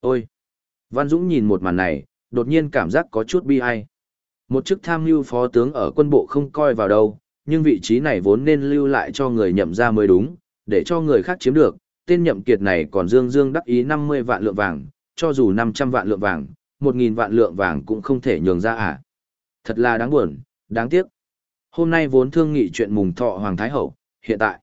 Ôi! Văn Dũng nhìn một màn này, đột nhiên cảm giác có chút bi ai. Một chức tham mưu phó tướng ở quân bộ không coi vào đâu, nhưng vị trí này vốn nên lưu lại cho người nhậm ra mới đúng, để cho người khác chiếm được. Tên nhậm kiệt này còn dương dương đắc ý 50 vạn lượng vàng, cho dù 500 vạn lượng vàng, 1.000 vạn lượng vàng cũng không thể nhường ra à. Thật là đáng buồn, đáng tiếc. Hôm nay vốn thương nghị chuyện mùng thọ Hoàng Thái Hậu, hiện tại.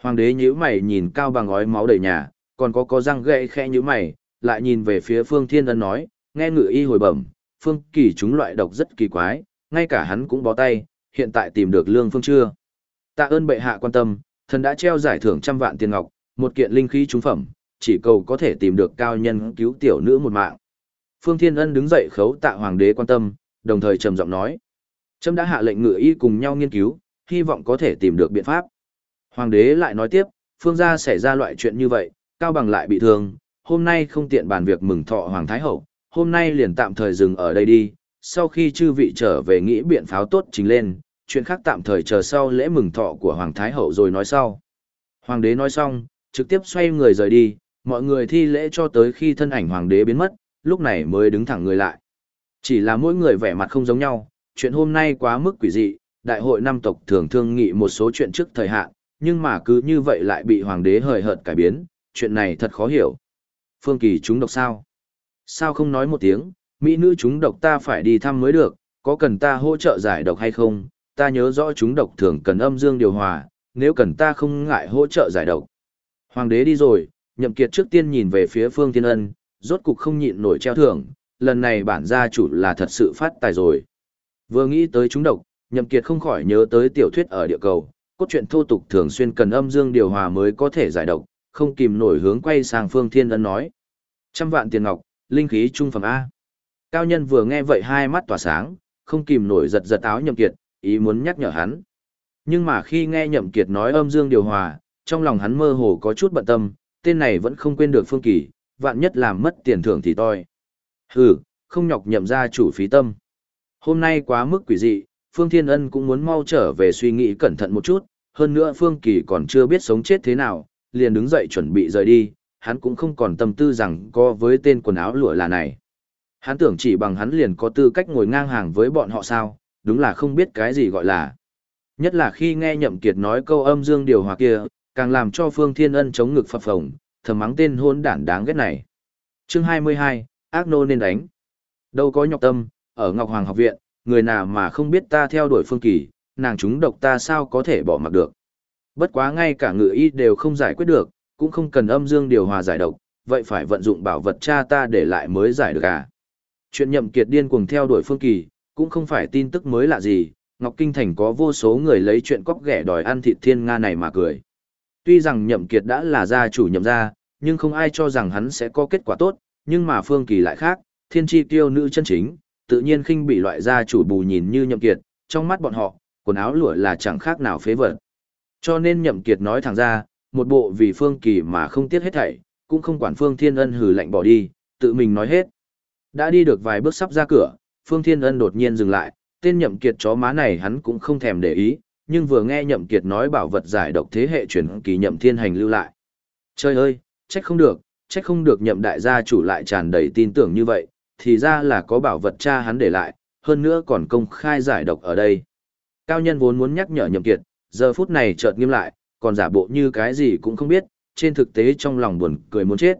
Hoàng đế nhíu mày nhìn cao bằng ngói máu đầy nhà, còn có có răng gậy khẽ nhíu mày, lại nhìn về phía Phương Thiên Ân nói, nghe ngự y hồi bẩm, Phương Kỳ chúng loại độc rất kỳ quái, ngay cả hắn cũng bó tay, hiện tại tìm được lương phương chưa. Tạ ơn bệ hạ quan tâm, thần đã treo giải thưởng trăm vạn tiền ngọc, một kiện linh khí trúng phẩm, chỉ cầu có thể tìm được cao nhân cứu tiểu nữ một mạng. Phương Thiên Ân đứng dậy khấu tạ hoàng đế quan tâm, đồng thời trầm giọng nói. Trâm đã hạ lệnh ngự y cùng nhau nghiên cứu, hy vọng có thể tìm được biện pháp. Hoàng đế lại nói tiếp, phương gia xảy ra loại chuyện như vậy, cao bằng lại bị thương, hôm nay không tiện bàn việc mừng thọ Hoàng Thái Hậu, hôm nay liền tạm thời dừng ở đây đi, sau khi chư vị trở về nghĩ biện pháo tốt trình lên, chuyện khác tạm thời chờ sau lễ mừng thọ của Hoàng Thái Hậu rồi nói sau. Hoàng đế nói xong, trực tiếp xoay người rời đi, mọi người thi lễ cho tới khi thân ảnh Hoàng đế biến mất, lúc này mới đứng thẳng người lại. Chỉ là mỗi người vẻ mặt không giống nhau, chuyện hôm nay quá mức quỷ dị, đại hội năm tộc thường thương nghị một số chuyện trước thời hạn, nhưng mà cứ như vậy lại bị hoàng đế hời hợt cải biến, chuyện này thật khó hiểu. Phương Kỳ chúng độc sao? Sao không nói một tiếng, mỹ nữ chúng độc ta phải đi thăm mới được, có cần ta hỗ trợ giải độc hay không? Ta nhớ rõ chúng độc thường cần âm dương điều hòa, nếu cần ta không ngại hỗ trợ giải độc. Hoàng đế đi rồi, nhậm kiệt trước tiên nhìn về phía Phương Thiên Ân, rốt cục không nhịn nổi treo thưởng, lần này bản gia chủ là thật sự phát tài rồi. Vừa nghĩ tới chúng độc, nhậm kiệt không khỏi nhớ tới tiểu thuyết ở địa cầu, cốt truyện thô tục thường xuyên cần âm dương điều hòa mới có thể giải độc, không kìm nổi hướng quay sang Phương Thiên Ân nói. Trăm vạn tiền ngọc, linh khí trung phẩm A. Cao nhân vừa nghe vậy hai mắt tỏa sáng, không kìm nổi giật giật áo nhậm kiệt, ý muốn nhắc nhở hắn. Nhưng mà khi nghe nhậm kiệt nói âm dương điều hòa, trong lòng hắn mơ hồ có chút bận tâm, tên này vẫn không quên được phương kỳ, vạn nhất làm mất tiền thưởng thì toi. Hừ, không nhọc nhậm ra chủ phí tâm. Hôm nay quá mức quỷ dị, Phương Thiên Ân cũng muốn mau trở về suy nghĩ cẩn thận một chút, hơn nữa Phương Kỳ còn chưa biết sống chết thế nào, liền đứng dậy chuẩn bị rời đi, hắn cũng không còn tâm tư rằng co với tên quần áo lụa là này. Hắn tưởng chỉ bằng hắn liền có tư cách ngồi ngang hàng với bọn họ sao, đúng là không biết cái gì gọi là. Nhất là khi nghe Nhậm Kiệt nói câu âm dương điều hòa kia, càng làm cho Phương Thiên Ân chống ngực phập phồng, thầm mắng tên hôn đản đáng ghét này. Chương 22, ác nô nên đánh. Đâu có nhọc tâm, ở Ngọc Hoàng học viện, người nào mà không biết ta theo đuổi phương kỳ, nàng chúng độc ta sao có thể bỏ mặc được. Bất quá ngay cả ngự y đều không giải quyết được, cũng không cần âm dương điều hòa giải độc, vậy phải vận dụng bảo vật cha ta để lại mới giải được à. Chuyện nhậm kiệt điên cuồng theo đuổi phương kỳ, cũng không phải tin tức mới lạ gì, Ngọc Kinh Thành có vô số người lấy chuyện cóc ghẻ đòi ăn thịt thiên nga này mà cười. Tuy rằng nhậm kiệt đã là gia chủ nhậm gia, nhưng không ai cho rằng hắn sẽ có kết quả tốt, nhưng mà phương kỳ lại khác, thiên chi tiêu nữ chân chính, tự nhiên khinh bị loại gia chủ bù nhìn như nhậm kiệt, trong mắt bọn họ, quần áo lụa là chẳng khác nào phế vật. Cho nên nhậm kiệt nói thẳng ra, một bộ vì phương kỳ mà không tiếc hết thảy, cũng không quản phương thiên ân hừ lạnh bỏ đi, tự mình nói hết. Đã đi được vài bước sắp ra cửa, phương thiên ân đột nhiên dừng lại, tên nhậm kiệt chó má này hắn cũng không thèm để ý, nhưng vừa nghe nhậm kiệt nói bảo vật giải độc thế hệ truyền kỳ nhậm thiên hành lưu lại. Trời ơi, trách không được, trách không được nhậm đại gia chủ lại tràn đầy tin tưởng như vậy, thì ra là có bảo vật cha hắn để lại, hơn nữa còn công khai giải độc ở đây. Cao nhân vốn muốn nhắc nhở nhậm kiệt, giờ phút này chợt nghiêm lại, còn giả bộ như cái gì cũng không biết, trên thực tế trong lòng buồn cười muốn chết.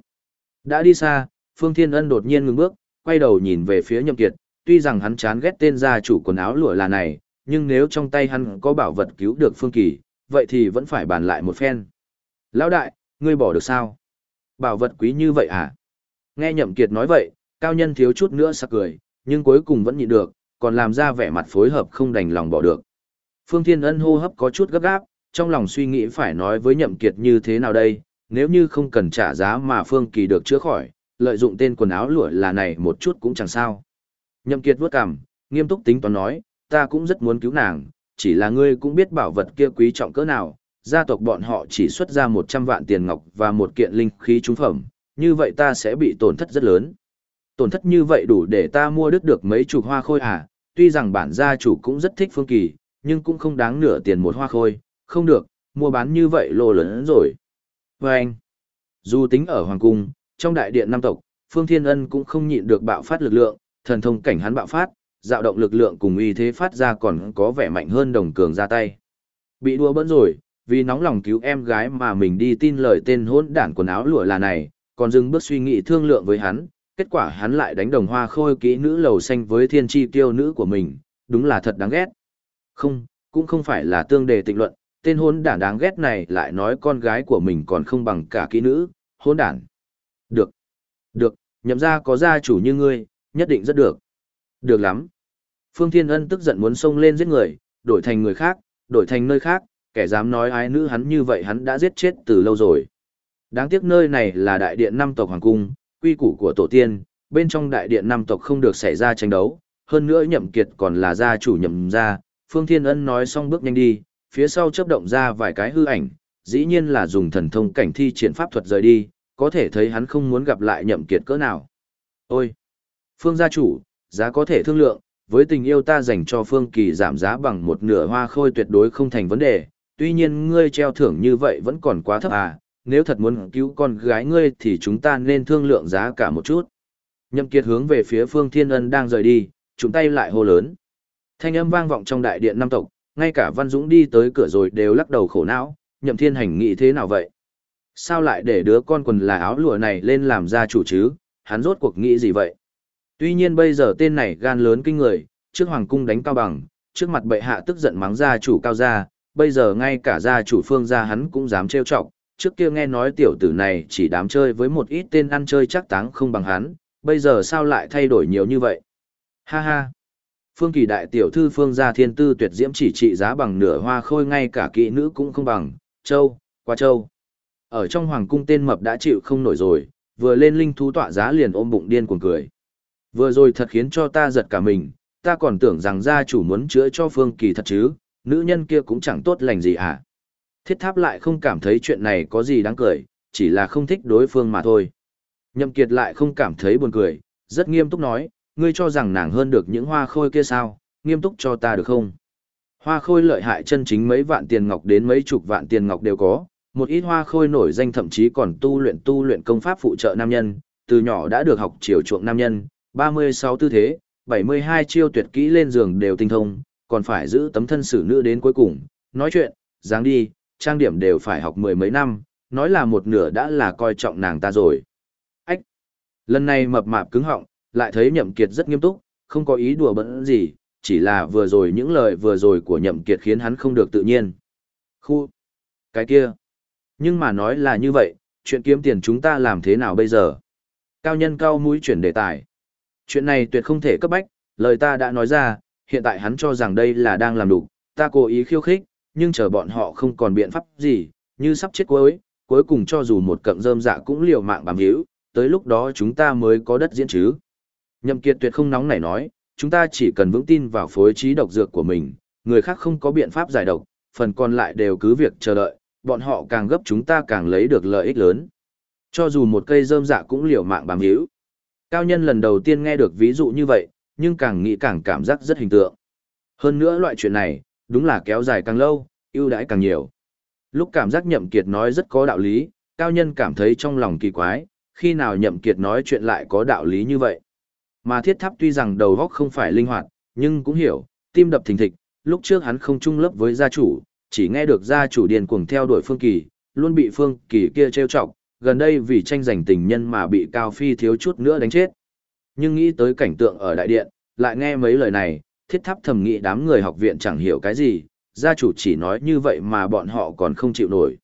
Đã đi xa, Phương Thiên Ân đột nhiên ngừng bước, quay đầu nhìn về phía nhậm kiệt, tuy rằng hắn chán ghét tên gia chủ quần áo lụa là này, nhưng nếu trong tay hắn có bảo vật cứu được Phương Kỳ, vậy thì vẫn phải bàn lại một phen. Lão đại, ngươi bỏ được sao? Bảo vật quý như vậy à? Nghe nhậm kiệt nói vậy, cao nhân thiếu chút nữa sặc cười, nhưng cuối cùng vẫn nhịn được, còn làm ra vẻ mặt phối hợp không đành lòng bỏ được. Phương Thiên Ân hô hấp có chút gấp gáp, trong lòng suy nghĩ phải nói với nhậm kiệt như thế nào đây, nếu như không cần trả giá mà Phương Kỳ được chữa khỏi, lợi dụng tên quần áo lụa là này một chút cũng chẳng sao. Nhậm kiệt vuốt cằm, nghiêm túc tính toán nói, ta cũng rất muốn cứu nàng, chỉ là ngươi cũng biết bảo vật kia quý trọng cỡ nào, gia tộc bọn họ chỉ xuất ra 100 vạn tiền ngọc và một kiện linh khí trúng phẩm, như vậy ta sẽ bị tổn thất rất lớn. Tổn thất như vậy đủ để ta mua đứt được mấy chục hoa khôi à, tuy rằng bản gia chủ cũng rất thích Phương Kỳ, nhưng cũng không đáng nửa tiền một hoa khôi, không được, mua bán như vậy lô lớn rồi. Và anh, dù tính ở Hoàng Cung, trong đại điện Nam tộc, Phương Thiên Ân cũng không nhịn được bạo phát lực lượng, thần thông cảnh hắn bạo phát, dạo động lực lượng cùng uy thế phát ra còn có vẻ mạnh hơn đồng cường ra tay. Bị đua bỡn rồi, vì nóng lòng cứu em gái mà mình đi tin lời tên hỗn đản quần áo lụa là này, còn dừng bước suy nghĩ thương lượng với hắn, kết quả hắn lại đánh đồng hoa khôi kỹ nữ lầu xanh với thiên tri tiêu nữ của mình, đúng là thật đáng ghét. Không, cũng không phải là tương đề tịnh luận, tên hôn đản đáng ghét này lại nói con gái của mình còn không bằng cả kỹ nữ, hôn đản. Được, được, nhậm ra có gia chủ như ngươi, nhất định rất được. Được lắm. Phương Thiên Ân tức giận muốn xông lên giết người, đổi thành người khác, đổi thành nơi khác, kẻ dám nói ái nữ hắn như vậy hắn đã giết chết từ lâu rồi. Đáng tiếc nơi này là đại điện năm tộc hoàng cung, quy củ của tổ tiên, bên trong đại điện năm tộc không được xảy ra tranh đấu, hơn nữa nhậm kiệt còn là gia chủ nhậm gia, Phương Thiên Ân nói xong bước nhanh đi, phía sau chớp động ra vài cái hư ảnh, dĩ nhiên là dùng thần thông cảnh thi triển pháp thuật rời đi, có thể thấy hắn không muốn gặp lại nhậm kiệt cỡ nào. Ôi! Phương gia chủ, giá có thể thương lượng, với tình yêu ta dành cho Phương Kỳ giảm giá bằng một nửa hoa khôi tuyệt đối không thành vấn đề, tuy nhiên ngươi treo thưởng như vậy vẫn còn quá thấp à, nếu thật muốn cứu con gái ngươi thì chúng ta nên thương lượng giá cả một chút. Nhậm Kiệt hướng về phía Phương Thiên Ân đang rời đi, chúng tay lại hô lớn. Thanh âm vang vọng trong đại điện năm tộc, ngay cả Văn Dũng đi tới cửa rồi đều lắc đầu khổ não, Nhậm Thiên Hành nghĩ thế nào vậy? Sao lại để đứa con quần là áo lụa này lên làm gia chủ chứ, hắn rốt cuộc nghĩ gì vậy? Tuy nhiên bây giờ tên này gan lớn kinh người, trước hoàng cung đánh cao bằng, trước mặt bệ hạ tức giận mắng gia chủ cao gia, bây giờ ngay cả gia chủ phương gia hắn cũng dám trêu chọc, trước kia nghe nói tiểu tử này chỉ đám chơi với một ít tên ăn chơi chắc táng không bằng hắn, bây giờ sao lại thay đổi nhiều như vậy? Ha ha! Phương kỳ đại tiểu thư phương gia thiên tư tuyệt diễm chỉ trị giá bằng nửa hoa khôi ngay cả kỵ nữ cũng không bằng, châu, qua châu. Ở trong hoàng cung tên mập đã chịu không nổi rồi, vừa lên linh thú tọa giá liền ôm bụng điên cuồng cười. Vừa rồi thật khiến cho ta giật cả mình, ta còn tưởng rằng gia chủ muốn chữa cho phương kỳ thật chứ, nữ nhân kia cũng chẳng tốt lành gì à. Thiết tháp lại không cảm thấy chuyện này có gì đáng cười, chỉ là không thích đối phương mà thôi. Nhậm kiệt lại không cảm thấy buồn cười, rất nghiêm túc nói, ngươi cho rằng nàng hơn được những hoa khôi kia sao, nghiêm túc cho ta được không? Hoa khôi lợi hại chân chính mấy vạn tiền ngọc đến mấy chục vạn tiền ngọc đều có, một ít hoa khôi nổi danh thậm chí còn tu luyện tu luyện công pháp phụ trợ nam nhân, từ nhỏ đã được học chiều chuộng nam nhân, 36 tư thế, 72 chiêu tuyệt kỹ lên giường đều tinh thông, còn phải giữ tấm thân xử nữ đến cuối cùng, nói chuyện, dáng đi, trang điểm đều phải học mười mấy năm, nói là một nửa đã là coi trọng nàng ta rồi. Ách! Lần này mập mạp cứng họng, lại thấy nhậm kiệt rất nghiêm túc, không có ý đùa bỡn gì, chỉ là vừa rồi những lời vừa rồi của nhậm kiệt khiến hắn không được tự nhiên. Khu! Cái kia! Nhưng mà nói là như vậy, chuyện kiếm tiền chúng ta làm thế nào bây giờ? Cao nhân cao mũi chuyển đề tài. Chuyện này tuyệt không thể cấp bách, lời ta đã nói ra, hiện tại hắn cho rằng đây là đang làm đủ, ta cố ý khiêu khích, nhưng chờ bọn họ không còn biện pháp gì, như sắp chết cuối, cuối cùng cho dù một cậm rơm dạ cũng liều mạng bám hữu, tới lúc đó chúng ta mới có đất diễn chứ. Nhậm Kiệt tuyệt không nóng nảy nói, chúng ta chỉ cần vững tin vào phối trí độc dược của mình, người khác không có biện pháp giải độc, phần còn lại đều cứ việc chờ đợi, bọn họ càng gấp chúng ta càng lấy được lợi ích lớn. Cho dù một cây rơm dạ cũng liều mạng bám hữu. Cao nhân lần đầu tiên nghe được ví dụ như vậy, nhưng càng nghĩ càng cảm giác rất hình tượng. Hơn nữa loại chuyện này, đúng là kéo dài càng lâu, ưu đãi càng nhiều. Lúc cảm giác nhậm kiệt nói rất có đạo lý, cao nhân cảm thấy trong lòng kỳ quái, khi nào nhậm kiệt nói chuyện lại có đạo lý như vậy. Mà thiết tháp tuy rằng đầu óc không phải linh hoạt, nhưng cũng hiểu, tim đập thình thịch, lúc trước hắn không chung lớp với gia chủ, chỉ nghe được gia chủ điền cuồng theo đuổi phương kỳ, luôn bị phương kỳ kia trêu chọc, gần đây vì tranh giành tình nhân mà bị cao phi thiếu chút nữa đánh chết. Nhưng nghĩ tới cảnh tượng ở đại điện, lại nghe mấy lời này, thiết tháp thầm nghĩ đám người học viện chẳng hiểu cái gì, gia chủ chỉ nói như vậy mà bọn họ còn không chịu nổi.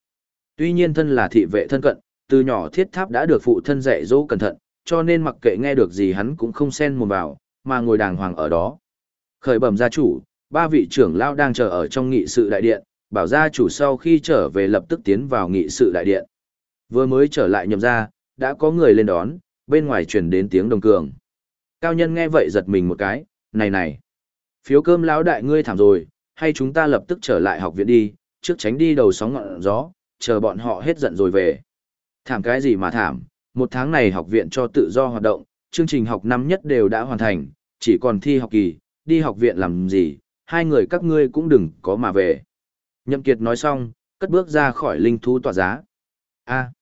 Tuy nhiên thân là thị vệ thân cận, từ nhỏ thiết tháp đã được phụ thân dạy dỗ cẩn thận, cho nên mặc kệ nghe được gì hắn cũng không xen mồm vào, mà ngồi đàng hoàng ở đó. Khởi bẩm gia chủ, ba vị trưởng lao đang chờ ở trong nghị sự đại điện, bảo gia chủ sau khi trở về lập tức tiến vào nghị sự đại điện. Vừa mới trở lại nhậm ra, đã có người lên đón, bên ngoài truyền đến tiếng đồng cường. Cao nhân nghe vậy giật mình một cái, này này. Phiếu cơm lão đại ngươi thảm rồi, hay chúng ta lập tức trở lại học viện đi, trước tránh đi đầu sóng ngọn gió, chờ bọn họ hết giận rồi về. Thảm cái gì mà thảm, một tháng này học viện cho tự do hoạt động, chương trình học năm nhất đều đã hoàn thành, chỉ còn thi học kỳ, đi học viện làm gì, hai người các ngươi cũng đừng có mà về. Nhậm Kiệt nói xong, cất bước ra khỏi linh thú tỏa giá. A.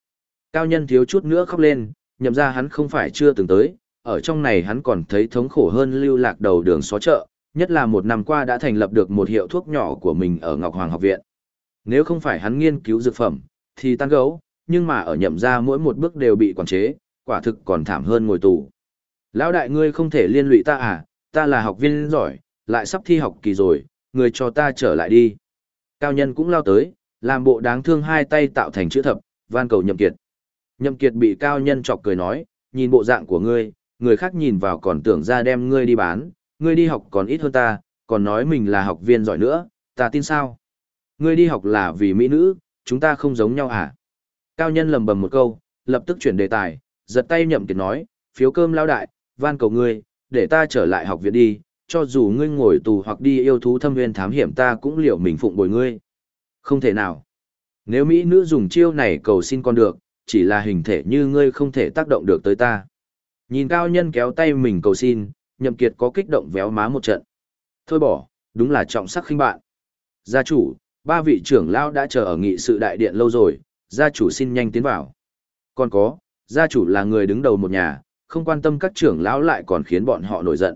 Cao nhân thiếu chút nữa khóc lên, nhậm ra hắn không phải chưa từng tới, ở trong này hắn còn thấy thống khổ hơn lưu lạc đầu đường xó chợ, nhất là một năm qua đã thành lập được một hiệu thuốc nhỏ của mình ở Ngọc Hoàng học viện. Nếu không phải hắn nghiên cứu dược phẩm, thì tan gấu, nhưng mà ở nhậm ra mỗi một bước đều bị quản chế, quả thực còn thảm hơn ngồi tù. Lão đại ngươi không thể liên lụy ta à, ta là học viên giỏi, lại sắp thi học kỳ rồi, người cho ta trở lại đi. Cao nhân cũng lao tới, làm bộ đáng thương hai tay tạo thành chữ thập, van cầu nhậm kiệt. Nhậm kiệt bị cao nhân chọc cười nói, nhìn bộ dạng của ngươi, người khác nhìn vào còn tưởng ra đem ngươi đi bán, ngươi đi học còn ít hơn ta, còn nói mình là học viên giỏi nữa, ta tin sao? Ngươi đi học là vì mỹ nữ, chúng ta không giống nhau à? Cao nhân lầm bầm một câu, lập tức chuyển đề tài, giật tay nhậm kiệt nói, phiếu cơm lao đại, van cầu ngươi, để ta trở lại học viện đi, cho dù ngươi ngồi tù hoặc đi yêu thú thâm nguyên thám hiểm ta cũng liệu mình phụng bồi ngươi. Không thể nào. Nếu Mỹ nữ dùng chiêu này cầu xin con được, chỉ là hình thể như ngươi không thể tác động được tới ta. Nhìn cao nhân kéo tay mình cầu xin, nhậm kiệt có kích động véo má một trận. Thôi bỏ, đúng là trọng sắc khinh bạn. Gia chủ, ba vị trưởng lão đã chờ ở nghị sự đại điện lâu rồi, gia chủ xin nhanh tiến vào. Còn có, gia chủ là người đứng đầu một nhà, không quan tâm các trưởng lão lại còn khiến bọn họ nổi giận.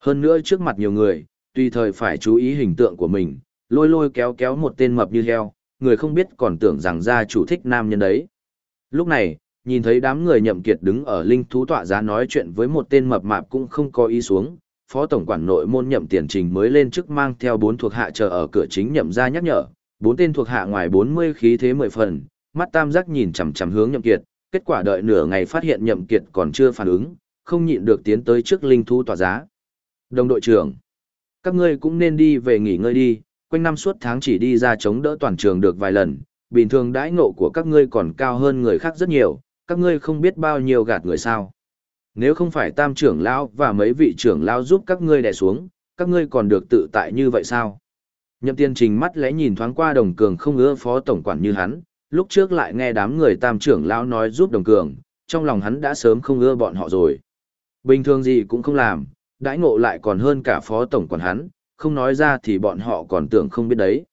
Hơn nữa trước mặt nhiều người, tùy thời phải chú ý hình tượng của mình, lôi lôi kéo kéo một tên mập như heo, người không biết còn tưởng rằng gia chủ thích nam nhân đấy. Lúc này, nhìn thấy đám người nhậm kiệt đứng ở linh thú tọa giá nói chuyện với một tên mập mạp cũng không có ý xuống, phó tổng quản nội môn nhậm tiền trình mới lên chức mang theo bốn thuộc hạ chờ ở cửa chính nhậm ra nhắc nhở, bốn tên thuộc hạ ngoài 40 khí thế mười phần, mắt tam giác nhìn chằm chằm hướng nhậm kiệt, kết quả đợi nửa ngày phát hiện nhậm kiệt còn chưa phản ứng, không nhịn được tiến tới trước linh thú tỏa giá. Đồng đội trưởng, các ngươi cũng nên đi về nghỉ ngơi đi, quanh năm suốt tháng chỉ đi ra chống đỡ toàn trường được vài lần, bình thường đãi ngộ của các ngươi còn cao hơn người khác rất nhiều, các ngươi không biết bao nhiêu gạt người sao. Nếu không phải tam trưởng lão và mấy vị trưởng lão giúp các ngươi đè xuống, các ngươi còn được tự tại như vậy sao? Nhậm tiên trình mắt lẽ nhìn thoáng qua đồng cường không ưa phó tổng quản như hắn, lúc trước lại nghe đám người tam trưởng lão nói giúp đồng cường, trong lòng hắn đã sớm không ưa bọn họ rồi. Bình thường gì cũng không làm, đãi ngộ lại còn hơn cả phó tổng quản hắn, không nói ra thì bọn họ còn tưởng không biết đấy.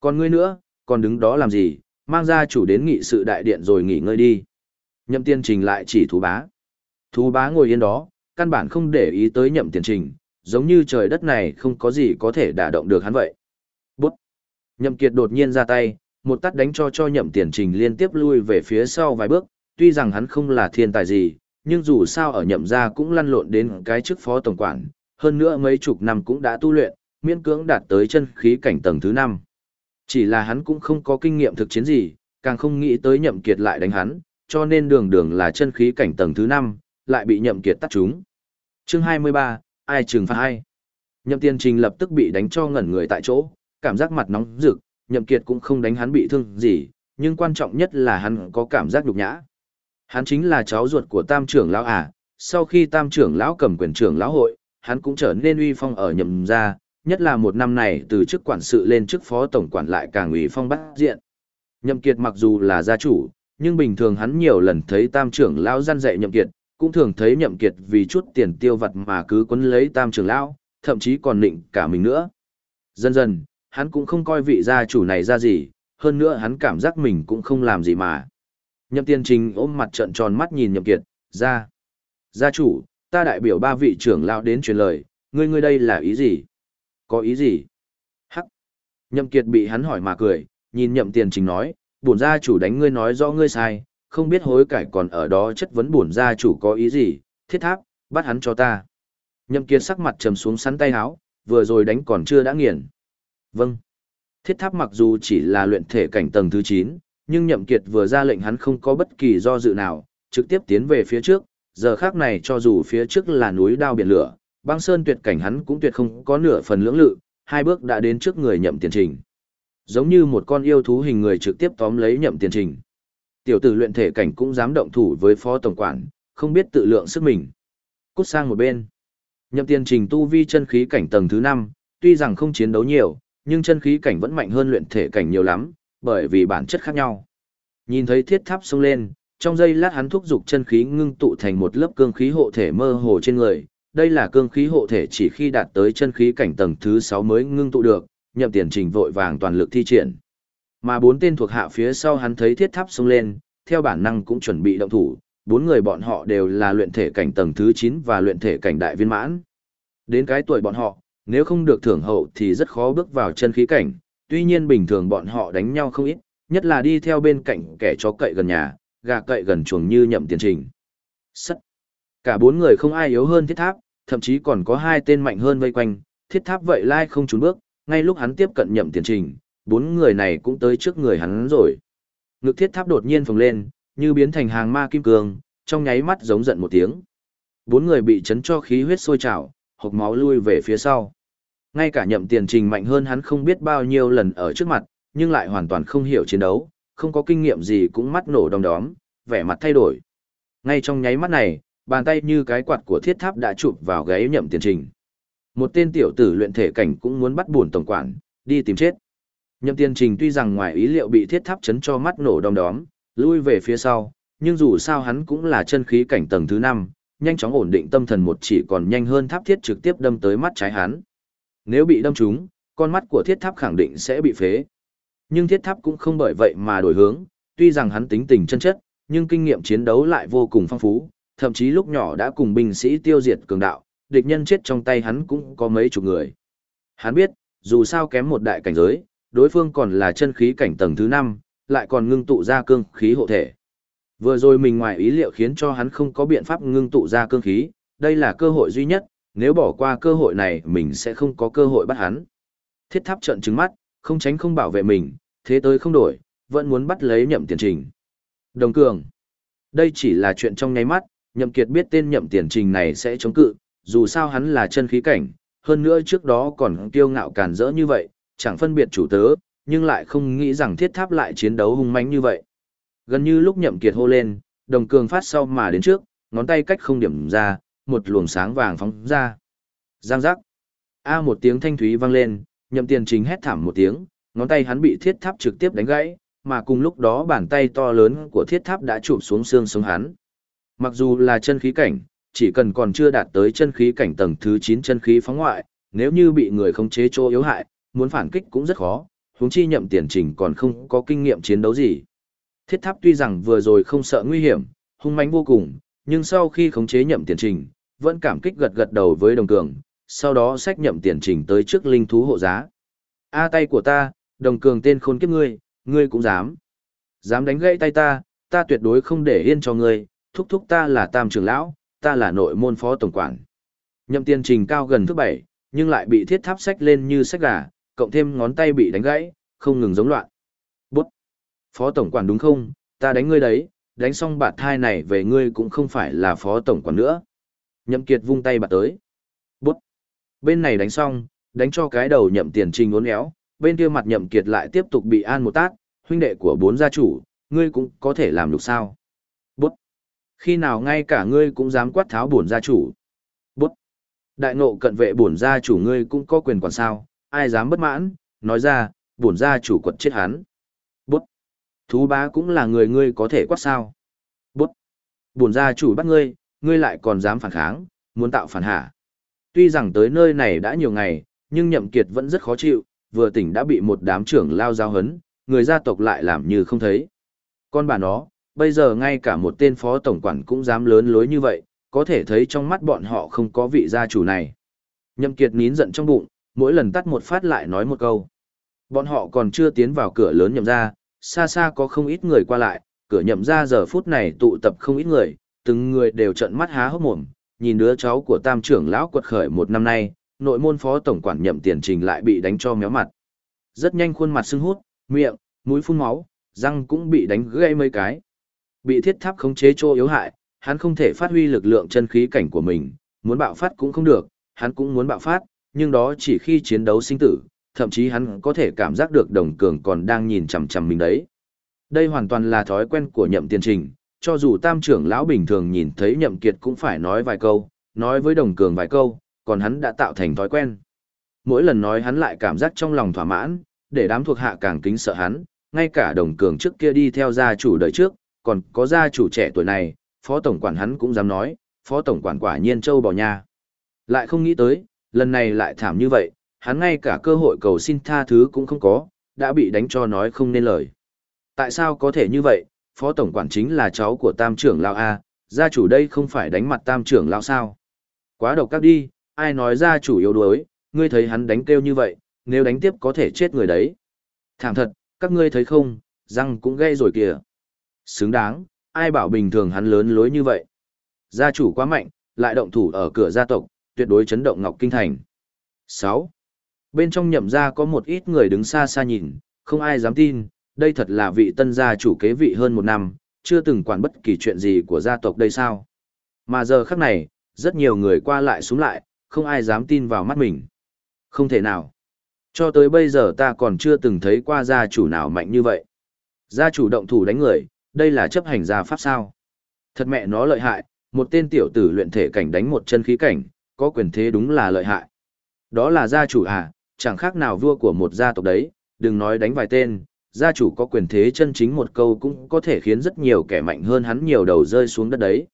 Còn ngươi nữa, còn đứng đó làm gì, mang ra chủ đến nghị sự đại điện rồi nghỉ ngơi đi. Nhậm tiên trình lại chỉ thú bá. Thú bá ngồi yên đó, căn bản không để ý tới nhậm tiên trình, giống như trời đất này không có gì có thể đả động được hắn vậy. Bút! Nhậm kiệt đột nhiên ra tay, một tát đánh cho cho nhậm tiền trình liên tiếp lui về phía sau vài bước, tuy rằng hắn không là thiên tài gì, nhưng dù sao ở nhậm gia cũng lăn lộn đến cái chức phó tổng quản, hơn nữa mấy chục năm cũng đã tu luyện, miễn cưỡng đạt tới chân khí cảnh tầng thứ 5. Chỉ là hắn cũng không có kinh nghiệm thực chiến gì, càng không nghĩ tới nhậm kiệt lại đánh hắn, cho nên đường đường là chân khí cảnh tầng thứ 5, lại bị nhậm kiệt tắt trúng. Chương 23, ai trừng phạt ai? Nhậm Tiền trình lập tức bị đánh cho ngẩn người tại chỗ, cảm giác mặt nóng rực, nhậm kiệt cũng không đánh hắn bị thương gì, nhưng quan trọng nhất là hắn có cảm giác nhục nhã. Hắn chính là cháu ruột của tam trưởng lão à, sau khi tam trưởng lão cầm quyền trưởng lão hội, hắn cũng trở nên uy phong ở nhậm gia, nhất là một năm này từ chức quản sự lên chức phó tổng quản lại càng uy phong bắt diện. Nhậm Kiệt mặc dù là gia chủ, nhưng bình thường hắn nhiều lần thấy tam trưởng lão gian dạy Nhậm Kiệt, cũng thường thấy Nhậm Kiệt vì chút tiền tiêu vặt mà cứ quấn lấy tam trưởng lão, thậm chí còn nịnh cả mình nữa. Dần dần, hắn cũng không coi vị gia chủ này ra gì, hơn nữa hắn cảm giác mình cũng không làm gì mà. Nhậm Tiên Trình ôm mặt trợn tròn mắt nhìn Nhậm Kiệt, ra. Gia chủ, ta đại biểu ba vị trưởng lão đến truyền lời, ngươi ngươi đây là ý gì? Có ý gì? Hắc. Nhậm Kiệt bị hắn hỏi mà cười, nhìn Nhậm Tiền Trình nói, bổn gia chủ đánh ngươi nói rõ ngươi sai, không biết hối cải còn ở đó chất vấn bổn gia chủ có ý gì, thiết tháp, bắt hắn cho ta. Nhậm Kiệt sắc mặt trầm xuống sắn tay háo, vừa rồi đánh còn chưa đã nghiền. Vâng. Thiết tháp mặc dù chỉ là luyện thể cảnh tầng thứ 9, nhưng Nhậm Kiệt vừa ra lệnh hắn không có bất kỳ do dự nào, trực tiếp tiến về phía trước, giờ khác này cho dù phía trước là núi đao biển lửa, băng sơn tuyệt cảnh hắn cũng tuyệt không có nửa phần lưỡng lự, hai bước đã đến trước người nhậm tiền trình. Giống như một con yêu thú hình người trực tiếp tóm lấy nhậm tiền trình. Tiểu tử luyện thể cảnh cũng dám động thủ với phó tổng quản, không biết tự lượng sức mình. Cút sang một bên. Nhậm tiền trình tu vi chân khí cảnh tầng thứ 5, tuy rằng không chiến đấu nhiều, nhưng chân khí cảnh vẫn mạnh hơn luyện thể cảnh nhiều lắm, bởi vì bản chất khác nhau. Nhìn thấy thiết tháp xông lên, trong giây lát hắn thúc giục chân khí ngưng tụ thành một lớp cương khí hộ thể mơ hồ trên người, đây là cương khí hộ thể chỉ khi đạt tới chân khí cảnh tầng thứ 6 mới ngưng tụ được, nhậm tiền trình vội vàng toàn lực thi triển. Mà bốn tên thuộc hạ phía sau hắn thấy thiết tháp xông lên, theo bản năng cũng chuẩn bị động thủ, bốn người bọn họ đều là luyện thể cảnh tầng thứ 9 và luyện thể cảnh đại viên mãn. Đến cái tuổi bọn họ, nếu không được thưởng hậu thì rất khó bước vào chân khí cảnh, tuy nhiên bình thường bọn họ đánh nhau không ít, nhất là đi theo bên cạnh kẻ chó cậy gần nhà, gà cậy gần chuồng như nhậm tiền trình. Sắt. Cả bốn người không ai yếu hơn thiết tháp, thậm chí còn có hai tên mạnh hơn vây quanh, thiết tháp vậy lai không trốn bước, ngay lúc hắn tiếp cận nhậm tiền trình, bốn người này cũng tới trước người hắn rồi. Ngực thiết tháp đột nhiên phồng lên, như biến thành hàng ma kim cương, trong nháy mắt giống giận một tiếng. Bốn người bị chấn cho khí huyết sôi trào, hộc máu lui về phía sau. Ngay cả nhậm tiền trình mạnh hơn hắn không biết bao nhiêu lần ở trước mặt, nhưng lại hoàn toàn không hiểu chiến đấu, không có kinh nghiệm gì cũng mắt nổ đom đóm, vẻ mặt thay đổi. Ngay trong nháy mắt này, bàn tay như cái quạt của thiết tháp đã chụp vào gáy nhậm tiền trình. Một tên tiểu tử luyện thể cảnh cũng muốn bắt buồn tổng quản, đi tìm chết. Nhậm tiền trình tuy rằng ngoài ý liệu bị thiết tháp chấn cho mắt nổ đom đóm, lui về phía sau, nhưng dù sao hắn cũng là chân khí cảnh tầng thứ 5, nhanh chóng ổn định tâm thần một chỉ còn nhanh hơn tháp thiết trực tiếp đâm tới mắt trái hắn. Nếu bị đâm trúng, con mắt của thiết tháp khẳng định sẽ bị phế. Nhưng thiết tháp cũng không bởi vậy mà đổi hướng, tuy rằng hắn tính tình chân chất, nhưng kinh nghiệm chiến đấu lại vô cùng phong phú, thậm chí lúc nhỏ đã cùng binh sĩ tiêu diệt cường đạo, địch nhân chết trong tay hắn cũng có mấy chục người. Hắn biết, dù sao kém một đại cảnh giới, đối phương còn là chân khí cảnh tầng thứ 5, lại còn ngưng tụ ra cương khí hộ thể. Vừa rồi mình ngoài ý liệu khiến cho hắn không có biện pháp ngưng tụ ra cương khí, đây là cơ hội duy nhất, nếu bỏ qua cơ hội này mình sẽ không có cơ hội bắt hắn. Thiết tháp trận trứng mắt, không tránh không bảo vệ mình, thế tới không đổi, vẫn muốn bắt lấy nhậm tiền trình. Đồng cường. Đây chỉ là chuyện trong nháy mắt, nhậm kiệt biết tên nhậm tiền trình này sẽ chống cự, dù sao hắn là chân khí cảnh, hơn nữa trước đó còn kiêu ngạo càn rỡ như vậy, chẳng phân biệt chủ tớ, nhưng lại không nghĩ rằng thiết tháp lại chiến đấu hung mãnh như vậy. Gần như lúc nhậm kiệt hô lên, đồng cường phát sau mà đến trước, ngón tay cách không điểm ra, một luồng sáng vàng phóng ra. Giang giác. A một tiếng thanh thúy vang lên, nhậm tiền chính hét thảm một tiếng, ngón tay hắn bị thiết tháp trực tiếp đánh gãy, mà cùng lúc đó bàn tay to lớn của thiết tháp đã chụp xuống xương sống hắn. Mặc dù là chân khí cảnh, chỉ cần còn chưa đạt tới chân khí cảnh tầng thứ 9 chân khí phóng ngoại, nếu như bị người khống chế chỗ yếu hại, muốn phản kích cũng rất khó, huống chi nhậm tiền trình còn không có kinh nghiệm chiến đấu gì. Thiết tháp tuy rằng vừa rồi không sợ nguy hiểm, hung mãnh vô cùng, nhưng sau khi khống chế nhậm tiền trình, vẫn cảm kích gật gật đầu với đồng cường, sau đó xách nhậm tiền trình tới trước linh thú hộ giá. A tay của ta, đồng cường tên khôn kiếp ngươi, ngươi cũng dám. Dám đánh gãy tay ta, ta tuyệt đối không để yên cho ngươi, thúc thúc ta là tam trưởng lão, ta là nội môn phó tổng quản. Nhậm tiền trình cao gần thứ bảy, nhưng lại bị thiết tháp xách lên như xách gà, cộng thêm ngón tay bị đánh gãy, không ngừng giống loạn. Phó tổng quản đúng không, ta đánh ngươi đấy, đánh xong bạt thai này về ngươi cũng không phải là phó tổng quản nữa. Nhậm kiệt vung tay bạt tới. Bút! Bên này đánh xong, đánh cho cái đầu nhậm tiền trình uốn éo, bên kia mặt nhậm kiệt lại tiếp tục bị an một tát, huynh đệ của bốn gia chủ, ngươi cũng có thể làm được sao. Bút! Khi nào ngay cả ngươi cũng dám quát tháo bổn gia chủ. Bút! Đại nộ cận vệ bổn gia chủ ngươi cũng có quyền quản sao, ai dám bất mãn, nói ra, bổn gia chủ quật chết hắn. Thú bá cũng là người ngươi có thể quát sao. Bút. Bổn gia chủ bắt ngươi, ngươi lại còn dám phản kháng, muốn tạo phản hạ. Tuy rằng tới nơi này đã nhiều ngày, nhưng nhậm kiệt vẫn rất khó chịu, vừa tỉnh đã bị một đám trưởng lao giao hấn, người gia tộc lại làm như không thấy. Con bà nó, bây giờ ngay cả một tên phó tổng quản cũng dám lớn lối như vậy, có thể thấy trong mắt bọn họ không có vị gia chủ này. Nhậm kiệt nín giận trong bụng, mỗi lần tắt một phát lại nói một câu. Bọn họ còn chưa tiến vào cửa lớn nhậm ra, xa xa có không ít người qua lại, cửa nhậm ra giờ phút này tụ tập không ít người, từng người đều trợn mắt há hốc mồm, nhìn đứa cháu của tam trưởng lão quật khởi một năm nay, nội môn phó tổng quản nhậm tiền trình lại bị đánh cho méo mặt. Rất nhanh khuôn mặt sưng hút, miệng, mũi phun máu, răng cũng bị đánh gãy mấy cái. Bị thiết tháp khống chế trô yếu hại, hắn không thể phát huy lực lượng chân khí cảnh của mình, muốn bạo phát cũng không được, hắn cũng muốn bạo phát, nhưng đó chỉ khi chiến đấu sinh tử, thậm chí hắn có thể cảm giác được đồng cường còn đang nhìn chằm chằm mình đấy. Đây hoàn toàn là thói quen của nhậm tiền trình, cho dù tam trưởng lão bình thường nhìn thấy nhậm kiệt cũng phải nói vài câu, nói với đồng cường vài câu, còn hắn đã tạo thành thói quen. Mỗi lần nói hắn lại cảm giác trong lòng thỏa mãn, để đám thuộc hạ càng kính sợ hắn, ngay cả đồng cường trước kia đi theo gia chủ đời trước, còn có gia chủ trẻ tuổi này, phó tổng quản hắn cũng dám nói, phó tổng quản quả nhiên châu bò nha. Lại không nghĩ tới, lần này lại thảm như vậy, hắn ngay cả cơ hội cầu xin tha thứ cũng không có, đã bị đánh cho nói không nên lời. Tại sao có thể như vậy, phó tổng quản chính là cháu của tam trưởng lão A, gia chủ đây không phải đánh mặt tam trưởng lão sao. Quá độc các đi, ai nói gia chủ yếu đuối, ngươi thấy hắn đánh kêu như vậy, nếu đánh tiếp có thể chết người đấy. Thẳng thật, các ngươi thấy không, răng cũng gây rồi kìa. Xứng đáng, ai bảo bình thường hắn lớn lối như vậy. Gia chủ quá mạnh, lại động thủ ở cửa gia tộc, tuyệt đối chấn động Ngọc Kinh Thành. 6. Bên trong nhậm gia có một ít người đứng xa xa nhìn, không ai dám tin, đây thật là vị tân gia chủ kế vị hơn một năm, chưa từng quản bất kỳ chuyện gì của gia tộc đây sao. Mà giờ khắc này, rất nhiều người qua lại xuống lại, không ai dám tin vào mắt mình. Không thể nào. Cho tới bây giờ ta còn chưa từng thấy qua gia chủ nào mạnh như vậy. Gia chủ động thủ đánh người, đây là chấp hành gia pháp sao. Thật mẹ nó lợi hại, một tên tiểu tử luyện thể cảnh đánh một chân khí cảnh, có quyền thế đúng là lợi hại. Đó là gia chủ à, chẳng khác nào vua của một gia tộc đấy, đừng nói đánh vài tên, gia chủ có quyền thế chân chính một câu cũng có thể khiến rất nhiều kẻ mạnh hơn hắn nhiều đầu rơi xuống đất đấy.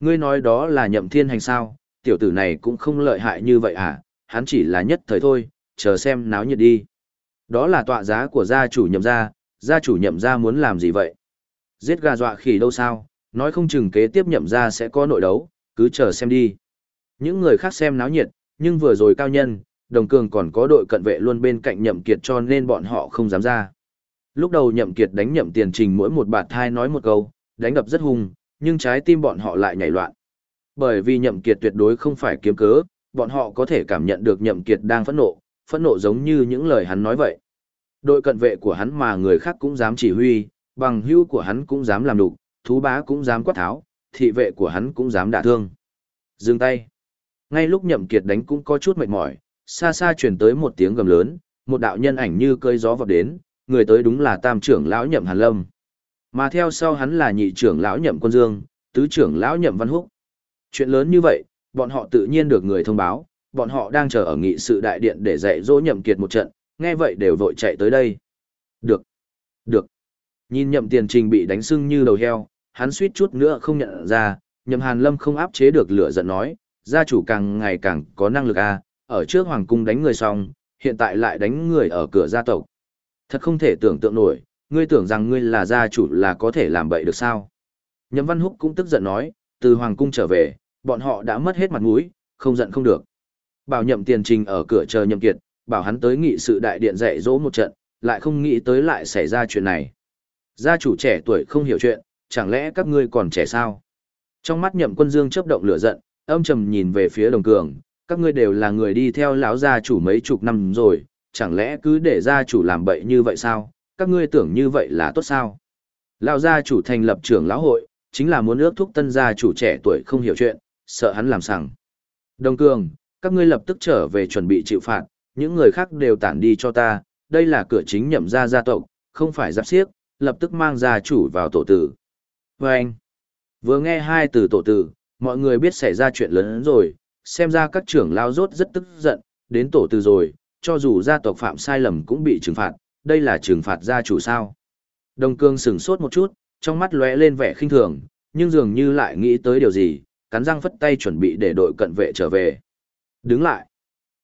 Ngươi nói đó là nhậm thiên hành sao, tiểu tử này cũng không lợi hại như vậy à, hắn chỉ là nhất thời thôi, chờ xem náo nhiệt đi. Đó là tọa giá của gia chủ nhậm gia, gia chủ nhậm gia muốn làm gì vậy? Giết gà dọa khỉ đâu sao, nói không chừng kế tiếp nhậm gia sẽ có nội đấu, cứ chờ xem đi. Những người khác xem náo nhiệt, nhưng vừa rồi cao nhân, đồng cường còn có đội cận vệ luôn bên cạnh nhậm kiệt cho nên bọn họ không dám ra. Lúc đầu nhậm kiệt đánh nhậm tiền trình mỗi một bạt thai nói một câu, đánh đập rất hung, nhưng trái tim bọn họ lại nhảy loạn. Bởi vì nhậm kiệt tuyệt đối không phải kiếm cớ, bọn họ có thể cảm nhận được nhậm kiệt đang phẫn nộ, phẫn nộ giống như những lời hắn nói vậy. Đội cận vệ của hắn mà người khác cũng dám chỉ huy, bằng hữu của hắn cũng dám làm đục, thú bá cũng dám quát tháo, thị vệ của hắn cũng dám đả thương. Dừng tay. Ngay lúc nhậm kiệt đánh cũng có chút mệt mỏi, xa xa truyền tới một tiếng gầm lớn, một đạo nhân ảnh như cơi gió vọt đến, người tới đúng là tam trưởng lão nhậm hàn lâm. Mà theo sau hắn là nhị trưởng lão nhậm quân dương, tứ trưởng lão nhậm văn húc. Chuyện lớn như vậy, bọn họ tự nhiên được người thông báo, bọn họ đang chờ ở nghị sự đại điện để dạy dỗ nhậm kiệt một trận, nghe vậy đều vội chạy tới đây. Được, được. Nhìn nhậm tiền trình bị đánh sưng như đầu heo, hắn suýt chút nữa không nhận ra, nhậm hàn lâm không áp chế được lửa giận nói, gia chủ càng ngày càng có năng lực a, à, ở trước hoàng cung đánh người xong, hiện tại lại đánh người ở cửa gia tộc. Thật không thể tưởng tượng nổi, ngươi tưởng rằng ngươi là gia chủ là có thể làm bậy được sao? Nhậm Văn Húc cũng tức giận nói, từ hoàng cung trở về, bọn họ đã mất hết mặt mũi, không giận không được. Bảo nhậm tiền trình ở cửa chờ nhậm kiệt, bảo hắn tới nghị sự đại điện dạy dỗ một trận, lại không nghĩ tới lại xảy ra chuyện này. Gia chủ trẻ tuổi không hiểu chuyện, chẳng lẽ các ngươi còn trẻ sao? Trong mắt nhậm quân dương chớp động lửa giận, âm trầm nhìn về phía đồng cường, các ngươi đều là người đi theo lão gia chủ mấy chục năm rồi, chẳng lẽ cứ để gia chủ làm bậy như vậy sao? Các ngươi tưởng như vậy là tốt sao? Lão gia chủ thành lập trưởng lão hội, chính là muốn ước thúc tân gia chủ trẻ tuổi không hiểu chuyện, sợ hắn làm sằng. Đồng cường, các ngươi lập tức trở về chuẩn bị chịu phạt, những người khác đều tản đi cho ta, đây là cửa chính nhậm gia gia tộc, không phải giáp xiếc, lập tức mang gia chủ vào tổ tử. Vâng! vừa nghe hai từ tổ tử, mọi người biết xảy ra chuyện lớn hơn rồi, xem ra các trưởng lao rốt rất tức giận, đến tổ từ rồi, cho dù gia tộc phạm sai lầm cũng bị trừng phạt, đây là trừng phạt gia chủ sao. Đồng cương sửng sốt một chút, trong mắt lóe lên vẻ khinh thường, nhưng dường như lại nghĩ tới điều gì, cắn răng phất tay chuẩn bị để đội cận vệ trở về. Đứng lại.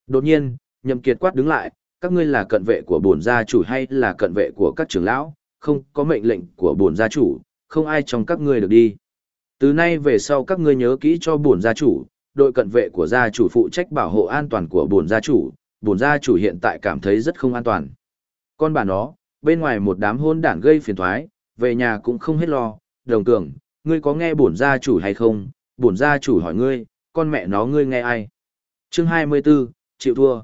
Đột nhiên, nhậm kiệt quát đứng lại, các ngươi là cận vệ của bổn gia chủ hay là cận vệ của các trưởng lão, không có mệnh lệnh của bổn gia chủ, không ai trong các ngươi được đi. Từ nay về sau các ngươi nhớ kỹ cho bổn gia chủ, đội cận vệ của gia chủ phụ trách bảo hộ an toàn của bổn gia chủ, bổn gia chủ hiện tại cảm thấy rất không an toàn. Con bà nó, bên ngoài một đám hôn đảng gây phiền toái, về nhà cũng không hết lo, đồng cường, ngươi có nghe bổn gia chủ hay không, bổn gia chủ hỏi ngươi, con mẹ nó ngươi nghe ai. Chương 24, chịu thua.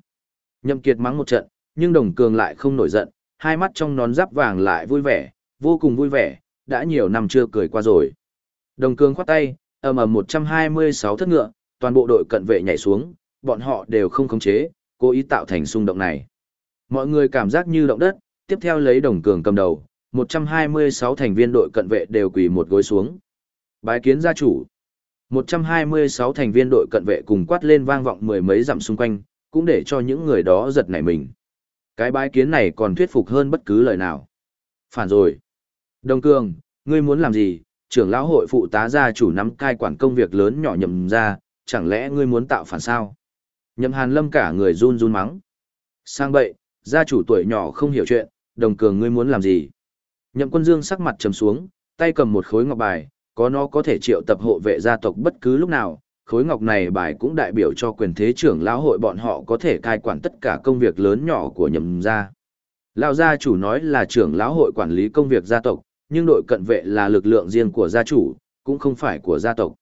Nhậm Kiệt mắng một trận, nhưng đồng cường lại không nổi giận, hai mắt trong nón giáp vàng lại vui vẻ, vô cùng vui vẻ, đã nhiều năm chưa cười qua rồi. Đồng cường khoát tay, ầm ầm 126 thất ngựa, toàn bộ đội cận vệ nhảy xuống, bọn họ đều không khống chế, cố ý tạo thành xung động này. Mọi người cảm giác như động đất, tiếp theo lấy đồng cường cầm đầu, 126 thành viên đội cận vệ đều quỳ một gối xuống. Bái kiến gia chủ. 126 thành viên đội cận vệ cùng quát lên vang vọng mười mấy dặm xung quanh, cũng để cho những người đó giật nảy mình. Cái bái kiến này còn thuyết phục hơn bất cứ lời nào. Phản rồi. Đồng cường, ngươi muốn làm gì? Trưởng lão hội phụ tá gia chủ nắm cai quản công việc lớn nhỏ nhầm ra, chẳng lẽ ngươi muốn tạo phản sao? Nhậm Hàn Lâm cả người run run mắng. Sang bậy, gia chủ tuổi nhỏ không hiểu chuyện, đồng cường ngươi muốn làm gì? Nhậm Quân Dương sắc mặt trầm xuống, tay cầm một khối ngọc bài, có nó có thể triệu tập hộ vệ gia tộc bất cứ lúc nào, khối ngọc này bài cũng đại biểu cho quyền thế trưởng lão hội bọn họ có thể cai quản tất cả công việc lớn nhỏ của nhậm gia. Lão gia chủ nói là trưởng lão hội quản lý công việc gia tộc, nhưng đội cận vệ là lực lượng riêng của gia chủ, cũng không phải của gia tộc.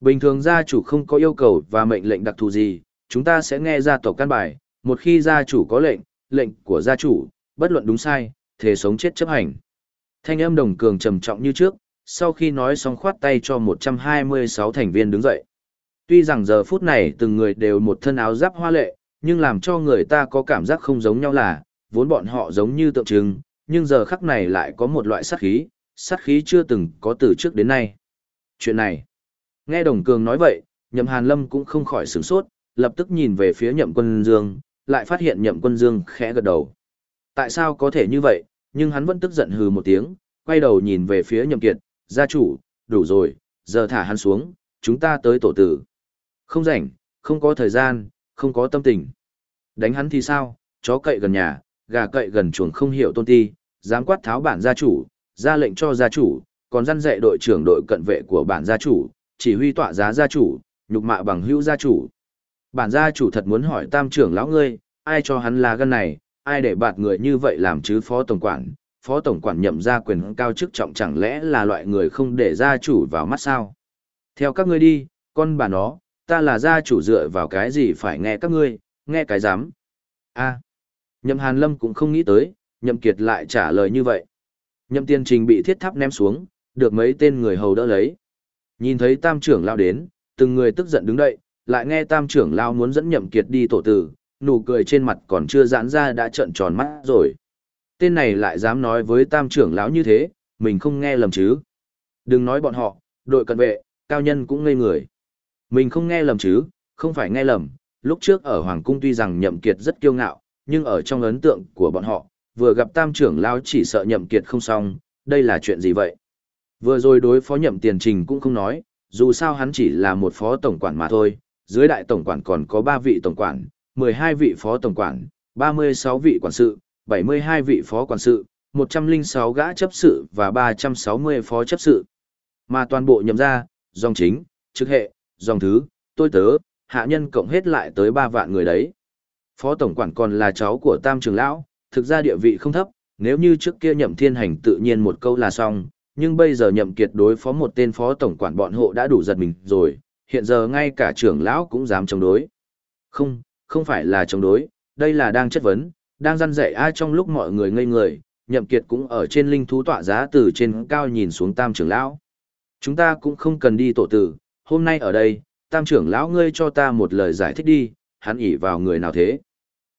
Bình thường gia chủ không có yêu cầu và mệnh lệnh đặc thù gì, chúng ta sẽ nghe gia tộc căn bài, một khi gia chủ có lệnh, lệnh của gia chủ, bất luận đúng sai, thể sống chết chấp hành. Thanh âm đồng cường trầm trọng như trước, sau khi nói xong khoát tay cho 126 thành viên đứng dậy. Tuy rằng giờ phút này từng người đều một thân áo giáp hoa lệ, nhưng làm cho người ta có cảm giác không giống nhau là, vốn bọn họ giống như tượng trưng, nhưng giờ khắc này lại có một loại sát khí, sát khí chưa từng có từ trước đến nay. Chuyện này, nghe Đồng Cường nói vậy, Nhậm Hàn Lâm cũng không khỏi sửng sốt, lập tức nhìn về phía Nhậm Quân Dương, lại phát hiện Nhậm Quân Dương khẽ gật đầu. Tại sao có thể như vậy, nhưng hắn vẫn tức giận hừ một tiếng, quay đầu nhìn về phía Nhậm Kiệt, gia chủ, đủ rồi, giờ thả hắn xuống, chúng ta tới tổ tử. Không rảnh, không có thời gian, không có tâm tình. Đánh hắn thì sao, chó cậy gần nhà, gà cậy gần chuồng không hiểu tôn ti, dám quát tháo bản gia chủ, ra lệnh cho gia chủ, còn răn dạy đội trưởng đội cận vệ của bản gia chủ, chỉ huy tọa giá gia chủ, nhục mạ bằng hữu gia chủ. Bản gia chủ thật muốn hỏi tam trưởng lão ngươi, ai cho hắn là gân này, ai để bạt người như vậy làm chứ phó tổng quản, phó tổng quản nhậm ra quyền cao chức trọng chẳng lẽ là loại người không để gia chủ vào mắt sao. Theo các ngươi đi, con bà nó, ta là gia chủ dựa vào cái gì phải nghe các ngươi, nghe cái dám. a nhậm hàn lâm cũng không nghĩ tới, nhậm kiệt lại trả lời như vậy. Nhậm tiên trình bị thiết tháp ném xuống, được mấy tên người hầu đỡ lấy. Nhìn thấy tam trưởng lao đến, từng người tức giận đứng đậy, lại nghe tam trưởng lao muốn dẫn nhậm kiệt đi tổ tử, nụ cười trên mặt còn chưa giãn ra đã trợn tròn mắt rồi. Tên này lại dám nói với tam trưởng lão như thế, mình không nghe lầm chứ. Đừng nói bọn họ, đội cận vệ, cao nhân cũng ngây người. Mình không nghe lầm chứ, không phải nghe lầm, lúc trước ở Hoàng Cung tuy rằng nhậm kiệt rất kiêu ngạo, nhưng ở trong ấn tượng của bọn họ, vừa gặp tam trưởng lão chỉ sợ nhậm kiệt không xong, đây là chuyện gì vậy? Vừa rồi đối phó nhậm tiền trình cũng không nói, dù sao hắn chỉ là một phó tổng quản mà thôi, dưới đại tổng quản còn có 3 vị tổng quản, 12 vị phó tổng quản, 36 vị quản sự, 72 vị phó quản sự, 106 gã chấp sự và 360 phó chấp sự. Mà toàn bộ nhậm ra, dòng chính, trực hệ, dòng thứ, tôi tớ, hạ nhân cộng hết lại tới 3 vạn người đấy. Phó tổng quản còn là cháu của tam trưởng lão, thực ra địa vị không thấp, nếu như trước kia nhậm thiên hành tự nhiên một câu là xong, nhưng bây giờ nhậm kiệt đối phó một tên phó tổng quản bọn hộ đã đủ giật mình rồi, hiện giờ ngay cả trưởng lão cũng dám chống đối. Không, không phải là chống đối, đây là đang chất vấn, đang răn dạy ai trong lúc mọi người ngây người, nhậm kiệt cũng ở trên linh thú tọa giá từ trên cao nhìn xuống tam trưởng lão. Chúng ta cũng không cần đi tổ tử, hôm nay ở đây, tam trưởng lão ngươi cho ta một lời giải thích đi, hắn ỉ vào người nào thế.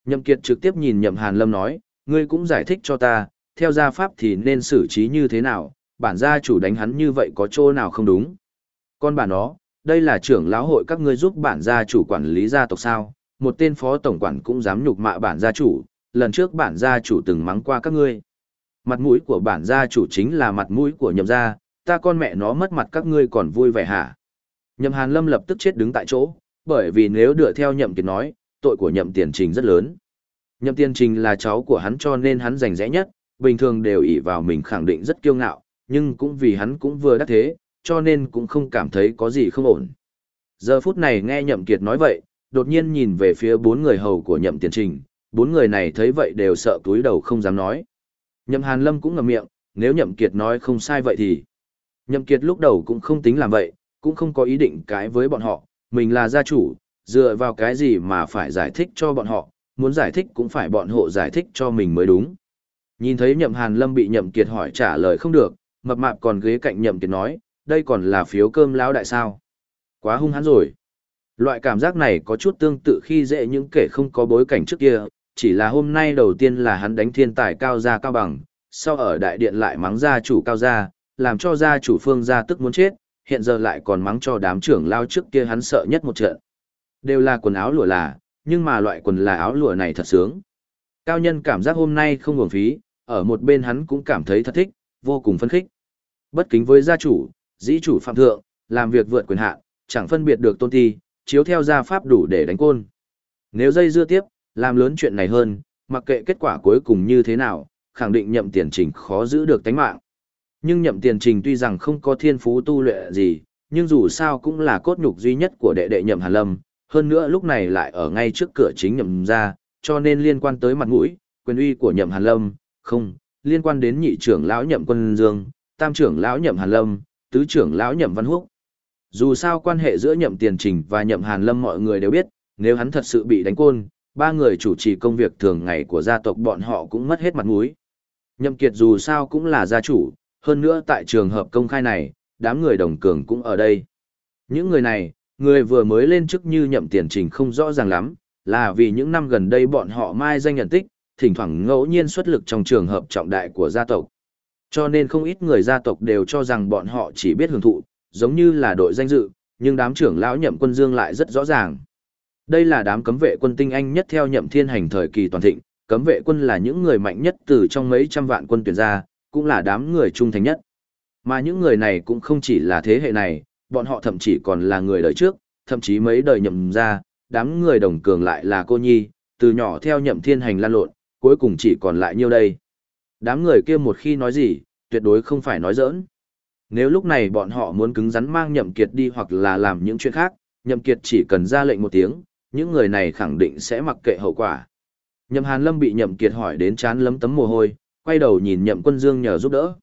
Nhậm kiệt trực tiếp nhìn nhậm hàn lâm nói, ngươi cũng giải thích cho ta, theo gia pháp thì nên xử trí như thế nào, bản gia chủ đánh hắn như vậy có chỗ nào không đúng. Con bà nó, đây là trưởng lão hội các ngươi giúp bản gia chủ quản lý gia tộc sao, một tên phó tổng quản cũng dám nhục mạ bản gia chủ, lần trước bản gia chủ từng mắng qua các ngươi. Mặt mũi của bản gia chủ chính là mặt mũi của nhậm gia, ta con mẹ nó mất mặt các ngươi còn vui vẻ hả? Nhậm Hàn Lâm lập tức chết đứng tại chỗ, bởi vì nếu dựa theo nhậm kiệt nói, tội của nhậm tiền trình rất lớn. Nhậm tiền trình là cháu của hắn cho nên hắn rành rẽ nhất, bình thường đều ỷ vào mình khẳng định rất kiêu ngạo, nhưng cũng vì hắn cũng vừa đắc thế, cho nên cũng không cảm thấy có gì không ổn. Giờ phút này nghe nhậm kiệt nói vậy, đột nhiên nhìn về phía bốn người hầu của nhậm tiền trình, bốn người này thấy vậy đều sợ túi đầu không dám nói. Nhậm Hàn Lâm cũng ngậm miệng, nếu nhậm kiệt nói không sai vậy thì. Nhậm kiệt lúc đầu cũng không tính làm vậy, cũng không có ý định cái với bọn họ, mình là gia chủ, dựa vào cái gì mà phải giải thích cho bọn họ, muốn giải thích cũng phải bọn hộ giải thích cho mình mới đúng. Nhìn thấy nhậm hàn lâm bị nhậm kiệt hỏi trả lời không được, mập mạp còn ghế cạnh nhậm kiệt nói, đây còn là phiếu cơm lão đại sao. Quá hung hãn rồi. Loại cảm giác này có chút tương tự khi dễ những kẻ không có bối cảnh trước kia, chỉ là hôm nay đầu tiên là hắn đánh thiên tài cao gia cao bằng, sau ở đại điện lại mắng gia chủ cao gia, làm cho gia chủ phương gia tức muốn chết, hiện giờ lại còn mắng cho đám trưởng lao trước kia hắn sợ nhất một trận. Đều là quần áo lụa là, nhưng mà loại quần là áo lụa này thật sướng. Cao nhân cảm giác hôm nay không uổng phí, ở một bên hắn cũng cảm thấy thật thích, vô cùng phấn khích. Bất kính với gia chủ, dĩ chủ phạm thượng, làm việc vượt quyền hạn, chẳng phân biệt được tôn ti, chiếu theo gia pháp đủ để đánh côn. Nếu dây dưa tiếp, làm lớn chuyện này hơn, mặc kệ kết quả cuối cùng như thế nào, khẳng định nhậm tiền trình khó giữ được tánh mạng. Nhưng nhậm tiền trình tuy rằng không có thiên phú tu luyện gì, nhưng dù sao cũng là cốt nhục duy nhất của đệ đệ nhậm Hàn Lâm, hơn nữa lúc này lại ở ngay trước cửa chính nhậm ra, cho nên liên quan tới mặt mũi, quyền uy của nhậm Hàn Lâm, không, liên quan đến nhị trưởng lão nhậm quân dương, tam trưởng lão nhậm Hàn Lâm, tứ trưởng lão nhậm văn húc. Dù sao quan hệ giữa nhậm tiền trình và nhậm Hàn Lâm mọi người đều biết, nếu hắn thật sự bị đánh côn, ba người chủ trì công việc thường ngày của gia tộc bọn họ cũng mất hết mặt mũi. Nhậm Kiệt dù sao cũng là gia chủ, hơn nữa tại trường hợp công khai này, đám người đồng cường cũng ở đây. Những người này, người vừa mới lên chức như nhậm tiền trình không rõ ràng lắm, là vì những năm gần đây bọn họ mai danh nhận tích, thỉnh thoảng ngẫu nhiên xuất lực trong trường hợp trọng đại của gia tộc. Cho nên không ít người gia tộc đều cho rằng bọn họ chỉ biết hưởng thụ, giống như là đội danh dự, nhưng đám trưởng lão nhậm quân dương lại rất rõ ràng. Đây là đám cấm vệ quân tinh anh nhất theo nhậm thiên hành thời kỳ toàn thịnh, cấm vệ quân là những người mạnh nhất từ trong mấy trăm vạn quân tuyển ra, cũng là đám người trung thành nhất. Mà những người này cũng không chỉ là thế hệ này, bọn họ thậm chí còn là người đời trước, thậm chí mấy đời nhậm ra, đám người đồng cường lại là cô nhi, từ nhỏ theo nhậm thiên hành lan lộn, cuối cùng chỉ còn lại nhiêu đây. Đám người kia một khi nói gì, tuyệt đối không phải nói giỡn. Nếu lúc này bọn họ muốn cứng rắn mang nhậm kiệt đi hoặc là làm những chuyện khác, nhậm kiệt chỉ cần ra lệnh một tiếng, những người này khẳng định sẽ mặc kệ hậu quả. Nhậm Hàn Lâm bị nhậm kiệt hỏi đến chán lấm tấm mồ hôi, quay đầu nhìn nhậm quân dương nhờ giúp đỡ.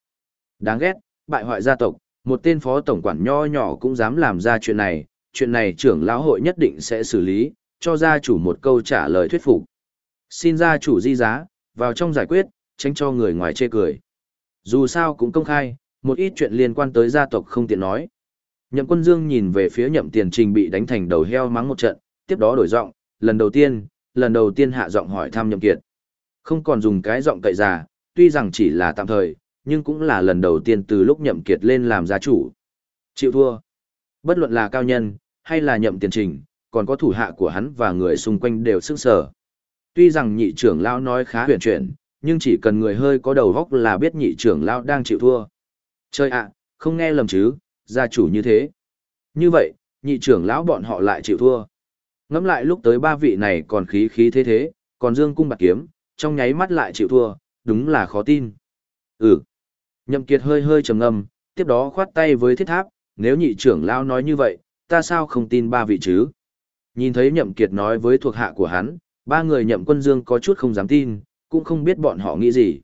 Đáng ghét, bại hoại gia tộc, một tên phó tổng quản nho nhỏ cũng dám làm ra chuyện này, chuyện này trưởng lão hội nhất định sẽ xử lý, cho gia chủ một câu trả lời thuyết phục. Xin gia chủ di giá, vào trong giải quyết, tránh cho người ngoài chê cười. Dù sao cũng công khai, một ít chuyện liên quan tới gia tộc không tiện nói. Nhậm quân dương nhìn về phía nhậm tiền trình bị đánh thành đầu heo mắng một trận, tiếp đó đổi giọng, lần đầu tiên, lần đầu tiên hạ giọng hỏi thăm nhậm kiệt. Không còn dùng cái giọng cậy già, tuy rằng chỉ là tạm thời, nhưng cũng là lần đầu tiên từ lúc nhậm kiệt lên làm gia chủ. Chịu thua. Bất luận là cao nhân, hay là nhậm tiền trình, còn có thủ hạ của hắn và người xung quanh đều sức sở. Tuy rằng nhị trưởng lão nói khá huyền chuyển, nhưng chỉ cần người hơi có đầu góc là biết nhị trưởng lão đang chịu thua. Chơi ạ, không nghe lầm chứ, gia chủ như thế. Như vậy, nhị trưởng lão bọn họ lại chịu thua. Ngắm lại lúc tới ba vị này còn khí khí thế thế, còn dương cung bạc kiếm, trong nháy mắt lại chịu thua, đúng là khó tin. Ừ. Nhậm Kiệt hơi hơi trầm ngâm, tiếp đó khoát tay với thiết tháp, nếu nhị trưởng lão nói như vậy, ta sao không tin ba vị chứ? Nhìn thấy Nhậm Kiệt nói với thuộc hạ của hắn, ba người Nhậm Quân Dương có chút không dám tin, cũng không biết bọn họ nghĩ gì.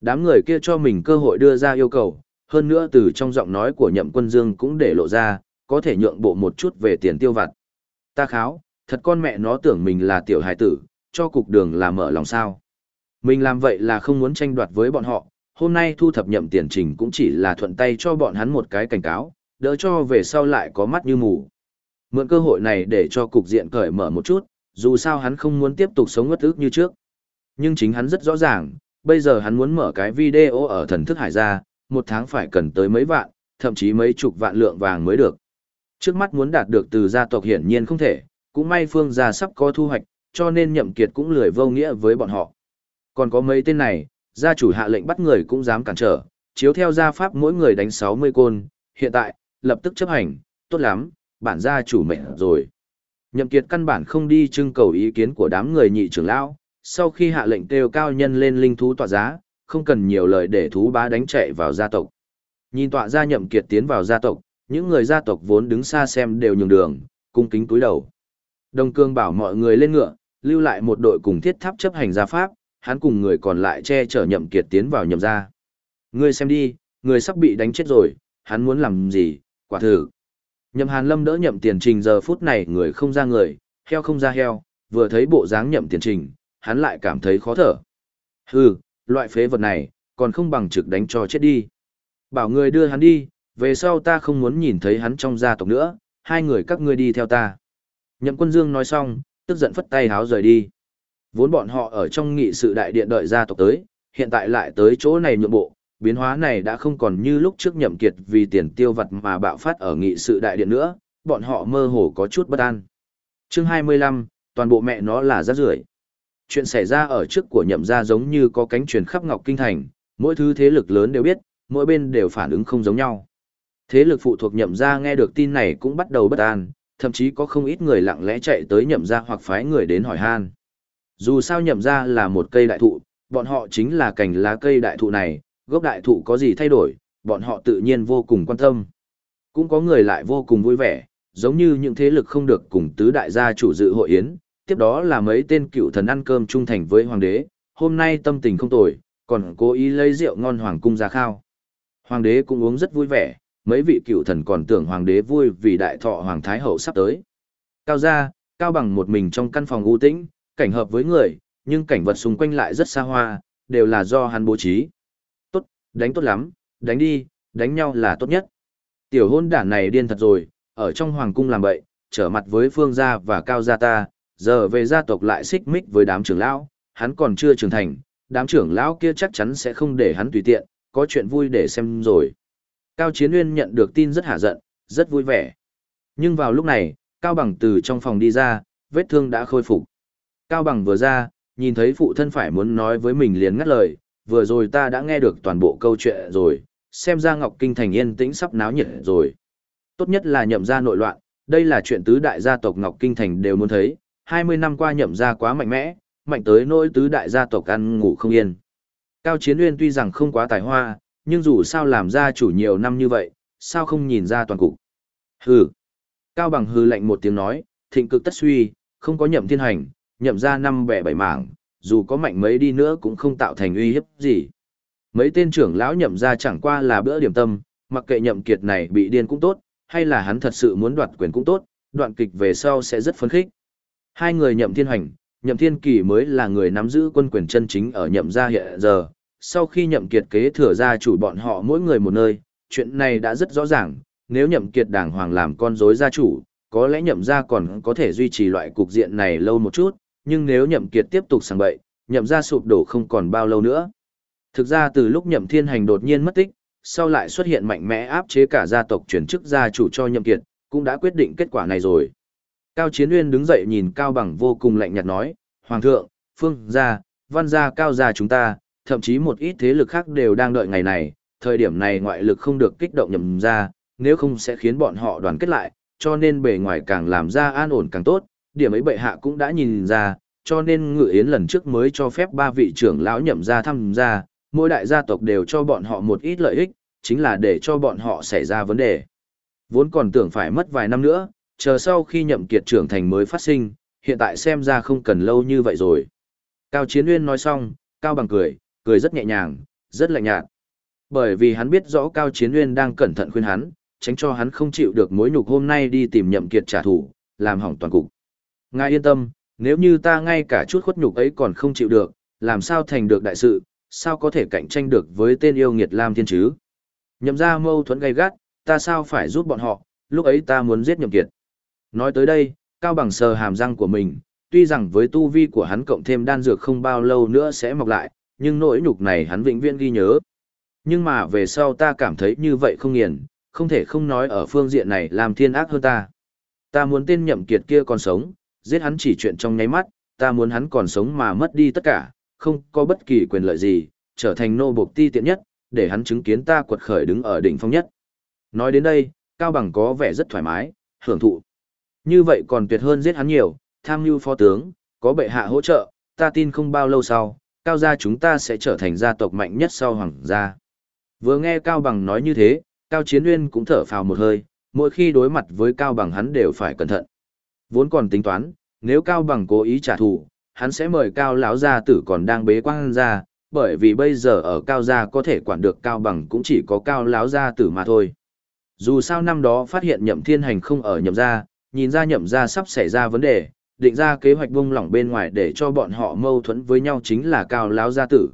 Đám người kia cho mình cơ hội đưa ra yêu cầu, hơn nữa từ trong giọng nói của Nhậm Quân Dương cũng để lộ ra, có thể nhượng bộ một chút về tiền tiêu vặt. Ta kháo, thật con mẹ nó tưởng mình là tiểu hải tử, cho cục đường là mở lòng sao. Mình làm vậy là không muốn tranh đoạt với bọn họ, hôm nay thu thập nhậm tiền trình cũng chỉ là thuận tay cho bọn hắn một cái cảnh cáo, đỡ cho về sau lại có mắt như mù. Mượn cơ hội này để cho cục diện cởi mở một chút, dù sao hắn không muốn tiếp tục sống ngất ức như trước. Nhưng chính hắn rất rõ ràng, bây giờ hắn muốn mở cái video ở thần thức hải ra, một tháng phải cần tới mấy vạn, thậm chí mấy chục vạn lượng vàng mới được. Trước mắt muốn đạt được từ gia tộc hiển nhiên không thể, cũng may phương gia sắp có thu hoạch, cho nên nhậm kiệt cũng lười vô nghĩa với bọn họ. Còn có mấy tên này, gia chủ hạ lệnh bắt người cũng dám cản trở, chiếu theo gia pháp mỗi người đánh 60 côn, hiện tại, lập tức chấp hành, tốt lắm, bản gia chủ mệnh rồi. Nhậm kiệt căn bản không đi trưng cầu ý kiến của đám người nhị trưởng lão, sau khi hạ lệnh kêu cao nhân lên linh thú tọa giá, không cần nhiều lời để thú bá đánh chạy vào gia tộc. Nhìn tọa gia nhậm kiệt tiến vào gia tộc, những người gia tộc vốn đứng xa xem đều nhường đường, cung kính cúi đầu. Đông cương bảo mọi người lên ngựa, lưu lại một đội cùng thiết tháp chấp hành gia pháp, hắn cùng người còn lại che chở nhậm kiệt tiến vào nhậm gia. Ngươi xem đi, người sắp bị đánh chết rồi, hắn muốn làm gì, quả thử. Nhậm Hàn Lâm đỡ nhậm tiền trình giờ phút này người không ra người, heo không ra heo, vừa thấy bộ dáng nhậm tiền trình, hắn lại cảm thấy khó thở. Hừ, loại phế vật này, còn không bằng trực đánh cho chết đi. Bảo người đưa hắn đi, về sau ta không muốn nhìn thấy hắn trong gia tộc nữa, hai người các ngươi đi theo ta. Nhậm quân dương nói xong, tức giận phất tay háo rời đi. Vốn bọn họ ở trong nghị sự đại điện đợi gia tộc tới, hiện tại lại tới chỗ này nhượng bộ, biến hóa này đã không còn như lúc trước nhậm kiệt vì tiền tiêu vật mà bạo phát ở nghị sự đại điện nữa, bọn họ mơ hồ có chút bất an. Chương 25, toàn bộ mẹ nó là rác rưởi. Chuyện xảy ra ở trước của nhậm gia giống như có cánh truyền khắp Ngọc Kinh Thành, mỗi thứ thế lực lớn đều biết, mỗi bên đều phản ứng không giống nhau. Thế lực phụ thuộc nhậm gia nghe được tin này cũng bắt đầu bất an, thậm chí có không ít người lặng lẽ chạy tới nhậm gia hoặc phái người đến hỏi han. Dù sao nhậm gia là một cây đại thụ, bọn họ chính là cành lá cây đại thụ này, gốc đại thụ có gì thay đổi, bọn họ tự nhiên vô cùng quan tâm. Cũng có người lại vô cùng vui vẻ, giống như những thế lực không được cùng tứ đại gia chủ dự hội yến, tiếp đó là mấy tên cựu thần ăn cơm trung thành với hoàng đế, hôm nay tâm tình không tồi, còn cố ý lấy rượu ngon hoàng cung ra khao. Hoàng đế cũng uống rất vui vẻ, mấy vị cựu thần còn tưởng hoàng đế vui vì đại thọ hoàng thái hậu sắp tới. Cao gia, cao bằng một mình trong căn phòng u tĩnh, cảnh hợp với người, nhưng cảnh vật xung quanh lại rất xa hoa, đều là do hắn bố trí. Đánh tốt lắm, đánh đi, đánh nhau là tốt nhất. Tiểu hôn đản này điên thật rồi, ở trong hoàng cung làm bậy, trở mặt với phương gia và cao gia ta, giờ về gia tộc lại xích mích với đám trưởng lão, hắn còn chưa trưởng thành, đám trưởng lão kia chắc chắn sẽ không để hắn tùy tiện, có chuyện vui để xem rồi. Cao Chiến Nguyên nhận được tin rất hả giận, rất vui vẻ. Nhưng vào lúc này, Cao Bằng từ trong phòng đi ra, vết thương đã khôi phục. Cao Bằng vừa ra, nhìn thấy phụ thân phải muốn nói với mình liền ngắt lời, vừa rồi ta đã nghe được toàn bộ câu chuyện rồi, xem ra Ngọc Kinh thành yên tĩnh sắp náo nhiệt rồi. Tốt nhất là nhậm ra nội loạn, đây là chuyện tứ đại gia tộc Ngọc Kinh thành đều muốn thấy, 20 năm qua nhậm ra quá mạnh mẽ, mạnh tới nỗi tứ đại gia tộc ăn ngủ không yên. Cao Chiến Uyên tuy rằng không quá tài hoa, nhưng dù sao làm gia chủ nhiều năm như vậy, sao không nhìn ra toàn cục. Hừ. Cao Bằng hừ lạnh một tiếng nói, thịnh cực tất suy, không có nhậm thiên hành, nhậm ra năm bẻ bảy mảng, dù có mạnh mấy đi nữa cũng không tạo thành uy hiếp gì. Mấy tên trưởng lão nhậm ra chẳng qua là bữa điểm tâm, mặc kệ nhậm kiệt này bị điên cũng tốt, hay là hắn thật sự muốn đoạt quyền cũng tốt, đoạn kịch về sau sẽ rất phấn khích. Hai người nhậm thiên hành, nhậm thiên kỳ mới là người nắm giữ quân quyền chân chính ở nhậm gia hiện giờ. Sau khi nhậm kiệt kế thừa gia chủ bọn họ mỗi người một nơi, chuyện này đã rất rõ ràng, nếu nhậm kiệt đàng hoàng làm con rối gia chủ, có lẽ nhậm gia còn có thể duy trì loại cục diện này lâu một chút, nhưng nếu nhậm kiệt tiếp tục sang bậy, nhậm gia sụp đổ không còn bao lâu nữa. Thực ra từ lúc nhậm thiên hành đột nhiên mất tích, sau lại xuất hiện mạnh mẽ áp chế cả gia tộc chuyển chức gia chủ cho nhậm kiệt, cũng đã quyết định kết quả này rồi. Cao Chiến Uyên đứng dậy nhìn Cao Bằng vô cùng lạnh nhạt nói, Hoàng thượng, Phương gia, Văn gia Cao gia chúng ta, thậm chí một ít thế lực khác đều đang đợi ngày này, thời điểm này ngoại lực không được kích động nhậm ra, nếu không sẽ khiến bọn họ đoàn kết lại, cho nên bề ngoài càng làm ra an ổn càng tốt, điểm ấy bệ hạ cũng đã nhìn ra, cho nên ngự yến lần trước mới cho phép ba vị trưởng lão nhậm ra tham gia, mỗi đại gia tộc đều cho bọn họ một ít lợi ích, chính là để cho bọn họ xảy ra vấn đề. Vốn còn tưởng phải mất vài năm nữa, chờ sau khi nhậm kiệt trưởng thành mới phát sinh, hiện tại xem ra không cần lâu như vậy rồi. Cao Chiến Uyên nói xong, Cao Bằng cười, cười rất nhẹ nhàng, rất lạnh nhạt. Bởi vì hắn biết rõ Cao Chiến Uyên đang cẩn thận khuyên hắn, tránh cho hắn không chịu được mối nhục hôm nay đi tìm nhậm kiệt trả thù, làm hỏng toàn cục. Ngài yên tâm, nếu như ta ngay cả chút khuất nhục ấy còn không chịu được, làm sao thành được đại sự, sao có thể cạnh tranh được với tên yêu nghiệt Lam Thiên chứ? Nhậm ra mâu thuẫn gay gắt, ta sao phải giúp bọn họ, lúc ấy ta muốn giết nhậm kiệt. Nói tới đây, Cao Bằng sờ hàm răng của mình, tuy rằng với tu vi của hắn cộng thêm đan dược không bao lâu nữa sẽ mọc lại, nhưng nỗi nhục này hắn vĩnh viễn ghi nhớ. Nhưng mà về sau ta cảm thấy như vậy không nghiền, không thể không nói ở phương diện này làm thiên ác hơn ta. Ta muốn tên nhậm kiệt kia còn sống, giết hắn chỉ chuyện trong nháy mắt, ta muốn hắn còn sống mà mất đi tất cả, không có bất kỳ quyền lợi gì, trở thành nô bộc ti tiện nhất, để hắn chứng kiến ta quật khởi đứng ở đỉnh phong nhất. Nói đến đây, Cao Bằng có vẻ rất thoải mái, hưởng thụ. Như vậy còn tuyệt hơn giết hắn nhiều, tham mưu phó tướng, có bệ hạ hỗ trợ, ta tin không bao lâu sau, Cao gia chúng ta sẽ trở thành gia tộc mạnh nhất sau hoàng gia. Vừa nghe Cao Bằng nói như thế, Cao Chiến Uyên cũng thở phào một hơi, mỗi khi đối mặt với Cao Bằng hắn đều phải cẩn thận. Vốn còn tính toán, nếu Cao Bằng cố ý trả thù, hắn sẽ mời Cao lão gia tử còn đang bế quan ra, bởi vì bây giờ ở Cao gia có thể quản được Cao Bằng cũng chỉ có Cao lão gia tử mà thôi. Dù sao năm đó phát hiện Nhậm Thiên Hành không ở Nhậm gia, nhìn ra Nhậm gia sắp xảy ra vấn đề, định ra kế hoạch bung lỏng bên ngoài để cho bọn họ mâu thuẫn với nhau chính là Cao lão gia tử.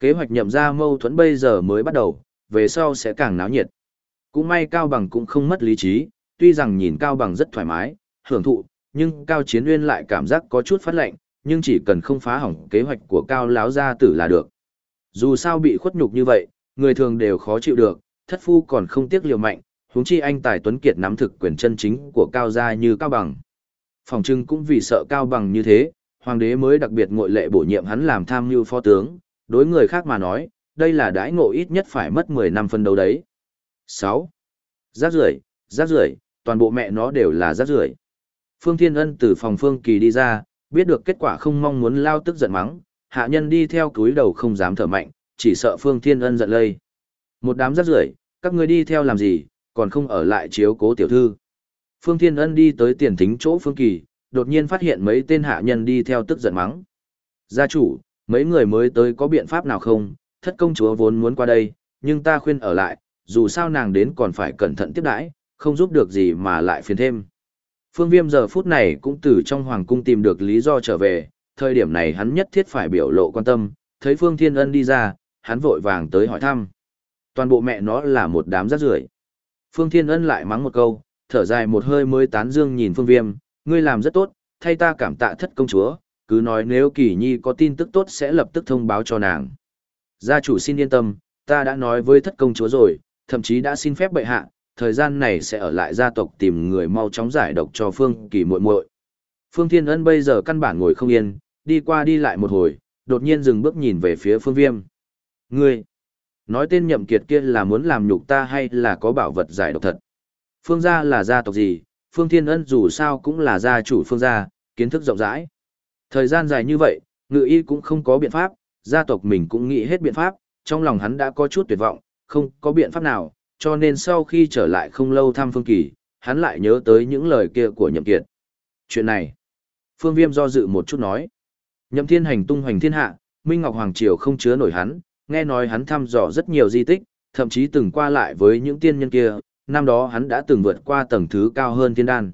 Kế hoạch Nhậm gia mâu thuẫn bây giờ mới bắt đầu, về sau sẽ càng náo nhiệt. Cũng may Cao Bằng cũng không mất lý trí, tuy rằng nhìn Cao Bằng rất thoải mái, hưởng thụ, nhưng Cao Chiến Uyên lại cảm giác có chút phát lệnh, nhưng chỉ cần không phá hỏng kế hoạch của Cao Láo Gia Tử là được. Dù sao bị khuất nhục như vậy, người thường đều khó chịu được, thất phu còn không tiếc liều mạnh, huống chi anh Tài Tuấn Kiệt nắm thực quyền chân chính của Cao Gia như Cao Bằng. Phòng trưng cũng vì sợ Cao Bằng như thế, Hoàng đế mới đặc biệt ngội lệ bổ nhiệm hắn làm tham mưu phó tướng, đối người khác mà nói, đây là đãi ngộ ít nhất phải mất 10 năm phân đấu đấy. 6. Rác rưởi, rác rưởi, toàn bộ mẹ nó đều là rác rưởi. Phương Thiên Ân từ phòng Phương Kỳ đi ra, biết được kết quả không mong muốn lao tức giận mắng, hạ nhân đi theo túi đầu không dám thở mạnh, chỉ sợ Phương Thiên Ân giận lây. Một đám rác rưởi, các người đi theo làm gì, còn không ở lại chiếu cố tiểu thư. Phương Thiên Ân đi tới tiền thính chỗ Phương Kỳ, đột nhiên phát hiện mấy tên hạ nhân đi theo tức giận mắng. Gia chủ, mấy người mới tới có biện pháp nào không, thất công chúa vốn muốn qua đây, nhưng ta khuyên ở lại, dù sao nàng đến còn phải cẩn thận tiếp đãi, không giúp được gì mà lại phiền thêm. Phương Viêm giờ phút này cũng từ trong hoàng cung tìm được lý do trở về, thời điểm này hắn nhất thiết phải biểu lộ quan tâm, thấy Phương Thiên Ân đi ra, hắn vội vàng tới hỏi thăm. Toàn bộ mẹ nó là một đám rác rưởi. Phương Thiên Ân lại mắng một câu, thở dài một hơi mới tán dương nhìn Phương Viêm, ngươi làm rất tốt, thay ta cảm tạ thất công chúa, cứ nói nếu Kỳ Nhi có tin tức tốt sẽ lập tức thông báo cho nàng. Gia chủ xin yên tâm, ta đã nói với thất công chúa rồi, thậm chí đã xin phép bệ hạ, thời gian này sẽ ở lại gia tộc tìm người mau chóng giải độc cho Phương Kỳ muội muội. Phương Thiên Ân bây giờ căn bản ngồi không yên, đi qua đi lại một hồi, đột nhiên dừng bước nhìn về phía Phương Viêm. Ngươi, nói tên nhậm kiệt kia là muốn làm nhục ta hay là có bảo vật giải độc thật? Phương gia là gia tộc gì? Phương Thiên Ân dù sao cũng là gia chủ Phương gia, kiến thức rộng rãi. Thời gian dài như vậy, ngự y cũng không có biện pháp, gia tộc mình cũng nghĩ hết biện pháp, trong lòng hắn đã có chút tuyệt vọng, không có biện pháp nào, cho nên sau khi trở lại không lâu thăm Phương Kỳ, hắn lại nhớ tới những lời kia của Nhậm Kiệt. Chuyện này, Phương Viêm do dự một chút nói. Nhậm Thiên Hành tung hoành thiên hạ, Minh Ngọc Hoàng Triều không chứa nổi hắn, nghe nói hắn thăm dò rất nhiều di tích, thậm chí từng qua lại với những tiên nhân kia, năm đó hắn đã từng vượt qua tầng thứ cao hơn thiên đan.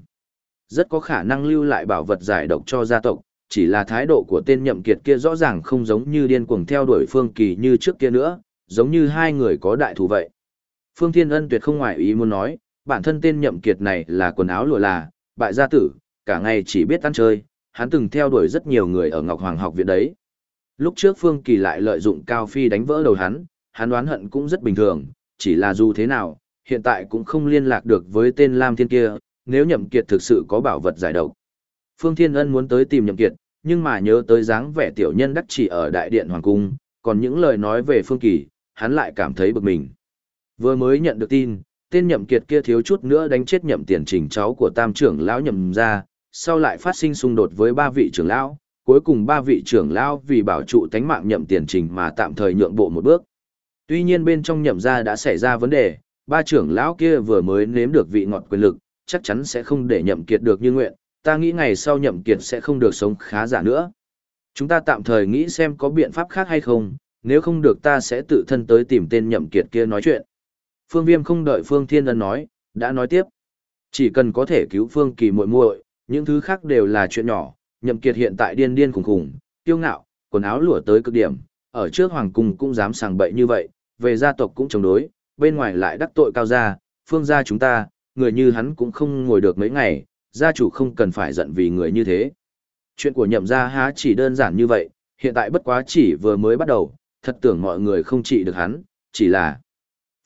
Rất có khả năng lưu lại bảo vật giải độc cho gia tộc, chỉ là thái độ của tên nhậm kiệt kia rõ ràng không giống như điên cuồng theo đuổi Phương Kỳ như trước kia nữa, giống như hai người có đại thù vậy. Phương Thiên Ân tuyệt không ngoại ý muốn nói, bản thân tên nhậm kiệt này là quần áo lụa là, bại gia tử, cả ngày chỉ biết ăn chơi, hắn từng theo đuổi rất nhiều người ở Ngọc Hoàng học viện đấy. Lúc trước Phương Kỳ lại lợi dụng Cao Phi đánh vỡ đầu hắn, hắn đoán hận cũng rất bình thường, chỉ là dù thế nào, hiện tại cũng không liên lạc được với tên Lam Thiên kia, nếu nhậm kiệt thực sự có bảo vật giải độc. Phương Thiên Ân muốn tới tìm nhậm kiệt, nhưng mà nhớ tới dáng vẻ tiểu nhân đắc chỉ ở đại điện hoàng cung, còn những lời nói về Phương Kỳ, hắn lại cảm thấy bực mình. Vừa mới nhận được tin, tên nhậm kiệt kia thiếu chút nữa đánh chết nhậm tiền trình cháu của tam trưởng lão nhậm ra, sau lại phát sinh xung đột với ba vị trưởng lão, cuối cùng ba vị trưởng lão vì bảo trụ tánh mạng nhậm tiền trình mà tạm thời nhượng bộ một bước. Tuy nhiên bên trong nhậm gia đã xảy ra vấn đề, ba trưởng lão kia vừa mới nếm được vị ngọt quyền lực, chắc chắn sẽ không để nhậm kiệt được như nguyện, ta nghĩ ngày sau nhậm kiệt sẽ không được sống khá giả nữa. Chúng ta tạm thời nghĩ xem có biện pháp khác hay không, nếu không được ta sẽ tự thân tới tìm tên nhậm kiệt kia nói chuyện. Phương Viêm không đợi Phương Thiên Ân nói, đã nói tiếp. Chỉ cần có thể cứu Phương Kỳ muội muội, những thứ khác đều là chuyện nhỏ, nhậm kiệt hiện tại điên điên khủng khủng, tiêu ngạo, quần áo lụa tới cực điểm, ở trước hoàng cung cũng dám sàng bậy như vậy, về gia tộc cũng chống đối, bên ngoài lại đắc tội cao gia, phương gia chúng ta, người như hắn cũng không ngồi được mấy ngày, gia chủ không cần phải giận vì người như thế. Chuyện của nhậm gia há chỉ đơn giản như vậy, hiện tại bất quá chỉ vừa mới bắt đầu, thật tưởng mọi người không trị được hắn, chỉ là...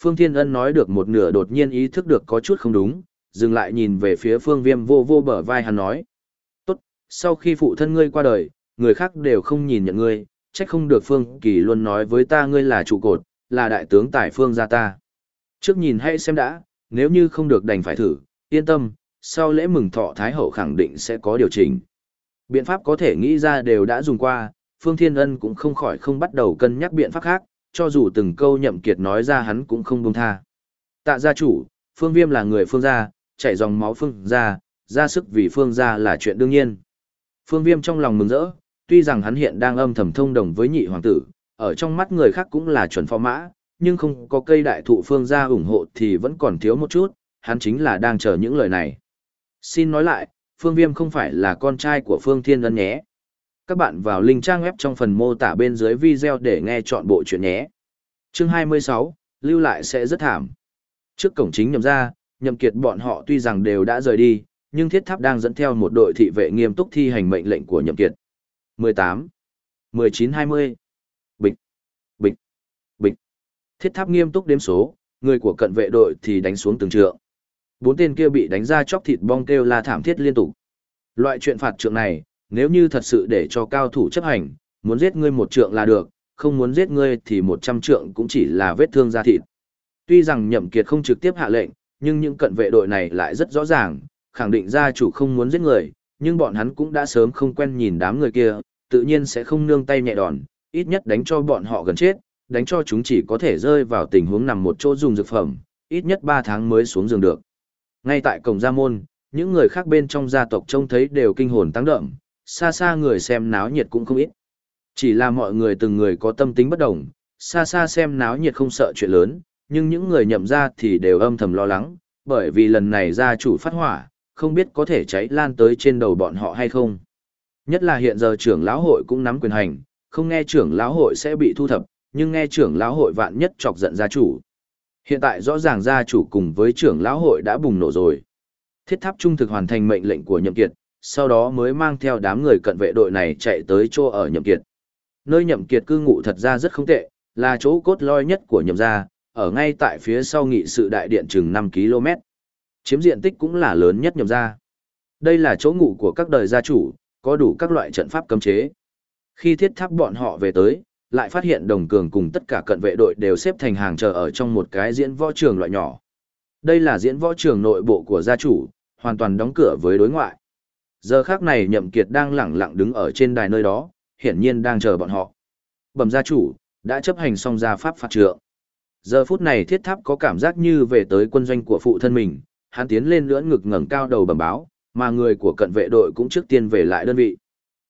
Phương Thiên Ân nói được một nửa đột nhiên ý thức được có chút không đúng, dừng lại nhìn về phía phương viêm vô vô bờ vai hắn nói. Tốt, sau khi phụ thân ngươi qua đời, người khác đều không nhìn nhận ngươi, trách không được phương kỳ luôn nói với ta ngươi là trụ cột, là đại tướng tài phương gia ta. Trước nhìn hãy xem đã, nếu như không được đành phải thử, yên tâm, sau lễ mừng thọ Thái Hậu khẳng định sẽ có điều chỉnh. Biện pháp có thể nghĩ ra đều đã dùng qua, Phương Thiên Ân cũng không khỏi không bắt đầu cân nhắc biện pháp khác, cho dù từng câu nhậm kiệt nói ra hắn cũng không buông tha. Tạ gia chủ, Phương Viêm là người Phương gia, chảy dòng máu Phương gia, ra sức vì Phương gia là chuyện đương nhiên. Phương Viêm trong lòng mừng rỡ, tuy rằng hắn hiện đang âm thầm thông đồng với nhị hoàng tử, ở trong mắt người khác cũng là chuẩn phó mã, nhưng không có cây đại thụ Phương gia ủng hộ thì vẫn còn thiếu một chút, hắn chính là đang chờ những lời này. Xin nói lại, Phương Viêm không phải là con trai của Phương Thiên Ân nhé. Các bạn vào link trang web trong phần mô tả bên dưới video để nghe chọn bộ chuyện nhé. Chương 26, lưu lại sẽ rất thảm. Trước cổng chính nhậm ra, nhậm kiệt bọn họ tuy rằng đều đã rời đi, nhưng thiết tháp đang dẫn theo một đội thị vệ nghiêm túc thi hành mệnh lệnh của nhậm kiệt. 18, 19 20. Bịch, bịch, bịch. Thiết tháp nghiêm túc đếm số, người của cận vệ đội thì đánh xuống từng trượng. Bốn tên kia bị đánh ra chóc thịt bong kêu la thảm thiết liên tục. Loại chuyện phạt trượng này, nếu như thật sự để cho cao thủ chấp hành, muốn giết ngươi một trượng là được, không muốn giết ngươi thì một trăm trượng cũng chỉ là vết thương da thịt. Tuy rằng nhậm kiệt không trực tiếp hạ lệnh, nhưng những cận vệ đội này lại rất rõ ràng, khẳng định gia chủ không muốn giết người, nhưng bọn hắn cũng đã sớm không quen nhìn đám người kia, tự nhiên sẽ không nương tay nhẹ đòn, ít nhất đánh cho bọn họ gần chết, đánh cho chúng chỉ có thể rơi vào tình huống nằm một chỗ dùng dược phẩm, ít nhất 3 tháng mới xuống giường được. Ngay tại cổng gia môn, những người khác bên trong gia tộc trông thấy đều kinh hồn tăng động xa xa người xem náo nhiệt cũng không ít. Chỉ là mọi người từng người có tâm tính bất đồng, xa xa xem náo nhiệt không sợ chuyện lớn, nhưng những người nhậm ra thì đều âm thầm lo lắng, bởi vì lần này gia chủ phát hỏa, không biết có thể cháy lan tới trên đầu bọn họ hay không. Nhất là hiện giờ trưởng lão hội cũng nắm quyền hành, không nghe trưởng lão hội sẽ bị thu thập, nhưng nghe trưởng lão hội vạn nhất chọc giận gia chủ. Hiện tại rõ ràng gia chủ cùng với trưởng lão hội đã bùng nổ rồi. Thiết tháp trung thực hoàn thành mệnh lệnh của nhậm kiệt, sau đó mới mang theo đám người cận vệ đội này chạy tới chỗ ở nhậm kiệt. Nơi nhậm kiệt cư ngụ thật ra rất không tệ, là chỗ cốt lõi nhất của nhậm gia, ở ngay tại phía sau nghị sự đại điện chừng 5 km. Chiếm diện tích cũng là lớn nhất nhậm gia. Đây là chỗ ngủ của các đời gia chủ, có đủ các loại trận pháp cấm chế. Khi thiết tháp bọn họ về tới, lại phát hiện đồng cường cùng tất cả cận vệ đội đều xếp thành hàng chờ ở trong một cái diễn võ trường loại nhỏ. Đây là diễn võ trường nội bộ của gia chủ, hoàn toàn đóng cửa với đối ngoại. Giờ khác này nhậm kiệt đang lẳng lặng đứng ở trên đài nơi đó, hiển nhiên đang chờ bọn họ. Bẩm gia chủ, đã chấp hành xong gia pháp phạt trượng. Giờ phút này thiết tháp có cảm giác như về tới quân doanh của phụ thân mình, hắn tiến lên lưỡn ngực ngẩng cao đầu bẩm báo, mà người của cận vệ đội cũng trước tiên về lại đơn vị.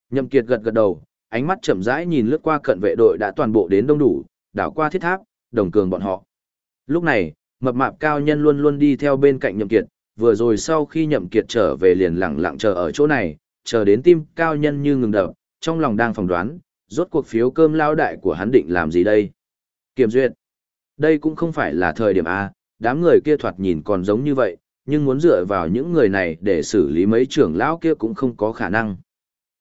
Nhậm kiệt gật gật đầu, ánh mắt chậm rãi nhìn lướt qua cận vệ đội đã toàn bộ đến đông đủ, đảo qua thiết tháp, đồng cường bọn họ. Lúc này, mập mạp cao nhân luôn luôn đi theo bên cạnh nhậm kiệt, vừa rồi sau khi nhậm kiệt trở về liền lặng lặng chờ ở chỗ này, chờ đến tim cao nhân như ngừng đập, trong lòng đang phỏng đoán, rốt cuộc phiếu cơm lao đại của hắn định làm gì đây? Kiểm duyệt. Đây cũng không phải là thời điểm A, đám người kia thoạt nhìn còn giống như vậy, nhưng muốn dựa vào những người này để xử lý mấy trưởng lão kia cũng không có khả năng.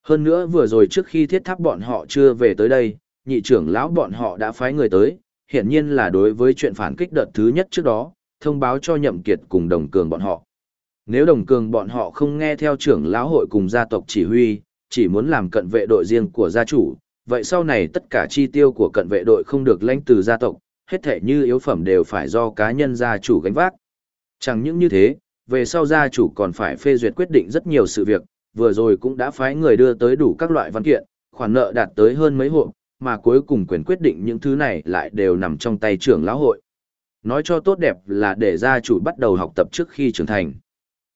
Hơn nữa vừa rồi trước khi thiết tháp bọn họ chưa về tới đây, nhị trưởng lão bọn họ đã phái người tới, hiển nhiên là đối với chuyện phản kích đợt thứ nhất trước đó, thông báo cho nhậm kiệt cùng đồng cường bọn họ. Nếu đồng cường bọn họ không nghe theo trưởng lão hội cùng gia tộc chỉ huy, chỉ muốn làm cận vệ đội riêng của gia chủ, vậy sau này tất cả chi tiêu của cận vệ đội không được lãnh từ gia tộc, hết thể như yếu phẩm đều phải do cá nhân gia chủ gánh vác. Chẳng những như thế, về sau gia chủ còn phải phê duyệt quyết định rất nhiều sự việc, vừa rồi cũng đã phái người đưa tới đủ các loại văn kiện, khoản nợ đạt tới hơn mấy hộ, mà cuối cùng quyền quyết định những thứ này lại đều nằm trong tay trưởng lão hội. Nói cho tốt đẹp là để gia chủ bắt đầu học tập trước khi trưởng thành.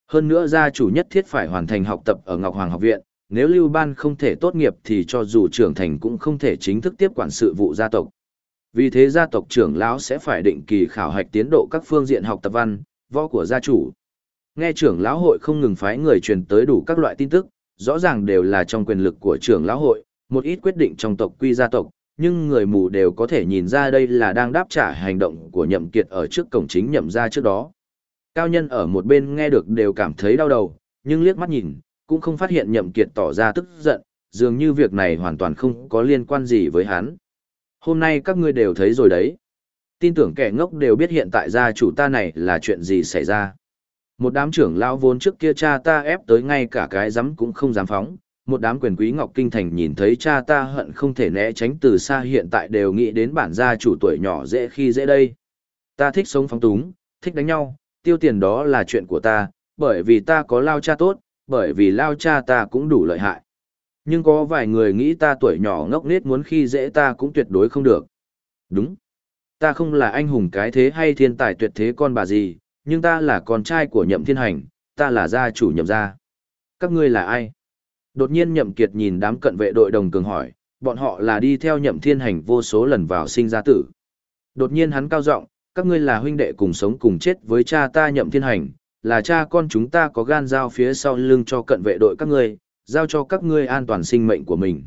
Hơn nữa gia chủ nhất thiết phải hoàn thành học tập ở Ngọc Hoàng học viện, nếu lưu ban không thể tốt nghiệp thì cho dù trưởng thành cũng không thể chính thức tiếp quản sự vụ gia tộc. Vì thế gia tộc trưởng lão sẽ phải định kỳ khảo hạch tiến độ các phương diện học tập văn, võ của gia chủ. Nghe trưởng lão hội không ngừng phái người truyền tới đủ các loại tin tức, rõ ràng đều là trong quyền lực của trưởng lão hội, một ít quyết định trong tộc quy gia tộc, nhưng người mù đều có thể nhìn ra đây là đang đáp trả hành động của nhậm kiệt ở trước cổng chính nhậm gia trước đó. Cao nhân ở một bên nghe được đều cảm thấy đau đầu, nhưng liếc mắt nhìn, cũng không phát hiện nhậm kiệt tỏ ra tức giận, dường như việc này hoàn toàn không có liên quan gì với hắn. Hôm nay các ngươi đều thấy rồi đấy. Tin tưởng kẻ ngốc đều biết hiện tại gia chủ ta này là chuyện gì xảy ra. Một đám trưởng lão vốn trước kia cha ta ép tới ngay cả cái giấm cũng không dám phóng, một đám quyền quý Ngọc Kinh Thành nhìn thấy cha ta hận không thể né tránh từ xa hiện tại đều nghĩ đến bản gia chủ tuổi nhỏ dễ khi dễ đây. Ta thích sống phóng túng, thích đánh nhau, tiêu tiền đó là chuyện của ta, bởi vì ta có lao cha tốt, bởi vì lao cha ta cũng đủ lợi hại. Nhưng có vài người nghĩ ta tuổi nhỏ ngốc nghếch muốn khi dễ ta cũng tuyệt đối không được. Đúng. Ta không là anh hùng cái thế hay thiên tài tuyệt thế con bà gì, nhưng ta là con trai của nhậm thiên hành, ta là gia chủ nhậm gia. Các ngươi là ai? Đột nhiên nhậm kiệt nhìn đám cận vệ đội đồng cường hỏi, bọn họ là đi theo nhậm thiên hành vô số lần vào sinh ra tử. Đột nhiên hắn cao giọng, các ngươi là huynh đệ cùng sống cùng chết với cha ta nhậm thiên hành, là cha con chúng ta có gan giao phía sau lưng cho cận vệ đội các ngươi, giao cho các ngươi an toàn sinh mệnh của mình.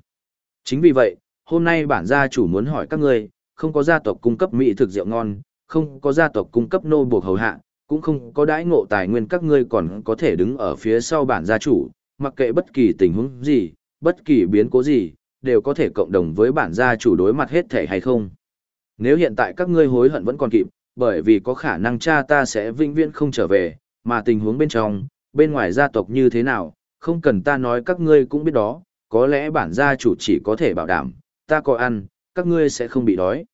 Chính vì vậy, hôm nay bản gia chủ muốn hỏi các ngươi, không có gia tộc cung cấp mỹ thực rượu ngon, không có gia tộc cung cấp nô buộc hầu hạ, cũng không có đãi ngộ tài nguyên các ngươi còn có thể đứng ở phía sau bản gia chủ, mặc kệ bất kỳ tình huống gì, bất kỳ biến cố gì, đều có thể cộng đồng với bản gia chủ đối mặt hết thể hay không. Nếu hiện tại các ngươi hối hận vẫn còn kịp, bởi vì có khả năng cha ta sẽ vĩnh viễn không trở về, mà tình huống bên trong, bên ngoài gia tộc như thế nào, không cần ta nói các ngươi cũng biết đó, có lẽ bản gia chủ chỉ có thể bảo đảm, ta có ăn, các ngươi sẽ không bị đói.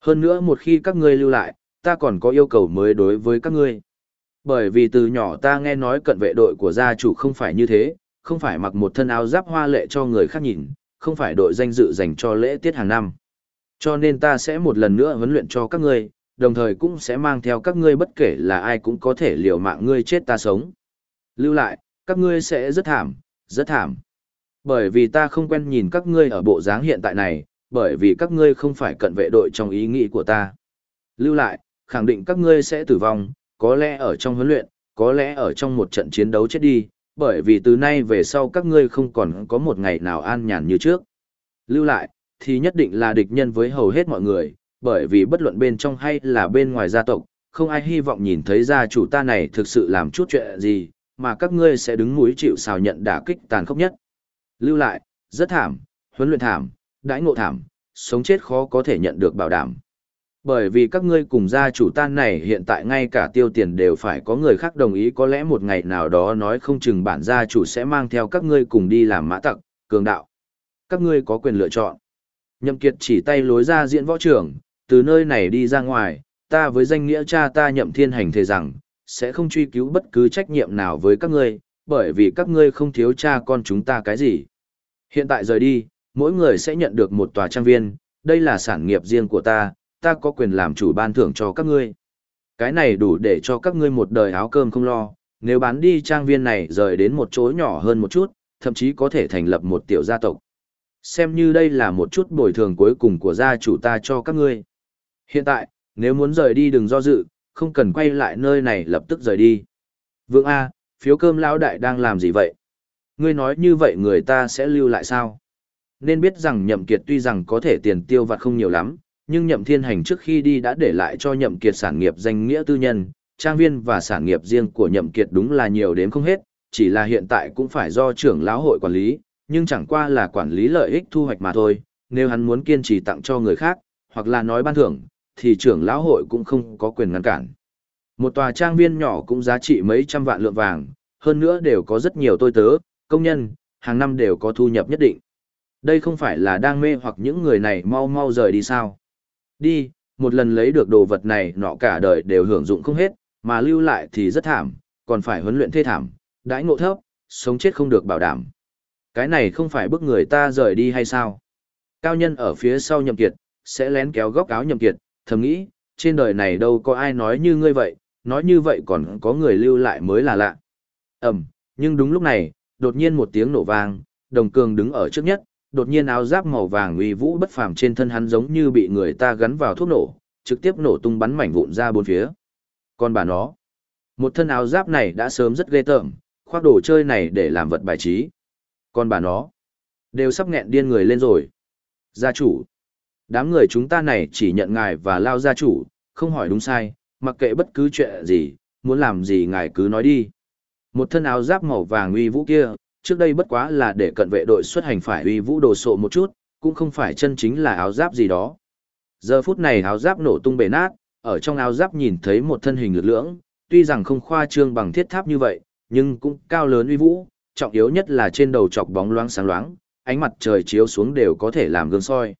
Hơn nữa một khi các ngươi lưu lại, ta còn có yêu cầu mới đối với các ngươi. Bởi vì từ nhỏ ta nghe nói cận vệ đội của gia chủ không phải như thế, không phải mặc một thân áo giáp hoa lệ cho người khác nhìn, không phải đội danh dự dành cho lễ tiết hàng năm. Cho nên ta sẽ một lần nữa huấn luyện cho các ngươi, đồng thời cũng sẽ mang theo các ngươi bất kể là ai cũng có thể liều mạng ngươi chết ta sống. Lưu lại, các ngươi sẽ rất thảm, rất thảm. Bởi vì ta không quen nhìn các ngươi ở bộ dáng hiện tại này, bởi vì các ngươi không phải cận vệ đội trong ý nghĩ của ta. Lưu lại, khẳng định các ngươi sẽ tử vong, có lẽ ở trong huấn luyện, có lẽ ở trong một trận chiến đấu chết đi, bởi vì từ nay về sau các ngươi không còn có một ngày nào an nhàn như trước. Lưu lại, thì nhất định là địch nhân với hầu hết mọi người, bởi vì bất luận bên trong hay là bên ngoài gia tộc, không ai hy vọng nhìn thấy gia chủ ta này thực sự làm chút chuyện gì, mà các ngươi sẽ đứng mũi chịu sào nhận đả kích tàn khốc nhất. Lưu lại, rất thảm, huấn luyện thảm, đãi ngộ thảm, sống chết khó có thể nhận được bảo đảm. Bởi vì các ngươi cùng gia chủ tan này hiện tại ngay cả tiêu tiền đều phải có người khác đồng ý có lẽ một ngày nào đó nói không chừng bản gia chủ sẽ mang theo các ngươi cùng đi làm mã tặc, cường đạo. Các ngươi có quyền lựa chọn. Nhậm Kiệt chỉ tay lối ra diễn võ trưởng, từ nơi này đi ra ngoài, ta với danh nghĩa cha ta nhậm thiên hành thề rằng, sẽ không truy cứu bất cứ trách nhiệm nào với các ngươi, bởi vì các ngươi không thiếu cha con chúng ta cái gì. Hiện tại rời đi, mỗi người sẽ nhận được một tòa trang viên, đây là sản nghiệp riêng của ta, ta có quyền làm chủ ban thưởng cho các ngươi. Cái này đủ để cho các ngươi một đời áo cơm không lo, nếu bán đi trang viên này rời đến một chỗ nhỏ hơn một chút, thậm chí có thể thành lập một tiểu gia tộc. Xem như đây là một chút bồi thường cuối cùng của gia chủ ta cho các ngươi. Hiện tại, nếu muốn rời đi đừng do dự, không cần quay lại nơi này lập tức rời đi. Vương A, phiếu cơm lão đại đang làm gì vậy? Ngươi nói như vậy người ta sẽ lưu lại sao? Nên biết rằng nhậm kiệt tuy rằng có thể tiền tiêu vặt không nhiều lắm, nhưng nhậm thiên hành trước khi đi đã để lại cho nhậm kiệt sản nghiệp danh nghĩa tư nhân, trang viên và sản nghiệp riêng của nhậm kiệt đúng là nhiều đến không hết, chỉ là hiện tại cũng phải do trưởng lão hội quản lý, nhưng chẳng qua là quản lý lợi ích thu hoạch mà thôi, nếu hắn muốn kiên trì tặng cho người khác, hoặc là nói ban thưởng, thì trưởng lão hội cũng không có quyền ngăn cản. Một tòa trang viên nhỏ cũng giá trị mấy trăm vạn lượng vàng, hơn nữa đều có rất nhiều tôi tớ, công nhân, hàng năm đều có thu nhập nhất định. Đây không phải là đang mê hoặc những người này mau mau rời đi sao. Đi, một lần lấy được đồ vật này nọ cả đời đều hưởng dụng không hết, mà lưu lại thì rất thảm, còn phải huấn luyện thê thảm, đãi ngộ thấp, sống chết không được bảo đảm. Cái này không phải bức người ta rời đi hay sao? Cao nhân ở phía sau nhậm kiệt, sẽ lén kéo góc áo nhậm kiệt, thầm nghĩ, trên đời này đâu có ai nói như ngươi vậy, nói như vậy còn có người lưu lại mới là lạ. Ẩm, nhưng đúng lúc này, đột nhiên một tiếng nổ vang, đồng cường đứng ở trước nhất, đột nhiên áo giáp màu vàng uy vũ bất phàm trên thân hắn giống như bị người ta gắn vào thuốc nổ, trực tiếp nổ tung bắn mảnh vụn ra bốn phía. Còn bà nó, một thân áo giáp này đã sớm rất ghê tởm, khoác đồ chơi này để làm vật bài trí. Còn bà nó, đều sắp nghẹn điên người lên rồi. Gia chủ, đám người chúng ta này chỉ nhận ngài và lao gia chủ, không hỏi đúng sai, mặc kệ bất cứ chuyện gì, muốn làm gì ngài cứ nói đi. Một thân áo giáp màu vàng uy vũ kia, trước đây bất quá là để cận vệ đội xuất hành phải uy vũ đồ sộ một chút, cũng không phải chân chính là áo giáp gì đó. Giờ phút này áo giáp nổ tung bể nát, ở trong áo giáp nhìn thấy một thân hình lực lưỡng, tuy rằng không khoa trương bằng thiết tháp như vậy, nhưng cũng cao lớn uy vũ, trọng yếu nhất là trên đầu chọc bóng loáng sáng loáng, ánh mặt trời chiếu xuống đều có thể làm gương soi.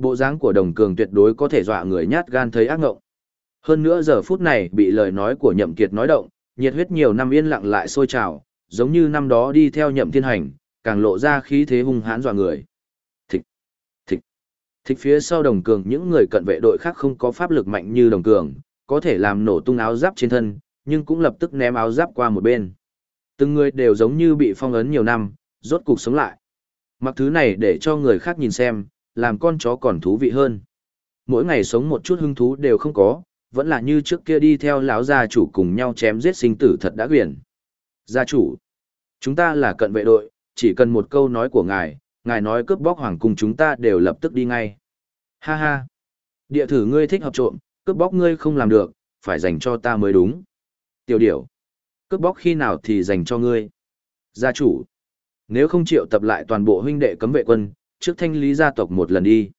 Bộ dáng của đồng cường tuyệt đối có thể dọa người nhát gan thấy ác ngộng. Hơn nữa giờ phút này bị lời nói của nhậm kiệt nói động, nhiệt huyết nhiều năm yên lặng lại sôi trào, giống như năm đó đi theo nhậm thiên hành, càng lộ ra khí thế hung hãn dọa người. Thịch, thịch, thịch phía sau đồng cường những người cận vệ đội khác không có pháp lực mạnh như đồng cường, có thể làm nổ tung áo giáp trên thân, nhưng cũng lập tức ném áo giáp qua một bên. Từng người đều giống như bị phong ấn nhiều năm, rốt cục sống lại. Mặc thứ này để cho người khác nhìn xem, làm con chó còn thú vị hơn. Mỗi ngày sống một chút hứng thú đều không có, vẫn là như trước kia đi theo lão gia chủ cùng nhau chém giết sinh tử thật đã quyển. Gia chủ, chúng ta là cận vệ đội, chỉ cần một câu nói của ngài, ngài nói cướp bóc hoàng cung chúng ta đều lập tức đi ngay. Ha ha, địa thử ngươi thích hợp trộm, cướp bóc ngươi không làm được, phải dành cho ta mới đúng. Tiểu điểu, cướp bóc khi nào thì dành cho ngươi. Gia chủ, nếu không chịu tập lại toàn bộ huynh đệ cấm vệ quân, trước thanh lý gia tộc một lần đi.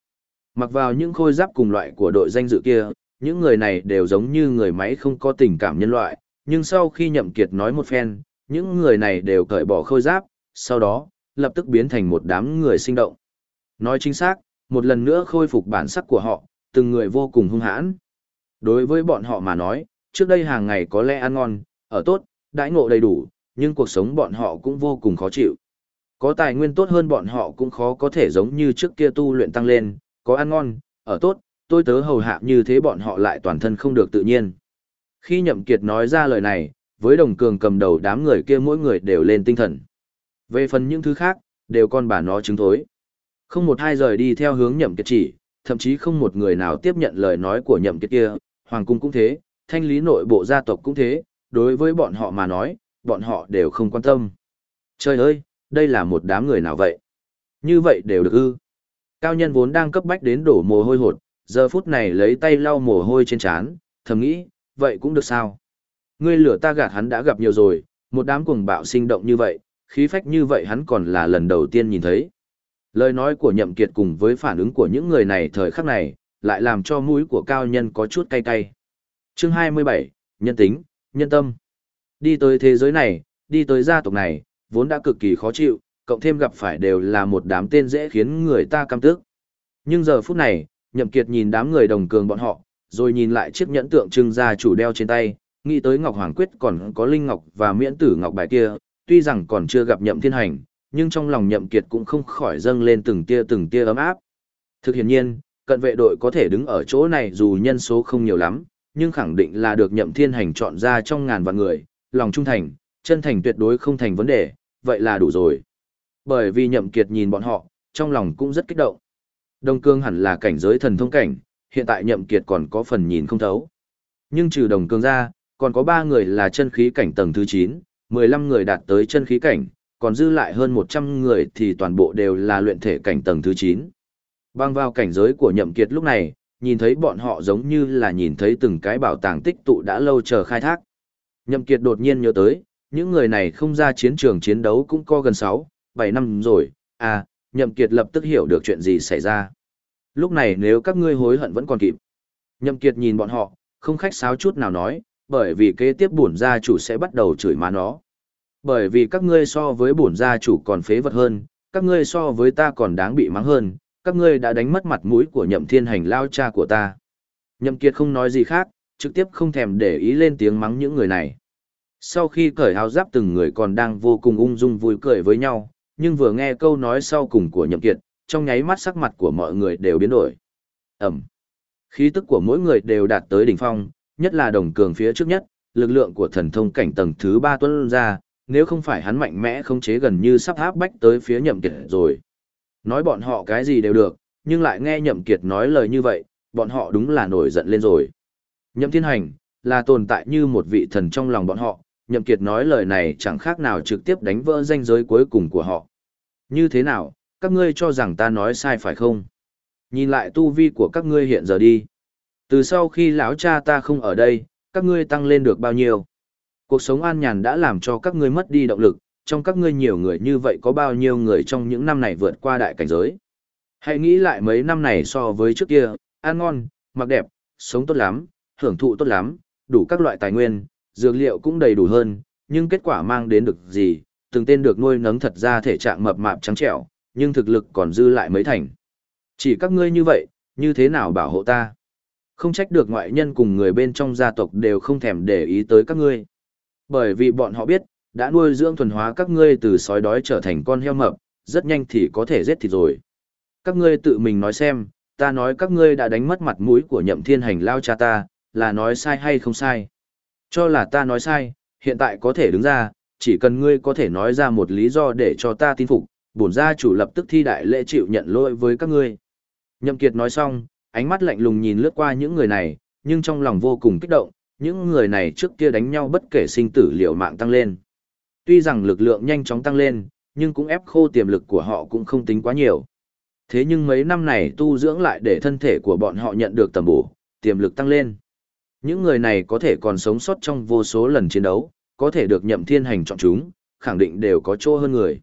Mặc vào những khôi giáp cùng loại của đội danh dự kia, những người này đều giống như người máy không có tình cảm nhân loại, nhưng sau khi nhậm kiệt nói một phen, những người này đều cởi bỏ khôi giáp, sau đó, lập tức biến thành một đám người sinh động. Nói chính xác, một lần nữa khôi phục bản sắc của họ, từng người vô cùng hung hãn. Đối với bọn họ mà nói, trước đây hàng ngày có lẽ ăn ngon, ở tốt, đãi ngộ đầy đủ, nhưng cuộc sống bọn họ cũng vô cùng khó chịu. Có tài nguyên tốt hơn bọn họ cũng khó có thể giống như trước kia tu luyện tăng lên, có ăn ngon, ở tốt, tôi tớ hầu hạ như thế bọn họ lại toàn thân không được tự nhiên. Khi Nhậm Kiệt nói ra lời này, với đồng cường cầm đầu đám người kia mỗi người đều lên tinh thần. Về phần những thứ khác, đều con bà nó chứng thối. Không một hai rời đi theo hướng Nhậm Kiệt chỉ, thậm chí không một người nào tiếp nhận lời nói của Nhậm Kiệt kia, Hoàng cung cũng thế, thanh lý nội bộ gia tộc cũng thế, đối với bọn họ mà nói, bọn họ đều không quan tâm. Trời ơi, đây là một đám người nào vậy? Như vậy đều được ư? Cao nhân vốn đang cấp bách đến đổ mồ hôi hột, giờ phút này lấy tay lau mồ hôi trên trán, thầm nghĩ, vậy cũng được sao? Ngươi lửa ta gạt hắn đã gặp nhiều rồi, một đám cuồng bạo sinh động như vậy, khí phách như vậy hắn còn là lần đầu tiên nhìn thấy. Lời nói của Nhậm Kiệt cùng với phản ứng của những người này thời khắc này, lại làm cho mũi của cao nhân có chút cay cay. Chương 27, Nhân tính, Nhân tâm. Đi tới thế giới này, đi tới gia tộc này, vốn đã cực kỳ khó chịu, cộng thêm gặp phải đều là một đám tên dễ khiến người ta căm tức. Nhưng giờ phút này, Nhậm Kiệt nhìn đám người đồng cường bọn họ, rồi nhìn lại chiếc nhẫn tượng trưng gia chủ đeo trên tay, nghĩ tới Ngọc Hoàng Quyết còn có Linh Ngọc và Miễn Tử Ngọc bài kia, tuy rằng còn chưa gặp Nhậm Thiên Hành, nhưng trong lòng Nhậm Kiệt cũng không khỏi dâng lên từng tia từng tia ấm áp. Thực hiện nhiên, cận vệ đội có thể đứng ở chỗ này dù nhân số không nhiều lắm, nhưng khẳng định là được Nhậm Thiên Hành chọn ra trong ngàn vạn người, lòng trung thành, chân thành tuyệt đối không thành vấn đề, vậy là đủ rồi. Bởi vì Nhậm Kiệt nhìn bọn họ, trong lòng cũng rất kích động. Đông Cương hẳn là cảnh giới thần thông cảnh, hiện tại Nhậm Kiệt còn có phần nhìn không thấu. Nhưng trừ Đồng Cương ra, còn có 3 người là chân khí cảnh tầng thứ 9, 15 người đạt tới chân khí cảnh, còn dư lại hơn 100 người thì toàn bộ đều là luyện thể cảnh tầng thứ 9. Bang vào cảnh giới của Nhậm Kiệt lúc này, nhìn thấy bọn họ giống như là nhìn thấy từng cái bảo tàng tích tụ đã lâu chờ khai thác. Nhậm Kiệt đột nhiên nhớ tới, những người này không ra chiến trường chiến đấu cũng có gần 6, 7 năm rồi, à, Nhậm Kiệt lập tức hiểu được chuyện gì xảy ra. Lúc này nếu các ngươi hối hận vẫn còn kịp. Nhậm Kiệt nhìn bọn họ, không khách sáo chút nào nói, bởi vì kế tiếp bổn gia chủ sẽ bắt đầu chửi má nó. Bởi vì các ngươi so với bổn gia chủ còn phế vật hơn, các ngươi so với ta còn đáng bị mắng hơn, các ngươi đã đánh mất mặt mũi của nhậm thiên hành lao cha của ta. Nhậm Kiệt không nói gì khác, trực tiếp không thèm để ý lên tiếng mắng những người này. Sau khi cởi áo giáp từng người còn đang vô cùng ung dung vui cười với nhau, nhưng vừa nghe câu nói sau cùng của Nhậm Kiệt, trong nháy mắt sắc mặt của mọi người đều biến đổi. Ẩm. Khí tức của mỗi người đều đạt tới đỉnh phong, nhất là đồng cường phía trước nhất, lực lượng của thần thông cảnh tầng thứ ba tuân ra, nếu không phải hắn mạnh mẽ không chế gần như sắp áp bách tới phía Nhậm Kiệt rồi. Nói bọn họ cái gì đều được, nhưng lại nghe Nhậm Kiệt nói lời như vậy, bọn họ đúng là nổi giận lên rồi. Nhậm Thiên Hành, là tồn tại như một vị thần trong lòng bọn họ, Nhậm Kiệt nói lời này chẳng khác nào trực tiếp đánh vỡ danh giới cuối cùng của họ. Như thế nào, các ngươi cho rằng ta nói sai phải không? Nhìn lại tu vi của các ngươi hiện giờ đi. Từ sau khi lão cha ta không ở đây, các ngươi tăng lên được bao nhiêu? Cuộc sống an nhàn đã làm cho các ngươi mất đi động lực, trong các ngươi nhiều người như vậy có bao nhiêu người trong những năm này vượt qua đại cảnh giới. Hãy nghĩ lại mấy năm này so với trước kia, ăn ngon, mặc đẹp, sống tốt lắm, hưởng thụ tốt lắm, đủ các loại tài nguyên, dược liệu cũng đầy đủ hơn, nhưng kết quả mang đến được gì, từng tên được nuôi nấng thật ra thể trạng mập mạp trắng trẻo, nhưng thực lực còn dư lại mấy thành. Chỉ các ngươi như vậy, như thế nào bảo hộ ta? Không trách được ngoại nhân cùng người bên trong gia tộc đều không thèm để ý tới các ngươi. Bởi vì bọn họ biết, đã nuôi dưỡng thuần hóa các ngươi từ sói đói trở thành con heo mập, rất nhanh thì có thể giết thịt rồi. Các ngươi tự mình nói xem, ta nói các ngươi đã đánh mất mặt mũi của nhậm thiên hành lao cha ta, là nói sai hay không sai. Cho là ta nói sai, hiện tại có thể đứng ra, chỉ cần ngươi có thể nói ra một lý do để cho ta tin phục, bổn gia chủ lập tức thi đại lễ chịu nhận lỗi với các ngươi. Nhậm Kiệt nói xong, ánh mắt lạnh lùng nhìn lướt qua những người này, nhưng trong lòng vô cùng kích động, những người này trước kia đánh nhau bất kể sinh tử liều mạng tăng lên. Tuy rằng lực lượng nhanh chóng tăng lên, nhưng cũng ép khô tiềm lực của họ cũng không tính quá nhiều. Thế nhưng mấy năm này tu dưỡng lại để thân thể của bọn họ nhận được tầm bổ, tiềm lực tăng lên. Những người này có thể còn sống sót trong vô số lần chiến đấu, có thể được nhậm thiên hành chọn chúng, khẳng định đều có chỗ hơn người.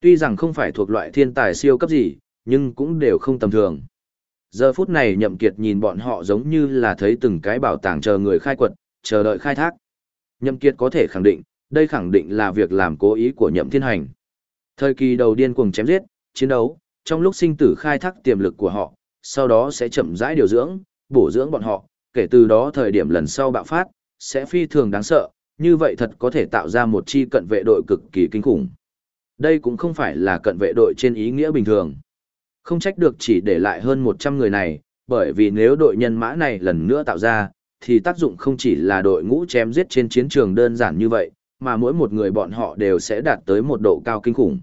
Tuy rằng không phải thuộc loại thiên tài siêu cấp gì, nhưng cũng đều không tầm thường. Giờ phút này nhậm kiệt nhìn bọn họ giống như là thấy từng cái bảo tàng chờ người khai quật, chờ đợi khai thác. Nhậm kiệt có thể khẳng định, đây khẳng định là việc làm cố ý của nhậm thiên hành. Thời kỳ đầu điên cuồng chém giết, chiến đấu, trong lúc sinh tử khai thác tiềm lực của họ, sau đó sẽ chậm rãi điều dưỡng, bổ dưỡng bọn họ, kể từ đó thời điểm lần sau bạo phát, sẽ phi thường đáng sợ, như vậy thật có thể tạo ra một chi cận vệ đội cực kỳ kinh khủng. Đây cũng không phải là cận vệ đội trên ý nghĩa bình thường. Không trách được chỉ để lại hơn 100 người này, bởi vì nếu đội nhân mã này lần nữa tạo ra, thì tác dụng không chỉ là đội ngũ chém giết trên chiến trường đơn giản như vậy, mà mỗi một người bọn họ đều sẽ đạt tới một độ cao kinh khủng.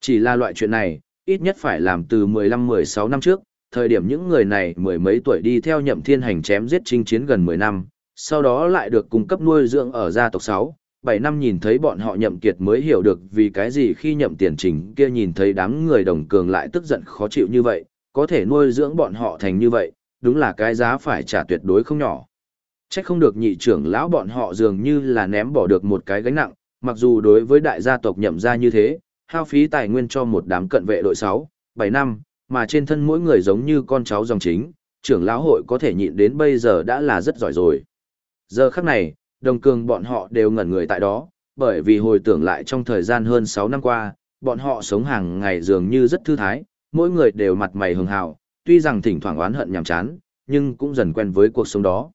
Chỉ là loại chuyện này, ít nhất phải làm từ 15-16 năm trước, thời điểm những người này mười mấy tuổi đi theo nhậm thiên hành chém giết chinh chiến gần 10 năm, sau đó lại được cung cấp nuôi dưỡng ở gia tộc 6, 7 năm nhìn thấy bọn họ nhậm kiệt mới hiểu được vì cái gì khi nhậm tiền trình kia nhìn thấy đám người đồng cường lại tức giận khó chịu như vậy, có thể nuôi dưỡng bọn họ thành như vậy, đúng là cái giá phải trả tuyệt đối không nhỏ. Chắc không được nhị trưởng lão bọn họ dường như là ném bỏ được một cái gánh nặng, mặc dù đối với đại gia tộc nhậm gia như thế, hao phí tài nguyên cho một đám cận vệ đội 6, 7 năm, mà trên thân mỗi người giống như con cháu dòng chính, trưởng lão hội có thể nhịn đến bây giờ đã là rất giỏi rồi. Giờ khắc này, đồng cường bọn họ đều ngẩn người tại đó, bởi vì hồi tưởng lại trong thời gian hơn 6 năm qua, bọn họ sống hàng ngày dường như rất thư thái, mỗi người đều mặt mày hường hào, tuy rằng thỉnh thoảng oán hận nhàm chán, nhưng cũng dần quen với cuộc sống đó.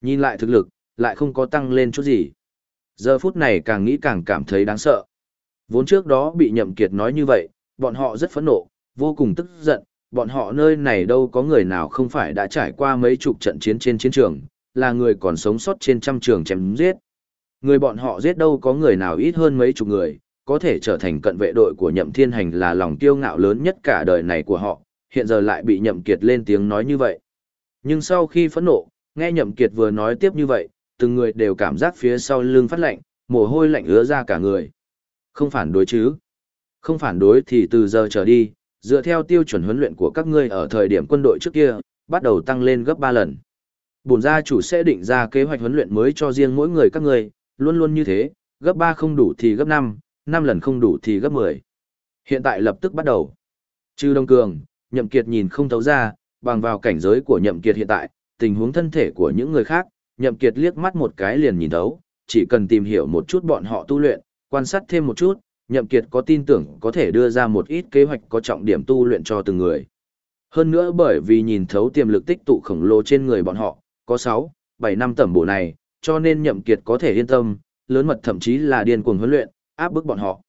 Nhìn lại thực lực, lại không có tăng lên chút gì. Giờ phút này càng nghĩ càng cảm thấy đáng sợ. Vốn trước đó bị nhậm kiệt nói như vậy, bọn họ rất phẫn nộ, vô cùng tức giận, bọn họ nơi này đâu có người nào không phải đã trải qua mấy chục trận chiến trên chiến trường, là người còn sống sót trên trăm trường chém giết. Người bọn họ giết đâu có người nào ít hơn mấy chục người, có thể trở thành cận vệ đội của nhậm thiên hành là lòng kiêu ngạo lớn nhất cả đời này của họ, hiện giờ lại bị nhậm kiệt lên tiếng nói như vậy. Nhưng sau khi phẫn nộ, nghe nhậm kiệt vừa nói tiếp như vậy, từng người đều cảm giác phía sau lưng phát lạnh, mồ hôi lạnh ứa ra cả người. Không phản đối chứ? Không phản đối thì từ giờ trở đi, dựa theo tiêu chuẩn huấn luyện của các ngươi ở thời điểm quân đội trước kia, bắt đầu tăng lên gấp 3 lần. Bổn gia chủ sẽ định ra kế hoạch huấn luyện mới cho riêng mỗi người các ngươi, luôn luôn như thế, gấp 3 không đủ thì gấp 5, 5 lần không đủ thì gấp 10. Hiện tại lập tức bắt đầu. Trừ Đông Cường, Nhậm Kiệt nhìn không thấu ra, bằng vào cảnh giới của Nhậm Kiệt hiện tại, tình huống thân thể của những người khác, Nhậm Kiệt liếc mắt một cái liền nhìn thấu, chỉ cần tìm hiểu một chút bọn họ tu luyện, quan sát thêm một chút, Nhậm Kiệt có tin tưởng có thể đưa ra một ít kế hoạch có trọng điểm tu luyện cho từng người. Hơn nữa bởi vì nhìn thấu tiềm lực tích tụ khổng lồ trên người bọn họ, có 6, 7 năm tẩm bổ này, cho nên Nhậm Kiệt có thể yên tâm, lớn mật thậm chí là điên cuồng huấn luyện, áp bức bọn họ.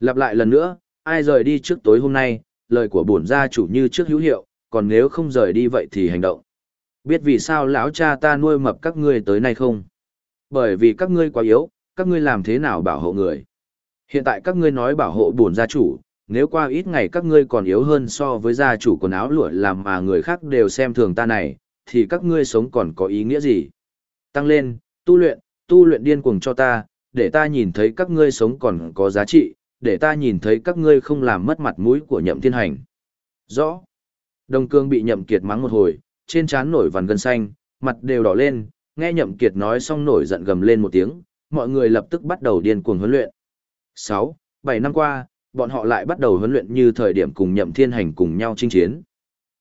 Lặp lại lần nữa, ai rời đi trước tối hôm nay, lời của bổn gia chủ như trước hữu hiệu, còn nếu không rời đi vậy thì hành động. Biết vì sao lão cha ta nuôi mập các ngươi tới nay không? Bởi vì các ngươi quá yếu, các ngươi làm thế nào bảo hộ người? Hiện tại các ngươi nói bảo hộ bổn gia chủ, nếu qua ít ngày các ngươi còn yếu hơn so với gia chủ quần áo lụa làm mà người khác đều xem thường ta này, thì các ngươi sống còn có ý nghĩa gì? Tăng lên, tu luyện, tu luyện điên cuồng cho ta, để ta nhìn thấy các ngươi sống còn có giá trị, để ta nhìn thấy các ngươi không làm mất mặt mũi của nhậm thiên hành. Rõ. Đông cương bị nhậm kiệt mắng một hồi, trên trán nổi vằn gân xanh, mặt đều đỏ lên, nghe nhậm kiệt nói xong nổi giận gầm lên một tiếng, mọi người lập tức bắt đầu điên cuồng huấn luyện. 6, 7 năm qua, bọn họ lại bắt đầu huấn luyện như thời điểm cùng nhậm thiên hành cùng nhau chinh chiến.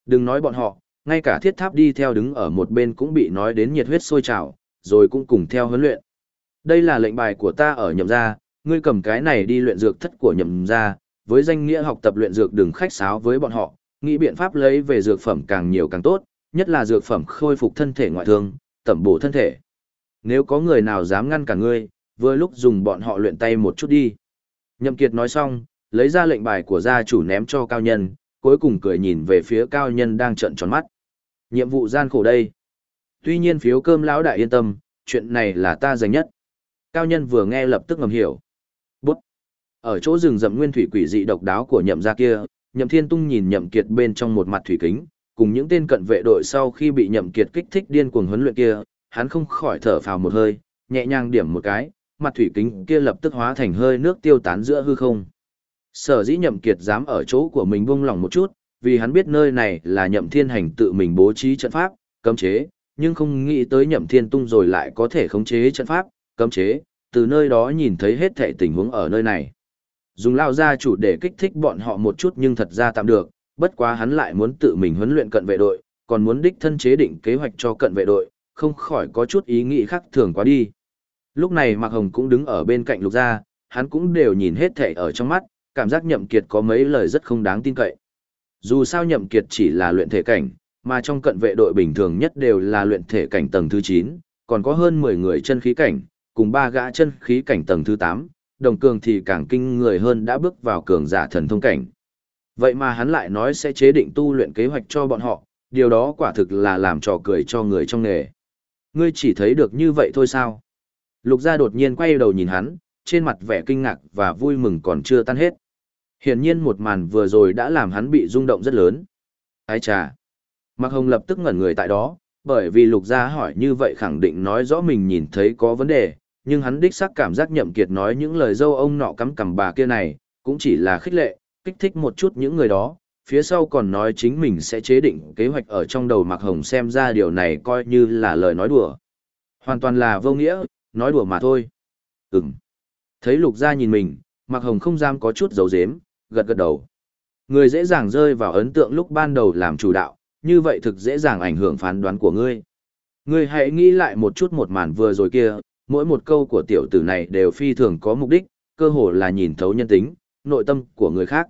Đừng nói bọn họ, ngay cả thiết tháp đi theo đứng ở một bên cũng bị nói đến nhiệt huyết sôi trào, rồi cũng cùng theo huấn luyện. Đây là lệnh bài của ta ở nhậm gia, ngươi cầm cái này đi luyện dược thất của nhậm gia, với danh nghĩa học tập luyện dược đừng khách sáo với bọn họ, nghĩ biện pháp lấy về dược phẩm càng nhiều càng tốt, nhất là dược phẩm khôi phục thân thể ngoại thương, tẩm bổ thân thể. Nếu có người nào dám ngăn cả ngươi, vừa lúc dùng bọn họ luyện tay một chút đi. Nhậm Kiệt nói xong, lấy ra lệnh bài của gia chủ ném cho cao nhân, cuối cùng cười nhìn về phía cao nhân đang trợn tròn mắt. Nhiệm vụ gian khổ đây. Tuy nhiên phiếu cơm lão đại yên tâm, chuyện này là ta giành nhất. Cao nhân vừa nghe lập tức ngầm hiểu. Bút. Ở chỗ rừng rậm nguyên thủy quỷ dị độc đáo của nhậm gia kia, nhậm thiên tung nhìn nhậm kiệt bên trong một mặt thủy kính, cùng những tên cận vệ đội sau khi bị nhậm kiệt kích thích điên cuồng huấn luyện kia, hắn không khỏi thở phào một hơi, nhẹ nhàng điểm một cái, mặt thủy kính kia lập tức hóa thành hơi nước tiêu tán giữa hư không. Sở dĩ nhậm kiệt dám ở chỗ của mình buông lỏng một chút, vì hắn biết nơi này là nhậm thiên hành tự mình bố trí trận pháp, cấm chế, nhưng không nghĩ tới nhậm thiên tung rồi lại có thể khống chế trận pháp, cấm chế, từ nơi đó nhìn thấy hết thảy tình huống ở nơi này. Dùng lao ra chủ để kích thích bọn họ một chút nhưng thật ra tạm được, bất quá hắn lại muốn tự mình huấn luyện cận vệ đội, còn muốn đích thân chế định kế hoạch cho cận vệ đội, không khỏi có chút ý nghĩ khác thường quá đi. Lúc này Mạc Hồng cũng đứng ở bên cạnh lục gia, hắn cũng đều nhìn hết thảy ở trong mắt, cảm giác nhậm kiệt có mấy lời rất không đáng tin cậy. Dù sao nhậm kiệt chỉ là luyện thể cảnh, mà trong cận vệ đội bình thường nhất đều là luyện thể cảnh tầng thứ 9, còn có hơn 10 người chân khí cảnh, cùng ba gã chân khí cảnh tầng thứ 8, đồng cường thì càng kinh người hơn đã bước vào cường giả thần thông cảnh. Vậy mà hắn lại nói sẽ chế định tu luyện kế hoạch cho bọn họ, điều đó quả thực là làm trò cười cho người trong nghề. Ngươi chỉ thấy được như vậy thôi sao? Lục gia đột nhiên quay đầu nhìn hắn, trên mặt vẻ kinh ngạc và vui mừng còn chưa tan hết. Hiển nhiên một màn vừa rồi đã làm hắn bị rung động rất lớn. Ái chà! Mạc Hồng lập tức ngẩn người tại đó, bởi vì lục gia hỏi như vậy khẳng định nói rõ mình nhìn thấy có vấn đề, nhưng hắn đích xác cảm giác nhậm kiệt nói những lời dâu ông nọ cắm cằm bà kia này, cũng chỉ là khích lệ, kích thích một chút những người đó, phía sau còn nói chính mình sẽ chế định kế hoạch ở trong đầu Mạc Hồng xem ra điều này coi như là lời nói đùa. Hoàn toàn là vô nghĩa, nói đùa mà thôi. Ừm. Thấy lục gia nhìn mình, mặc Hồng không dám có chút dấu dếm, gật gật đầu. Người dễ dàng rơi vào ấn tượng lúc ban đầu làm chủ đạo, như vậy thực dễ dàng ảnh hưởng phán đoán của ngươi. Ngươi hãy nghĩ lại một chút một màn vừa rồi kia, mỗi một câu của tiểu tử này đều phi thường có mục đích, cơ hồ là nhìn thấu nhân tính, nội tâm của người khác.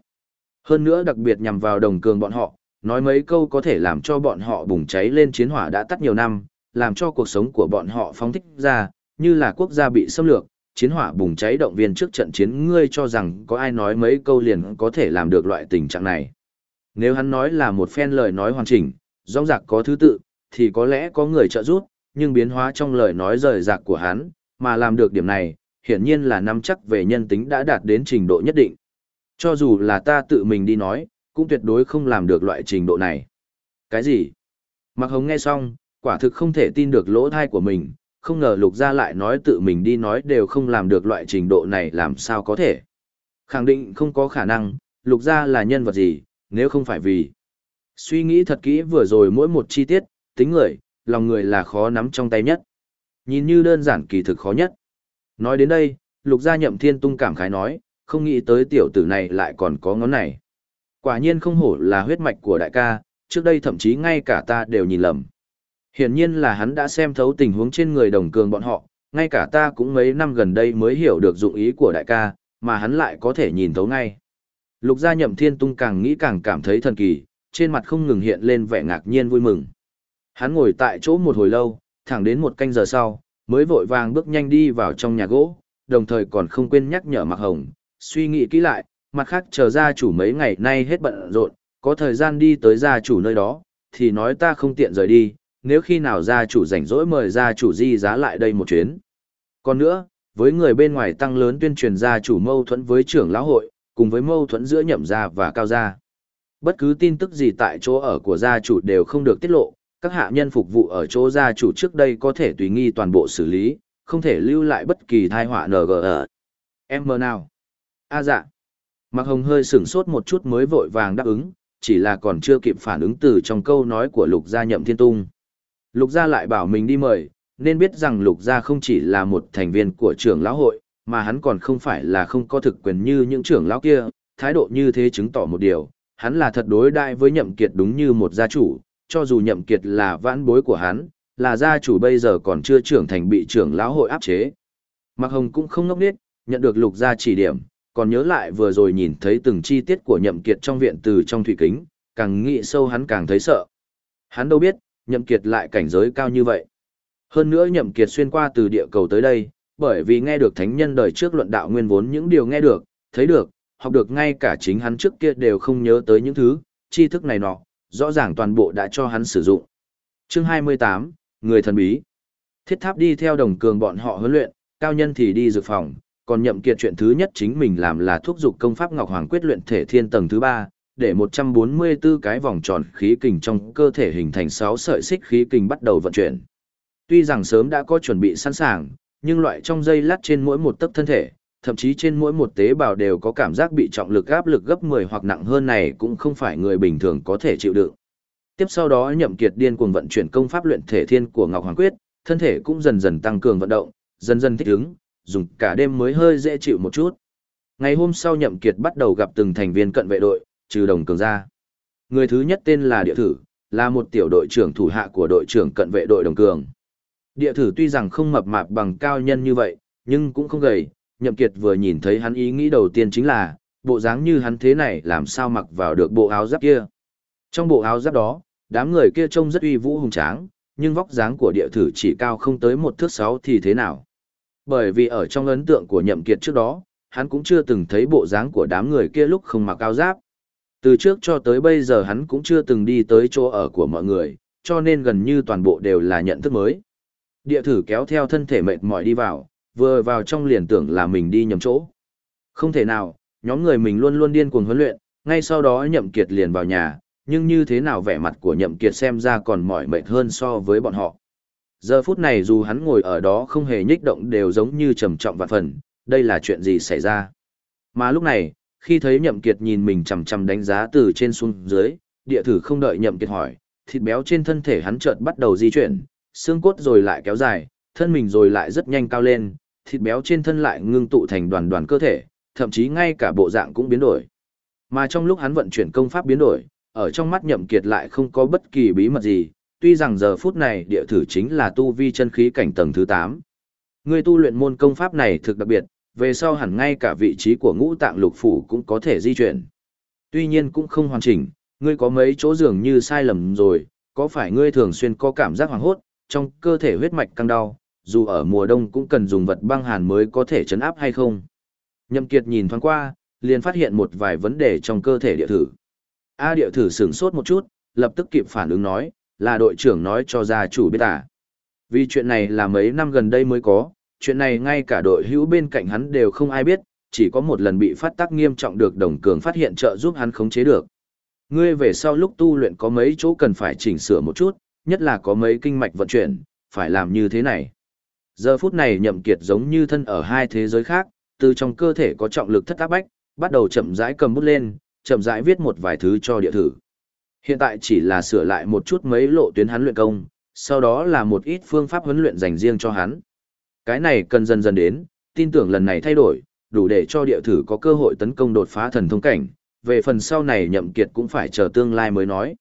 Hơn nữa đặc biệt nhằm vào đồng cường bọn họ, nói mấy câu có thể làm cho bọn họ bùng cháy lên chiến hỏa đã tắt nhiều năm, làm cho cuộc sống của bọn họ phóng thích ra, như là quốc gia bị xâm lược, chiến hỏa bùng cháy động viên trước trận chiến ngươi cho rằng có ai nói mấy câu liền có thể làm được loại tình trạng này. Nếu hắn nói là một phen lời nói hoàn chỉnh, rong rạc có thứ tự, thì có lẽ có người trợ giúp, nhưng biến hóa trong lời nói rời rạc của hắn, mà làm được điểm này, hiển nhiên là nắm chắc về nhân tính đã đạt đến trình độ nhất định. Cho dù là ta tự mình đi nói, cũng tuyệt đối không làm được loại trình độ này. Cái gì? Mặc hồng nghe xong, quả thực không thể tin được lỗ thai của mình, không ngờ lục gia lại nói tự mình đi nói đều không làm được loại trình độ này làm sao có thể. Khẳng định không có khả năng, lục gia là nhân vật gì, nếu không phải vì. Suy nghĩ thật kỹ vừa rồi mỗi một chi tiết, tính người, lòng người là khó nắm trong tay nhất. Nhìn như đơn giản kỳ thực khó nhất. Nói đến đây, lục gia nhậm thiên tung cảm khái nói, không nghĩ tới tiểu tử này lại còn có ngón này. Quả nhiên không hổ là huyết mạch của đại ca, trước đây thậm chí ngay cả ta đều nhìn lầm. Hiển nhiên là hắn đã xem thấu tình huống trên người đồng cường bọn họ, ngay cả ta cũng mấy năm gần đây mới hiểu được dụng ý của đại ca, mà hắn lại có thể nhìn thấu ngay. Lục gia nhậm thiên tung càng nghĩ càng cảm thấy thần kỳ, trên mặt không ngừng hiện lên vẻ ngạc nhiên vui mừng. Hắn ngồi tại chỗ một hồi lâu, thẳng đến một canh giờ sau, mới vội vàng bước nhanh đi vào trong nhà gỗ, đồng thời còn không quên nhắc nhở Mạc Hồng, suy nghĩ kỹ lại, mặt khác chờ gia chủ mấy ngày nay hết bận rộn, có thời gian đi tới gia chủ nơi đó, thì nói ta không tiện rời đi, nếu khi nào gia chủ rảnh rỗi mời gia chủ di giá lại đây một chuyến. Còn nữa, với người bên ngoài tăng lớn tuyên truyền gia chủ mâu thuẫn với trưởng lão hội, cùng với mâu thuẫn giữa nhậm gia và cao gia. Bất cứ tin tức gì tại chỗ ở của gia chủ đều không được tiết lộ, các hạ nhân phục vụ ở chỗ gia chủ trước đây có thể tùy nghi toàn bộ xử lý, không thể lưu lại bất kỳ thai họa NGR. Em mơ nào? A à dạ. Mạc Hồng hơi sửng sốt một chút mới vội vàng đáp ứng, chỉ là còn chưa kịp phản ứng từ trong câu nói của Lục Gia Nhậm Thiên Tung. Lục Gia lại bảo mình đi mời, nên biết rằng Lục Gia không chỉ là một thành viên của trưởng lão hội, mà hắn còn không phải là không có thực quyền như những trưởng lão kia, thái độ như thế chứng tỏ một điều, hắn là thật đối đại với Nhậm Kiệt đúng như một gia chủ, cho dù Nhậm Kiệt là vãn bối của hắn, là gia chủ bây giờ còn chưa trưởng thành bị trưởng lão hội áp chế. Mạc Hồng cũng không ngốc nghếch, nhận được Lục Gia chỉ điểm, còn nhớ lại vừa rồi nhìn thấy từng chi tiết của Nhậm Kiệt trong viện từ trong thủy kính, càng nghĩ sâu hắn càng thấy sợ. Hắn đâu biết, Nhậm Kiệt lại cảnh giới cao như vậy. Hơn nữa Nhậm Kiệt xuyên qua từ địa cầu tới đây, bởi vì nghe được thánh nhân đời trước luận đạo nguyên vốn những điều nghe được, thấy được, học được ngay cả chính hắn trước kia đều không nhớ tới những thứ, tri thức này nọ, rõ ràng toàn bộ đã cho hắn sử dụng. Chương 28, Người thần bí. Thiết tháp đi theo đồng cường bọn họ huấn luyện, cao nhân thì đi dược phòng, còn nhậm kiệt chuyện thứ nhất chính mình làm là thúc dục công pháp Ngọc Hoàng quyết luyện thể thiên tầng thứ 3, để 144 cái vòng tròn khí kình trong cơ thể hình thành 6 sợi xích khí kình bắt đầu vận chuyển. Tuy rằng sớm đã có chuẩn bị sẵn sàng, nhưng loại trong dây lát trên mỗi một tấc thân thể, thậm chí trên mỗi một tế bào đều có cảm giác bị trọng lực áp lực gấp 10 hoặc nặng hơn này cũng không phải người bình thường có thể chịu đựng. Tiếp sau đó Nhậm Kiệt điên cuồng vận chuyển công pháp luyện thể thiên của Ngọc Hoàng Quyết, thân thể cũng dần dần tăng cường vận động, dần dần thích ứng, dùng cả đêm mới hơi dễ chịu một chút. Ngày hôm sau Nhậm Kiệt bắt đầu gặp từng thành viên cận vệ đội, trừ đồng cường ra. Người thứ nhất tên là Địa Thử, là một tiểu đội trưởng thủ hạ của đội trưởng cận vệ đội đồng cường. Địa Thử tuy rằng không mập mạp bằng cao nhân như vậy, nhưng cũng không gầy, Nhậm Kiệt vừa nhìn thấy hắn ý nghĩ đầu tiên chính là, bộ dáng như hắn thế này làm sao mặc vào được bộ áo giáp kia. Trong bộ áo giáp đó, đám người kia trông rất uy vũ hùng tráng, nhưng vóc dáng của địa thử chỉ cao không tới một thước sáu thì thế nào. Bởi vì ở trong ấn tượng của nhậm kiệt trước đó, hắn cũng chưa từng thấy bộ dáng của đám người kia lúc không mặc áo giáp. Từ trước cho tới bây giờ hắn cũng chưa từng đi tới chỗ ở của mọi người, cho nên gần như toàn bộ đều là nhận thức mới. Địa thử kéo theo thân thể mệt mỏi đi vào, vừa vào trong liền tưởng là mình đi nhầm chỗ. Không thể nào, nhóm người mình luôn luôn điên cuồng huấn luyện, ngay sau đó nhậm kiệt liền vào nhà, nhưng như thế nào vẻ mặt của nhậm kiệt xem ra còn mỏi mệt hơn so với bọn họ. Giờ phút này dù hắn ngồi ở đó không hề nhích động đều giống như trầm trọng vạn phần, đây là chuyện gì xảy ra. Mà lúc này, khi thấy nhậm kiệt nhìn mình chằm chằm đánh giá từ trên xuống dưới, địa thử không đợi nhậm kiệt hỏi, thịt béo trên thân thể hắn chợt bắt đầu di chuyển, xương cốt rồi lại kéo dài, thân mình rồi lại rất nhanh cao lên, thịt béo trên thân lại ngưng tụ thành đoàn đoàn cơ thể, thậm chí ngay cả bộ dạng cũng biến đổi. Mà trong lúc hắn vận chuyển công pháp biến đổi, ở trong mắt nhậm kiệt lại không có bất kỳ bí mật gì, tuy rằng giờ phút này địa thử chính là tu vi chân khí cảnh tầng thứ 8. Người tu luyện môn công pháp này thực đặc biệt, về sau hẳn ngay cả vị trí của ngũ tạng lục phủ cũng có thể di chuyển. Tuy nhiên cũng không hoàn chỉnh, ngươi có mấy chỗ dường như sai lầm rồi, có phải ngươi thường xuyên có cảm giác hoảng hốt, trong cơ thể huyết mạch căng đau, dù ở mùa đông cũng cần dùng vật băng hàn mới có thể chấn áp hay không? Nhậm Kiệt nhìn thoáng qua, liền phát hiện một vài vấn đề trong cơ thể địa thử. A địa thử sửng sốt một chút, lập tức kịp phản ứng nói, là đội trưởng nói cho gia chủ biết à. Vì chuyện này là mấy năm gần đây mới có, chuyện này ngay cả đội hữu bên cạnh hắn đều không ai biết, chỉ có một lần bị phát tác nghiêm trọng được đồng cường phát hiện trợ giúp hắn khống chế được. Ngươi về sau lúc tu luyện có mấy chỗ cần phải chỉnh sửa một chút, nhất là có mấy kinh mạch vận chuyển, phải làm như thế này. Giờ phút này nhậm kiệt giống như thân ở hai thế giới khác, từ trong cơ thể có trọng lực thất áp bách, bắt đầu chậm rãi cầm bút lên, chậm rãi viết một vài thứ cho địa thử. Hiện tại chỉ là sửa lại một chút mấy lộ tuyến hắn luyện công, sau đó là một ít phương pháp huấn luyện dành riêng cho hắn. Cái này cần dần dần đến, tin tưởng lần này thay đổi, đủ để cho địa thử có cơ hội tấn công đột phá thần thông cảnh, về phần sau này nhậm kiệt cũng phải chờ tương lai mới nói.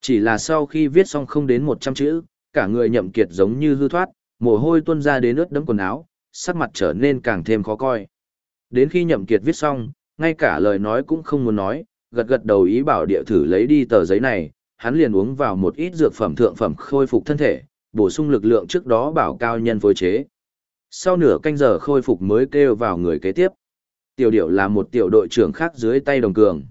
Chỉ là sau khi viết xong không đến 100 chữ, cả người nhậm kiệt giống như hư thoát, mồ hôi tuôn ra đến ướt đẫm quần áo, sắc mặt trở nên càng thêm khó coi. Đến khi nhậm kiệt viết xong, ngay cả lời nói cũng không muốn nói, gật gật đầu ý bảo địa thử lấy đi tờ giấy này, hắn liền uống vào một ít dược phẩm thượng phẩm khôi phục thân thể, bổ sung lực lượng trước đó bảo cao nhân phối chế. Sau nửa canh giờ khôi phục mới kêu vào người kế tiếp. Tiểu điệu là một tiểu đội trưởng khác dưới tay đồng cường.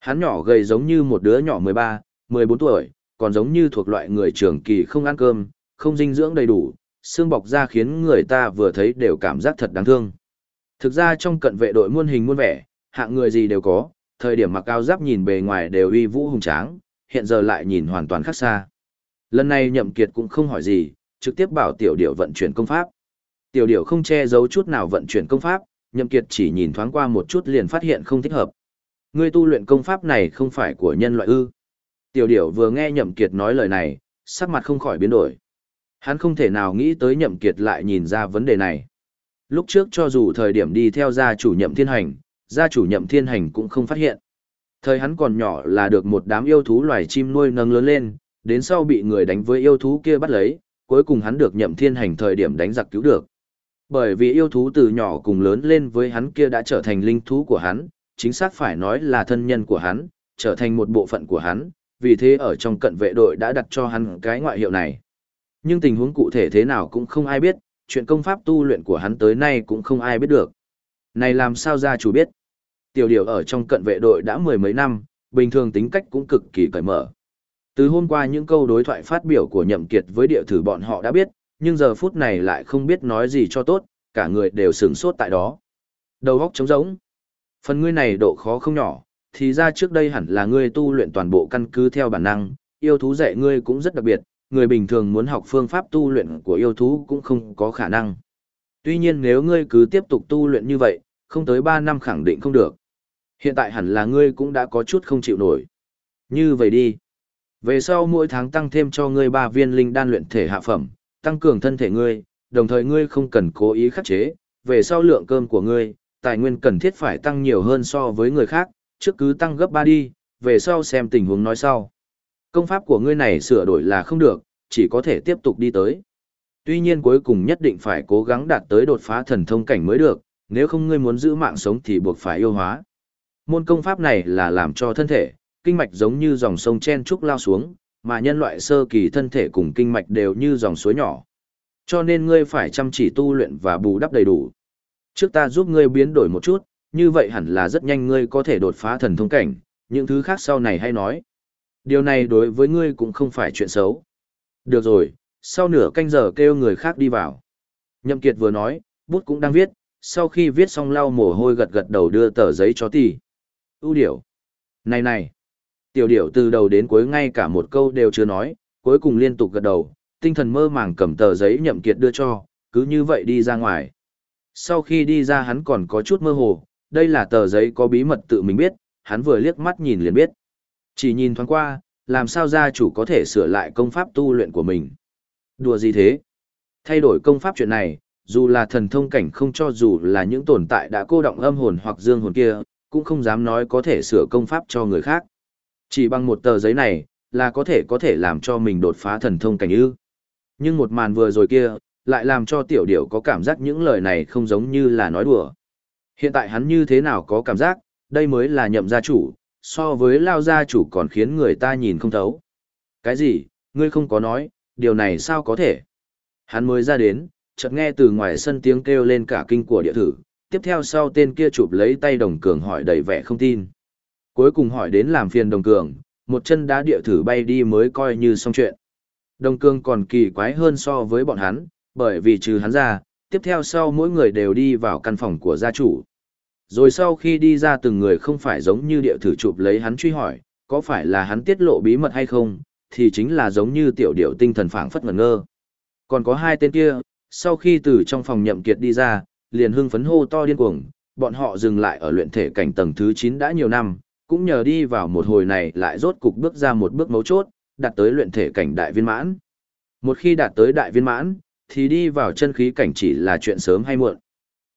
Hắn nhỏ gầy giống như một đứa nhỏ 13, 14 tuổi, còn giống như thuộc loại người trưởng kỳ không ăn cơm, không dinh dưỡng đầy đủ, xương bọc ra khiến người ta vừa thấy đều cảm giác thật đáng thương. Thực ra trong cận vệ đội muôn hình muôn vẻ, hạng người gì đều có, thời điểm mặc áo giáp nhìn bề ngoài đều uy vũ hùng tráng, hiện giờ lại nhìn hoàn toàn khác xa. Lần này nhậm kiệt cũng không hỏi gì, trực tiếp bảo tiểu điệu vận chuyển công pháp. Tiểu điểu không che giấu chút nào vận chuyển công pháp, nhậm kiệt chỉ nhìn thoáng qua một chút liền phát hiện không thích hợp. Ngươi tu luyện công pháp này không phải của nhân loại ư. Tiểu điểu vừa nghe nhậm kiệt nói lời này, sắc mặt không khỏi biến đổi. Hắn không thể nào nghĩ tới nhậm kiệt lại nhìn ra vấn đề này. Lúc trước cho dù thời điểm đi theo gia chủ nhậm thiên hành, gia chủ nhậm thiên hành cũng không phát hiện. Thời hắn còn nhỏ là được một đám yêu thú loài chim nuôi nâng lớn lên, đến sau bị người đánh với yêu thú kia bắt lấy, cuối cùng hắn được nhậm thiên hành thời điểm đánh giặc cứu được. Bởi vì yêu thú từ nhỏ cùng lớn lên với hắn kia đã trở thành linh thú của hắn, chính xác phải nói là thân nhân của hắn, trở thành một bộ phận của hắn, vì thế ở trong cận vệ đội đã đặt cho hắn cái ngoại hiệu này. Nhưng tình huống cụ thể thế nào cũng không ai biết, chuyện công pháp tu luyện của hắn tới nay cũng không ai biết được. Này làm sao gia chủ biết? Tiểu điều ở trong cận vệ đội đã mười mấy năm, bình thường tính cách cũng cực kỳ cởi mở. Từ hôm qua những câu đối thoại phát biểu của nhậm kiệt với địa thử bọn họ đã biết, nhưng giờ phút này lại không biết nói gì cho tốt, cả người đều sửng sốt tại đó. Đầu óc trống rỗng. Phần ngươi này độ khó không nhỏ, thì ra trước đây hẳn là ngươi tu luyện toàn bộ căn cứ theo bản năng, yêu thú dạy ngươi cũng rất đặc biệt, người bình thường muốn học phương pháp tu luyện của yêu thú cũng không có khả năng. Tuy nhiên nếu ngươi cứ tiếp tục tu luyện như vậy, không tới 3 năm khẳng định không được. Hiện tại hẳn là ngươi cũng đã có chút không chịu nổi. Như vậy đi. Về sau mỗi tháng tăng thêm cho ngươi 3 viên linh đan luyện thể hạ phẩm, tăng cường thân thể ngươi, đồng thời ngươi không cần cố ý khắc chế, về sau lượng cơm của ngươi, tài nguyên cần thiết phải tăng nhiều hơn so với người khác, trước cứ tăng gấp 3 đi, về sau xem tình huống nói sau. Công pháp của ngươi này sửa đổi là không được, chỉ có thể tiếp tục đi tới. Tuy nhiên cuối cùng nhất định phải cố gắng đạt tới đột phá thần thông cảnh mới được, nếu không ngươi muốn giữ mạng sống thì buộc phải yêu hóa. Môn công pháp này là làm cho thân thể, kinh mạch giống như dòng sông chen trúc lao xuống, mà nhân loại sơ kỳ thân thể cùng kinh mạch đều như dòng suối nhỏ. Cho nên ngươi phải chăm chỉ tu luyện và bù đắp đầy đủ. Trước ta giúp ngươi biến đổi một chút, như vậy hẳn là rất nhanh ngươi có thể đột phá thần thông cảnh, những thứ khác sau này hay nói. Điều này đối với ngươi cũng không phải chuyện xấu. Được rồi, sau nửa canh giờ kêu người khác đi vào. Nhậm Kiệt vừa nói, bút cũng đang viết, sau khi viết xong lau mồ hôi gật gật đầu đưa tờ giấy cho tỷ. ưu điểu. Này này. Tiểu điểu từ đầu đến cuối ngay cả một câu đều chưa nói, cuối cùng liên tục gật đầu, tinh thần mơ màng cầm tờ giấy nhậm kiệt đưa cho, cứ như vậy đi ra ngoài. Sau khi đi ra hắn còn có chút mơ hồ, đây là tờ giấy có bí mật tự mình biết, hắn vừa liếc mắt nhìn liền biết. Chỉ nhìn thoáng qua, làm sao gia chủ có thể sửa lại công pháp tu luyện của mình. Đùa gì thế? Thay đổi công pháp chuyện này, dù là thần thông cảnh không cho dù là những tồn tại đã cô động âm hồn hoặc dương hồn kia, cũng không dám nói có thể sửa công pháp cho người khác. Chỉ bằng một tờ giấy này, là có thể có thể làm cho mình đột phá thần thông cảnh ư. Nhưng một màn vừa rồi kia, lại làm cho tiểu điểu có cảm giác những lời này không giống như là nói đùa. Hiện tại hắn như thế nào có cảm giác, đây mới là nhậm gia chủ, so với lao gia chủ còn khiến người ta nhìn không thấu. Cái gì, ngươi không có nói, điều này sao có thể? Hắn mới ra đến, chợt nghe từ ngoài sân tiếng kêu lên cả kinh của địa thử, tiếp theo sau tên kia chụp lấy tay đồng cường hỏi đầy vẻ không tin. Cuối cùng hỏi đến làm phiền đồng cường, một chân đá địa thử bay đi mới coi như xong chuyện. Đồng cường còn kỳ quái hơn so với bọn hắn, bởi vì trừ hắn ra, tiếp theo sau mỗi người đều đi vào căn phòng của gia chủ. Rồi sau khi đi ra từng người không phải giống như địa thử chụp lấy hắn truy hỏi, có phải là hắn tiết lộ bí mật hay không, thì chính là giống như tiểu điệu tinh thần phảng phất ngẩn ngơ. Còn có hai tên kia, sau khi từ trong phòng nhậm kiệt đi ra, liền hưng phấn hô to điên cuồng, bọn họ dừng lại ở luyện thể cảnh tầng thứ 9 đã nhiều năm, cũng nhờ đi vào một hồi này lại rốt cục bước ra một bước mấu chốt, đạt tới luyện thể cảnh đại viên mãn. Một khi đạt tới đại viên mãn, thì đi vào chân khí cảnh chỉ là chuyện sớm hay muộn.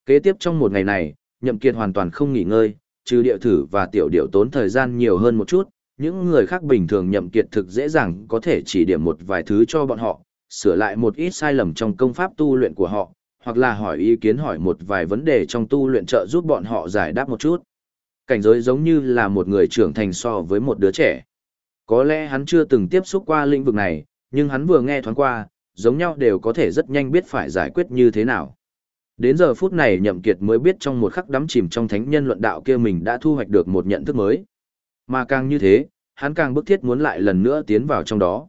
Kế tiếp trong một ngày này, Nhậm Kiệt hoàn toàn không nghỉ ngơi, trừ điệu thử và tiểu điệu tốn thời gian nhiều hơn một chút, những người khác bình thường Nhậm Kiệt thực dễ dàng có thể chỉ điểm một vài thứ cho bọn họ, sửa lại một ít sai lầm trong công pháp tu luyện của họ, hoặc là hỏi ý kiến hỏi một vài vấn đề trong tu luyện trợ giúp bọn họ giải đáp một chút. Cảnh giới giống như là một người trưởng thành so với một đứa trẻ. Có lẽ hắn chưa từng tiếp xúc qua lĩnh vực này, nhưng hắn vừa nghe thoáng qua, giống nhau đều có thể rất nhanh biết phải giải quyết như thế nào. Đến giờ phút này Nhậm Kiệt mới biết trong một khắc đắm chìm trong thánh nhân luận đạo kia mình đã thu hoạch được một nhận thức mới. Mà càng như thế, hắn càng bức thiết muốn lại lần nữa tiến vào trong đó.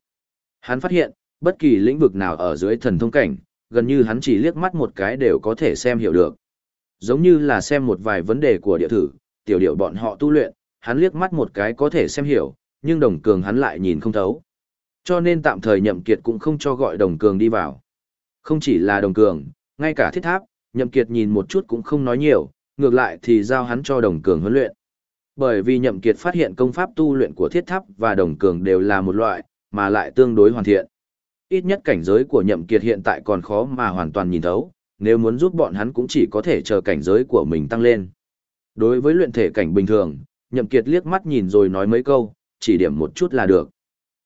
Hắn phát hiện, bất kỳ lĩnh vực nào ở dưới thần thông cảnh, gần như hắn chỉ liếc mắt một cái đều có thể xem hiểu được. Giống như là xem một vài vấn đề của địa thử, tiểu điệu bọn họ tu luyện, hắn liếc mắt một cái có thể xem hiểu, nhưng đồng cường hắn lại nhìn không thấu. Cho nên tạm thời nhậm kiệt cũng không cho gọi đồng cường đi vào. Không chỉ là đồng cường, ngay cả thiết tháp, nhậm kiệt nhìn một chút cũng không nói nhiều, ngược lại thì giao hắn cho đồng cường huấn luyện. Bởi vì nhậm kiệt phát hiện công pháp tu luyện của thiết tháp và đồng cường đều là một loại, mà lại tương đối hoàn thiện. Ít nhất cảnh giới của nhậm kiệt hiện tại còn khó mà hoàn toàn nhìn thấu, nếu muốn giúp bọn hắn cũng chỉ có thể chờ cảnh giới của mình tăng lên. Đối với luyện thể cảnh bình thường, nhậm kiệt liếc mắt nhìn rồi nói mấy câu, chỉ điểm một chút là được.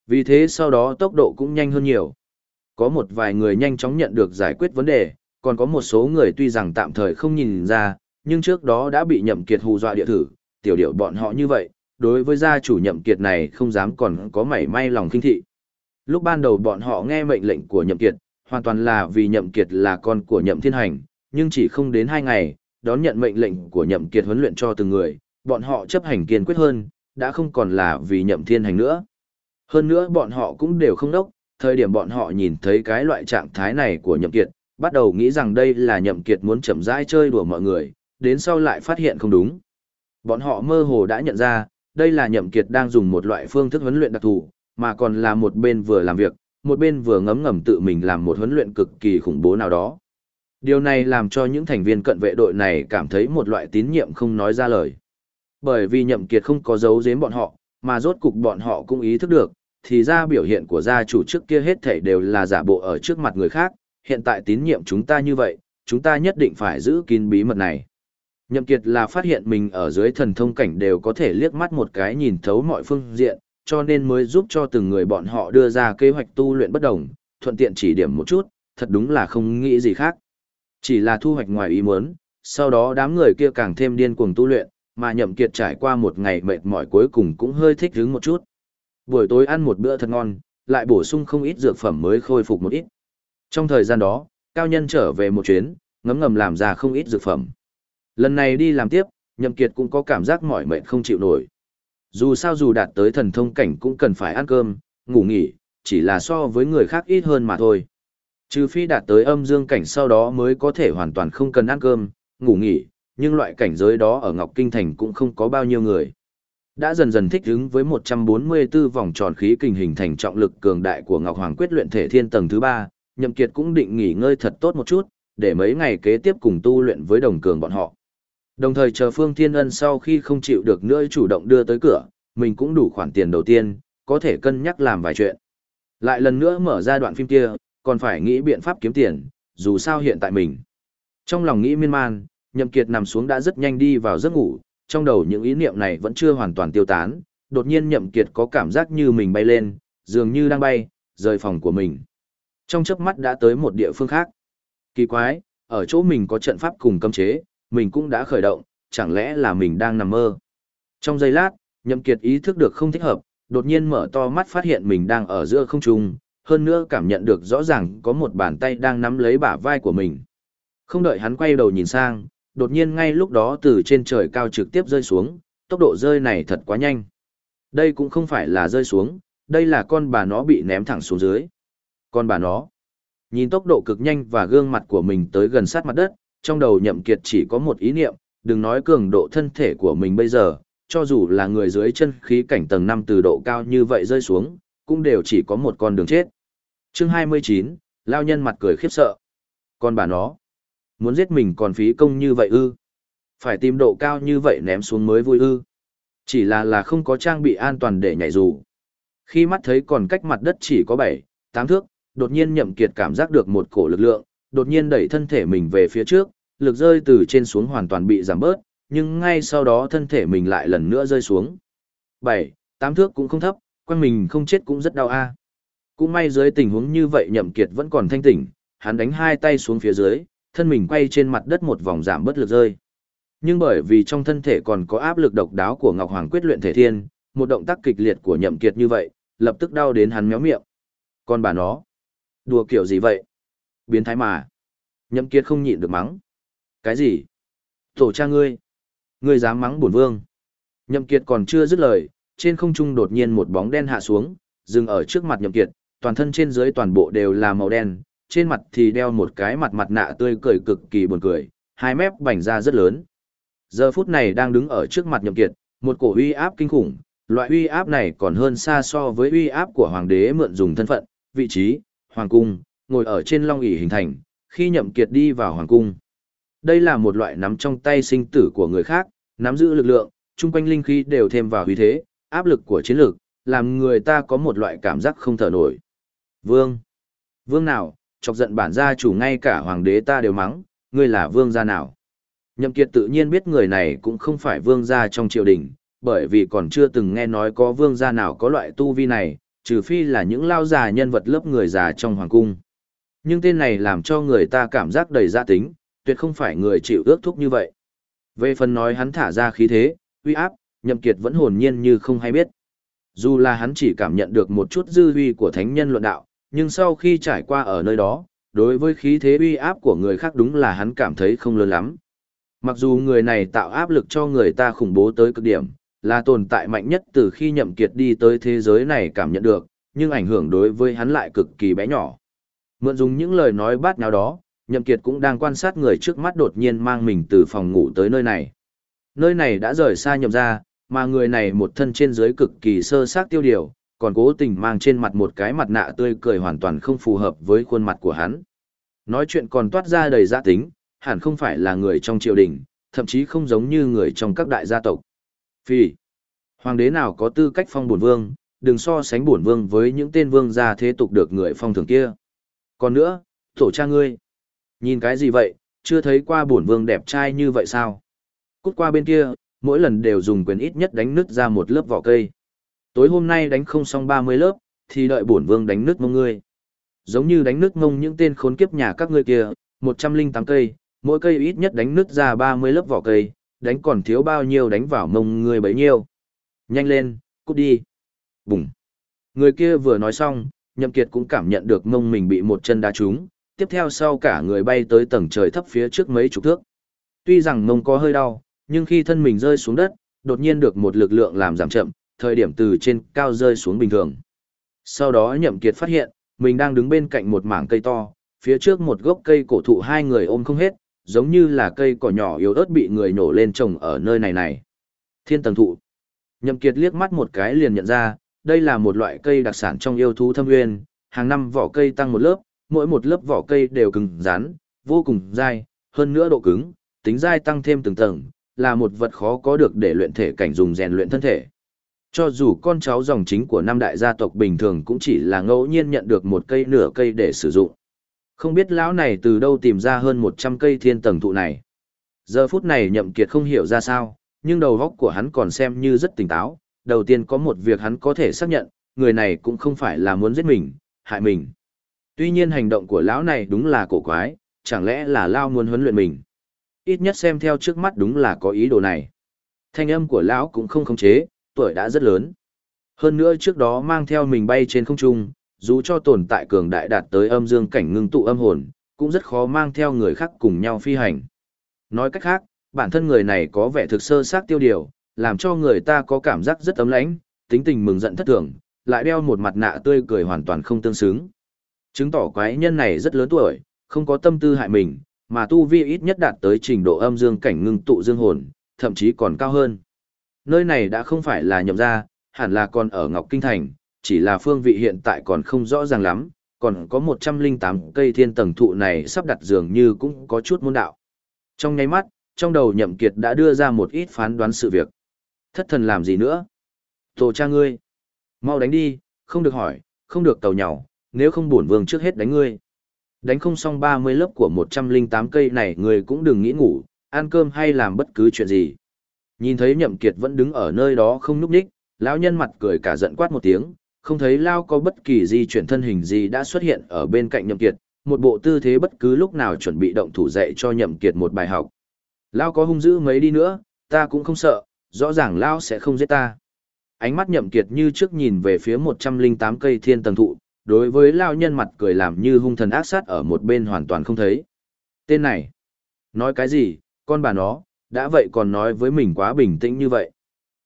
Vì thế sau đó tốc độ cũng nhanh hơn nhiều. Có một vài người nhanh chóng nhận được giải quyết vấn đề, còn có một số người tuy rằng tạm thời không nhìn ra, nhưng trước đó đã bị nhậm kiệt hù dọa địa thử, tiểu điệu bọn họ như vậy, đối với gia chủ nhậm kiệt này không dám còn có mảy may lòng kinh thị. Lúc ban đầu bọn họ nghe mệnh lệnh của nhậm kiệt, hoàn toàn là vì nhậm kiệt là con của nhậm thiên hành, nhưng chỉ không đến hai ngày, đón nhận mệnh lệnh của nhậm kiệt huấn luyện cho từng người, bọn họ chấp hành kiên quyết hơn, đã không còn là vì nhậm thiên hành nữa. Hơn nữa bọn họ cũng đều không đốc, thời điểm bọn họ nhìn thấy cái loại trạng thái này của nhậm kiệt, bắt đầu nghĩ rằng đây là nhậm kiệt muốn chậm rãi chơi đùa mọi người, đến sau lại phát hiện không đúng. Bọn họ mơ hồ đã nhận ra, đây là nhậm kiệt đang dùng một loại phương thức huấn luyện đặc thù, mà còn là một bên vừa làm việc, một bên vừa ngấm ngầm tự mình làm một huấn luyện cực kỳ khủng bố nào đó. Điều này làm cho những thành viên cận vệ đội này cảm thấy một loại tín nhiệm không nói ra lời. Bởi vì nhậm kiệt không có giấu giếm bọn họ, mà rốt cục bọn họ cũng ý thức được, thì ra biểu hiện của gia chủ trước kia hết thảy đều là giả bộ ở trước mặt người khác, hiện tại tín nhiệm chúng ta như vậy, chúng ta nhất định phải giữ kín bí mật này. Nhậm Kiệt là phát hiện mình ở dưới thần thông cảnh đều có thể liếc mắt một cái nhìn thấu mọi phương diện, cho nên mới giúp cho từng người bọn họ đưa ra kế hoạch tu luyện bất đồng, thuận tiện chỉ điểm một chút, thật đúng là không nghĩ gì khác. Chỉ là thu hoạch ngoài ý muốn, sau đó đám người kia càng thêm điên cuồng tu luyện, mà Nhậm Kiệt trải qua một ngày mệt mỏi cuối cùng cũng hơi thích hứng một chút. Buổi tối ăn một bữa thật ngon, lại bổ sung không ít dược phẩm mới khôi phục một ít. Trong thời gian đó, cao nhân trở về một chuyến, ngấm ngầm làm ra không ít dược phẩm. Lần này đi làm tiếp, Nhậm Kiệt cũng có cảm giác mỏi mệt không chịu nổi. Dù sao dù đạt tới thần thông cảnh cũng cần phải ăn cơm, ngủ nghỉ, chỉ là so với người khác ít hơn mà thôi. Trừ phi đạt tới âm dương cảnh sau đó mới có thể hoàn toàn không cần ăn cơm, ngủ nghỉ, nhưng loại cảnh giới đó ở Ngọc Kinh Thành cũng không có bao nhiêu người. Đã dần dần thích ứng với 144 vòng tròn khí kình hình thành trọng lực cường đại của Ngọc Hoàng quyết luyện thể thiên tầng thứ 3, Nhậm Kiệt cũng định nghỉ ngơi thật tốt một chút, để mấy ngày kế tiếp cùng tu luyện với đồng cường bọn họ. Đồng thời chờ Phương Thiên Ân sau khi không chịu được nữa chủ động đưa tới cửa, mình cũng đủ khoản tiền đầu tiên, có thể cân nhắc làm vài chuyện. Lại lần nữa mở ra đoạn phim kia, còn phải nghĩ biện pháp kiếm tiền, dù sao hiện tại mình. Trong lòng nghĩ miên man, Nhậm Kiệt nằm xuống đã rất nhanh đi vào giấc ngủ, trong đầu những ý niệm này vẫn chưa hoàn toàn tiêu tán, đột nhiên Nhậm Kiệt có cảm giác như mình bay lên, dường như đang bay, rời phòng của mình. Trong chớp mắt đã tới một địa phương khác. Kỳ quái, ở chỗ mình có trận pháp cùng cấm chế, mình cũng đã khởi động, chẳng lẽ là mình đang nằm mơ. Trong giây lát, Nhậm Kiệt ý thức được không thích hợp, đột nhiên mở to mắt phát hiện mình đang ở giữa không trung, hơn nữa cảm nhận được rõ ràng có một bàn tay đang nắm lấy bả vai của mình. Không đợi hắn quay đầu nhìn sang, đột nhiên ngay lúc đó từ trên trời cao trực tiếp rơi xuống, tốc độ rơi này thật quá nhanh. Đây cũng không phải là rơi xuống, đây là con bà nó bị ném thẳng xuống dưới. Con bà nó, nhìn tốc độ cực nhanh và gương mặt của mình tới gần sát mặt đất, trong đầu nhậm kiệt chỉ có một ý niệm, đừng nói cường độ thân thể của mình bây giờ, cho dù là người dưới chân khí cảnh tầng 5 từ độ cao như vậy rơi xuống, cũng đều chỉ có một con đường chết. Chương 29, lao nhân mặt cười khiếp sợ. Con bà nó, muốn giết mình còn phí công như vậy ư? Phải tìm độ cao như vậy ném xuống mới vui ư? Chỉ là là không có trang bị an toàn để nhảy dù. Khi mắt thấy còn cách mặt đất chỉ có 7, 8 thước, đột nhiên nhậm kiệt cảm giác được một cổ lực lượng, đột nhiên đẩy thân thể mình về phía trước, lực rơi từ trên xuống hoàn toàn bị giảm bớt, nhưng ngay sau đó thân thể mình lại lần nữa rơi xuống. 7, 8 thước cũng không thấp, quanh mình không chết cũng rất đau a. Cũng may dưới tình huống như vậy Nhậm Kiệt vẫn còn thanh tỉnh, hắn đánh hai tay xuống phía dưới, thân mình quay trên mặt đất một vòng giảm bớt lực rơi. Nhưng bởi vì trong thân thể còn có áp lực độc đáo của Ngọc Hoàng quyết luyện thể thiên, một động tác kịch liệt của Nhậm Kiệt như vậy, lập tức đau đến hắn méo miệng. Còn bà nó, đùa kiểu gì vậy? Biến thái mà. Nhậm Kiệt không nhịn được mắng. Cái gì? Tổ cha ngươi. Ngươi dám mắng bổn vương. Nhậm Kiệt còn chưa dứt lời, trên không trung đột nhiên một bóng đen hạ xuống, dừng ở trước mặt Nhậm Kiệt, toàn thân trên dưới toàn bộ đều là màu đen, trên mặt thì đeo một cái mặt mặt nạ tươi cười cực kỳ buồn cười, hai mép bành ra rất lớn. Giờ phút này đang đứng ở trước mặt Nhậm Kiệt, một cổ uy áp kinh khủng, loại uy áp này còn hơn xa so với uy áp của hoàng đế mượn dùng thân phận, vị trí, hoàng cung, ngồi ở trên long ỷ hình thành, khi Nhậm Kiệt đi vào hoàng cung. Đây là một loại nắm trong tay sinh tử của người khác, nắm giữ lực lượng, chung quanh linh khí đều thêm vào uy thế, áp lực của chiến lược, làm người ta có một loại cảm giác không thở nổi. Vương! Vương nào, chọc giận bản gia chủ ngay cả hoàng đế ta đều mắng, ngươi là vương gia nào? Nhậm Kiệt tự nhiên biết người này cũng không phải vương gia trong triều đình, bởi vì còn chưa từng nghe nói có vương gia nào có loại tu vi này, trừ phi là những lao già nhân vật lớp người già trong hoàng cung. Nhưng tên này làm cho người ta cảm giác đầy gia tính, tuyệt không phải người chịu ước thúc như vậy. Về phần nói hắn thả ra khí thế, uy áp, Nhậm Kiệt vẫn hồn nhiên như không hay biết. Dù là hắn chỉ cảm nhận được một chút dư uy của thánh nhân luận đạo, nhưng sau khi trải qua ở nơi đó, đối với khí thế uy áp của người khác đúng là hắn cảm thấy không lớn lắm. Mặc dù người này tạo áp lực cho người ta khủng bố tới cực điểm, là tồn tại mạnh nhất từ khi nhậm kiệt đi tới thế giới này cảm nhận được, nhưng ảnh hưởng đối với hắn lại cực kỳ bé nhỏ. Mượn dùng những lời nói bát nháo đó, nhậm kiệt cũng đang quan sát người trước mắt đột nhiên mang mình từ phòng ngủ tới nơi này. Nơi này đã rời xa nhậm gia mà người này một thân trên dưới cực kỳ sơ xác tiêu điều, còn cố tình mang trên mặt một cái mặt nạ tươi cười hoàn toàn không phù hợp với khuôn mặt của hắn. Nói chuyện còn toát ra đầy gia tính, hẳn không phải là người trong triều đình, thậm chí không giống như người trong các đại gia tộc. Phi, hoàng đế nào có tư cách phong bổn vương, đừng so sánh bổn vương với những tên vương gia thế tục được người phong thường kia. Còn nữa, tổ cha ngươi, nhìn cái gì vậy, chưa thấy qua bổn vương đẹp trai như vậy sao? Cút qua bên kia, mỗi lần đều dùng quyền ít nhất đánh nứt ra một lớp vỏ cây. Tối hôm nay đánh không xong 30 lớp, thì đợi bổn vương đánh nứt mông ngươi. Giống như đánh nứt mông những tên khốn kiếp nhà các ngươi kia, 108 cây, mỗi cây ít nhất đánh nứt ra 30 lớp vỏ cây, đánh còn thiếu bao nhiêu đánh vào mông ngươi bấy nhiêu. Nhanh lên, cút đi. Bùng. Người kia vừa nói xong, Nhậm Kiệt cũng cảm nhận được mông mình bị một chân đá trúng, tiếp theo sau cả người bay tới tầng trời thấp phía trước mấy chục thước. Tuy rằng mông có hơi đau, nhưng khi thân mình rơi xuống đất, đột nhiên được một lực lượng làm giảm chậm, thời điểm từ trên cao rơi xuống bình thường. Sau đó Nhậm Kiệt phát hiện, mình đang đứng bên cạnh một mảng cây to, phía trước một gốc cây cổ thụ hai người ôm không hết, giống như là cây cỏ nhỏ yếu ớt bị người nổ lên trồng ở nơi này này. Thiên tầng thụ. Nhậm Kiệt liếc mắt một cái liền nhận ra, đây là một loại cây đặc sản trong yêu thú thâm nguyên, hàng năm vỏ cây tăng một lớp, mỗi một lớp vỏ cây đều cứng rắn, vô cùng dai, hơn nữa độ cứng, tính dai tăng thêm từng tầng, là một vật khó có được để luyện thể cảnh dùng rèn luyện thân thể. Cho dù con cháu dòng chính của năm đại gia tộc bình thường cũng chỉ là ngẫu nhiên nhận được một cây nửa cây để sử dụng. Không biết lão này từ đâu tìm ra hơn 100 cây thiên tầng thụ này. Giờ phút này nhậm kiệt không hiểu ra sao, nhưng đầu óc của hắn còn xem như rất tỉnh táo. Đầu tiên có một việc hắn có thể xác nhận, người này cũng không phải là muốn giết mình, hại mình. Tuy nhiên hành động của lão này đúng là cổ quái, chẳng lẽ là lao muốn huấn luyện mình. Ít nhất xem theo trước mắt đúng là có ý đồ này. Thanh âm của lão cũng không khống chế, tuổi đã rất lớn. Hơn nữa trước đó mang theo mình bay trên không trung, dù cho tồn tại cường đại đạt tới âm dương cảnh ngưng tụ âm hồn, cũng rất khó mang theo người khác cùng nhau phi hành. Nói cách khác, bản thân người này có vẻ thực sơ xác tiêu điều, làm cho người ta có cảm giác rất ấm lãnh, tính tình mừng giận thất thường, lại đeo một mặt nạ tươi cười hoàn toàn không tương xứng. Chứng tỏ quái nhân này rất lớn tuổi, không có tâm tư hại mình, mà tu vi ít nhất đạt tới trình độ âm dương cảnh ngưng tụ dương hồn, thậm chí còn cao hơn. Nơi này đã không phải là nhậm gia, hẳn là còn ở Ngọc Kinh Thành, chỉ là phương vị hiện tại còn không rõ ràng lắm, còn có 108 cây thiên tầng thụ này sắp đặt dường như cũng có chút môn đạo. Trong nháy mắt, trong đầu nhậm kiệt đã đưa ra một ít phán đoán sự việc. Thất thần làm gì nữa? Tổ cha ngươi. Mau đánh đi, không được hỏi, không được tàu nhào, nếu không bổn vương trước hết đánh ngươi. Đánh không xong 30 lớp của 108 cây này người cũng đừng nghĩ ngủ, ăn cơm hay làm bất cứ chuyện gì. Nhìn thấy nhậm kiệt vẫn đứng ở nơi đó không núp đích, lão nhân mặt cười cả giận quát một tiếng, không thấy Lao có bất kỳ di chuyển thân hình gì đã xuất hiện ở bên cạnh nhậm kiệt, một bộ tư thế bất cứ lúc nào chuẩn bị động thủ dạy cho nhậm kiệt một bài học. Lao có hung dữ mấy đi nữa, ta cũng không sợ, rõ ràng Lao sẽ không giết ta. Ánh mắt nhậm kiệt như trước nhìn về phía 108 cây thiên tầng thụ, đối với Lao nhân mặt cười làm như hung thần ác sát ở một bên hoàn toàn không thấy. Tên này, nói cái gì, con bà nó, đã vậy còn nói với mình quá bình tĩnh như vậy.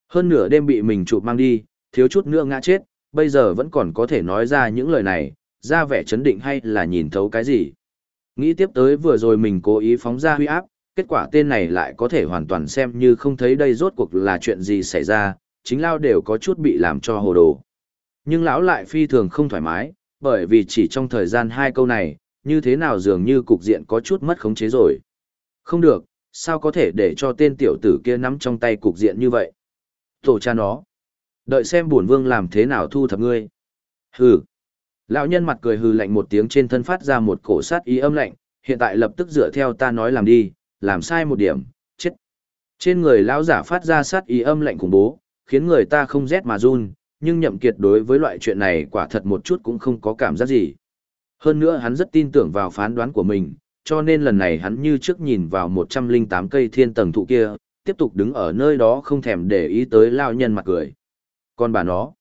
Hơn nửa đêm bị mình chụp mang đi, thiếu chút nữa ngã chết, bây giờ vẫn còn có thể nói ra những lời này, ra vẻ chấn định hay là nhìn thấu cái gì. Nghĩ tiếp tới vừa rồi mình cố ý phóng ra huy áp, kết quả tên này lại có thể hoàn toàn xem như không thấy đây rốt cuộc là chuyện gì xảy ra, chính lao đều có chút bị làm cho hồ đồ. Nhưng lão lại phi thường không thoải mái, bởi vì chỉ trong thời gian hai câu này, như thế nào dường như cục diện có chút mất khống chế rồi. Không được, sao có thể để cho tên tiểu tử kia nắm trong tay cục diện như vậy? Tổ cha nó. Đợi xem bổn vương làm thế nào thu thập ngươi. Hừ. Lão nhân mặt cười hừ lạnh một tiếng trên thân phát ra một cổ sát ý âm lạnh, hiện tại lập tức dựa theo ta nói làm đi, làm sai một điểm, chết. Trên người lão giả phát ra sát ý âm lạnh khủng bố, khiến người ta không rét mà run, nhưng nhậm kiệt đối với loại chuyện này quả thật một chút cũng không có cảm giác gì. Hơn nữa hắn rất tin tưởng vào phán đoán của mình, cho nên lần này hắn như trước nhìn vào 108 cây thiên tầng thụ kia, tiếp tục đứng ở nơi đó không thèm để ý tới lão nhân mặt cười. Còn bà nó,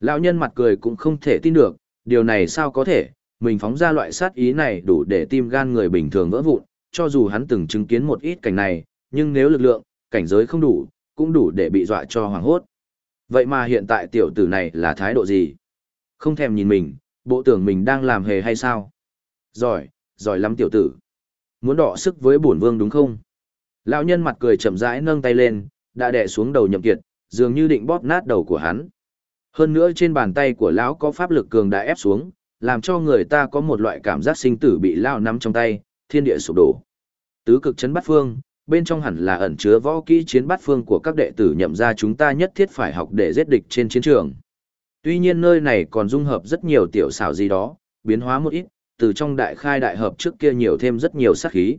lão nhân mặt cười cũng không thể tin được, điều này sao có thể, mình phóng ra loại sát ý này đủ để tim gan người bình thường vỡ vụn, cho dù hắn từng chứng kiến một ít cảnh này, nhưng nếu lực lượng, cảnh giới không đủ, cũng đủ để bị dọa cho hoàng hốt. Vậy mà hiện tại tiểu tử này là thái độ gì? Không thèm nhìn mình, bộ tưởng mình đang làm hề hay sao? Giỏi, giỏi lắm tiểu tử. Muốn đọ sức với bổn vương đúng không? Lão nhân mặt cười chậm rãi nâng tay lên, đã đè xuống đầu nhậm kiệt, dường như định bóp nát đầu của hắn. Hơn nữa trên bàn tay của lão có pháp lực cường đại ép xuống, làm cho người ta có một loại cảm giác sinh tử bị lao nắm trong tay, thiên địa sụp đổ. Tứ cực chấn bát phương, bên trong hẳn là ẩn chứa võ kỹ chiến bát phương của các đệ tử nhậm ra chúng ta nhất thiết phải học để giết địch trên chiến trường. Tuy nhiên nơi này còn dung hợp rất nhiều tiểu xảo gì đó, biến hóa một ít, từ trong đại khai đại hợp trước kia nhiều thêm rất nhiều sát khí.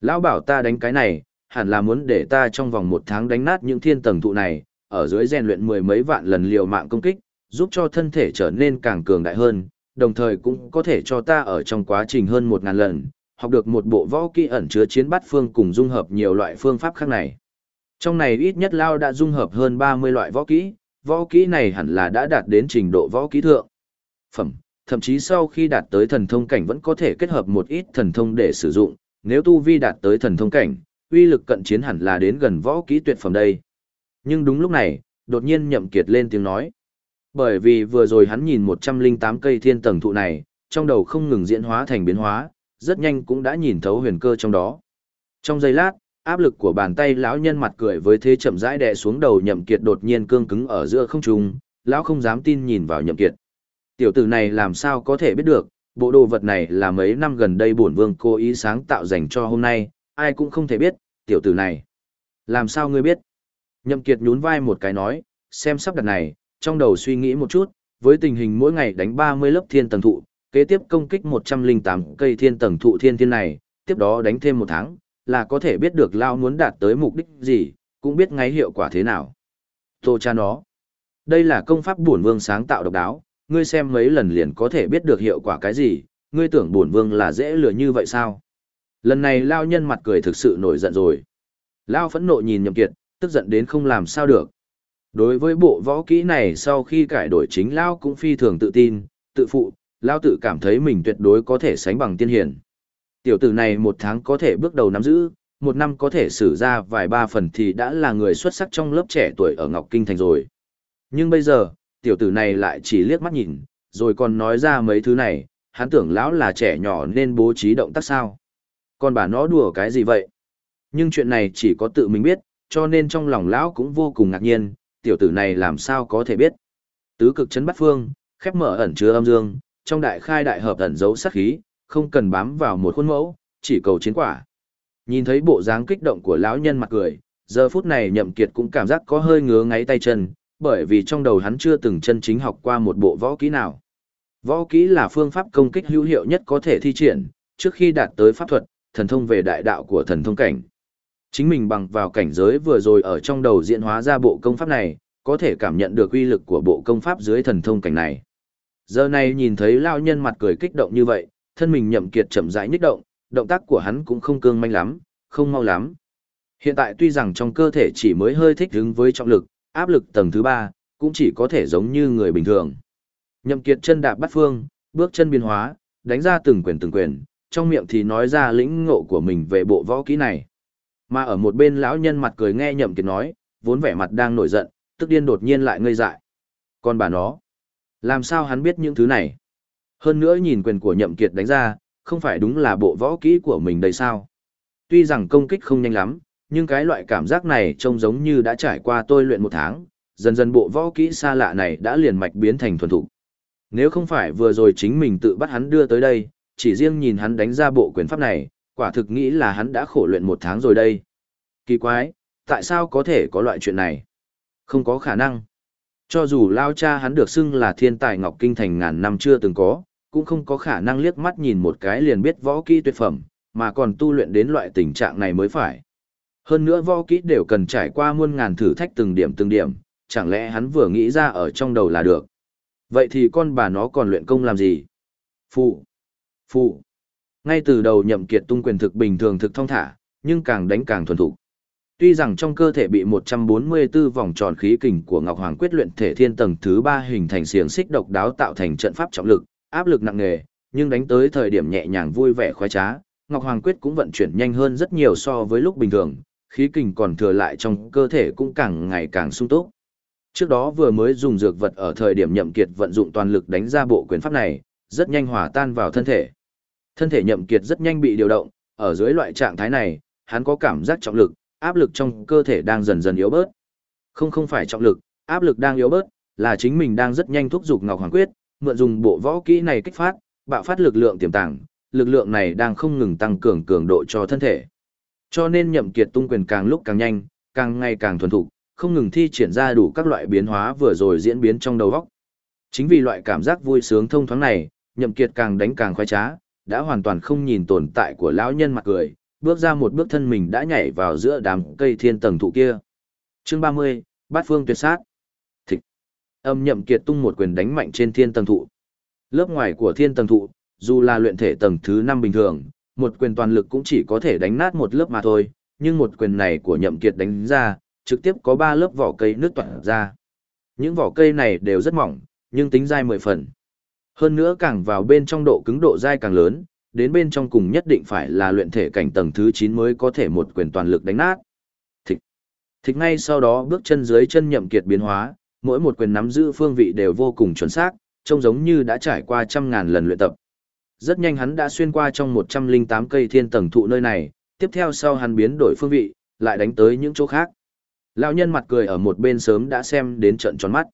Lão bảo ta đánh cái này, hẳn là muốn để ta trong vòng một tháng đánh nát những thiên tầng thụ này, ở dưới rèn luyện mười mấy vạn lần liều mạng công kích, giúp cho thân thể trở nên càng cường đại hơn, đồng thời cũng có thể cho ta ở trong quá trình hơn một ngàn lần, học được một bộ võ kỹ ẩn chứa chiến bát phương cùng dung hợp nhiều loại phương pháp khác này. Trong này ít nhất Lao đã dung hợp hơn 30 loại võ kỹ, võ kỹ này hẳn là đã đạt đến trình độ võ kỹ thượng. Phẩm, thậm chí sau khi đạt tới thần thông cảnh vẫn có thể kết hợp một ít thần thông để sử dụng, nếu tu vi đạt tới thần thông cảnh, uy lực cận chiến hẳn là đến gần võ kỹ tuyệt phẩm đây. Nhưng đúng lúc này, đột nhiên nhậm kiệt lên tiếng nói. Bởi vì vừa rồi hắn nhìn 108 cây thiên tầng thụ này, trong đầu không ngừng diễn hóa thành biến hóa, rất nhanh cũng đã nhìn thấu huyền cơ trong đó. Trong giây lát, áp lực của bàn tay lão nhân mặt cười với thế chậm rãi đè xuống đầu nhậm kiệt đột nhiên cương cứng ở giữa không trung, lão không dám tin nhìn vào nhậm kiệt. Tiểu tử này làm sao có thể biết được, bộ đồ vật này là mấy năm gần đây bổn vương cố ý sáng tạo dành cho hôm nay, ai cũng không thể biết, tiểu tử này. Làm sao ngươi biết? Nhậm kiệt nhún vai một cái nói, xem sắp đặt này, trong đầu suy nghĩ một chút, với tình hình mỗi ngày đánh 30 lớp thiên tầng thụ, kế tiếp công kích 108 cây thiên tầng thụ thiên thiên này, tiếp đó đánh thêm một tháng, là có thể biết được Lao muốn đạt tới mục đích gì, cũng biết ngay hiệu quả thế nào. Tô cha nó. Đây là công pháp bổn vương sáng tạo độc đáo, ngươi xem mấy lần liền có thể biết được hiệu quả cái gì, ngươi tưởng bổn vương là dễ lừa như vậy sao? Lần này Lao nhân mặt cười thực sự nổi giận rồi. Lao phẫn nộ nhìn nhậm kiệt, tức giận đến không làm sao được. Đối với bộ võ kỹ này sau khi cải đổi chính Lao cũng phi thường tự tin, tự phụ, Lao tự cảm thấy mình tuyệt đối có thể sánh bằng tiên hiển. Tiểu tử này một tháng có thể bước đầu nắm giữ, một năm có thể xử ra vài ba phần thì đã là người xuất sắc trong lớp trẻ tuổi ở Ngọc Kinh Thành rồi. Nhưng bây giờ, tiểu tử này lại chỉ liếc mắt nhìn, rồi còn nói ra mấy thứ này, hắn tưởng lão là trẻ nhỏ nên bố trí động tác sao. Còn bà nó đùa cái gì vậy? Nhưng chuyện này chỉ có tự mình biết, cho nên trong lòng lão cũng vô cùng ngạc nhiên, tiểu tử này làm sao có thể biết. Tứ cực chấn bắt phương, khép mở ẩn chứa âm dương, trong đại khai đại hợp ẩn dấu sát khí, không cần bám vào một khuôn mẫu, chỉ cầu chiến quả. Nhìn thấy bộ dáng kích động của lão nhân mặt cười, giờ phút này Nhậm Kiệt cũng cảm giác có hơi ngứa ngáy tay chân, bởi vì trong đầu hắn chưa từng chân chính học qua một bộ võ kỹ nào. Võ kỹ là phương pháp công kích hữu hiệu nhất có thể thi triển, trước khi đạt tới pháp thuật, thần thông về đại đạo của thần thông cảnh. Chính mình bằng vào cảnh giới vừa rồi ở trong đầu diễn hóa ra bộ công pháp này, có thể cảm nhận được uy lực của bộ công pháp dưới thần thông cảnh này. Giờ này nhìn thấy lao nhân mặt cười kích động như vậy, thân mình nhậm kiệt chậm rãi nhích động, động tác của hắn cũng không cương manh lắm, không mau lắm. Hiện tại tuy rằng trong cơ thể chỉ mới hơi thích ứng với trọng lực, áp lực tầng thứ ba, cũng chỉ có thể giống như người bình thường. Nhậm kiệt chân đạp bắt phương, bước chân biến hóa, đánh ra từng quyền từng quyền, trong miệng thì nói ra lĩnh ngộ của mình về bộ võ kỹ này. Mà ở một bên lão nhân mặt cười nghe nhậm kiệt nói, vốn vẻ mặt đang nổi giận, tức điên đột nhiên lại ngây dại. Còn bà nó, làm sao hắn biết những thứ này? Hơn nữa nhìn quyền của nhậm kiệt đánh ra, không phải đúng là bộ võ kỹ của mình đây sao? Tuy rằng công kích không nhanh lắm, nhưng cái loại cảm giác này trông giống như đã trải qua tôi luyện một tháng, dần dần bộ võ kỹ xa lạ này đã liền mạch biến thành thuần thục. Nếu không phải vừa rồi chính mình tự bắt hắn đưa tới đây, chỉ riêng nhìn hắn đánh ra bộ quyền pháp này, quả thực nghĩ là hắn đã khổ luyện một tháng rồi đây. Kỳ quái, tại sao có thể có loại chuyện này? Không có khả năng. Cho dù lao cha hắn được xưng là thiên tài ngọc kinh thành ngàn năm chưa từng có, cũng không có khả năng liếc mắt nhìn một cái liền biết võ kỹ tuyệt phẩm, mà còn tu luyện đến loại tình trạng này mới phải. Hơn nữa võ kỹ đều cần trải qua muôn ngàn thử thách từng điểm từng điểm, chẳng lẽ hắn vừa nghĩ ra ở trong đầu là được. Vậy thì con bà nó còn luyện công làm gì? Phụ! Phụ! Ngay từ đầu nhậm kiệt tung quyền thực bình thường thực thông thả, nhưng càng đánh càng thuần thục. Tuy rằng trong cơ thể bị 144 vòng tròn khí kình của Ngọc Hoàng quyết luyện thể thiên tầng thứ 3 hình thành xiềng xích độc đáo tạo thành trận pháp trọng lực, áp lực nặng nề, nhưng đánh tới thời điểm nhẹ nhàng vui vẻ khoái trá, Ngọc Hoàng quyết cũng vận chuyển nhanh hơn rất nhiều so với lúc bình thường, khí kình còn thừa lại trong cơ thể cũng càng ngày càng sung túc. Trước đó vừa mới dùng dược vật ở thời điểm nhậm kiệt vận dụng toàn lực đánh ra bộ quyền pháp này, rất nhanh hòa tan vào thân thể. Thân thể nhậm kiệt rất nhanh bị điều động, ở dưới loại trạng thái này, hắn có cảm giác trọng lực, áp lực trong cơ thể đang dần dần yếu bớt. Không không phải trọng lực, áp lực đang yếu bớt, là chính mình đang rất nhanh thúc giục Ngọc Hoàng Quyết, mượn dùng bộ võ kỹ này kích phát, bạo phát lực lượng tiềm tàng, lực lượng này đang không ngừng tăng cường cường độ cho thân thể. Cho nên nhậm kiệt tung quyền càng lúc càng nhanh, càng ngày càng thuần thục, không ngừng thi triển ra đủ các loại biến hóa vừa rồi diễn biến trong đầu óc. Chính vì loại cảm giác vui sướng thông thoáng này, nhậm kiệt càng đánh càng khoái trá, đã hoàn toàn không nhìn tồn tại của lão nhân mặt cười, bước ra một bước thân mình đã nhảy vào giữa đám cây thiên tầng thụ kia. Chương 30, Bát Phương Tuyệt Sát. Thịch. Âm nhậm kiệt tung một quyền đánh mạnh trên thiên tầng thụ. Lớp ngoài của thiên tầng thụ, dù là luyện thể tầng thứ 5 bình thường, một quyền toàn lực cũng chỉ có thể đánh nát một lớp mà thôi, nhưng một quyền này của nhậm kiệt đánh ra, trực tiếp có 3 lớp vỏ cây nứt toạc ra. Những vỏ cây này đều rất mỏng, nhưng tính dai 10 phần. Hơn nữa càng vào bên trong độ cứng độ dai càng lớn, đến bên trong cùng nhất định phải là luyện thể cảnh tầng thứ 9 mới có thể một quyền toàn lực đánh nát. Thịch. Thịch ngay sau đó bước chân dưới chân nhậm kiệt biến hóa, mỗi một quyền nắm giữ phương vị đều vô cùng chuẩn xác, trông giống như đã trải qua trăm ngàn lần luyện tập. Rất nhanh hắn đã xuyên qua trong 108 cây thiên tầng thụ nơi này, tiếp theo sau hắn biến đổi phương vị, lại đánh tới những chỗ khác. Lão nhân mặt cười ở một bên sớm đã xem đến trận tròn mắt.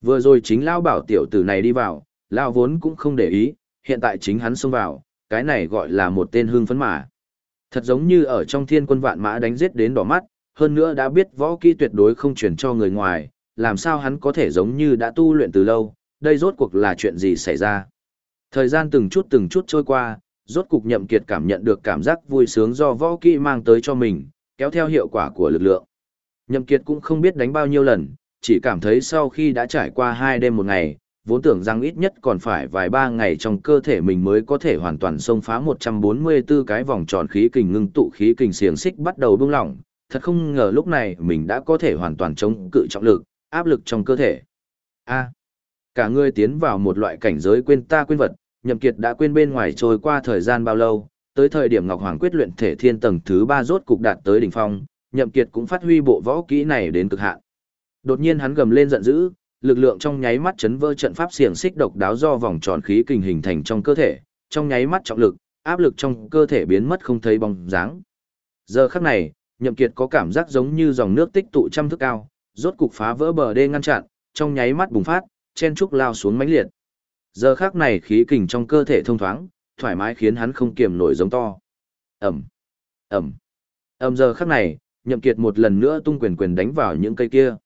Vừa rồi chính lão bảo tiểu tử này đi vào, lão vốn cũng không để ý, hiện tại chính hắn xông vào, cái này gọi là một tên hương phấn mà. Thật giống như ở trong thiên quân vạn mã đánh giết đến đỏ mắt, hơn nữa đã biết võ kỹ tuyệt đối không truyền cho người ngoài, làm sao hắn có thể giống như đã tu luyện từ lâu, đây rốt cuộc là chuyện gì xảy ra. Thời gian từng chút từng chút trôi qua, rốt cục nhậm kiệt cảm nhận được cảm giác vui sướng do võ kỹ mang tới cho mình, kéo theo hiệu quả của lực lượng. Nhậm kiệt cũng không biết đánh bao nhiêu lần, chỉ cảm thấy sau khi đã trải qua hai đêm một ngày, vốn tưởng rằng ít nhất còn phải vài ba ngày trong cơ thể mình mới có thể hoàn toàn xông phá 144 cái vòng tròn khí kình ngưng tụ khí kình xiềng xích bắt đầu bung lỏng, thật không ngờ lúc này mình đã có thể hoàn toàn chống cự trọng lực, áp lực trong cơ thể. A. cả người tiến vào một loại cảnh giới quên ta quên vật, Nhậm Kiệt đã quên bên ngoài trôi qua thời gian bao lâu, tới thời điểm Ngọc Hoàng quyết luyện thể thiên tầng thứ 3 rốt cục đạt tới đỉnh phong, Nhậm Kiệt cũng phát huy bộ võ kỹ này đến cực hạn. Đột nhiên hắn gầm lên giận dữ, lực lượng trong nháy mắt chấn vỡ trận pháp xiềng xích độc đáo do vòng tròn khí kình hình thành trong cơ thể, trong nháy mắt trọng lực, áp lực trong cơ thể biến mất không thấy bóng dáng. Giờ khắc này, Nhậm Kiệt có cảm giác giống như dòng nước tích tụ trăm thước cao, rốt cục phá vỡ bờ đê ngăn chặn, trong nháy mắt bùng phát, chen trúc lao xuống mãnh liệt. Giờ khắc này khí kình trong cơ thể thông thoáng, thoải mái khiến hắn không kiềm nổi giống to. Ầm, ầm, ầm giờ khắc này, Nhậm Kiệt một lần nữa tung quyền quyền đánh vào những cây kia.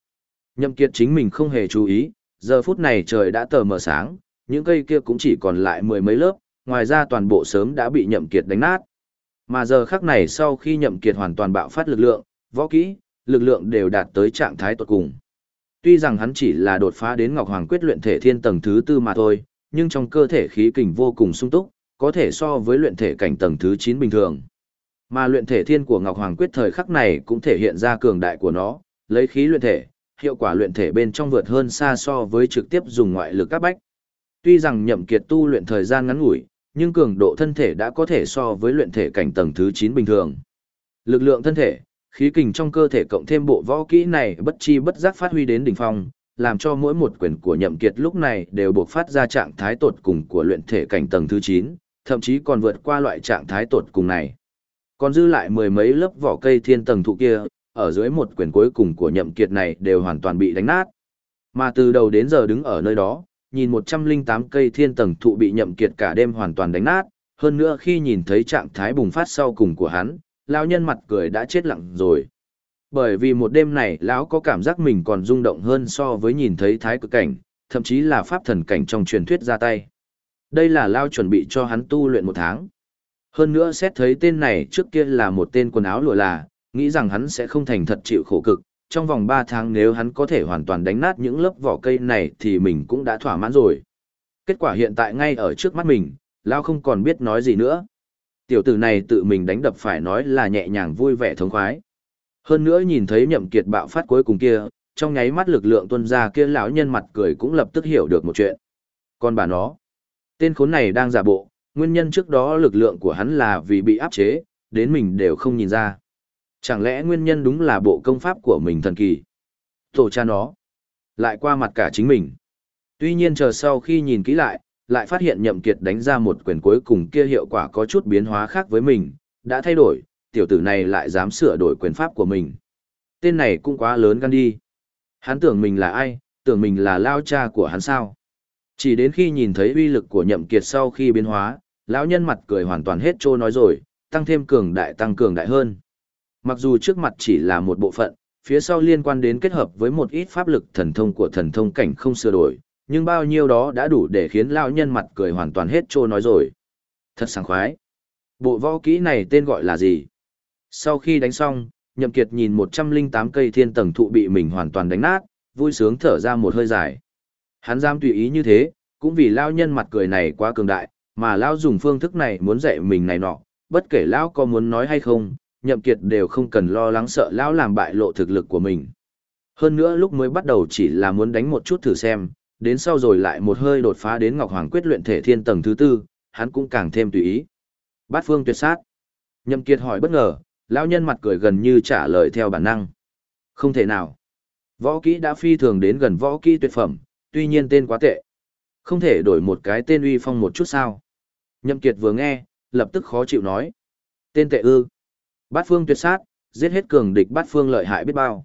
Nhậm Kiệt chính mình không hề chú ý, giờ phút này trời đã tờ mờ sáng, những cây kia cũng chỉ còn lại mười mấy lớp, ngoài ra toàn bộ sớm đã bị Nhậm Kiệt đánh nát. Mà giờ khắc này sau khi Nhậm Kiệt hoàn toàn bạo phát lực lượng, võ kỹ, lực lượng đều đạt tới trạng thái tuyệt cùng. Tuy rằng hắn chỉ là đột phá đến Ngọc Hoàng quyết luyện thể thiên tầng thứ tư mà thôi, nhưng trong cơ thể khí kình vô cùng sung túc, có thể so với luyện thể cảnh tầng thứ 9 bình thường. Mà luyện thể thiên của Ngọc Hoàng quyết thời khắc này cũng thể hiện ra cường đại của nó, lấy khí luyện thể, hiệu quả luyện thể bên trong vượt hơn xa so với trực tiếp dùng ngoại lực các bách. Tuy rằng nhậm kiệt tu luyện thời gian ngắn ngủi, nhưng cường độ thân thể đã có thể so với luyện thể cảnh tầng thứ 9 bình thường. Lực lượng thân thể, khí kình trong cơ thể cộng thêm bộ võ kỹ này bất chi bất giác phát huy đến đỉnh phong, làm cho mỗi một quyền của nhậm kiệt lúc này đều buộc phát ra trạng thái tột cùng của luyện thể cảnh tầng thứ 9, thậm chí còn vượt qua loại trạng thái tột cùng này. Còn dư lại mười mấy lớp vỏ cây thiên tầng thụ kia, ở dưới một quyền cuối cùng của nhậm kiệt này đều hoàn toàn bị đánh nát. Mà từ đầu đến giờ đứng ở nơi đó, nhìn 108 cây thiên tầng thụ bị nhậm kiệt cả đêm hoàn toàn đánh nát, hơn nữa khi nhìn thấy trạng thái bùng phát sau cùng của hắn, lão nhân mặt cười đã chết lặng rồi. Bởi vì một đêm này lão có cảm giác mình còn rung động hơn so với nhìn thấy thái cực cảnh, thậm chí là pháp thần cảnh trong truyền thuyết ra tay. Đây là lão chuẩn bị cho hắn tu luyện một tháng. Hơn nữa xét thấy tên này trước kia là một tên quần áo lụa là, nghĩ rằng hắn sẽ không thành thật chịu khổ cực, trong vòng 3 tháng nếu hắn có thể hoàn toàn đánh nát những lớp vỏ cây này thì mình cũng đã thỏa mãn rồi. Kết quả hiện tại ngay ở trước mắt mình, lão không còn biết nói gì nữa. Tiểu tử này tự mình đánh đập phải nói là nhẹ nhàng vui vẻ thống khoái. Hơn nữa nhìn thấy nhậm kiệt bạo phát cuối cùng kia, trong nháy mắt lực lượng tuân ra kia lão nhân mặt cười cũng lập tức hiểu được một chuyện. Còn bà nó, tên khốn này đang giả bộ, nguyên nhân trước đó lực lượng của hắn là vì bị áp chế, đến mình đều không nhìn ra. Chẳng lẽ nguyên nhân đúng là bộ công pháp của mình thần kỳ? Tổ cha nó, lại qua mặt cả chính mình. Tuy nhiên chờ sau khi nhìn kỹ lại, lại phát hiện nhậm kiệt đánh ra một quyền cuối cùng kia hiệu quả có chút biến hóa khác với mình, đã thay đổi, tiểu tử này lại dám sửa đổi quyền pháp của mình. Tên này cũng quá lớn gan đi. Hắn tưởng mình là ai, tưởng mình là lao cha của hắn sao. Chỉ đến khi nhìn thấy uy lực của nhậm kiệt sau khi biến hóa, lão nhân mặt cười hoàn toàn hết trô nói rồi, tăng thêm cường đại tăng cường đại hơn. Mặc dù trước mặt chỉ là một bộ phận, phía sau liên quan đến kết hợp với một ít pháp lực thần thông của thần thông cảnh không sửa đổi, nhưng bao nhiêu đó đã đủ để khiến lão nhân mặt cười hoàn toàn hết trô nói rồi. Thật sảng khoái. Bộ võ kỹ này tên gọi là gì? Sau khi đánh xong, Nhậm Kiệt nhìn 108 cây thiên tầng thụ bị mình hoàn toàn đánh nát, vui sướng thở ra một hơi dài. Hắn dám tùy ý như thế, cũng vì lão nhân mặt cười này quá cường đại, mà lão dùng phương thức này muốn dạy mình này nọ, bất kể lão có muốn nói hay không, Nhậm Kiệt đều không cần lo lắng sợ lão làm bại lộ thực lực của mình. Hơn nữa lúc mới bắt đầu chỉ là muốn đánh một chút thử xem, đến sau rồi lại một hơi đột phá đến Ngọc Hoàng quyết luyện thể thiên tầng thứ tư, hắn cũng càng thêm tùy ý. Bát phương tuyệt sát. Nhậm Kiệt hỏi bất ngờ, lão nhân mặt cười gần như trả lời theo bản năng. Không thể nào. Võ kỹ đã phi thường đến gần võ kỹ tuyệt phẩm, tuy nhiên tên quá tệ. Không thể đổi một cái tên uy phong một chút sao. Nhậm Kiệt vừa nghe, lập tức khó chịu nói. Tên tệ ư. Bát phương tuyệt sát, giết hết cường địch bát phương lợi hại biết bao.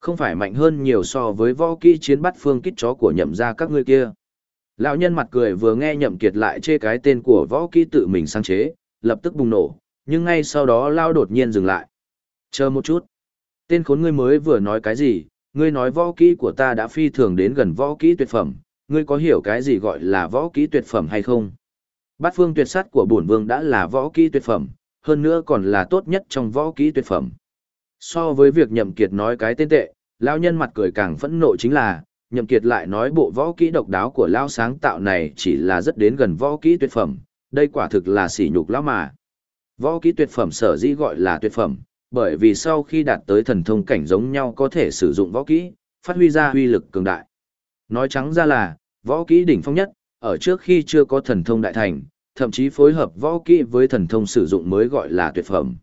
Không phải mạnh hơn nhiều so với võ kỹ chiến bát phương kích chó của nhậm gia các ngươi kia. Lão nhân mặt cười vừa nghe nhậm kiệt lại chê cái tên của võ kỹ tự mình sáng chế, lập tức bùng nổ, nhưng ngay sau đó lao đột nhiên dừng lại. Chờ một chút. Tên khốn ngươi mới vừa nói cái gì, ngươi nói võ kỹ của ta đã phi thường đến gần võ kỹ tuyệt phẩm, ngươi có hiểu cái gì gọi là võ kỹ tuyệt phẩm hay không? Bát phương tuyệt sát của bổn vương đã là võ kỹ tuyệt phẩm, hơn nữa còn là tốt nhất trong võ kỹ tuyệt phẩm. So với việc nhậm kiệt nói cái tên tệ, lão nhân mặt cười càng phẫn nộ chính là, nhậm kiệt lại nói bộ võ kỹ độc đáo của lão sáng tạo này chỉ là rất đến gần võ kỹ tuyệt phẩm, đây quả thực là sỉ nhục lão mà. Võ kỹ tuyệt phẩm sở dĩ gọi là tuyệt phẩm, bởi vì sau khi đạt tới thần thông cảnh giống nhau có thể sử dụng võ kỹ, phát huy ra uy lực cường đại. Nói trắng ra là, võ kỹ đỉnh phong nhất, ở trước khi chưa có thần thông đại thành, thậm chí phối hợp võ kỹ với thần thông sử dụng mới gọi là tuyệt phẩm.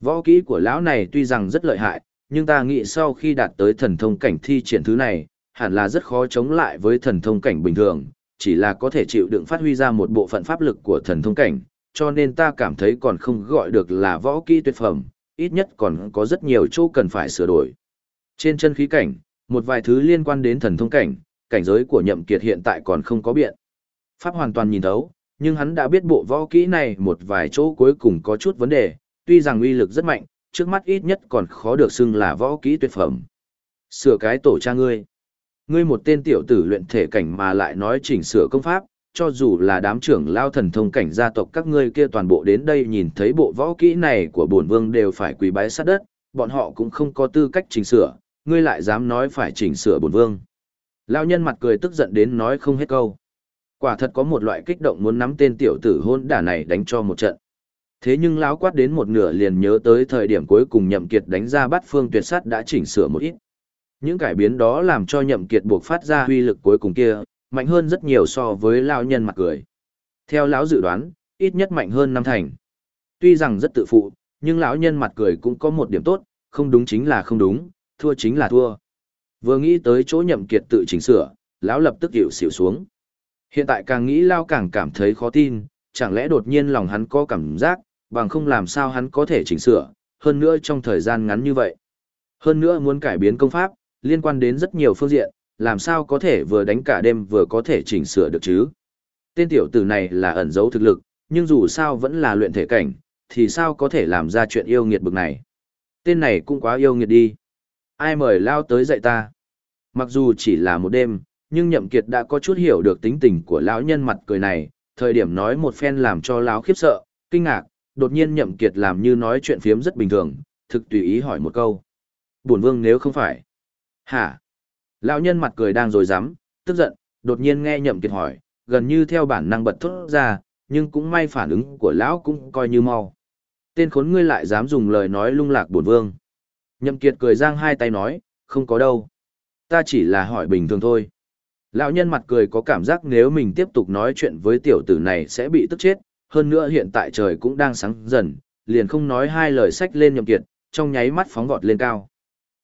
Võ kỹ của lão này tuy rằng rất lợi hại, nhưng ta nghĩ sau khi đạt tới thần thông cảnh thi triển thứ này, hẳn là rất khó chống lại với thần thông cảnh bình thường, chỉ là có thể chịu đựng phát huy ra một bộ phận pháp lực của thần thông cảnh, cho nên ta cảm thấy còn không gọi được là võ kỹ tuyệt phẩm, ít nhất còn có rất nhiều chỗ cần phải sửa đổi. Trên chân khí cảnh, một vài thứ liên quan đến thần thông cảnh, cảnh giới của nhậm kiệt hiện tại còn không có biện. Pháp hoàn toàn nhìn thấu, nhưng hắn đã biết bộ võ kỹ này một vài chỗ cuối cùng có chút vấn đề, tuy rằng uy lực rất mạnh, trước mắt ít nhất còn khó được xưng là võ kỹ tuyệt phẩm. Sửa cái tổ cha ngươi. Ngươi một tên tiểu tử luyện thể cảnh mà lại nói chỉnh sửa công pháp, cho dù là đám trưởng lao thần thông cảnh gia tộc các ngươi kia toàn bộ đến đây nhìn thấy bộ võ kỹ này của bổn vương đều phải quỳ bái sát đất, bọn họ cũng không có tư cách chỉnh sửa, ngươi lại dám nói phải chỉnh sửa bổn vương. Lao nhân mặt cười tức giận đến nói không hết câu. Quả thật có một loại kích động muốn nắm tên tiểu tử hôn đả này đánh cho một trận. Thế nhưng lão quát đến một nửa liền nhớ tới thời điểm cuối cùng nhậm kiệt đánh ra bắt phương tuyệt sát đã chỉnh sửa một ít. Những cải biến đó làm cho nhậm kiệt buộc phát ra huy lực cuối cùng kia, mạnh hơn rất nhiều so với lão nhân mặt cười. Theo lão dự đoán, ít nhất mạnh hơn năm thành. Tuy rằng rất tự phụ, nhưng lão nhân mặt cười cũng có một điểm tốt, không đúng chính là không đúng, thua chính là thua. Vừa nghĩ tới chỗ nhậm kiệt tự chỉnh sửa, lão lập tức hiểu xỉu xuống. Hiện tại càng nghĩ lao càng cảm thấy khó tin, chẳng lẽ đột nhiên lòng hắn có cảm giác, bằng không làm sao hắn có thể chỉnh sửa, hơn nữa trong thời gian ngắn như vậy. Hơn nữa muốn cải biến công pháp, liên quan đến rất nhiều phương diện, làm sao có thể vừa đánh cả đêm vừa có thể chỉnh sửa được chứ. Tên tiểu tử này là ẩn giấu thực lực, nhưng dù sao vẫn là luyện thể cảnh, thì sao có thể làm ra chuyện yêu nghiệt bực này. Tên này cũng quá yêu nghiệt đi. Ai mời lao tới dạy ta. Mặc dù chỉ là một đêm, nhưng nhậm kiệt đã có chút hiểu được tính tình của lão nhân mặt cười này, thời điểm nói một phen làm cho lão khiếp sợ, kinh ngạc, đột nhiên nhậm kiệt làm như nói chuyện phiếm rất bình thường, thực tùy ý hỏi một câu. Bổn vương nếu không phải. Hả? Lão nhân mặt cười đang rồi dám, tức giận, đột nhiên nghe nhậm kiệt hỏi, gần như theo bản năng bật thốt ra, nhưng cũng may phản ứng của lão cũng coi như mau. Tên khốn ngươi lại dám dùng lời nói lung lạc bổn vương. Nhậm kiệt cười giang hai tay nói, không có đâu. Ta chỉ là hỏi bình thường thôi. Lão nhân mặt cười có cảm giác nếu mình tiếp tục nói chuyện với tiểu tử này sẽ bị tức chết, hơn nữa hiện tại trời cũng đang sáng dần, liền không nói hai lời sách lên nhậm kiệt, trong nháy mắt phóng vọt lên cao.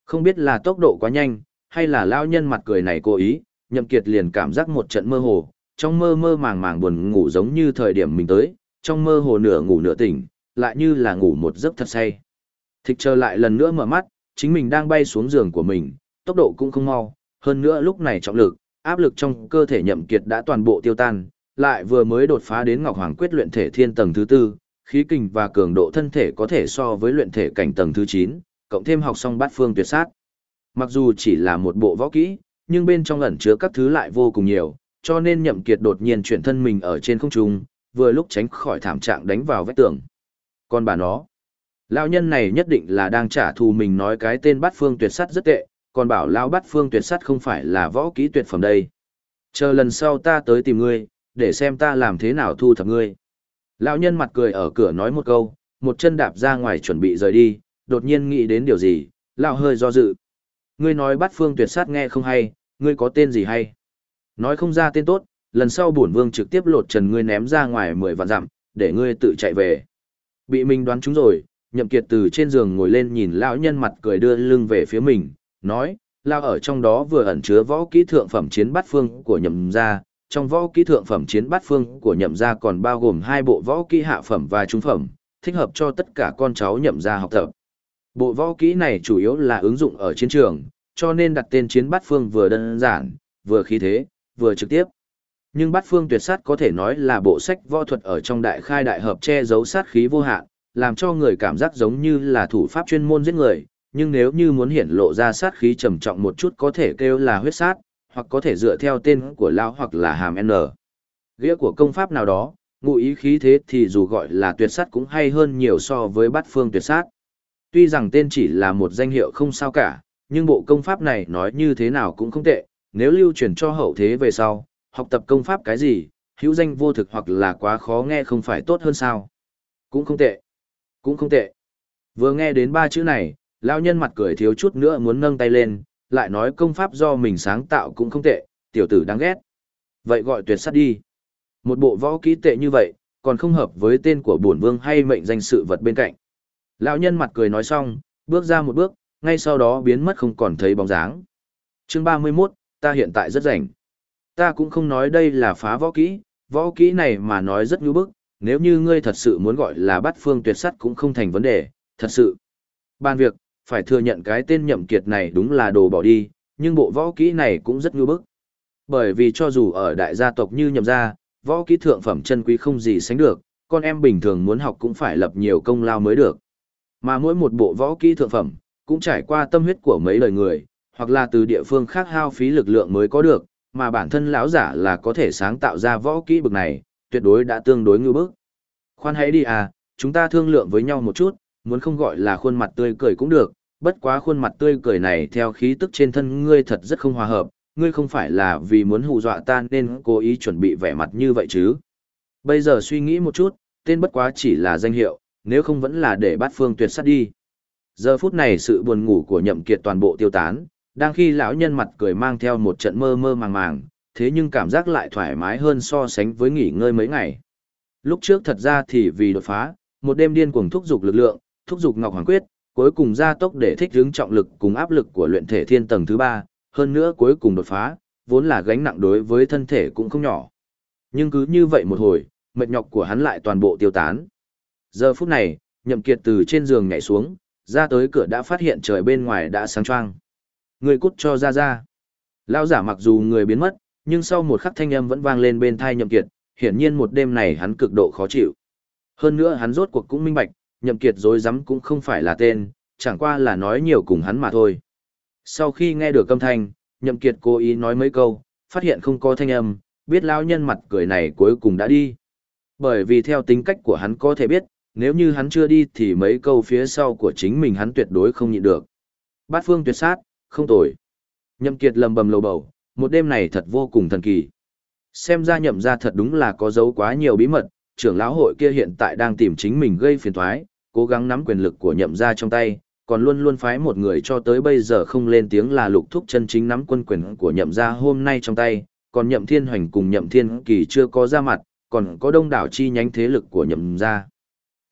Không biết là tốc độ quá nhanh, hay là lão nhân mặt cười này cố ý, nhậm kiệt liền cảm giác một trận mơ hồ, trong mơ mơ màng màng buồn ngủ giống như thời điểm mình tới, trong mơ hồ nửa ngủ nửa tỉnh, lại như là ngủ một giấc thật say. Thịch trở lại lần nữa mở mắt, chính mình đang bay xuống giường của mình, tốc độ cũng không mau, hơn nữa lúc này trọng lực, áp lực trong cơ thể nhậm kiệt đã toàn bộ tiêu tan, lại vừa mới đột phá đến Ngọc Hoàng quyết luyện thể thiên tầng thứ tư, khí kình và cường độ thân thể có thể so với luyện thể cảnh tầng thứ 9, cộng thêm học xong bát phương tuyệt sát. Mặc dù chỉ là một bộ võ kỹ, nhưng bên trong ẩn chứa các thứ lại vô cùng nhiều, cho nên Nhậm Kiệt đột nhiên chuyển thân mình ở trên không trung, vừa lúc tránh khỏi thảm trạng đánh vào vách tường. Còn bà nó, lão nhân này nhất định là đang trả thù mình nói cái tên bát phương tuyệt sát rất tệ, còn bảo lão bắt phương tuyệt sát không phải là võ kỹ tuyệt phẩm đây. Chờ lần sau ta tới tìm ngươi, để xem ta làm thế nào thu thập ngươi. Lão nhân mặt cười ở cửa nói một câu, một chân đạp ra ngoài chuẩn bị rời đi, đột nhiên nghĩ đến điều gì, lão hơi do dự. Ngươi nói bắt phương tuyệt sát nghe không hay, ngươi có tên gì hay? Nói không ra tên tốt, lần sau bổn vương trực tiếp lột trần ngươi ném ra ngoài mười vạn dặm, để ngươi tự chạy về. Bị mình đoán trúng rồi, nhậm kiệt từ trên giường ngồi lên nhìn lão nhân mặt cười đưa lưng về phía mình, nói, lao ở trong đó vừa ẩn chứa võ kỹ thượng phẩm chiến bát phương của nhậm gia, trong võ kỹ thượng phẩm chiến bát phương của nhậm gia còn bao gồm hai bộ võ kỹ hạ phẩm và trung phẩm, thích hợp cho tất cả con cháu nhậm gia học tập. Bộ võ kỹ này chủ yếu là ứng dụng ở chiến trường, cho nên đặt tên chiến bát phương vừa đơn giản, vừa khí thế, vừa trực tiếp. Nhưng bát phương tuyệt sát có thể nói là bộ sách võ thuật ở trong đại khai đại hợp che giấu sát khí vô hạn, làm cho người cảm giác giống như là thủ pháp chuyên môn giết người, nhưng nếu như muốn hiện lộ ra sát khí trầm trọng một chút có thể kêu là huyết sát, hoặc có thể dựa theo tên của lão hoặc là hàm N. Nghĩa của công pháp nào đó, ngụ ý khí thế thì dù gọi là tuyệt sát cũng hay hơn nhiều so với bát phương tuyệt sát. Tuy rằng tên chỉ là một danh hiệu không sao cả, nhưng bộ công pháp này nói như thế nào cũng không tệ, nếu lưu truyền cho hậu thế về sau, học tập công pháp cái gì, hữu danh vô thực hoặc là quá khó nghe không phải tốt hơn sao. Cũng không tệ. Cũng không tệ. Vừa nghe đến ba chữ này, lão nhân mặt cười thiếu chút nữa muốn nâng tay lên, lại nói công pháp do mình sáng tạo cũng không tệ, tiểu tử đáng ghét. Vậy gọi tuyệt sát đi. Một bộ võ kỹ tệ như vậy, còn không hợp với tên của bổn vương hay mệnh danh sự vật bên cạnh. Lão nhân mặt cười nói xong, bước ra một bước, ngay sau đó biến mất không còn thấy bóng dáng. Chương 31, ta hiện tại rất rảnh. Ta cũng không nói đây là phá võ kỹ, võ kỹ này mà nói rất nhu bức, nếu như ngươi thật sự muốn gọi là bắt phương tuyệt sắt cũng không thành vấn đề, thật sự. Ban việc, phải thừa nhận cái tên nhậm kiệt này đúng là đồ bỏ đi, nhưng bộ võ kỹ này cũng rất ngư bức. Bởi vì cho dù ở đại gia tộc như nhậm gia, võ kỹ thượng phẩm chân quý không gì sánh được, con em bình thường muốn học cũng phải lập nhiều công lao mới được. Mà mỗi một bộ võ kỹ thượng phẩm, cũng trải qua tâm huyết của mấy đời người, hoặc là từ địa phương khác hao phí lực lượng mới có được, mà bản thân lão giả là có thể sáng tạo ra võ kỹ bực này, tuyệt đối đã tương đối ngư bức. Khoan hãy đi à, chúng ta thương lượng với nhau một chút, muốn không gọi là khuôn mặt tươi cười cũng được, bất quá khuôn mặt tươi cười này theo khí tức trên thân ngươi thật rất không hòa hợp, ngươi không phải là vì muốn hù dọa ta nên cố ý chuẩn bị vẻ mặt như vậy chứ. Bây giờ suy nghĩ một chút, tên bất quá chỉ là danh hiệu, nếu không vẫn là để bắt phương tuyệt sát đi. Giờ phút này sự buồn ngủ của nhậm kiệt toàn bộ tiêu tán, đang khi lão nhân mặt cười mang theo một trận mơ mơ màng màng, thế nhưng cảm giác lại thoải mái hơn so sánh với nghỉ ngơi mấy ngày. Lúc trước thật ra thì vì đột phá, một đêm điên cuồng thúc dục lực lượng, thúc giục Ngọc Hoàng Quyết, cuối cùng gia tốc để thích ứng trọng lực cùng áp lực của luyện thể thiên tầng thứ ba, hơn nữa cuối cùng đột phá, vốn là gánh nặng đối với thân thể cũng không nhỏ. Nhưng cứ như vậy một hồi, mệt nhọc của hắn lại toàn bộ tiêu tán. Giờ phút này, Nhậm Kiệt từ trên giường nhảy xuống, ra tới cửa đã phát hiện trời bên ngoài đã sáng choang. Người cút cho ra ra. Lão giả mặc dù người biến mất, nhưng sau một khắc thanh âm vẫn vang lên bên tai Nhậm Kiệt, hiển nhiên một đêm này hắn cực độ khó chịu. Hơn nữa hắn rốt cuộc cũng minh bạch, Nhậm Kiệt dối rắm cũng không phải là tên, chẳng qua là nói nhiều cùng hắn mà thôi. Sau khi nghe được âm thanh, Nhậm Kiệt cố ý nói mấy câu, phát hiện không có thanh âm, biết lão nhân mặt cười này cuối cùng đã đi. Bởi vì theo tính cách của hắn có thể biết, nếu như hắn chưa đi thì mấy câu phía sau của chính mình hắn tuyệt đối không nhịn được. Bát phương tuyệt sát, không tồi. Nhậm Kiệt lầm bầm lầu bầu, một đêm này thật vô cùng thần kỳ. Xem ra nhậm ra thật đúng là có giấu quá nhiều bí mật, trưởng lão hội kia hiện tại đang tìm chính mình gây phiền toái, cố gắng nắm quyền lực của nhậm gia trong tay, còn luôn luôn phái một người cho tới bây giờ không lên tiếng là lục thúc chân chính nắm quân quyền của nhậm gia hôm nay trong tay, còn nhậm thiên hoành cùng nhậm thiên kỳ chưa có ra mặt, còn có đông đảo chi nhánh thế lực của nhậm gia.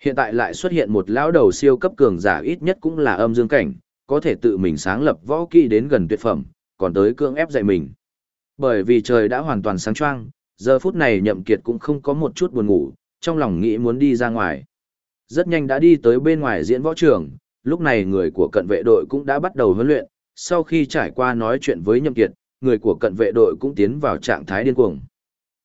Hiện tại lại xuất hiện một lão đầu siêu cấp cường giả ít nhất cũng là âm dương cảnh, có thể tự mình sáng lập võ kỹ đến gần tuyệt phẩm, còn tới cưỡng ép dạy mình. Bởi vì trời đã hoàn toàn sáng choang, giờ phút này nhậm kiệt cũng không có một chút buồn ngủ, trong lòng nghĩ muốn đi ra ngoài. Rất nhanh đã đi tới bên ngoài diễn võ trường, lúc này người của cận vệ đội cũng đã bắt đầu huấn luyện, sau khi trải qua nói chuyện với nhậm kiệt, người của cận vệ đội cũng tiến vào trạng thái điên cuồng.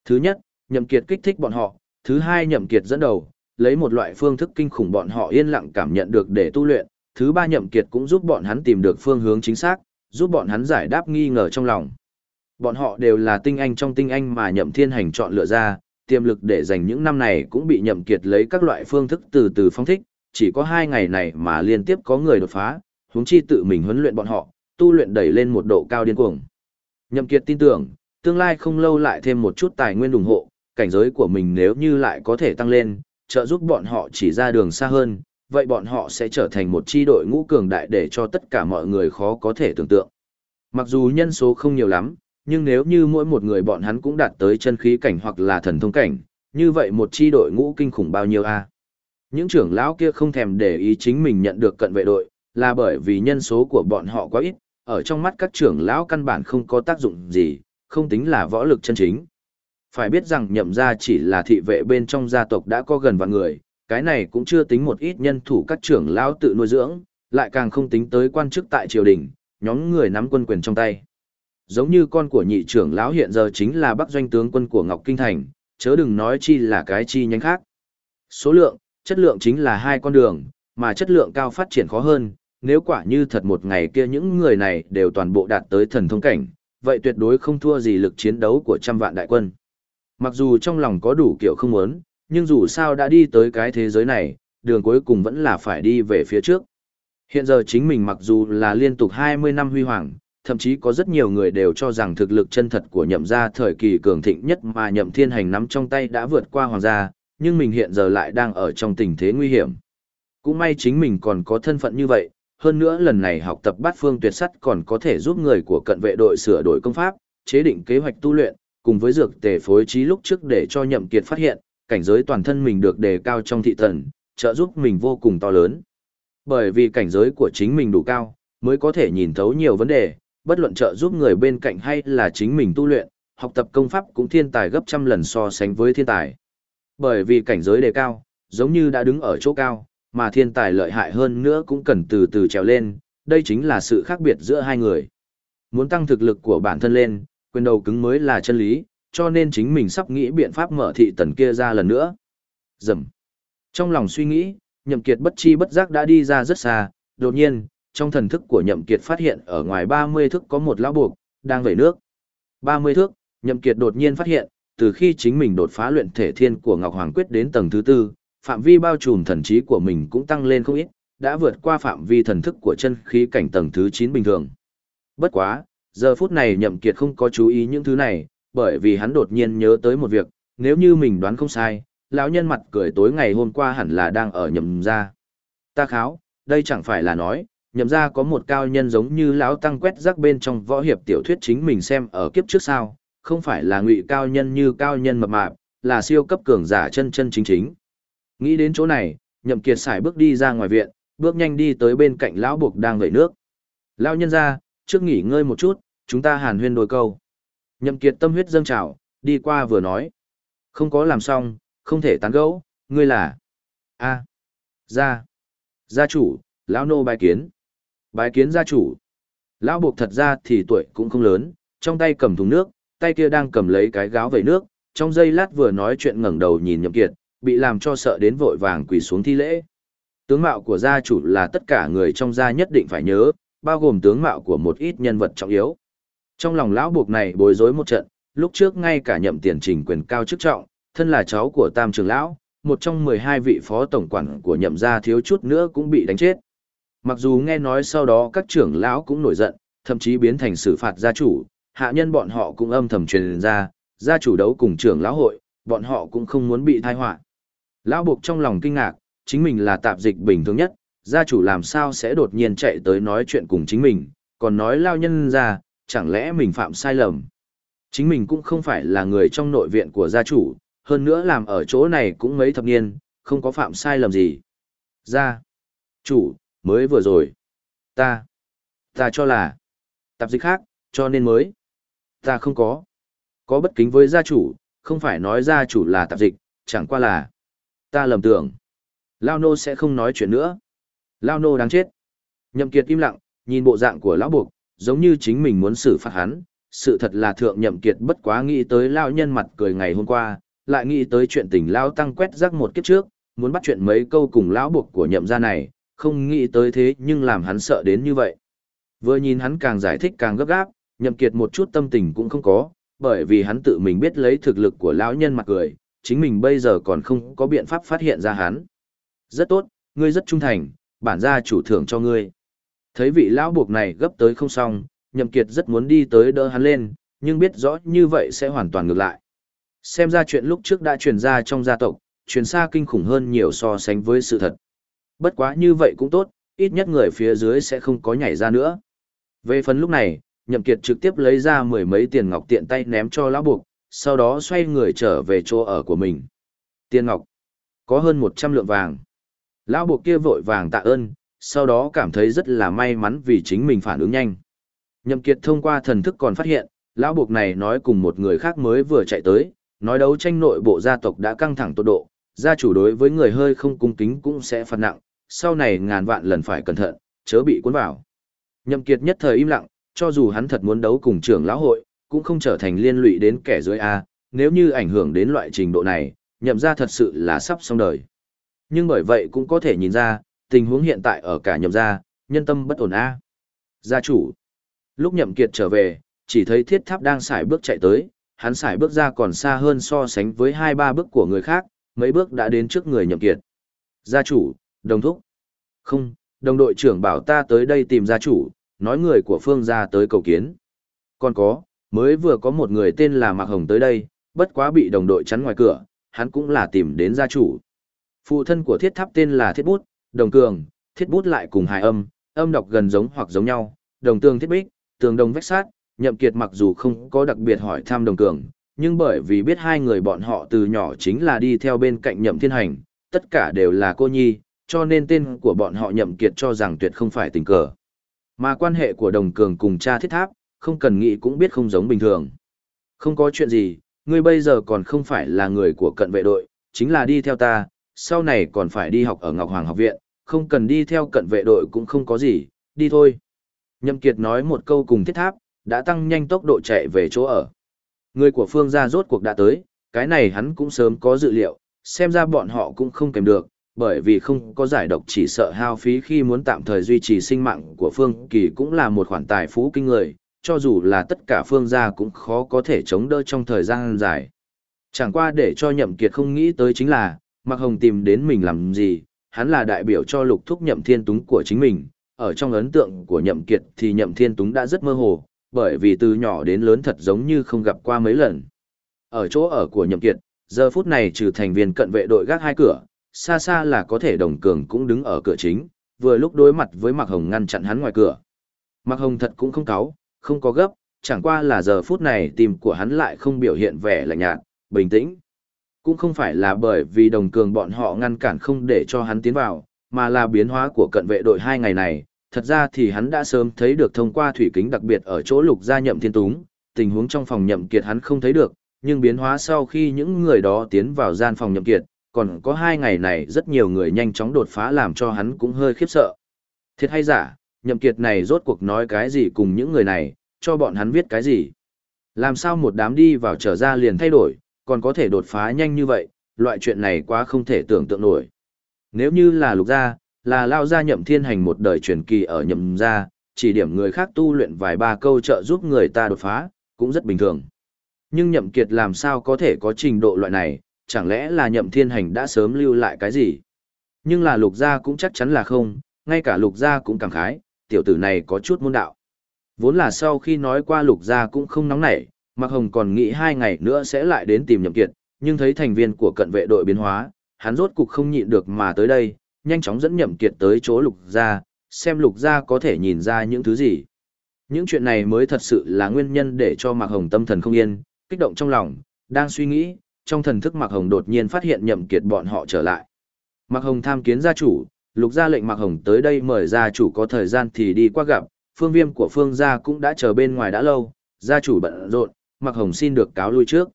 Thứ nhất, nhậm kiệt kích thích bọn họ, thứ hai nhậm kiệt dẫn đầu, lấy một loại phương thức kinh khủng bọn họ yên lặng cảm nhận được để tu luyện, thứ ba nhậm kiệt cũng giúp bọn hắn tìm được phương hướng chính xác, giúp bọn hắn giải đáp nghi ngờ trong lòng. Bọn họ đều là tinh anh trong tinh anh mà nhậm thiên hành chọn lựa ra, tiềm lực để dành những năm này cũng bị nhậm kiệt lấy các loại phương thức từ từ phong thích, chỉ có hai ngày này mà liên tiếp có người đột phá, huống chi tự mình huấn luyện bọn họ, tu luyện đẩy lên một độ cao điên cuồng. Nhậm kiệt tin tưởng, tương lai không lâu lại thêm một chút tài nguyên ủng hộ, cảnh giới của mình nếu như lại có thể tăng lên, trợ giúp bọn họ chỉ ra đường xa hơn, vậy bọn họ sẽ trở thành một chi đội ngũ cường đại để cho tất cả mọi người khó có thể tưởng tượng. Mặc dù nhân số không nhiều lắm, nhưng nếu như mỗi một người bọn hắn cũng đạt tới chân khí cảnh hoặc là thần thông cảnh, như vậy một chi đội ngũ kinh khủng bao nhiêu a? Những trưởng lão kia không thèm để ý chính mình nhận được cận vệ đội, là bởi vì nhân số của bọn họ quá ít, ở trong mắt các trưởng lão căn bản không có tác dụng gì, không tính là võ lực chân chính. Phải biết rằng nhậm gia chỉ là thị vệ bên trong gia tộc đã có gần vạn người, cái này cũng chưa tính một ít nhân thủ các trưởng lão tự nuôi dưỡng, lại càng không tính tới quan chức tại triều đình, nhóm người nắm quân quyền trong tay. Giống như con của nhị trưởng lão hiện giờ chính là bắc doanh tướng quân của Ngọc Kinh Thành, chớ đừng nói chi là cái chi nhánh khác. Số lượng, chất lượng chính là hai con đường, mà chất lượng cao phát triển khó hơn, nếu quả như thật một ngày kia những người này đều toàn bộ đạt tới thần thông cảnh, vậy tuyệt đối không thua gì lực chiến đấu của trăm vạn đại quân. Mặc dù trong lòng có đủ kiểu không muốn, nhưng dù sao đã đi tới cái thế giới này, đường cuối cùng vẫn là phải đi về phía trước. Hiện giờ chính mình mặc dù là liên tục 20 năm huy hoàng, thậm chí có rất nhiều người đều cho rằng thực lực chân thật của nhậm gia thời kỳ cường thịnh nhất mà nhậm thiên hành nắm trong tay đã vượt qua hoàng gia, nhưng mình hiện giờ lại đang ở trong tình thế nguy hiểm. Cũng may chính mình còn có thân phận như vậy, hơn nữa lần này học tập bát phương tuyệt sắt còn có thể giúp người của cận vệ đội sửa đổi công pháp, chế định kế hoạch tu luyện, cùng với dược tề phối trí lúc trước để cho nhậm kiệt phát hiện, cảnh giới toàn thân mình được đề cao trong thị tần, trợ giúp mình vô cùng to lớn. Bởi vì cảnh giới của chính mình đủ cao, mới có thể nhìn thấu nhiều vấn đề, bất luận trợ giúp người bên cạnh hay là chính mình tu luyện, học tập công pháp cũng thiên tài gấp trăm lần so sánh với thiên tài. Bởi vì cảnh giới đề cao, giống như đã đứng ở chỗ cao, mà thiên tài lợi hại hơn nữa cũng cần từ từ trèo lên, đây chính là sự khác biệt giữa hai người. Muốn tăng thực lực của bản thân lên, quyền đầu cứng mới là chân lý, cho nên chính mình sắp nghĩ biện pháp mở thị tần kia ra lần nữa. Dầm. Trong lòng suy nghĩ, nhậm kiệt bất chi bất giác đã đi ra rất xa, đột nhiên, trong thần thức của nhậm kiệt phát hiện ở ngoài 30 thước có một lão buộc, đang vẩy nước. 30 thước, nhậm kiệt đột nhiên phát hiện, từ khi chính mình đột phá luyện thể thiên của Ngọc Hoàng Quyết đến tầng thứ tư, phạm vi bao trùm thần trí của mình cũng tăng lên không ít, đã vượt qua phạm vi thần thức của chân khí cảnh tầng thứ 9 bình thường. Bất quá, giờ phút này nhậm kiệt không có chú ý những thứ này, bởi vì hắn đột nhiên nhớ tới một việc, nếu như mình đoán không sai, lão nhân mặt cười tối ngày hôm qua hẳn là đang ở nhậm gia. Ta kháo, đây chẳng phải là nói, nhậm gia có một cao nhân giống như lão tăng quét rác bên trong võ hiệp tiểu thuyết chính mình xem ở kiếp trước sao, không phải là ngụy cao nhân như cao nhân mập mạp, là siêu cấp cường giả chân chân chính chính. Nghĩ đến chỗ này, nhậm kiệt xài bước đi ra ngoài viện, bước nhanh đi tới bên cạnh lão buộc đang vẩy nước. Lão nhân ra, trước nghỉ ngơi một chút, chúng ta hàn huyên đôi câu. Nhậm kiệt tâm huyết dâng trào, đi qua vừa nói. Không có làm xong, không thể tán gẫu, ngươi là... a gia, gia chủ, lão nô bài kiến. Bài kiến gia chủ. Lão buộc thật ra thì tuổi cũng không lớn, trong tay cầm thùng nước, tay kia đang cầm lấy cái gáo vẩy nước, trong giây lát vừa nói chuyện ngẩng đầu nhìn nhậm kiệt, bị làm cho sợ đến vội vàng quỳ xuống thi lễ. Tướng mạo của gia chủ là tất cả người trong gia nhất định phải nhớ, bao gồm tướng mạo của một ít nhân vật trọng yếu. Trong lòng lão buộc này bối rối một trận, lúc trước ngay cả nhậm tiền trình quyền cao chức trọng, thân là cháu của tam trưởng lão, một trong 12 vị phó tổng quản của nhậm gia thiếu chút nữa cũng bị đánh chết. Mặc dù nghe nói sau đó các trưởng lão cũng nổi giận, thậm chí biến thành xử phạt gia chủ, hạ nhân bọn họ cũng âm thầm truyền ra, gia chủ đấu cùng trưởng lão hội, bọn họ cũng không muốn bị tai họa. Lão buộc trong lòng kinh ngạc, chính mình là tạp dịch bình thường nhất, gia chủ làm sao sẽ đột nhiên chạy tới nói chuyện cùng chính mình, còn nói lao nhân ra, chẳng lẽ mình phạm sai lầm. Chính mình cũng không phải là người trong nội viện của gia chủ, hơn nữa làm ở chỗ này cũng mấy thập niên, không có phạm sai lầm gì. Gia chủ, mới vừa rồi. Ta, ta cho là tạp dịch khác, cho nên mới. Ta không có. Có bất kính với gia chủ, không phải nói gia chủ là tạp dịch, chẳng qua là Ta lầm tưởng. Lao nô sẽ không nói chuyện nữa. Lao nô đáng chết. Nhậm kiệt im lặng, nhìn bộ dạng của lão buộc, giống như chính mình muốn xử phạt hắn. Sự thật là thượng nhậm kiệt bất quá nghĩ tới lao nhân mặt cười ngày hôm qua, lại nghĩ tới chuyện tình lao tăng quét rắc một kiếp trước, muốn bắt chuyện mấy câu cùng lão buộc của nhậm gia này, không nghĩ tới thế nhưng làm hắn sợ đến như vậy. Vừa nhìn hắn càng giải thích càng gấp gáp, nhậm kiệt một chút tâm tình cũng không có, bởi vì hắn tự mình biết lấy thực lực của lão nhân mặt cười, chính mình bây giờ còn không có biện pháp phát hiện ra hắn. Rất tốt, ngươi rất trung thành, bản gia chủ thưởng cho ngươi. Thấy vị lão buộc này gấp tới không xong, Nhậm Kiệt rất muốn đi tới đỡ hắn lên, nhưng biết rõ như vậy sẽ hoàn toàn ngược lại. Xem ra chuyện lúc trước đã truyền ra trong gia tộc, truyền xa kinh khủng hơn nhiều so sánh với sự thật. Bất quá như vậy cũng tốt, ít nhất người phía dưới sẽ không có nhảy ra nữa. Về phần lúc này, Nhậm Kiệt trực tiếp lấy ra mười mấy tiền ngọc tiện tay ném cho lão buộc, sau đó xoay người trở về chỗ ở của mình. tiền ngọc, có hơn 100 lượng vàng. Lão buộc kia vội vàng tạ ơn, sau đó cảm thấy rất là may mắn vì chính mình phản ứng nhanh. Nhậm Kiệt thông qua thần thức còn phát hiện, lão buộc này nói cùng một người khác mới vừa chạy tới, nói đấu tranh nội bộ gia tộc đã căng thẳng tột độ, gia chủ đối với người hơi không cung kính cũng sẽ phạt nặng, sau này ngàn vạn lần phải cẩn thận, chớ bị cuốn vào. Nhậm Kiệt nhất thời im lặng, cho dù hắn thật muốn đấu cùng trưởng lão hội, cũng không trở thành liên lụy đến kẻ dưới A, nếu như ảnh hưởng đến loại trình độ này, nhậm gia thật sự là sắp xong đời. Nhưng bởi vậy cũng có thể nhìn ra, tình huống hiện tại ở cả nhậm gia, nhân tâm bất ổn A. Gia chủ. Lúc nhậm kiệt trở về, chỉ thấy thiết tháp đang xài bước chạy tới, hắn xài bước ra còn xa hơn so sánh với hai ba bước của người khác, mấy bước đã đến trước người nhậm kiệt. Gia chủ, đồng thúc. Không, đồng đội trưởng bảo ta tới đây tìm gia chủ, nói người của phương gia tới cầu kiến. Còn có, mới vừa có một người tên là Mạc Hồng tới đây, bất quá bị đồng đội chắn ngoài cửa, hắn cũng là tìm đến gia chủ. Phụ thân của thiết tháp tên là Thiết Bút, Đồng Cường, Thiết Bút lại cùng hài âm, âm đọc gần giống hoặc giống nhau, đồng tường thiết bích, tường đồng vách sát, nhậm kiệt mặc dù không có đặc biệt hỏi thăm đồng cường, nhưng bởi vì biết hai người bọn họ từ nhỏ chính là đi theo bên cạnh nhậm thiên hành, tất cả đều là cô nhi, cho nên tên của bọn họ nhậm kiệt cho rằng tuyệt không phải tình cờ. Mà quan hệ của đồng cường cùng cha thiết tháp, không cần nghĩ cũng biết không giống bình thường. Không có chuyện gì, ngươi bây giờ còn không phải là người của cận vệ đội, chính là đi theo ta, sau này còn phải đi học ở Ngọc Hoàng học viện, không cần đi theo cận vệ đội cũng không có gì, đi thôi. Nhậm Kiệt nói một câu cùng thiết tháp, đã tăng nhanh tốc độ chạy về chỗ ở. Người của phương gia rốt cuộc đã tới, cái này hắn cũng sớm có dự liệu, xem ra bọn họ cũng không kèm được, bởi vì không có giải độc chỉ sợ hao phí khi muốn tạm thời duy trì sinh mạng của phương kỳ cũng là một khoản tài phú kinh người, cho dù là tất cả phương gia cũng khó có thể chống đỡ trong thời gian dài. Chẳng qua để cho nhậm kiệt không nghĩ tới chính là, Mạc Hồng tìm đến mình làm gì, hắn là đại biểu cho lục thúc nhậm thiên túng của chính mình, ở trong ấn tượng của nhậm kiệt thì nhậm thiên túng đã rất mơ hồ, bởi vì từ nhỏ đến lớn thật giống như không gặp qua mấy lần. Ở chỗ ở của nhậm kiệt, giờ phút này trừ thành viên cận vệ đội gác hai cửa, xa xa là có thể đồng cường cũng đứng ở cửa chính, vừa lúc đối mặt với Mạc Hồng ngăn chặn hắn ngoài cửa. Mạc Hồng thật cũng không cáo, không có gấp, chẳng qua là giờ phút này tim của hắn lại không biểu hiện vẻ lạnh nhạt, bình tĩnh. Cũng không phải là bởi vì đồng cường bọn họ ngăn cản không để cho hắn tiến vào, mà là biến hóa của cận vệ đội hai ngày này. Thật ra thì hắn đã sớm thấy được thông qua thủy kính đặc biệt ở chỗ lục gia nhậm thiên túng, tình huống trong phòng nhậm kiệt hắn không thấy được, nhưng biến hóa sau khi những người đó tiến vào gian phòng nhậm kiệt, còn có hai ngày này rất nhiều người nhanh chóng đột phá làm cho hắn cũng hơi khiếp sợ. Thiệt hay giả, nhậm kiệt này rốt cuộc nói cái gì cùng những người này, cho bọn hắn viết cái gì. Làm sao một đám đi vào trở ra liền thay đổi, còn có thể đột phá nhanh như vậy, loại chuyện này quá không thể tưởng tượng nổi. Nếu như là lục gia, là lao gia nhậm thiên hành một đời truyền kỳ ở nhậm gia, chỉ điểm người khác tu luyện vài ba câu trợ giúp người ta đột phá, cũng rất bình thường. Nhưng nhậm kiệt làm sao có thể có trình độ loại này, chẳng lẽ là nhậm thiên hành đã sớm lưu lại cái gì? Nhưng là lục gia cũng chắc chắn là không, ngay cả lục gia cũng cảm khái, tiểu tử này có chút môn đạo. Vốn là sau khi nói qua lục gia cũng không nóng nảy, Mạc Hồng còn nghĩ hai ngày nữa sẽ lại đến tìm nhậm kiệt, nhưng thấy thành viên của cận vệ đội biến hóa, hắn rốt cục không nhịn được mà tới đây, nhanh chóng dẫn nhậm kiệt tới chỗ lục gia, xem lục gia có thể nhìn ra những thứ gì. Những chuyện này mới thật sự là nguyên nhân để cho Mạc Hồng tâm thần không yên, kích động trong lòng, đang suy nghĩ, trong thần thức Mạc Hồng đột nhiên phát hiện nhậm kiệt bọn họ trở lại. Mạc Hồng tham kiến gia chủ, lục gia lệnh Mạc Hồng tới đây mời gia chủ có thời gian thì đi qua gặp, phương viêm của phương gia cũng đã chờ bên ngoài đã lâu, gia chủ bận rộn, Mạc Hồng xin được cáo lui trước.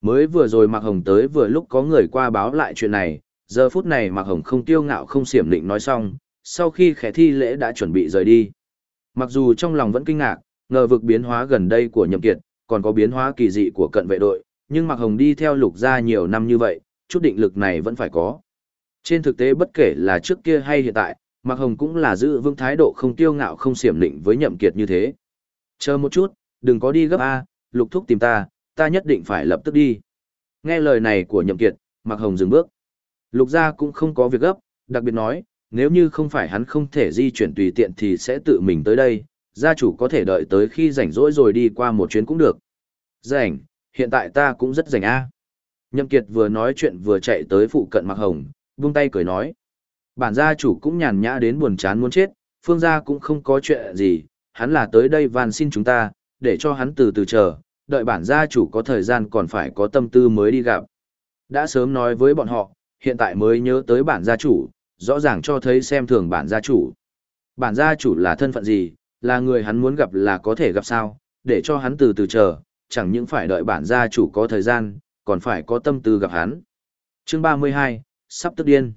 Mới vừa rồi Mạc Hồng tới vừa lúc có người qua báo lại chuyện này, giờ phút này Mạc Hồng không tiêu ngạo không xiểm định nói xong, sau khi khẽ thi lễ đã chuẩn bị rời đi. Mặc dù trong lòng vẫn kinh ngạc, ngờ vực biến hóa gần đây của Nhậm Kiệt, còn có biến hóa kỳ dị của cận vệ đội, nhưng Mạc Hồng đi theo lục gia nhiều năm như vậy, chút định lực này vẫn phải có. Trên thực tế bất kể là trước kia hay hiện tại, Mạc Hồng cũng là giữ vững thái độ không tiêu ngạo không xiểm định với Nhậm Kiệt như thế. Chờ một chút, đừng có đi gấp A, lục thúc tìm ta, ta nhất định phải lập tức đi. Nghe lời này của nhậm kiệt, Mạc Hồng dừng bước. Lục gia cũng không có việc gấp, đặc biệt nói, nếu như không phải hắn không thể di chuyển tùy tiện thì sẽ tự mình tới đây, gia chủ có thể đợi tới khi rảnh rỗi rồi đi qua một chuyến cũng được. Rảnh, hiện tại ta cũng rất rảnh a. Nhậm Kiệt vừa nói chuyện vừa chạy tới phụ cận Mạc Hồng, buông tay cười nói. Bản gia chủ cũng nhàn nhã đến buồn chán muốn chết, phương gia cũng không có chuyện gì, hắn là tới đây van xin chúng ta, để cho hắn từ từ chờ, đợi bản gia chủ có thời gian còn phải có tâm tư mới đi gặp. Đã sớm nói với bọn họ, hiện tại mới nhớ tới bản gia chủ, rõ ràng cho thấy xem thường bản gia chủ. Bản gia chủ là thân phận gì, là người hắn muốn gặp là có thể gặp sao, để cho hắn từ từ chờ, chẳng những phải đợi bản gia chủ có thời gian, còn phải có tâm tư gặp hắn. Chương 32, sắp tức điên.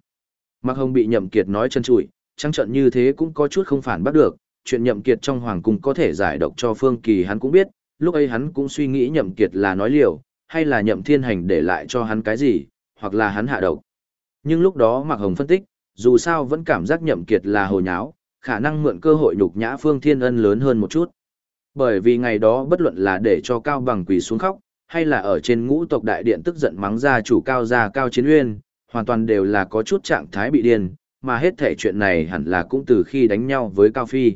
Mạc Hồng bị Nhậm Kiệt nói chân trụi, trắng trận như thế cũng có chút không phản bắt được, chuyện Nhậm Kiệt trong hoàng cung có thể giải độc cho Phương Kỳ hắn cũng biết, lúc ấy hắn cũng suy nghĩ Nhậm Kiệt là nói liều, hay là Nhậm Thiên Hành để lại cho hắn cái gì, hoặc là hắn hạ độc. Nhưng lúc đó Mạc Hồng phân tích, dù sao vẫn cảm giác Nhậm Kiệt là hồ nháo, khả năng mượn cơ hội nhục nhã Phương Thiên Ân lớn hơn một chút. Bởi vì ngày đó bất luận là để cho Cao Bằng quỳ xuống khóc, hay là ở trên ngũ tộc đại điện tức giận mắng ra chủ Cao gia Cao Chiến Uyên, hoàn toàn đều là có chút trạng thái bị điên, mà hết thể chuyện này hẳn là cũng từ khi đánh nhau với Cao Phi.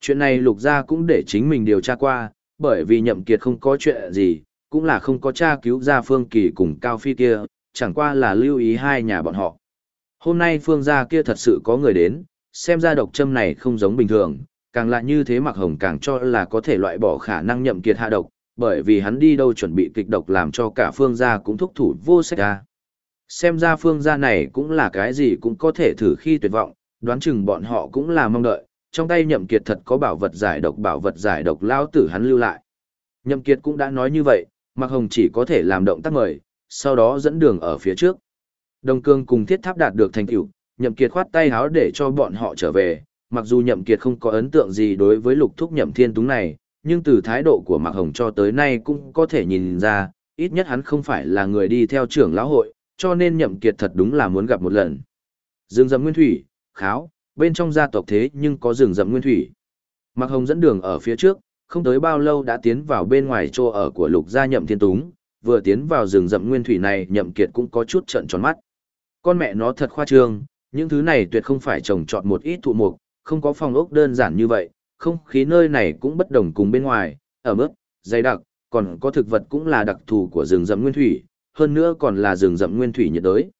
Chuyện này lục gia cũng để chính mình điều tra qua, bởi vì nhậm kiệt không có chuyện gì, cũng là không có tra cứu ra Phương Kỳ cùng Cao Phi kia, chẳng qua là lưu ý hai nhà bọn họ. Hôm nay Phương gia kia thật sự có người đến, xem ra độc châm này không giống bình thường, càng là như thế Mạc Hồng càng cho là có thể loại bỏ khả năng nhậm kiệt hạ độc, bởi vì hắn đi đâu chuẩn bị kịch độc làm cho cả Phương gia cũng thúc thủ vô sách ra. Xem ra Phương gia này cũng là cái gì cũng có thể thử khi tuyệt vọng, đoán chừng bọn họ cũng là mong đợi, trong tay nhậm kiệt thật có bảo vật giải độc bảo vật giải độc lao tử hắn lưu lại. Nhậm kiệt cũng đã nói như vậy, Mạc Hồng chỉ có thể làm động tác mời, sau đó dẫn đường ở phía trước. Đông Cương cùng Thiết Tháp đạt được thành tựu, Nhậm Kiệt khoát tay háo để cho bọn họ trở về, mặc dù Nhậm Kiệt không có ấn tượng gì đối với lục thúc Nhậm Thiên Túng này, nhưng từ thái độ của Mạc Hồng cho tới nay cũng có thể nhìn ra, ít nhất hắn không phải là người đi theo trưởng lão hội, cho nên Nhậm Kiệt thật đúng là muốn gặp một lần. Dương Dậm Nguyên Thủy, kháo, bên trong gia tộc thế nhưng có rừng rậm nguyên thủy. Mạc Hồng dẫn đường ở phía trước, không tới bao lâu đã tiến vào bên ngoài chỗ ở của lục gia nhậm thiên túng, vừa tiến vào rừng rậm nguyên thủy này nhậm kiệt cũng có chút trợn tròn mắt. Con mẹ nó thật khoa trương, những thứ này tuyệt không phải trồng trọt một ít thụ mục, không có phòng ốc đơn giản như vậy, không khí nơi này cũng bất đồng cùng bên ngoài, ở mức, dày đặc, còn có thực vật cũng là đặc thù của rừng rậm nguyên thủy, hơn nữa còn là rừng rậm nguyên thủy nhiệt đới.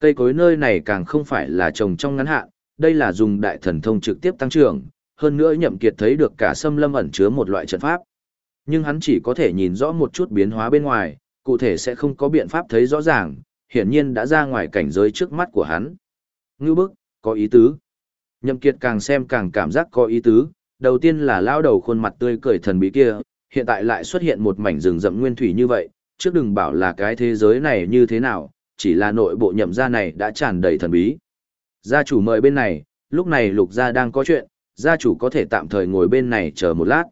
Cây cối nơi này càng không phải là trồng trong ngắn hạn, đây là dùng đại thần thông trực tiếp tăng trưởng, hơn nữa nhậm kiệt thấy được cả sâm lâm ẩn chứa một loại trận pháp. Nhưng hắn chỉ có thể nhìn rõ một chút biến hóa bên ngoài, cụ thể sẽ không có biện pháp thấy rõ ràng, hiển nhiên đã ra ngoài cảnh giới trước mắt của hắn. Ngư bức, có ý tứ. Nhậm kiệt càng xem càng cảm giác có ý tứ, đầu tiên là lao đầu khuôn mặt tươi cười thần bí kia, hiện tại lại xuất hiện một mảnh rừng rậm nguyên thủy như vậy, trước đừng bảo là cái thế giới này như thế nào, chỉ là nội bộ nhậm gia này đã tràn đầy thần bí. Gia chủ mời bên này, lúc này lục gia đang có chuyện, gia chủ có thể tạm thời ngồi bên này chờ một lát.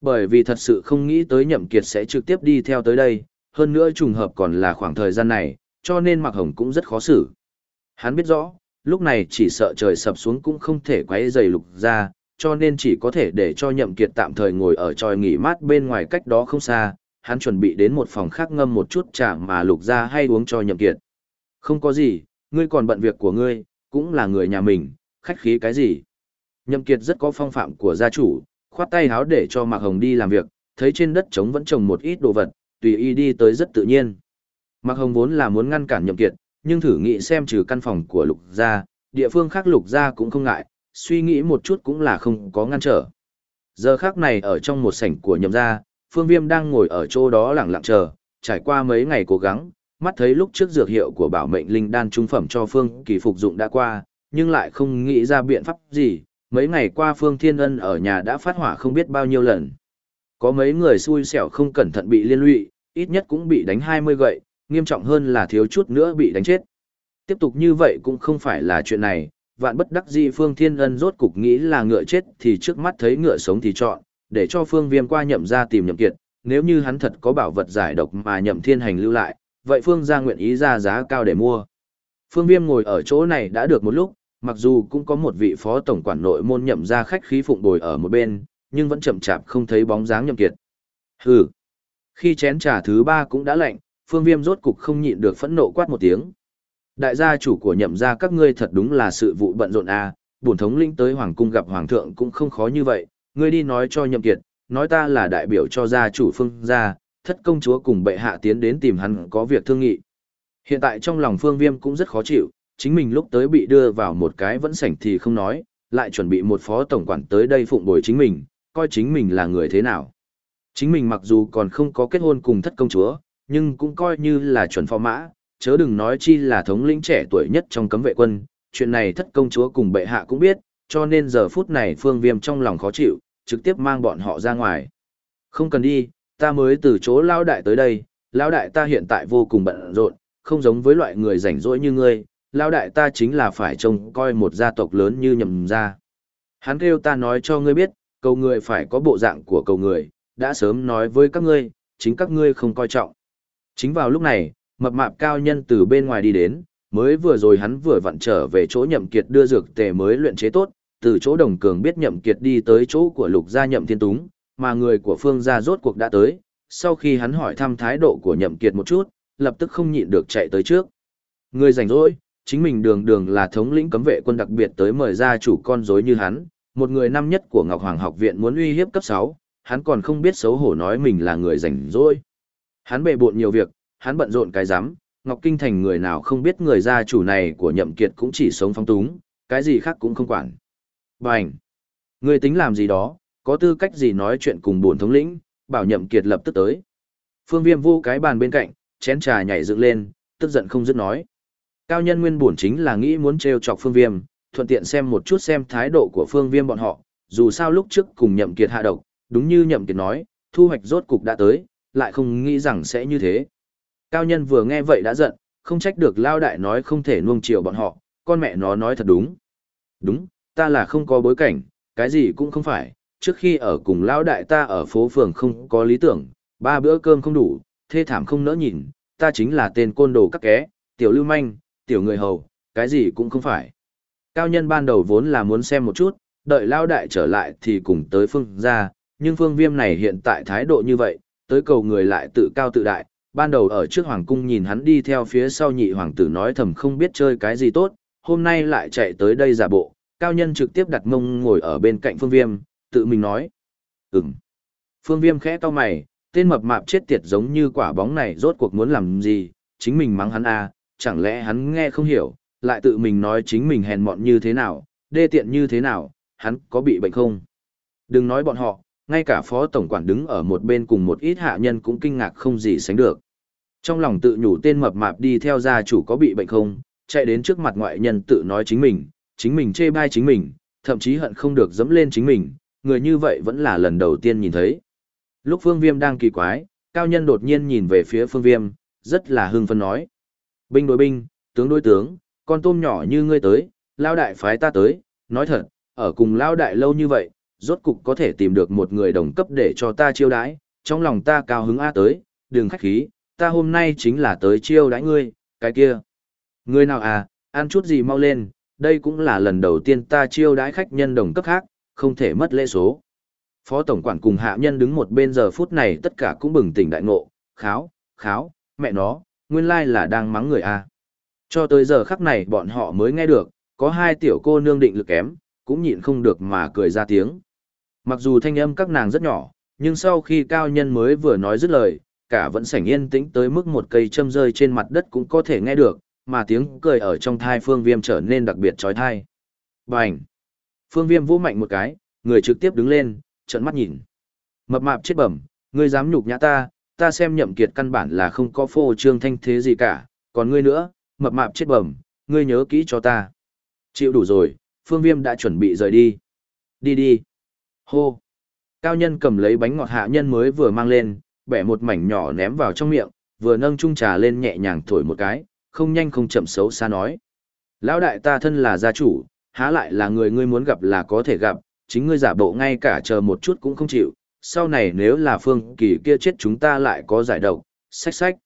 Bởi vì thật sự không nghĩ tới nhậm kiệt sẽ trực tiếp đi theo tới đây, hơn nữa trùng hợp còn là khoảng thời gian này, cho nên Mạc Hồng cũng rất khó xử. Hắn biết rõ, lúc này chỉ sợ trời sập xuống cũng không thể quấy dày lục ra, cho nên chỉ có thể để cho nhậm kiệt tạm thời ngồi ở tròi nghỉ mát bên ngoài cách đó không xa, hắn chuẩn bị đến một phòng khác ngâm một chút trà mà lục ra hay uống cho nhậm kiệt. Không có gì, ngươi còn bận việc của ngươi, cũng là người nhà mình, khách khí cái gì. Nhậm Kiệt rất có phong phạm của gia chủ, khoát tay háo để cho Mạc Hồng đi làm việc, thấy trên đất trống vẫn trồng một ít đồ vật, tùy y đi tới rất tự nhiên. Mạc Hồng vốn là muốn ngăn cản Nhậm Kiệt, nhưng thử nghĩ xem trừ căn phòng của Lục gia, địa phương khác Lục gia cũng không ngại, suy nghĩ một chút cũng là không có ngăn trở. Giờ khác này ở trong một sảnh của Nhậm gia, Phương Viêm đang ngồi ở chỗ đó lặng lặng chờ, trải qua mấy ngày cố gắng, mắt thấy lúc trước dược hiệu của bảo mệnh linh đan trung phẩm cho Phương Kỳ phục dụng đã qua, nhưng lại không nghĩ ra biện pháp gì, mấy ngày qua Phương Thiên Ân ở nhà đã phát hỏa không biết bao nhiêu lần. Có mấy người xui xẻo không cẩn thận bị liên lụy, ít nhất cũng bị đánh 20 gậy, nghiêm trọng hơn là thiếu chút nữa bị đánh chết. Tiếp tục như vậy cũng không phải là chuyện này, vạn bất đắc dĩ Phương Thiên Ân rốt cục nghĩ là ngựa chết thì trước mắt thấy ngựa sống thì chọn, để cho Phương Viêm qua nhậm ra tìm nhậm kiệt, nếu như hắn thật có bảo vật giải độc mà nhậm thiên hành lưu lại, vậy Phương gia nguyện ý ra giá cao để mua. Phương Viêm ngồi ở chỗ này đã được một lúc, mặc dù cũng có một vị phó tổng quản nội môn nhậm ra khách khí phụng bồi ở một bên, nhưng vẫn chậm chạp không thấy bóng dáng nhậm kiệt. Hừ. Khi chén trà thứ ba cũng đã lạnh, Phương Viêm rốt cục không nhịn được phẫn nộ quát một tiếng. Đại gia chủ của nhậm gia các ngươi thật đúng là sự vụ bận rộn à, bổn thống lĩnh tới hoàng cung gặp hoàng thượng cũng không khó như vậy, ngươi đi nói cho nhậm kiệt, nói ta là đại biểu cho gia chủ Phương gia, thất công chúa cùng bệ hạ tiến đến tìm hắn có việc thương nghị. Hiện tại trong lòng phương viêm cũng rất khó chịu, chính mình lúc tới bị đưa vào một cái vẫn sảnh thì không nói, lại chuẩn bị một phó tổng quản tới đây phụng bồi chính mình, coi chính mình là người thế nào. Chính mình mặc dù còn không có kết hôn cùng thất công chúa, nhưng cũng coi như là chuẩn phó mã, chớ đừng nói chi là thống lĩnh trẻ tuổi nhất trong cấm vệ quân, chuyện này thất công chúa cùng bệ hạ cũng biết, cho nên giờ phút này phương viêm trong lòng khó chịu, trực tiếp mang bọn họ ra ngoài. Không cần đi, ta mới từ chỗ lao đại tới đây, lao đại ta hiện tại vô cùng bận rộn, không giống với loại người rảnh rỗi như ngươi, lao đại ta chính là phải trông coi một gia tộc lớn như nhầm gia. Hắn kêu ta nói cho ngươi biết, cầu người phải có bộ dạng của cầu người, đã sớm nói với các ngươi, chính các ngươi không coi trọng. Chính vào lúc này, mập mạp cao nhân từ bên ngoài đi đến, mới vừa rồi hắn vừa vặn trở về chỗ nhậm kiệt đưa dược tề mới luyện chế tốt, từ chỗ đồng cường biết nhậm kiệt đi tới chỗ của lục gia nhậm thiên túng, mà người của phương gia rốt cuộc đã tới, sau khi hắn hỏi thăm thái độ của nhậm kiệt một chút, lập tức không nhịn được chạy tới trước. Người rảnh rỗi, chính mình đường đường là thống lĩnh cấm vệ quân đặc biệt tới mời gia chủ con rối như hắn, một người năm nhất của Ngọc Hoàng học viện muốn uy hiếp cấp 6, hắn còn không biết xấu hổ nói mình là người rảnh rỗi. Hắn bề bộn nhiều việc, hắn bận rộn cái rắm Ngọc Kinh Thành người nào không biết người gia chủ này của nhậm kiệt cũng chỉ sống phong túng, cái gì khác cũng không quản. Bành! Người tính làm gì đó, có tư cách gì nói chuyện cùng buồn thống lĩnh, bảo nhậm kiệt lập tức tới. Phương Viêm vô cái bàn bên cạnh, chén trà nhảy dựng lên, tức giận không dứt nói. Cao nhân nguyên buồn chính là nghĩ muốn trêu chọc Phương Viêm, thuận tiện xem một chút xem thái độ của Phương Viêm bọn họ, dù sao lúc trước cùng nhậm kiệt hạ độc, đúng như nhậm kiệt nói, thu hoạch rốt cục đã tới, lại không nghĩ rằng sẽ như thế. Cao nhân vừa nghe vậy đã giận, không trách được lao đại nói không thể nuông chiều bọn họ, con mẹ nó nói thật đúng. Đúng, ta là không có bối cảnh, cái gì cũng không phải, trước khi ở cùng lao đại ta ở phố phường không có lý tưởng, ba bữa cơm không đủ, thê thảm không nỡ nhìn, ta chính là tên côn đồ các ké, tiểu lưu manh, tiểu người hầu, cái gì cũng không phải. Cao nhân ban đầu vốn là muốn xem một chút, đợi lao đại trở lại thì cùng tới phương ra, nhưng phương viêm này hiện tại thái độ như vậy, tới cầu người lại tự cao tự đại, ban đầu ở trước hoàng cung nhìn hắn đi theo phía sau nhị hoàng tử nói thầm không biết chơi cái gì tốt, hôm nay lại chạy tới đây giả bộ, cao nhân trực tiếp đặt mông ngồi ở bên cạnh phương viêm, tự mình nói. Ừm. Phương viêm khẽ to mày, tên mập mạp chết tiệt giống như quả bóng này rốt cuộc muốn làm gì, chính mình mắng hắn à, chẳng lẽ hắn nghe không hiểu, lại tự mình nói chính mình hèn mọn như thế nào, đê tiện như thế nào, hắn có bị bệnh không? Đừng nói bọn họ, ngay cả phó tổng quản đứng ở một bên cùng một ít hạ nhân cũng kinh ngạc không gì sánh được. Trong lòng tự nhủ tên mập mạp đi theo gia chủ có bị bệnh không, chạy đến trước mặt ngoại nhân tự nói chính mình, chính mình chê bai chính mình, thậm chí hận không được dẫm lên chính mình, người như vậy vẫn là lần đầu tiên nhìn thấy. Lúc Phương Viêm đang kỳ quái, cao nhân đột nhiên nhìn về phía Phương Viêm, rất là hưng phấn nói. Binh đối binh, tướng đối tướng, con tôm nhỏ như ngươi tới, lao đại phái ta tới, nói thật, ở cùng lao đại lâu như vậy, rốt cục có thể tìm được một người đồng cấp để cho ta chiêu đãi, trong lòng ta cao hứng a tới, đừng khách khí, ta hôm nay chính là tới chiêu đãi ngươi, cái kia. Ngươi nào à, ăn chút gì mau lên, đây cũng là lần đầu tiên ta chiêu đãi khách nhân đồng cấp khác, không thể mất lễ số. Phó tổng quản cùng hạ nhân đứng một bên giờ phút này tất cả cũng bừng tỉnh đại ngộ, kháo, kháo, mẹ nó, nguyên lai là đang mắng người a. Cho tới giờ khắc này bọn họ mới nghe được, có hai tiểu cô nương định lực kém, cũng nhịn không được mà cười ra tiếng. Mặc dù thanh âm các nàng rất nhỏ, nhưng sau khi cao nhân mới vừa nói dứt lời, cả vẫn sảnh yên tĩnh tới mức một cây châm rơi trên mặt đất cũng có thể nghe được, mà tiếng cười ở trong thai phương viêm trở nên đặc biệt trói thai. Bành! Phương viêm vũ mạnh một cái, người trực tiếp đứng lên, trợn mắt nhìn. Mập mạp chết bẩm, ngươi dám nhục nhã ta, ta xem nhậm kiệt căn bản là không có phô trương thanh thế gì cả, còn ngươi nữa, mập mạp chết bẩm, ngươi nhớ kỹ cho ta. Chịu đủ rồi, phương viêm đã chuẩn bị rời đi. Đi đi. Hô! Cao nhân cầm lấy bánh ngọt hạ nhân mới vừa mang lên, bẻ một mảnh nhỏ ném vào trong miệng, vừa nâng chung trà lên nhẹ nhàng thổi một cái, không nhanh không chậm xấu xa nói. Lão đại ta thân là gia chủ, há lại là người ngươi muốn gặp là có thể gặp, chính ngươi giả bộ ngay cả chờ một chút cũng không chịu, sau này nếu là phương kỳ kia chết chúng ta lại có giải độc, sách sách.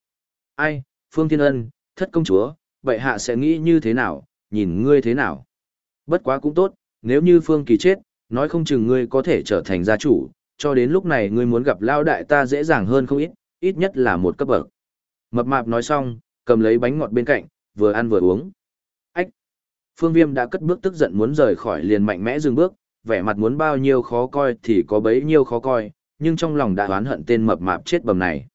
Ai, phương thiên ân, thất công chúa, vậy hạ sẽ nghĩ như thế nào, nhìn ngươi thế nào. Bất quá cũng tốt, nếu như phương kỳ chết, nói không chừng ngươi có thể trở thành gia chủ, cho đến lúc này ngươi muốn gặp lao đại ta dễ dàng hơn không ít, ít nhất là một cấp bậc. Mập mạp nói xong, cầm lấy bánh ngọt bên cạnh, vừa ăn vừa uống. Ách! Phương Viêm đã cất bước tức giận muốn rời khỏi liền mạnh mẽ dừng bước, vẻ mặt muốn bao nhiêu khó coi thì có bấy nhiêu khó coi, nhưng trong lòng đã oán hận tên mập mạp chết bầm này.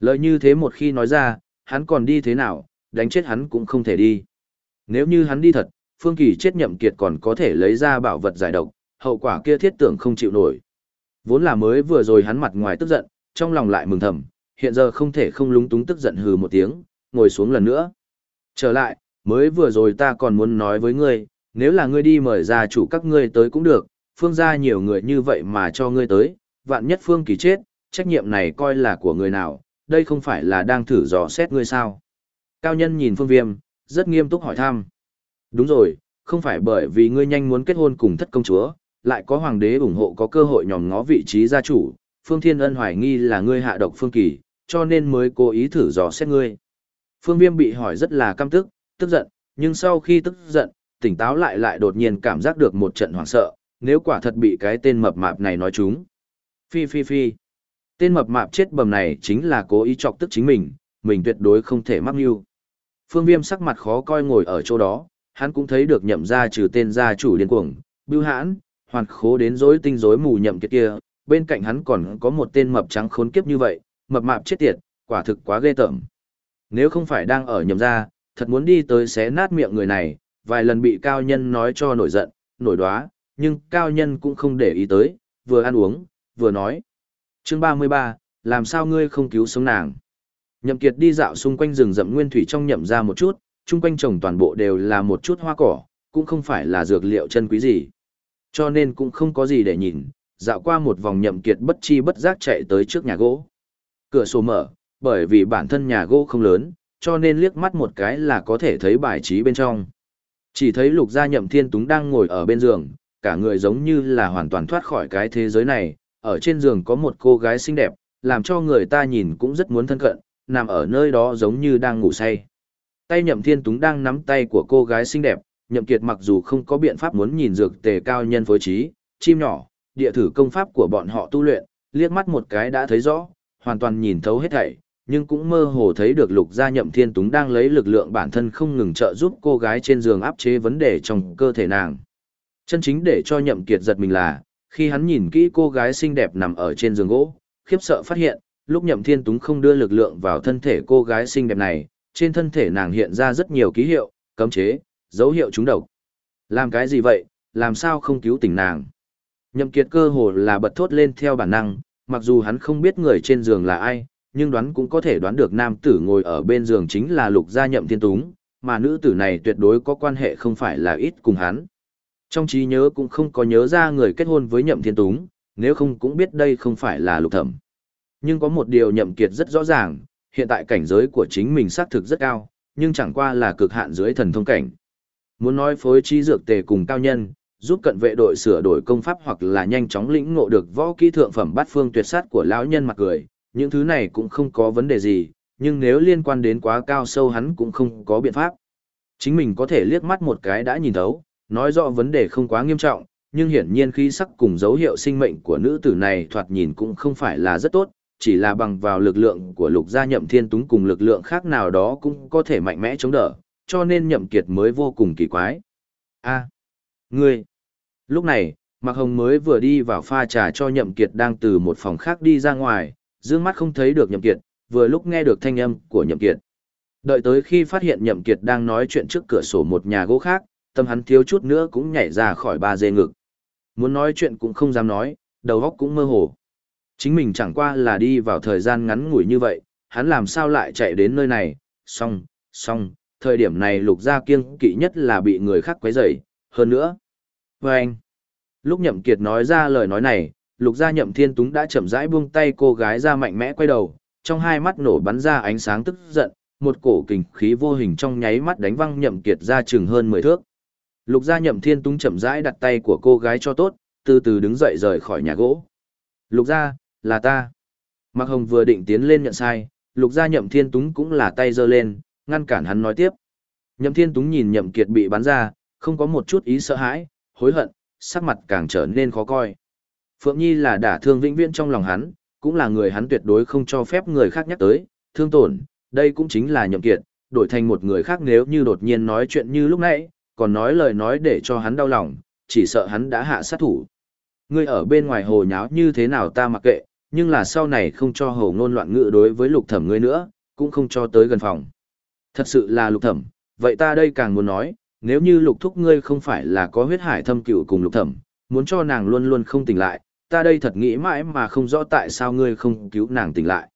Lời như thế một khi nói ra, hắn còn đi thế nào, đánh chết hắn cũng không thể đi. Nếu như hắn đi thật, Phương Kỳ chết nhậm kiệt còn có thể lấy ra bảo vật giải độc, hậu quả kia thiết tưởng không chịu nổi. Vốn là mới vừa rồi hắn mặt ngoài tức giận, trong lòng lại mừng thầm, hiện giờ không thể không lúng túng tức giận hừ một tiếng, ngồi xuống lần nữa. Trở lại, mới vừa rồi ta còn muốn nói với ngươi, nếu là ngươi đi mời gia chủ các ngươi tới cũng được, phương gia nhiều người như vậy mà cho ngươi tới, vạn nhất phương kỳ chết, trách nhiệm này coi là của người nào, đây không phải là đang thử dò xét ngươi sao. Cao nhân nhìn phương viêm, rất nghiêm túc hỏi thăm. Đúng rồi, không phải bởi vì ngươi nhanh muốn kết hôn cùng thất công chúa, lại có hoàng đế ủng hộ có cơ hội nhòm ngó vị trí gia chủ, phương thiên ân hoài nghi là ngươi hạ độc phương kỳ, cho nên mới cố ý thử dò xét ngươi. Phương viêm bị hỏi rất là căm tức, tức giận, nhưng sau khi tức giận, tỉnh táo lại lại đột nhiên cảm giác được một trận hoảng sợ, nếu quả thật bị cái tên mập mạp này nói chúng. Phi phi phi. Tên mập mạp chết bầm này chính là cố ý chọc tức chính mình, mình tuyệt đối không thể mắc mưu. Phương Viêm sắc mặt khó coi ngồi ở chỗ đó, hắn cũng thấy được nhậm ra trừ tên gia chủ điên cuồng, bưu hãn, hoàn khố đến rối tinh rối mù nhậm kiệt kia, bên cạnh hắn còn có một tên mập trắng khốn kiếp như vậy, mập mạp chết tiệt, quả thực quá ghê tởm. Nếu không phải đang ở nhậm ra, thật muốn đi tới xé nát miệng người này, vài lần bị cao nhân nói cho nổi giận, nổi đoá, nhưng cao nhân cũng không để ý tới, vừa ăn uống, vừa nói. Chương 33, làm sao ngươi không cứu sống nàng? Nhậm Kiệt đi dạo xung quanh rừng rậm nguyên thủy trong nhậm ra một chút, chung quanh trồng toàn bộ đều là một chút hoa cỏ, cũng không phải là dược liệu chân quý gì. Cho nên cũng không có gì để nhìn, dạo qua một vòng Nhậm Kiệt bất chi bất giác chạy tới trước nhà gỗ. Cửa sổ mở, bởi vì bản thân nhà gỗ không lớn, cho nên liếc mắt một cái là có thể thấy bài trí bên trong. Chỉ thấy lục gia nhậm thiên túng đang ngồi ở bên giường, cả người giống như là hoàn toàn thoát khỏi cái thế giới này, ở trên giường có một cô gái xinh đẹp, làm cho người ta nhìn cũng rất muốn thân cận, nằm ở nơi đó giống như đang ngủ say. Tay nhậm thiên túng đang nắm tay của cô gái xinh đẹp, nhậm kiệt mặc dù không có biện pháp muốn nhìn dược tề cao nhân phối trí, chim nhỏ, địa thử công pháp của bọn họ tu luyện, liếc mắt một cái đã thấy rõ, hoàn toàn nhìn thấu hết thảy, nhưng cũng mơ hồ thấy được lục gia nhậm thiên túng đang lấy lực lượng bản thân không ngừng trợ giúp cô gái trên giường áp chế vấn đề trong cơ thể nàng. Chân chính để cho nhậm kiệt giật mình là, khi hắn nhìn kỹ cô gái xinh đẹp nằm ở trên giường gỗ, khiếp sợ phát hiện, lúc nhậm thiên túng không đưa lực lượng vào thân thể cô gái xinh đẹp này, trên thân thể nàng hiện ra rất nhiều ký hiệu, cấm chế, dấu hiệu trúng độc. Làm cái gì vậy, làm sao không cứu tỉnh nàng? Nhậm kiệt cơ hồ là bật thốt lên theo bản năng, mặc dù hắn không biết người trên giường là ai, nhưng đoán cũng có thể đoán được nam tử ngồi ở bên giường chính là lục gia nhậm thiên túng, mà nữ tử này tuyệt đối có quan hệ không phải là ít cùng hắn. Trong trí nhớ cũng không có nhớ ra người kết hôn với nhậm thiên túng, nếu không cũng biết đây không phải là lục thẩm. Nhưng có một điều nhậm kiệt rất rõ ràng, hiện tại cảnh giới của chính mình xác thực rất cao, nhưng chẳng qua là cực hạn dưới thần thông cảnh. Muốn nói phối trí dược tề cùng cao nhân, giúp cận vệ đội sửa đổi công pháp hoặc là nhanh chóng lĩnh ngộ được võ kỹ thượng phẩm bát phương tuyệt sát của lão nhân mặt cười, những thứ này cũng không có vấn đề gì, nhưng nếu liên quan đến quá cao sâu hắn cũng không có biện pháp. Chính mình có thể liếc mắt một cái đã nhìn thấu, nói rõ vấn đề không quá nghiêm trọng, nhưng hiển nhiên khí sắc cùng dấu hiệu sinh mệnh của nữ tử này thoạt nhìn cũng không phải là rất tốt, chỉ là bằng vào lực lượng của lục gia nhậm thiên túng cùng lực lượng khác nào đó cũng có thể mạnh mẽ chống đỡ, cho nên nhậm kiệt mới vô cùng kỳ quái. A, ngươi. Lúc này, Mạc Hồng mới vừa đi vào pha trà cho nhậm kiệt đang từ một phòng khác đi ra ngoài, dương mắt không thấy được nhậm kiệt, vừa lúc nghe được thanh âm của nhậm kiệt. Đợi tới khi phát hiện nhậm kiệt đang nói chuyện trước cửa sổ một nhà gỗ khác, tâm hắn thiếu chút nữa cũng nhảy ra khỏi ba dê ngực. Muốn nói chuyện cũng không dám nói, đầu óc cũng mơ hồ. Chính mình chẳng qua là đi vào thời gian ngắn ngủi như vậy, hắn làm sao lại chạy đến nơi này, xong, xong, thời điểm này lục gia kiêng kỵ nhất là bị người khác quấy rầy, hơn nữa. Và anh, lúc nhậm kiệt nói ra lời nói này, lục gia nhậm thiên túng đã chậm rãi buông tay cô gái ra mạnh mẽ quay đầu, trong hai mắt nổ bắn ra ánh sáng tức giận, một cổ kình khí vô hình trong nháy mắt đánh văng nhậm kiệt ra chừng hơn 10 thước. Lục gia nhậm thiên túng chậm rãi đặt tay của cô gái cho tốt, từ từ đứng dậy rời khỏi nhà gỗ. Lục gia, là ta. Mạc Hồng vừa định tiến lên nhận sai, lục gia nhậm thiên túng cũng là tay giơ lên, ngăn cản hắn nói tiếp. Nhậm thiên túng nhìn nhậm kiệt bị bắn ra, không có một chút ý sợ hãi, hối hận, sắc mặt càng trở nên khó coi. Phượng Nhi là đả thương vĩnh viễn trong lòng hắn, cũng là người hắn tuyệt đối không cho phép người khác nhắc tới, thương tổn, đây cũng chính là nhậm kiệt, đổi thành một người khác nếu như đột nhiên nói chuyện như lúc nãy, còn nói lời nói để cho hắn đau lòng, chỉ sợ hắn đã hạ sát thủ. Ngươi ở bên ngoài hồ nháo như thế nào ta mặc kệ, nhưng là sau này không cho hồ ngôn loạn ngữ đối với lục thẩm ngươi nữa, cũng không cho tới gần phòng. Thật sự là lục thẩm, vậy ta đây càng muốn nói, nếu như lục thúc ngươi không phải là có huyết hải thâm cựu cùng lục thẩm, muốn cho nàng luôn luôn không tỉnh lại, ta đây thật nghĩ mãi mà không rõ tại sao ngươi không cứu nàng tỉnh lại.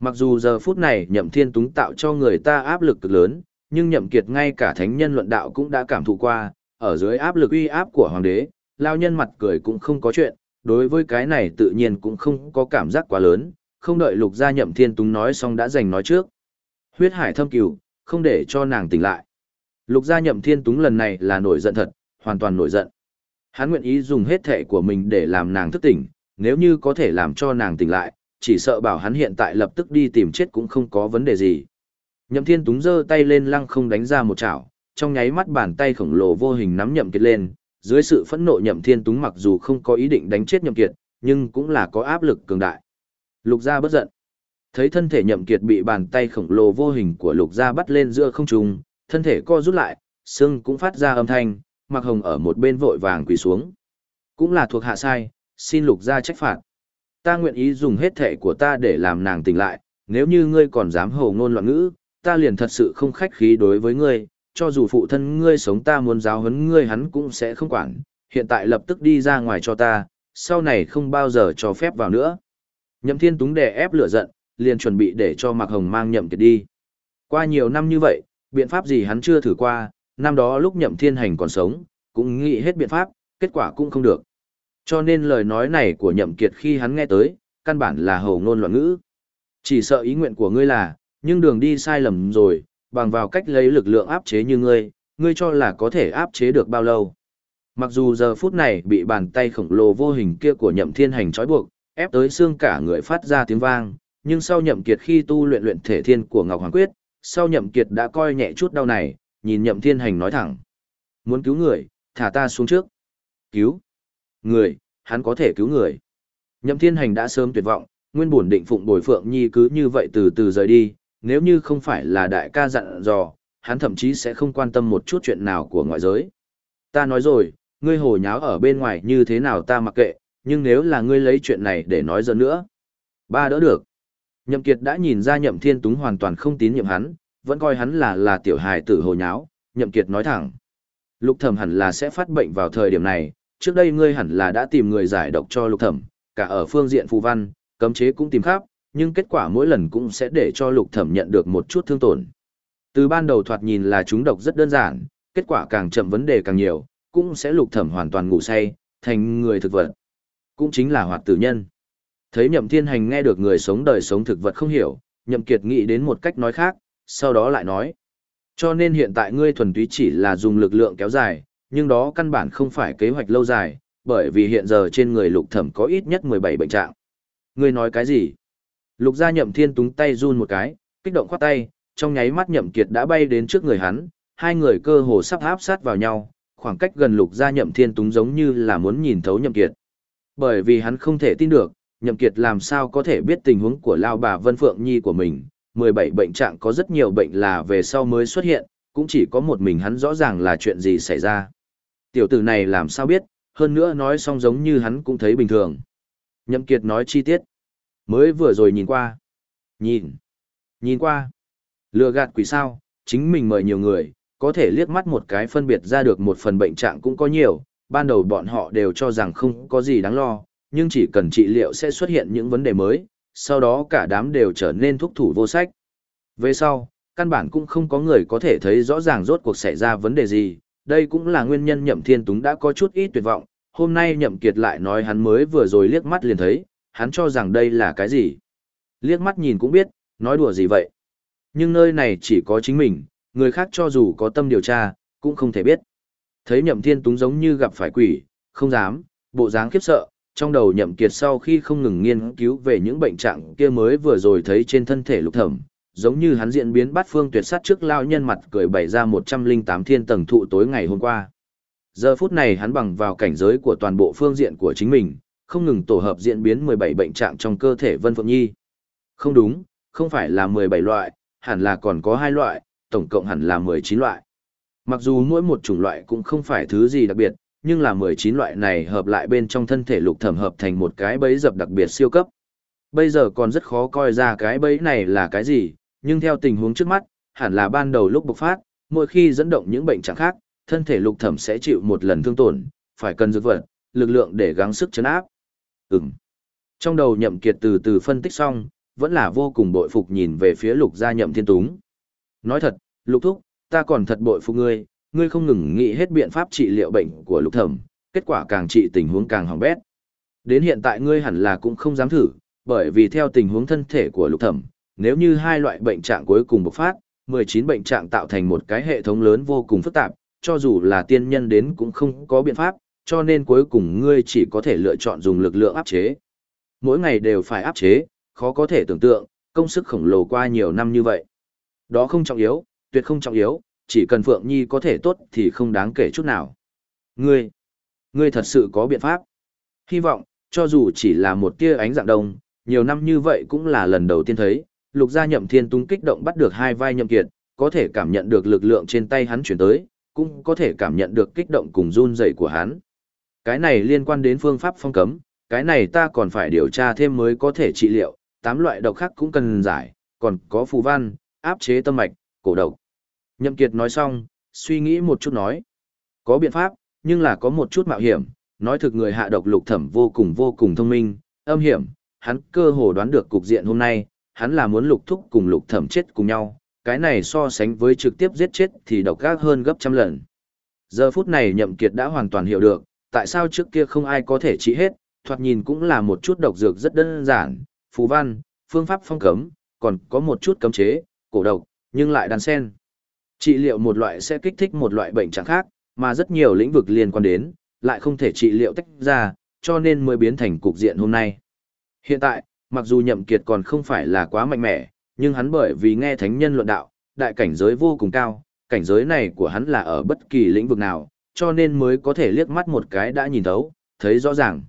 Mặc dù giờ phút này nhậm thiên túng tạo cho người ta áp lực cực lớn, nhưng nhậm kiệt ngay cả thánh nhân luận đạo cũng đã cảm thụ qua, ở dưới áp lực uy áp của hoàng đế, lao nhân mặt cười cũng không có chuyện, đối với cái này tự nhiên cũng không có cảm giác quá lớn, không đợi lục gia nhậm thiên túng nói xong đã giành nói trước. Huyết hải thâm cửu, không để cho nàng tỉnh lại. Lục gia nhậm thiên túng lần này là nổi giận thật, hoàn toàn nổi giận. Hắn nguyện ý dùng hết thể của mình để làm nàng thức tỉnh, nếu như có thể làm cho nàng tỉnh lại, chỉ sợ bảo hắn hiện tại lập tức đi tìm chết cũng không có vấn đề gì. Nhậm Thiên Túng giơ tay lên lăng không đánh ra một chảo, trong nháy mắt bàn tay khổng lồ vô hình nắm Nhậm Kiệt lên, dưới sự phẫn nộ Nhậm Thiên Túng mặc dù không có ý định đánh chết Nhậm Kiệt, nhưng cũng là có áp lực cường đại. Lục Gia bất giận. Thấy thân thể Nhậm Kiệt bị bàn tay khổng lồ vô hình của Lục Gia bắt lên giữa không trung, thân thể co rút lại, xương cũng phát ra âm thanh, Mặc Hồng ở một bên vội vàng quỳ xuống. Cũng là thuộc hạ sai, xin Lục Gia trách phạt. Ta nguyện ý dùng hết thể của ta để làm nàng tỉnh lại, nếu như ngươi còn dám hồ ngôn loạn ngữ, ta liền thật sự không khách khí đối với ngươi, cho dù phụ thân ngươi sống ta muốn giáo huấn ngươi hắn cũng sẽ không quản, hiện tại lập tức đi ra ngoài cho ta, sau này không bao giờ cho phép vào nữa. Nhậm Thiên Túng đè ép lửa giận, liền chuẩn bị để cho Mạc Hồng mang Nhậm Kiệt đi. Qua nhiều năm như vậy, biện pháp gì hắn chưa thử qua, năm đó lúc Nhậm Thiên Hành còn sống, cũng nghĩ hết biện pháp, kết quả cũng không được. Cho nên lời nói này của Nhậm Kiệt khi hắn nghe tới, căn bản là hầu ngôn loạn ngữ. Chỉ sợ ý nguyện của ngươi là, nhưng đường đi sai lầm rồi, bằng vào cách lấy lực lượng áp chế như ngươi, ngươi cho là có thể áp chế được bao lâu. Mặc dù giờ phút này bị bàn tay khổng lồ vô hình kia của nhậm thiên hành trói buộc, ép tới xương cả người phát ra tiếng vang, nhưng sau nhậm kiệt khi tu luyện luyện thể thiên của Ngọc Hoàng Quyết, sau nhậm kiệt đã coi nhẹ chút đau này, nhìn nhậm thiên hành nói thẳng. Muốn cứu người, thả ta xuống trước. Cứu. Người, hắn có thể cứu người. Nhậm thiên hành đã sớm tuyệt vọng, nguyên buồn định phụng bồi phượng nhi cứ như vậy từ từ rời đi, nếu như không phải là đại ca dặn dò, hắn thậm chí sẽ không quan tâm một chút chuyện nào của ngoại giới. Ta nói rồi, ngươi hồ nháo ở bên ngoài như thế nào ta mặc kệ, nhưng nếu là ngươi lấy chuyện này để nói giờ nữa. Ba đỡ được. Nhậm Kiệt đã nhìn ra Nhậm Thiên Túng hoàn toàn không tín nhiệm hắn, vẫn coi hắn là là tiểu hài tử hồ nháo, Nhậm Kiệt nói thẳng. Lục Thẩm hẳn là sẽ phát bệnh vào thời điểm này, trước đây ngươi hẳn là đã tìm người giải độc cho Lục Thẩm, cả ở phương diện phù văn, cấm chế cũng tìm khắp, nhưng kết quả mỗi lần cũng sẽ để cho lục thẩm nhận được một chút thương tổn. Từ ban đầu thoạt nhìn là chúng độc rất đơn giản, kết quả càng chậm vấn đề càng nhiều, cũng sẽ lục thẩm hoàn toàn ngủ say, thành người thực vật. Cũng chính là hoạt tử nhân. Thấy nhậm thiên hành nghe được người sống đời sống thực vật không hiểu, nhậm kiệt nghĩ đến một cách nói khác, sau đó lại nói. Cho nên hiện tại ngươi thuần túy chỉ là dùng lực lượng kéo dài, nhưng đó căn bản không phải kế hoạch lâu dài, bởi vì hiện giờ trên người lục thẩm có ít nhất 17 bệnh trạng. Ngươi nói cái gì? Lục gia nhậm thiên túng tay run một cái, kích động khoát tay, trong nháy mắt nhậm kiệt đã bay đến trước người hắn, hai người cơ hồ sắp áp sát vào nhau, khoảng cách gần lục gia nhậm thiên túng giống như là muốn nhìn thấu nhậm kiệt. Bởi vì hắn không thể tin được, nhậm kiệt làm sao có thể biết tình huống của lao bà Vân Phượng Nhi của mình, 17 bệnh trạng có rất nhiều bệnh là về sau mới xuất hiện, cũng chỉ có một mình hắn rõ ràng là chuyện gì xảy ra. Tiểu tử này làm sao biết, hơn nữa nói xong giống như hắn cũng thấy bình thường. Nhậm kiệt nói chi tiết. Mới vừa rồi nhìn qua. Nhìn. Nhìn qua. Lừa gạt quỷ sao, chính mình mời nhiều người, có thể liếc mắt một cái phân biệt ra được một phần bệnh trạng cũng có nhiều, ban đầu bọn họ đều cho rằng không có gì đáng lo, nhưng chỉ cần trị liệu sẽ xuất hiện những vấn đề mới, sau đó cả đám đều trở nên thúc thủ vô sách. Về sau, căn bản cũng không có người có thể thấy rõ ràng rốt cuộc xảy ra vấn đề gì, đây cũng là nguyên nhân nhậm thiên túng đã có chút ít tuyệt vọng, hôm nay nhậm kiệt lại nói hắn mới vừa rồi liếc mắt liền thấy, hắn cho rằng đây là cái gì. Liếc mắt nhìn cũng biết, nói đùa gì vậy. Nhưng nơi này chỉ có chính mình, người khác cho dù có tâm điều tra, cũng không thể biết. Thấy nhậm thiên túng giống như gặp phải quỷ, không dám, bộ dáng khiếp sợ, trong đầu nhậm kiệt sau khi không ngừng nghiên cứu về những bệnh trạng kia mới vừa rồi thấy trên thân thể lục thẩm, giống như hắn diễn biến bát phương tuyệt sát trước lao nhân mặt cười bày ra 108 thiên tầng thụ tối ngày hôm qua. Giờ phút này hắn bằng vào cảnh giới của toàn bộ phương diện của chính mình, không ngừng tổ hợp diễn biến 17 bệnh trạng trong cơ thể Vân Phượng Nhi. Không đúng, không phải là 17 loại, hẳn là còn có hai loại, tổng cộng hẳn là 19 loại. Mặc dù mỗi một chủng loại cũng không phải thứ gì đặc biệt, nhưng là 19 loại này hợp lại bên trong thân thể lục thẩm hợp thành một cái bẫy dập đặc biệt siêu cấp. Bây giờ còn rất khó coi ra cái bẫy này là cái gì, nhưng theo tình huống trước mắt, hẳn là ban đầu lúc bộc phát, mỗi khi dẫn động những bệnh trạng khác, thân thể lục thẩm sẽ chịu một lần thương tổn, phải cần dược vật, lực lượng để gắng sức chấn áp. Ừm. Trong đầu nhậm kiệt từ từ phân tích xong, vẫn là vô cùng bội phục nhìn về phía lục gia nhậm thiên túng. Nói thật, lục thúc, ta còn thật bội phục ngươi, ngươi không ngừng nghĩ hết biện pháp trị liệu bệnh của lục thẩm, kết quả càng trị tình huống càng hỏng bét. Đến hiện tại ngươi hẳn là cũng không dám thử, bởi vì theo tình huống thân thể của lục thẩm, nếu như hai loại bệnh trạng cuối cùng bộc phát, 19 bệnh trạng tạo thành một cái hệ thống lớn vô cùng phức tạp, cho dù là tiên nhân đến cũng không có biện pháp, cho nên cuối cùng ngươi chỉ có thể lựa chọn dùng lực lượng áp chế. Mỗi ngày đều phải áp chế, khó có thể tưởng tượng, công sức khổng lồ qua nhiều năm như vậy. Đó không trọng yếu, tuyệt không trọng yếu, chỉ cần Phượng Nhi có thể tốt thì không đáng kể chút nào. Ngươi, ngươi thật sự có biện pháp. Hy vọng, cho dù chỉ là một tia ánh dạng đông, nhiều năm như vậy cũng là lần đầu tiên thấy, lục gia nhậm thiên tung kích động bắt được hai vai nhậm kiệt, có thể cảm nhận được lực lượng trên tay hắn chuyển tới, cũng có thể cảm nhận được kích động cùng run rẩy của hắn. Cái này liên quan đến phương pháp phong cấm, cái này ta còn phải điều tra thêm mới có thể trị liệu, tám loại độc khác cũng cần giải, còn có phù văn, áp chế tâm mạch, cổ độc. Nhậm Kiệt nói xong, suy nghĩ một chút nói. Có biện pháp, nhưng là có một chút mạo hiểm, nói thực người hạ độc lục thẩm vô cùng vô cùng thông minh, âm hiểm, hắn cơ hồ đoán được cục diện hôm nay, hắn là muốn lục thúc cùng lục thẩm chết cùng nhau, cái này so sánh với trực tiếp giết chết thì độc ác hơn gấp trăm lần. Giờ phút này nhậm kiệt đã hoàn toàn hiểu được, tại sao trước kia không ai có thể trị hết, thoạt nhìn cũng là một chút độc dược rất đơn giản, phù văn, phương pháp phong cấm, còn có một chút cấm chế, cổ độc, nhưng lại đan sen. Trị liệu một loại sẽ kích thích một loại bệnh trạng khác, mà rất nhiều lĩnh vực liên quan đến, lại không thể trị liệu tách ra, cho nên mới biến thành cục diện hôm nay. Hiện tại, mặc dù nhậm kiệt còn không phải là quá mạnh mẽ, nhưng hắn bởi vì nghe thánh nhân luận đạo, đại cảnh giới vô cùng cao, cảnh giới này của hắn là ở bất kỳ lĩnh vực nào, cho nên mới có thể liếc mắt một cái đã nhìn thấu, thấy rõ ràng.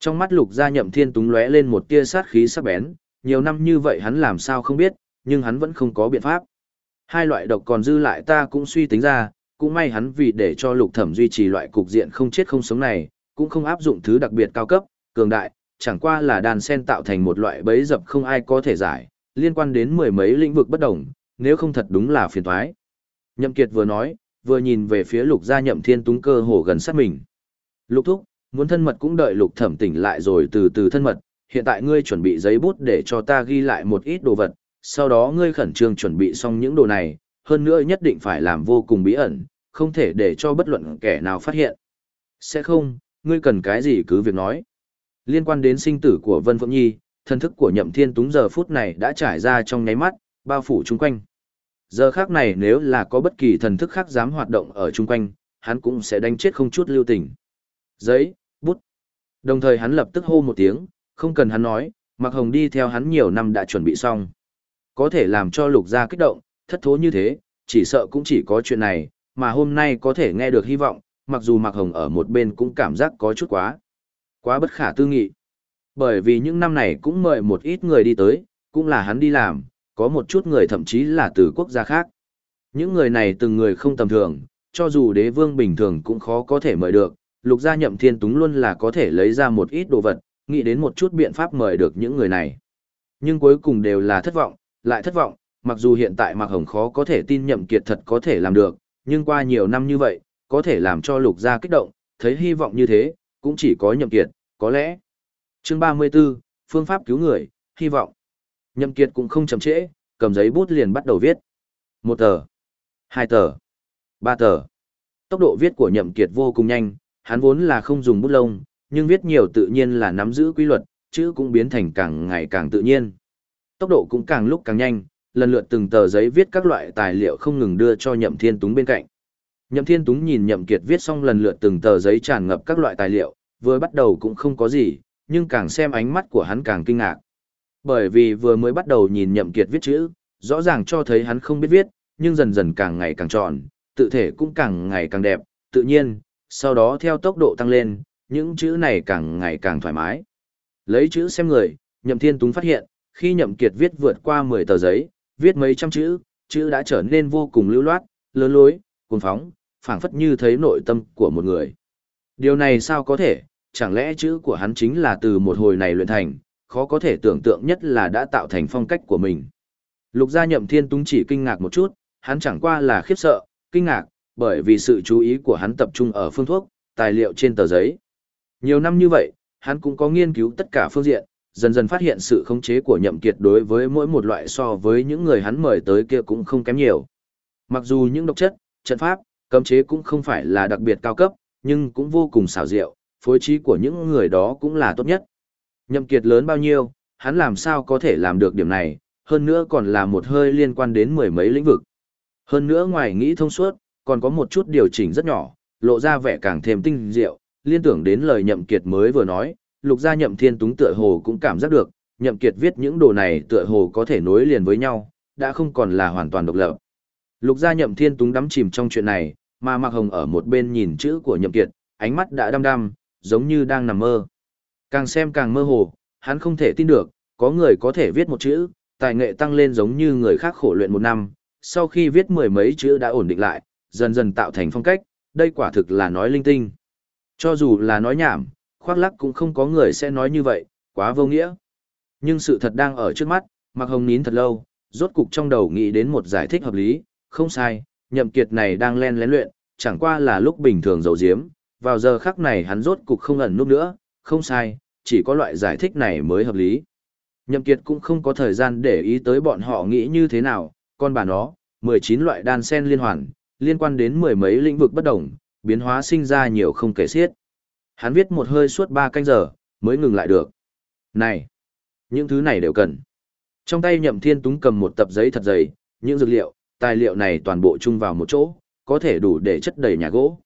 Trong mắt lục gia nhậm thiên túng lóe lên một tia sát khí sắc bén, nhiều năm như vậy hắn làm sao không biết, nhưng hắn vẫn không có biện pháp. Hai loại độc còn dư lại ta cũng suy tính ra, cũng may hắn vì để cho lục thẩm duy trì loại cục diện không chết không sống này, cũng không áp dụng thứ đặc biệt cao cấp, cường đại, chẳng qua là đàn sen tạo thành một loại bẫy dập không ai có thể giải, liên quan đến mười mấy lĩnh vực bất đồng, nếu không thật đúng là phiền toái. Nhậm Kiệt vừa nói, vừa nhìn về phía lục gia nhậm thiên túng cơ hồ gần sát mình. Lục thúc, muốn thân mật cũng đợi lục thẩm tỉnh lại rồi từ từ thân mật, hiện tại ngươi chuẩn bị giấy bút để cho ta ghi lại một ít đồ vật, sau đó ngươi khẩn trương chuẩn bị xong những đồ này, hơn nữa nhất định phải làm vô cùng bí ẩn, không thể để cho bất luận kẻ nào phát hiện. Sẽ không, ngươi cần cái gì cứ việc nói. Liên quan đến sinh tử của Vân Phượng Nhi, thân thức của nhậm thiên túng giờ phút này đã trải ra trong nháy mắt, bao phủ chung quanh. Giờ khác này nếu là có bất kỳ thần thức khác dám hoạt động ở chung quanh, hắn cũng sẽ đánh chết không chút lưu tình. Giấy, bút. Đồng thời hắn lập tức hô một tiếng, không cần hắn nói, Mạc Hồng đi theo hắn nhiều năm đã chuẩn bị xong. Có thể làm cho lục gia kích động, thất thố như thế, chỉ sợ cũng chỉ có chuyện này, mà hôm nay có thể nghe được hy vọng, mặc dù Mạc Hồng ở một bên cũng cảm giác có chút quá. Quá bất khả tư nghị. Bởi vì những năm này cũng mời một ít người đi tới, cũng là hắn đi làm, có một chút người thậm chí là từ quốc gia khác. Những người này từng người không tầm thường, cho dù đế vương bình thường cũng khó có thể mời được, lục gia nhậm thiên túng luôn là có thể lấy ra một ít đồ vật, nghĩ đến một chút biện pháp mời được những người này. Nhưng cuối cùng đều là thất vọng, lại thất vọng, mặc dù hiện tại Mạc Hồng khó có thể tin nhậm kiệt thật có thể làm được, nhưng qua nhiều năm như vậy, có thể làm cho lục gia kích động, thấy hy vọng như thế, cũng chỉ có nhậm kiệt, có lẽ. Chương 34, phương pháp cứu người, hy vọng. Nhậm kiệt cũng không chậm trễ, cầm giấy bút liền bắt đầu viết. Một tờ, hai tờ, ba tờ. Tốc độ viết của nhậm kiệt vô cùng nhanh, hắn vốn là không dùng bút lông, nhưng viết nhiều tự nhiên là nắm giữ quy luật, chữ cũng biến thành càng ngày càng tự nhiên. Tốc độ cũng càng lúc càng nhanh, lần lượt từng tờ giấy viết các loại tài liệu không ngừng đưa cho Nhậm Thiên Túng bên cạnh. Nhậm Thiên Túng nhìn Nhậm Kiệt viết xong lần lượt từng tờ giấy tràn ngập các loại tài liệu, vừa bắt đầu cũng không có gì, nhưng càng xem ánh mắt của hắn càng kinh ngạc. Bởi vì vừa mới bắt đầu nhìn Nhậm Kiệt viết chữ, rõ ràng cho thấy hắn không biết viết, nhưng dần dần càng ngày càng tròn, tự thể cũng càng ngày càng đẹp, tự nhiên, sau đó theo tốc độ tăng lên, những chữ này càng ngày càng thoải mái. Lấy chữ xem người, Nhậm Thiên Túng phát hiện, khi Nhậm Kiệt viết vượt qua 10 tờ giấy, viết mấy trăm chữ, chữ đã trở nên vô cùng lưu loát, lớn lối, cuồng phóng, phảng phất như thấy nội tâm của một người. Điều này sao có thể, chẳng lẽ chữ của hắn chính là từ một hồi này luyện thành, khó có thể tưởng tượng nhất là đã tạo thành phong cách của mình. Lục gia nhậm thiên tung chỉ kinh ngạc một chút, hắn chẳng qua là khiếp sợ, kinh ngạc, bởi vì sự chú ý của hắn tập trung ở phương thuốc, tài liệu trên tờ giấy. Nhiều năm như vậy, hắn cũng có nghiên cứu tất cả phương diện, dần dần phát hiện sự khống chế của nhậm kiệt đối với mỗi một loại so với những người hắn mời tới kia cũng không kém nhiều. Mặc dù những độc chất, trận pháp, cấm chế cũng không phải là đặc biệt cao cấp, nhưng cũng vô cùng xảo diệu, phối trí của những người đó cũng là tốt nhất. Nhậm kiệt lớn bao nhiêu, hắn làm sao có thể làm được điểm này, hơn nữa còn là một hơi liên quan đến mười mấy lĩnh vực. Hơn nữa ngoài nghĩ thông suốt, còn có một chút điều chỉnh rất nhỏ, lộ ra vẻ càng thêm tinh diệu, liên tưởng đến lời nhậm kiệt mới vừa nói, lục gia nhậm thiên túng tựa hồ cũng cảm giác được, nhậm kiệt viết những đồ này tựa hồ có thể nối liền với nhau, đã không còn là hoàn toàn độc lập. Lục gia nhậm thiên túng đắm chìm trong chuyện này, mà Mạc Hồng ở một bên nhìn chữ của nhậm kiệt, ánh mắt đã đăm đăm, giống như đang nằm mơ. Càng xem càng mơ hồ, hắn không thể tin được, có người có thể viết một chữ, tài nghệ tăng lên giống như người khác khổ luyện một năm, sau khi viết mười mấy chữ đã ổn định lại, dần dần tạo thành phong cách, đây quả thực là nói linh tinh. Cho dù là nói nhảm, khoác lắc cũng không có người sẽ nói như vậy, quá vô nghĩa. Nhưng sự thật đang ở trước mắt, Mạc Hồng nín thật lâu, rốt cục trong đầu nghĩ đến một giải thích hợp lý, không sai, nhậm kiệt này đang len lén luyện, chẳng qua là lúc bình thường dầu diếm, vào giờ khắc này hắn rốt cục không ẩn núp nữa, không sai, chỉ có loại giải thích này mới hợp lý. Nhậm kiệt cũng không có thời gian để ý tới bọn họ nghĩ như thế nào, con bà nó, 19 loại đan sen liên hoàn, liên quan đến mười mấy lĩnh vực bất đồng, biến hóa sinh ra nhiều không kể xiết. Hắn viết một hơi suốt ba canh giờ, mới ngừng lại được. Này, những thứ này đều cần. Trong tay nhậm thiên túng cầm một tập giấy thật dày, những dược liệu, tài liệu này toàn bộ chung vào một chỗ, có thể đủ để chất đầy nhà gỗ.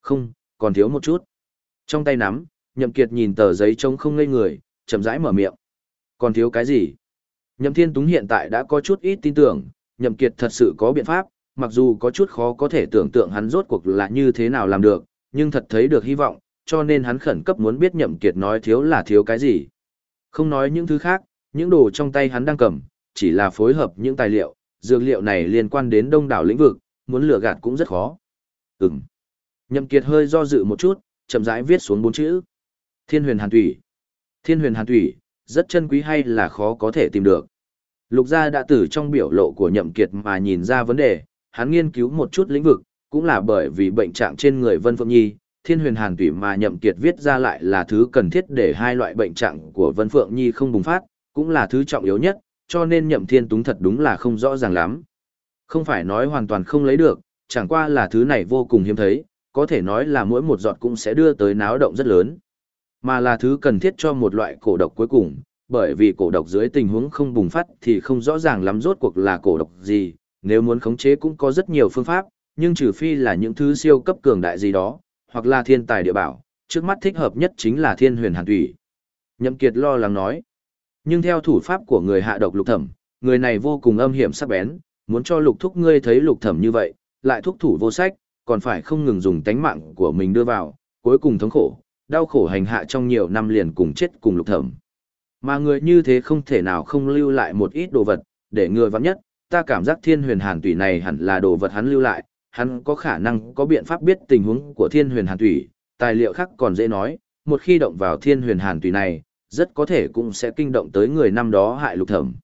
Không, còn thiếu một chút. Trong tay nắm, nhậm kiệt nhìn tờ giấy trông không ngây người, chậm rãi mở miệng. Còn thiếu cái gì? Nhậm thiên túng hiện tại đã có chút ít tin tưởng, nhậm kiệt thật sự có biện pháp, mặc dù có chút khó có thể tưởng tượng hắn rốt cuộc là như thế nào làm được, nhưng thật thấy được hy vọng, cho nên hắn khẩn cấp muốn biết nhậm kiệt nói thiếu là thiếu cái gì. Không nói những thứ khác, những đồ trong tay hắn đang cầm, chỉ là phối hợp những tài liệu, dược liệu này liên quan đến đông đảo lĩnh vực, muốn lừa gạt cũng rất khó. Ừm. Nhậm Kiệt hơi do dự một chút, chậm rãi viết xuống bốn chữ. Thiên huyền hàn thủy. Thiên huyền hàn thủy, rất chân quý hay là khó có thể tìm được. Lục gia đã từ trong biểu lộ của Nhậm Kiệt mà nhìn ra vấn đề, hắn nghiên cứu một chút lĩnh vực, cũng là bởi vì bệnh trạng trên người Vân Phượng Nhi, thiên huyền hàn Tủy mà Nhậm Kiệt viết ra lại là thứ cần thiết để hai loại bệnh trạng của Vân Phượng Nhi không bùng phát, cũng là thứ trọng yếu nhất, cho nên Nhậm Thiên Túng thật đúng là không rõ ràng lắm. Không phải nói hoàn toàn không lấy được, chẳng qua là thứ này vô cùng hiếm thấy, có thể nói là mỗi một giọt cũng sẽ đưa tới náo động rất lớn. Mà là thứ cần thiết cho một loại cổ độc cuối cùng, bởi vì cổ độc dưới tình huống không bùng phát thì không rõ ràng lắm rốt cuộc là cổ độc gì, nếu muốn khống chế cũng có rất nhiều phương pháp, nhưng trừ phi là những thứ siêu cấp cường đại gì đó, hoặc là thiên tài địa bảo, trước mắt thích hợp nhất chính là thiên huyền hàn thủy. Nhậm Kiệt lo lắng nói, nhưng theo thủ pháp của người hạ độc lục thẩm, người này vô cùng âm hiểm sắc bén, muốn cho lục thúc ngươi thấy lục thẩm như vậy, lại thúc thủ vô sách, còn phải không ngừng dùng tánh mạng của mình đưa vào, cuối cùng thống khổ, đau khổ hành hạ trong nhiều năm liền cùng chết cùng lục thẩm. Mà người như thế không thể nào không lưu lại một ít đồ vật, để người vắng nhất, ta cảm giác thiên huyền hàn tủy này hẳn là đồ vật hắn lưu lại, hắn có khả năng có biện pháp biết tình huống của thiên huyền hàn tủy, tài liệu khác còn dễ nói, một khi động vào thiên huyền hàn tủy này, rất có thể cũng sẽ kinh động tới người năm đó hại lục thẩm.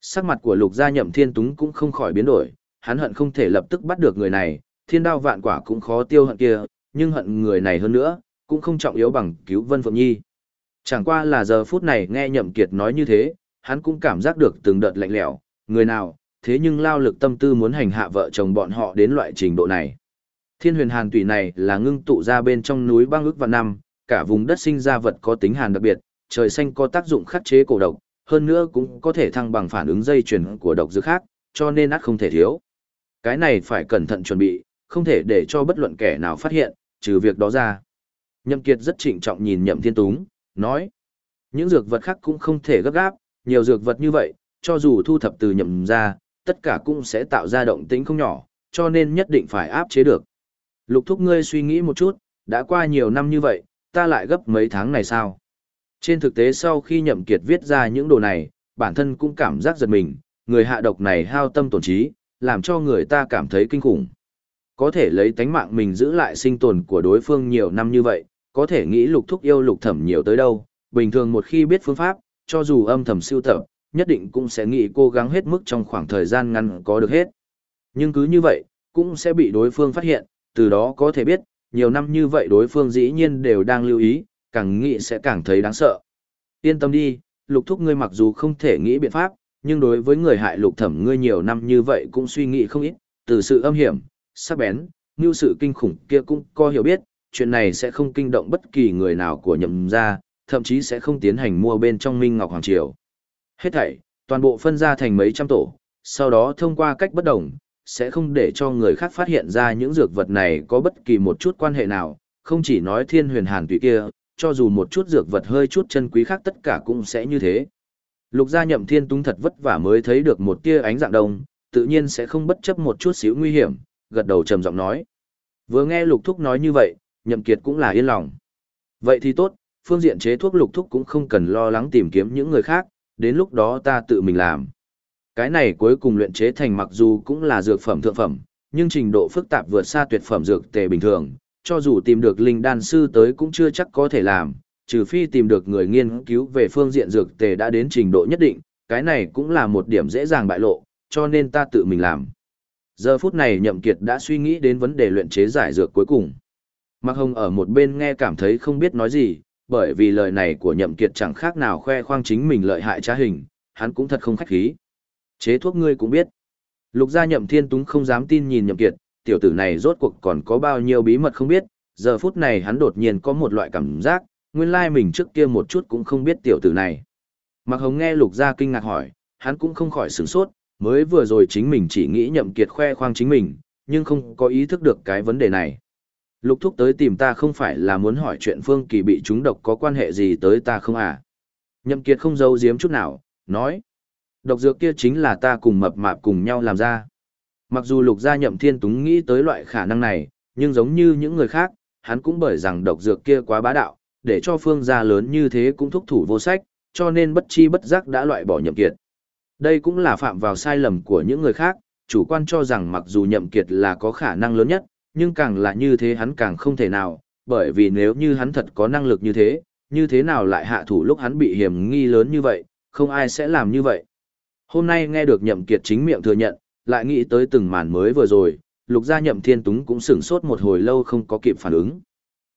Sắc mặt của lục gia nhậm thiên túng cũng không khỏi biến đổi, hắn hận không thể lập tức bắt được người này, thiên đao vạn quả cũng khó tiêu hận kia, nhưng hận người này hơn nữa, cũng không trọng yếu bằng cứu Vân Phượng Nhi. Chẳng qua là giờ phút này nghe Nhậm Kiệt nói như thế, hắn cũng cảm giác được từng đợt lạnh lẽo, người nào, thế nhưng lao lực tâm tư muốn hành hạ vợ chồng bọn họ đến loại trình độ này. Thiên huyền hàn tùy này là ngưng tụ ra bên trong núi băng ước và năm, cả vùng đất sinh ra vật có tính hàn đặc biệt, trời xanh có tác dụng khắc chế cổ độc, hơn nữa cũng có thể thăng bằng phản ứng dây chuyển của độc dược khác, cho nên át không thể thiếu. Cái này phải cẩn thận chuẩn bị, không thể để cho bất luận kẻ nào phát hiện, trừ việc đó ra. Nhậm Kiệt rất trịnh trọng nhìn Nhậm Thiên Túng, nói, những dược vật khác cũng không thể gấp gáp, nhiều dược vật như vậy, cho dù thu thập từ nhậm ra, tất cả cũng sẽ tạo ra động tĩnh không nhỏ, cho nên nhất định phải áp chế được. Lục thúc ngươi suy nghĩ một chút, đã qua nhiều năm như vậy, ta lại gấp mấy tháng này sao? Trên thực tế sau khi nhậm kiệt viết ra những đồ này, bản thân cũng cảm giác giật mình, người hạ độc này hao tâm tổn trí, làm cho người ta cảm thấy kinh khủng. Có thể lấy tánh mạng mình giữ lại sinh tồn của đối phương nhiều năm như vậy, có thể nghĩ lục thúc yêu lục thẩm nhiều tới đâu, bình thường một khi biết phương pháp, cho dù âm thầm siêu tập, nhất định cũng sẽ nghĩ cố gắng hết mức trong khoảng thời gian ngắn có được hết. Nhưng cứ như vậy, cũng sẽ bị đối phương phát hiện, từ đó có thể biết, nhiều năm như vậy đối phương dĩ nhiên đều đang lưu ý, càng nghĩ sẽ càng thấy đáng sợ. Yên tâm đi, lục thúc ngươi mặc dù không thể nghĩ biện pháp, nhưng đối với người hại lục thẩm ngươi nhiều năm như vậy cũng suy nghĩ không ít, từ sự âm hiểm, sắc bén, như sự kinh khủng kia cũng có hiểu biết, chuyện này sẽ không kinh động bất kỳ người nào của nhậm gia, thậm chí sẽ không tiến hành mua bên trong Minh Ngọc Hoàng Triều. Hết thảy, toàn bộ phân ra thành mấy trăm tổ, sau đó thông qua cách bất đồng, sẽ không để cho người khác phát hiện ra những dược vật này có bất kỳ một chút quan hệ nào, không chỉ nói thiên huyền hàn tùy kia, cho dù một chút dược vật hơi chút chân quý khác tất cả cũng sẽ như thế. Lục gia nhậm thiên tung thật vất vả mới thấy được một tia ánh dạng đông, tự nhiên sẽ không bất chấp một chút xíu nguy hiểm, gật đầu trầm giọng nói. Vừa nghe lục thúc nói như vậy, nhậm kiệt cũng là yên lòng. Vậy thì tốt, phương diện chế thuốc lục thúc cũng không cần lo lắng tìm kiếm những người khác, đến lúc đó ta tự mình làm. Cái này cuối cùng luyện chế thành mặc dù cũng là dược phẩm thượng phẩm, nhưng trình độ phức tạp vượt xa tuyệt phẩm dược tề bình thường, cho dù tìm được linh đan sư tới cũng chưa chắc có thể làm, trừ phi tìm được người nghiên cứu về phương diện dược tề đã đến trình độ nhất định, cái này cũng là một điểm dễ dàng bại lộ, cho nên ta tự mình làm. Giờ phút này Nhậm Kiệt đã suy nghĩ đến vấn đề luyện chế giải dược cuối cùng. Mạc Hồng ở một bên nghe cảm thấy không biết nói gì, bởi vì lời này của Nhậm Kiệt chẳng khác nào khoe khoang chính mình lợi hại trá hình, hắn cũng thật không khách khí. Chế thuốc ngươi cũng biết. Lục gia Nhậm Thiên Túng không dám tin nhìn Nhậm Kiệt, tiểu tử này rốt cuộc còn có bao nhiêu bí mật không biết, giờ phút này hắn đột nhiên có một loại cảm giác, nguyên lai mình trước kia một chút cũng không biết tiểu tử này. Mạc Hồng nghe Lục gia kinh ngạc hỏi, hắn cũng không khỏi sửng sốt, mới vừa rồi chính mình chỉ nghĩ Nhậm Kiệt khoe khoang chính mình, nhưng không có ý thức được cái vấn đề này. Lục thúc tới tìm ta không phải là muốn hỏi chuyện Phương Kỳ bị trúng độc có quan hệ gì tới ta không à? Nhậm Kiệt không giấu giếm chút nào, nói. Độc dược kia chính là ta cùng mập mạp cùng nhau làm ra. Mặc dù lục gia nhậm thiên túng nghĩ tới loại khả năng này, nhưng giống như những người khác, hắn cũng bởi rằng độc dược kia quá bá đạo, để cho phương gia lớn như thế cũng thúc thủ vô sách, cho nên bất chi bất giác đã loại bỏ nhậm kiệt. Đây cũng là phạm vào sai lầm của những người khác, chủ quan cho rằng mặc dù nhậm kiệt là có khả năng lớn nhất, nhưng càng là như thế hắn càng không thể nào, bởi vì nếu như hắn thật có năng lực như thế, như thế nào lại hạ thủ lúc hắn bị hiểm nghi lớn như vậy, không ai sẽ làm như vậy. Hôm nay nghe được nhậm kiệt chính miệng thừa nhận, lại nghĩ tới từng màn mới vừa rồi, lục gia nhậm thiên túng cũng sửng sốt một hồi lâu không có kịp phản ứng.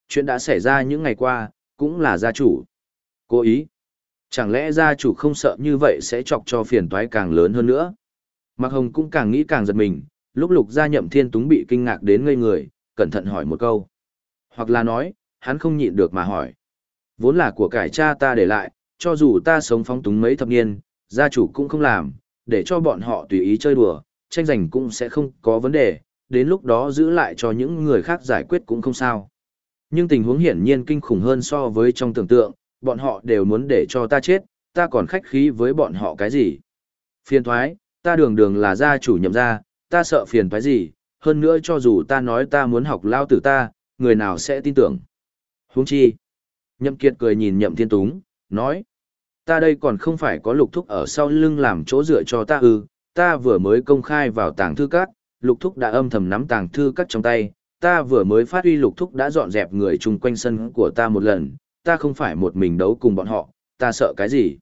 Chuyện đã xảy ra những ngày qua, cũng là gia chủ. Cố ý. Chẳng lẽ gia chủ không sợ như vậy sẽ chọc cho phiền toái càng lớn hơn nữa? Mạc Hồng cũng càng nghĩ càng giật mình, lúc lục gia nhậm thiên túng bị kinh ngạc đến ngây người, cẩn thận hỏi một câu. Hoặc là nói, hắn không nhịn được mà hỏi. Vốn là của cải cha ta để lại, cho dù ta sống phóng túng mấy thập niên, gia chủ cũng không làm, để cho bọn họ tùy ý chơi đùa, tranh giành cũng sẽ không có vấn đề, đến lúc đó giữ lại cho những người khác giải quyết cũng không sao. Nhưng tình huống hiển nhiên kinh khủng hơn so với trong tưởng tượng, bọn họ đều muốn để cho ta chết, ta còn khách khí với bọn họ cái gì. Phiền thoái, ta đường đường là gia chủ nhậm gia ta sợ phiền phải gì, hơn nữa cho dù ta nói ta muốn học lao tử ta, người nào sẽ tin tưởng. Huống chi. Nhậm kiệt cười nhìn nhậm thiên túng, nói. Ta đây còn không phải có lục thúc ở sau lưng làm chỗ dựa cho ta ư, ta vừa mới công khai vào tàng thư các, lục thúc đã âm thầm nắm tàng thư các trong tay, ta vừa mới phát huy lục thúc đã dọn dẹp người chung quanh sân của ta một lần, ta không phải một mình đấu cùng bọn họ, ta sợ cái gì.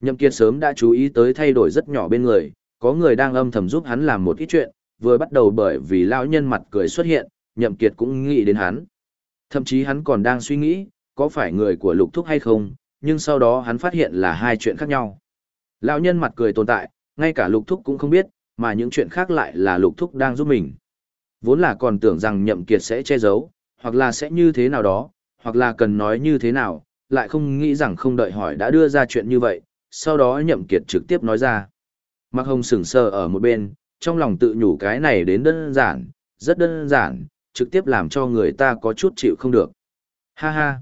Nhậm Kiệt sớm đã chú ý tới thay đổi rất nhỏ bên người, có người đang âm thầm giúp hắn làm một ít chuyện, vừa bắt đầu bởi vì lão nhân mặt cười xuất hiện, Nhậm Kiệt cũng nghĩ đến hắn. Thậm chí hắn còn đang suy nghĩ, có phải người của lục thúc hay không, nhưng sau đó hắn phát hiện là hai chuyện khác nhau. Lão nhân mặt cười tồn tại, ngay cả lục thúc cũng không biết, mà những chuyện khác lại là lục thúc đang giúp mình. Vốn là còn tưởng rằng nhậm kiệt sẽ che giấu, hoặc là sẽ như thế nào đó, hoặc là cần nói như thế nào, lại không nghĩ rằng không đợi hỏi đã đưa ra chuyện như vậy, sau đó nhậm kiệt trực tiếp nói ra. Mạc Hồng sững sờ ở một bên, trong lòng tự nhủ cái này đến đơn giản, rất đơn giản, trực tiếp làm cho người ta có chút chịu không được. Ha ha.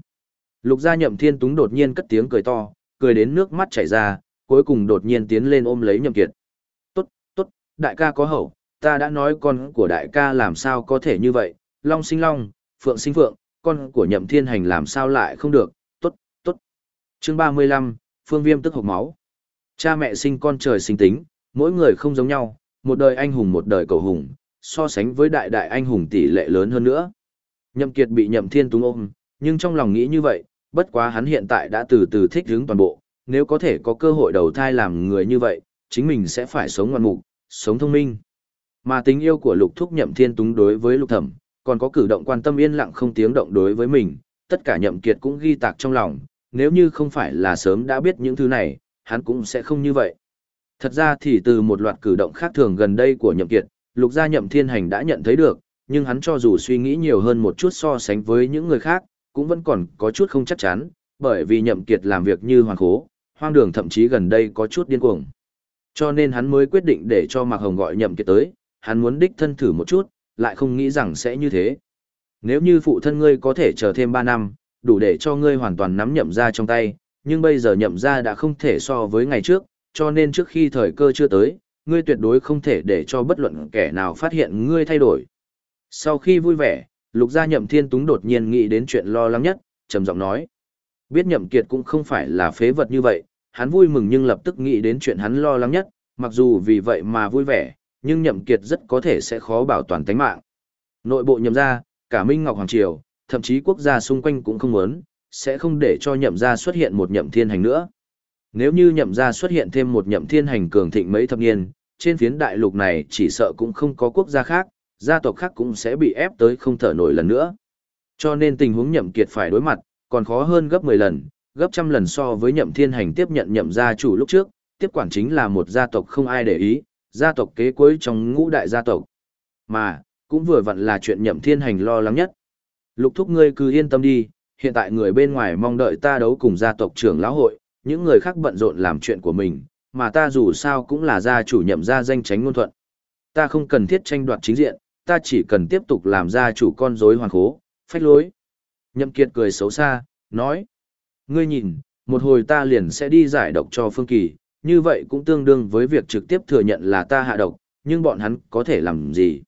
Lục gia nhậm thiên túng đột nhiên cất tiếng cười to, cười đến nước mắt chảy ra, cuối cùng đột nhiên tiến lên ôm lấy nhậm kiệt. Tốt, tốt, đại ca có hậu, ta đã nói con của đại ca làm sao có thể như vậy, long sinh long, phượng sinh phượng, con của nhậm thiên hành làm sao lại không được, tốt, tốt. Chương 35, Phương Viêm tức hộc máu. Cha mẹ sinh con trời sinh tính, mỗi người không giống nhau, một đời anh hùng một đời cầu hùng, so sánh với đại đại anh hùng tỷ lệ lớn hơn nữa. Nhậm Kiệt bị Nhậm Thiên túng ôm, nhưng trong lòng nghĩ như vậy, bất quá hắn hiện tại đã từ từ thích ứng toàn bộ, nếu có thể có cơ hội đầu thai làm người như vậy, chính mình sẽ phải sống ngoan mục, sống thông minh. Mà tình yêu của lục thúc nhậm thiên túng đối với lục thẩm, còn có cử động quan tâm yên lặng không tiếng động đối với mình, tất cả nhậm kiệt cũng ghi tạc trong lòng, nếu như không phải là sớm đã biết những thứ này, hắn cũng sẽ không như vậy. Thật ra thì từ một loạt cử động khác thường gần đây của nhậm kiệt, lục gia nhậm thiên hành đã nhận thấy được, nhưng hắn cho dù suy nghĩ nhiều hơn một chút so sánh với những người khác, cũng vẫn còn có chút không chắc chắn, bởi vì nhậm kiệt làm việc như hoàng khố, hoang đường thậm chí gần đây có chút điên cuồng. Cho nên hắn mới quyết định để cho Mạc Hồng gọi nhậm kiệt tới, hắn muốn đích thân thử một chút, lại không nghĩ rằng sẽ như thế. Nếu như phụ thân ngươi có thể chờ thêm 3 năm, đủ để cho ngươi hoàn toàn nắm nhậm ra trong tay, nhưng bây giờ nhậm ra đã không thể so với ngày trước, cho nên trước khi thời cơ chưa tới, ngươi tuyệt đối không thể để cho bất luận kẻ nào phát hiện ngươi thay đổi. Sau khi vui vẻ, lục gia nhậm thiên túng đột nhiên nghĩ đến chuyện lo lắng nhất, trầm giọng nói. Biết nhậm kiệt cũng không phải là phế vật như vậy, hắn vui mừng nhưng lập tức nghĩ đến chuyện hắn lo lắng nhất, mặc dù vì vậy mà vui vẻ, nhưng nhậm kiệt rất có thể sẽ khó bảo toàn tính mạng. Nội bộ nhậm gia, cả Minh Ngọc Hoàng Triều, thậm chí quốc gia xung quanh cũng không muốn, sẽ không để cho nhậm gia xuất hiện một nhậm thiên hành nữa. Nếu như nhậm gia xuất hiện thêm một nhậm thiên hành cường thịnh mấy thập niên, trên phiến đại lục này chỉ sợ cũng không có quốc gia khác, gia tộc khác cũng sẽ bị ép tới không thở nổi lần nữa. Cho nên tình huống nhậm kiệt phải đối mặt, còn khó hơn gấp 10 lần, gấp trăm lần so với nhậm thiên hành tiếp nhận nhậm gia chủ lúc trước, tiếp quản chính là một gia tộc không ai để ý, gia tộc kế cuối trong ngũ đại gia tộc. Mà, cũng vừa vặn là chuyện nhậm thiên hành lo lắng nhất. Lục thúc ngươi cứ yên tâm đi, hiện tại người bên ngoài mong đợi ta đấu cùng gia tộc trưởng lão hội, những người khác bận rộn làm chuyện của mình, mà ta dù sao cũng là gia chủ nhậm gia danh tránh ngôn thuận. Ta không cần thiết tranh đoạt chính diện, ta chỉ cần tiếp tục làm gia chủ con rối hoàn khố, phách lối. Nhậm Kiệt cười xấu xa, nói. Ngươi nhìn, một hồi ta liền sẽ đi giải độc cho Phương Kỳ, như vậy cũng tương đương với việc trực tiếp thừa nhận là ta hạ độc, nhưng bọn hắn có thể làm gì?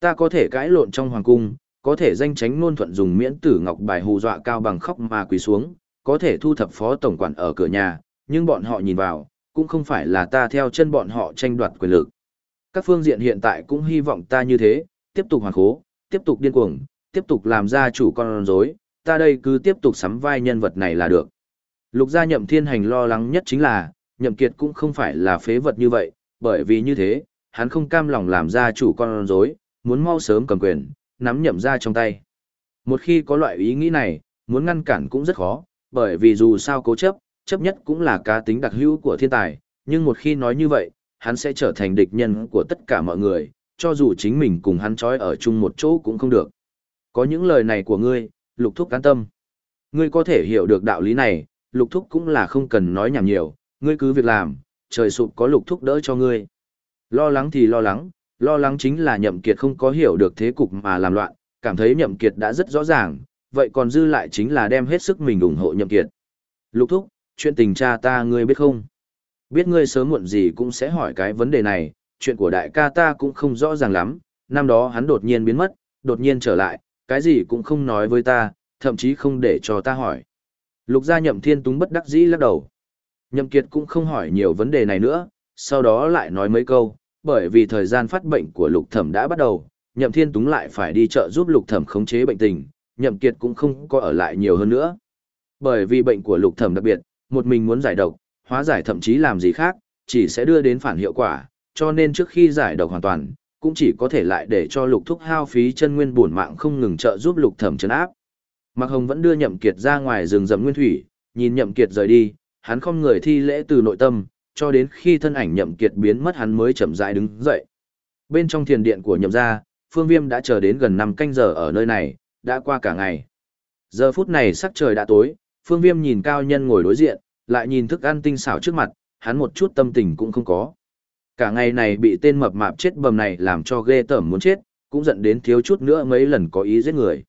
Ta có thể cãi lộn trong hoàng cung, có thể danh tránh nôn thuận dùng miễn tử ngọc bài hù dọa cao bằng khóc mà quỳ xuống, có thể thu thập phó tổng quản ở cửa nhà, nhưng bọn họ nhìn vào, cũng không phải là ta theo chân bọn họ tranh đoạt quyền lực. Các phương diện hiện tại cũng hy vọng ta như thế, tiếp tục hoàn khố, tiếp tục điên cuồng, tiếp tục làm ra chủ con rối, ta đây cứ tiếp tục sắm vai nhân vật này là được. Lục gia nhậm thiên hành lo lắng nhất chính là, nhậm kiệt cũng không phải là phế vật như vậy, bởi vì như thế, hắn không cam lòng làm ra chủ con rối, muốn mau sớm cầm quyền, nắm nhậm ra trong tay. Một khi có loại ý nghĩ này, muốn ngăn cản cũng rất khó, bởi vì dù sao cố chấp, chấp nhất cũng là cá tính đặc hữu của thiên tài, nhưng một khi nói như vậy, hắn sẽ trở thành địch nhân của tất cả mọi người, cho dù chính mình cùng hắn trói ở chung một chỗ cũng không được. Có những lời này của ngươi, lục thúc cán tâm. Ngươi có thể hiểu được đạo lý này, lục thúc cũng là không cần nói nhảm nhiều, ngươi cứ việc làm, trời sụp có lục thúc đỡ cho ngươi. Lo lắng thì lo lắng, lo lắng chính là nhậm kiệt không có hiểu được thế cục mà làm loạn, cảm thấy nhậm kiệt đã rất rõ ràng, vậy còn dư lại chính là đem hết sức mình ủng hộ nhậm kiệt. Lục thúc, chuyện tình cha ta ngươi biết không? Biết ngươi sớm muộn gì cũng sẽ hỏi cái vấn đề này, chuyện của đại ca ta cũng không rõ ràng lắm, năm đó hắn đột nhiên biến mất, đột nhiên trở lại, cái gì cũng không nói với ta, thậm chí không để cho ta hỏi. Lục gia nhậm thiên túng bất đắc dĩ lắc đầu. Nhậm kiệt cũng không hỏi nhiều vấn đề này nữa, sau đó lại nói mấy câu, bởi vì thời gian phát bệnh của lục thẩm đã bắt đầu, nhậm thiên túng lại phải đi chợ giúp lục thẩm khống chế bệnh tình, nhậm kiệt cũng không có ở lại nhiều hơn nữa. Bởi vì bệnh của lục thẩm đặc biệt, một mình muốn giải độc, hóa giải thậm chí làm gì khác, chỉ sẽ đưa đến phản hiệu quả, cho nên trước khi giải độc hoàn toàn, cũng chỉ có thể lại để cho lục thúc hao phí chân nguyên bổn mạng không ngừng trợ giúp lục thẩm chấn áp. Mạc Hồng vẫn đưa Nhậm Kiệt ra ngoài rừng rậm nguyên thủy, nhìn Nhậm Kiệt rời đi, hắn không người thi lễ từ nội tâm, cho đến khi thân ảnh Nhậm Kiệt biến mất hắn mới chậm rãi đứng dậy. Bên trong thiền điện của Nhậm gia, Phương Viêm đã chờ đến gần 5 canh giờ ở nơi này, đã qua cả ngày. Giờ phút này sắc trời đã tối, Phương Viêm nhìn cao nhân ngồi đối diện, lại nhìn thức ăn tinh xảo trước mặt, hắn một chút tâm tình cũng không có. Cả ngày này bị tên mập mạp chết bầm này làm cho ghê tởm muốn chết, cũng giận đến thiếu chút nữa mấy lần có ý giết người.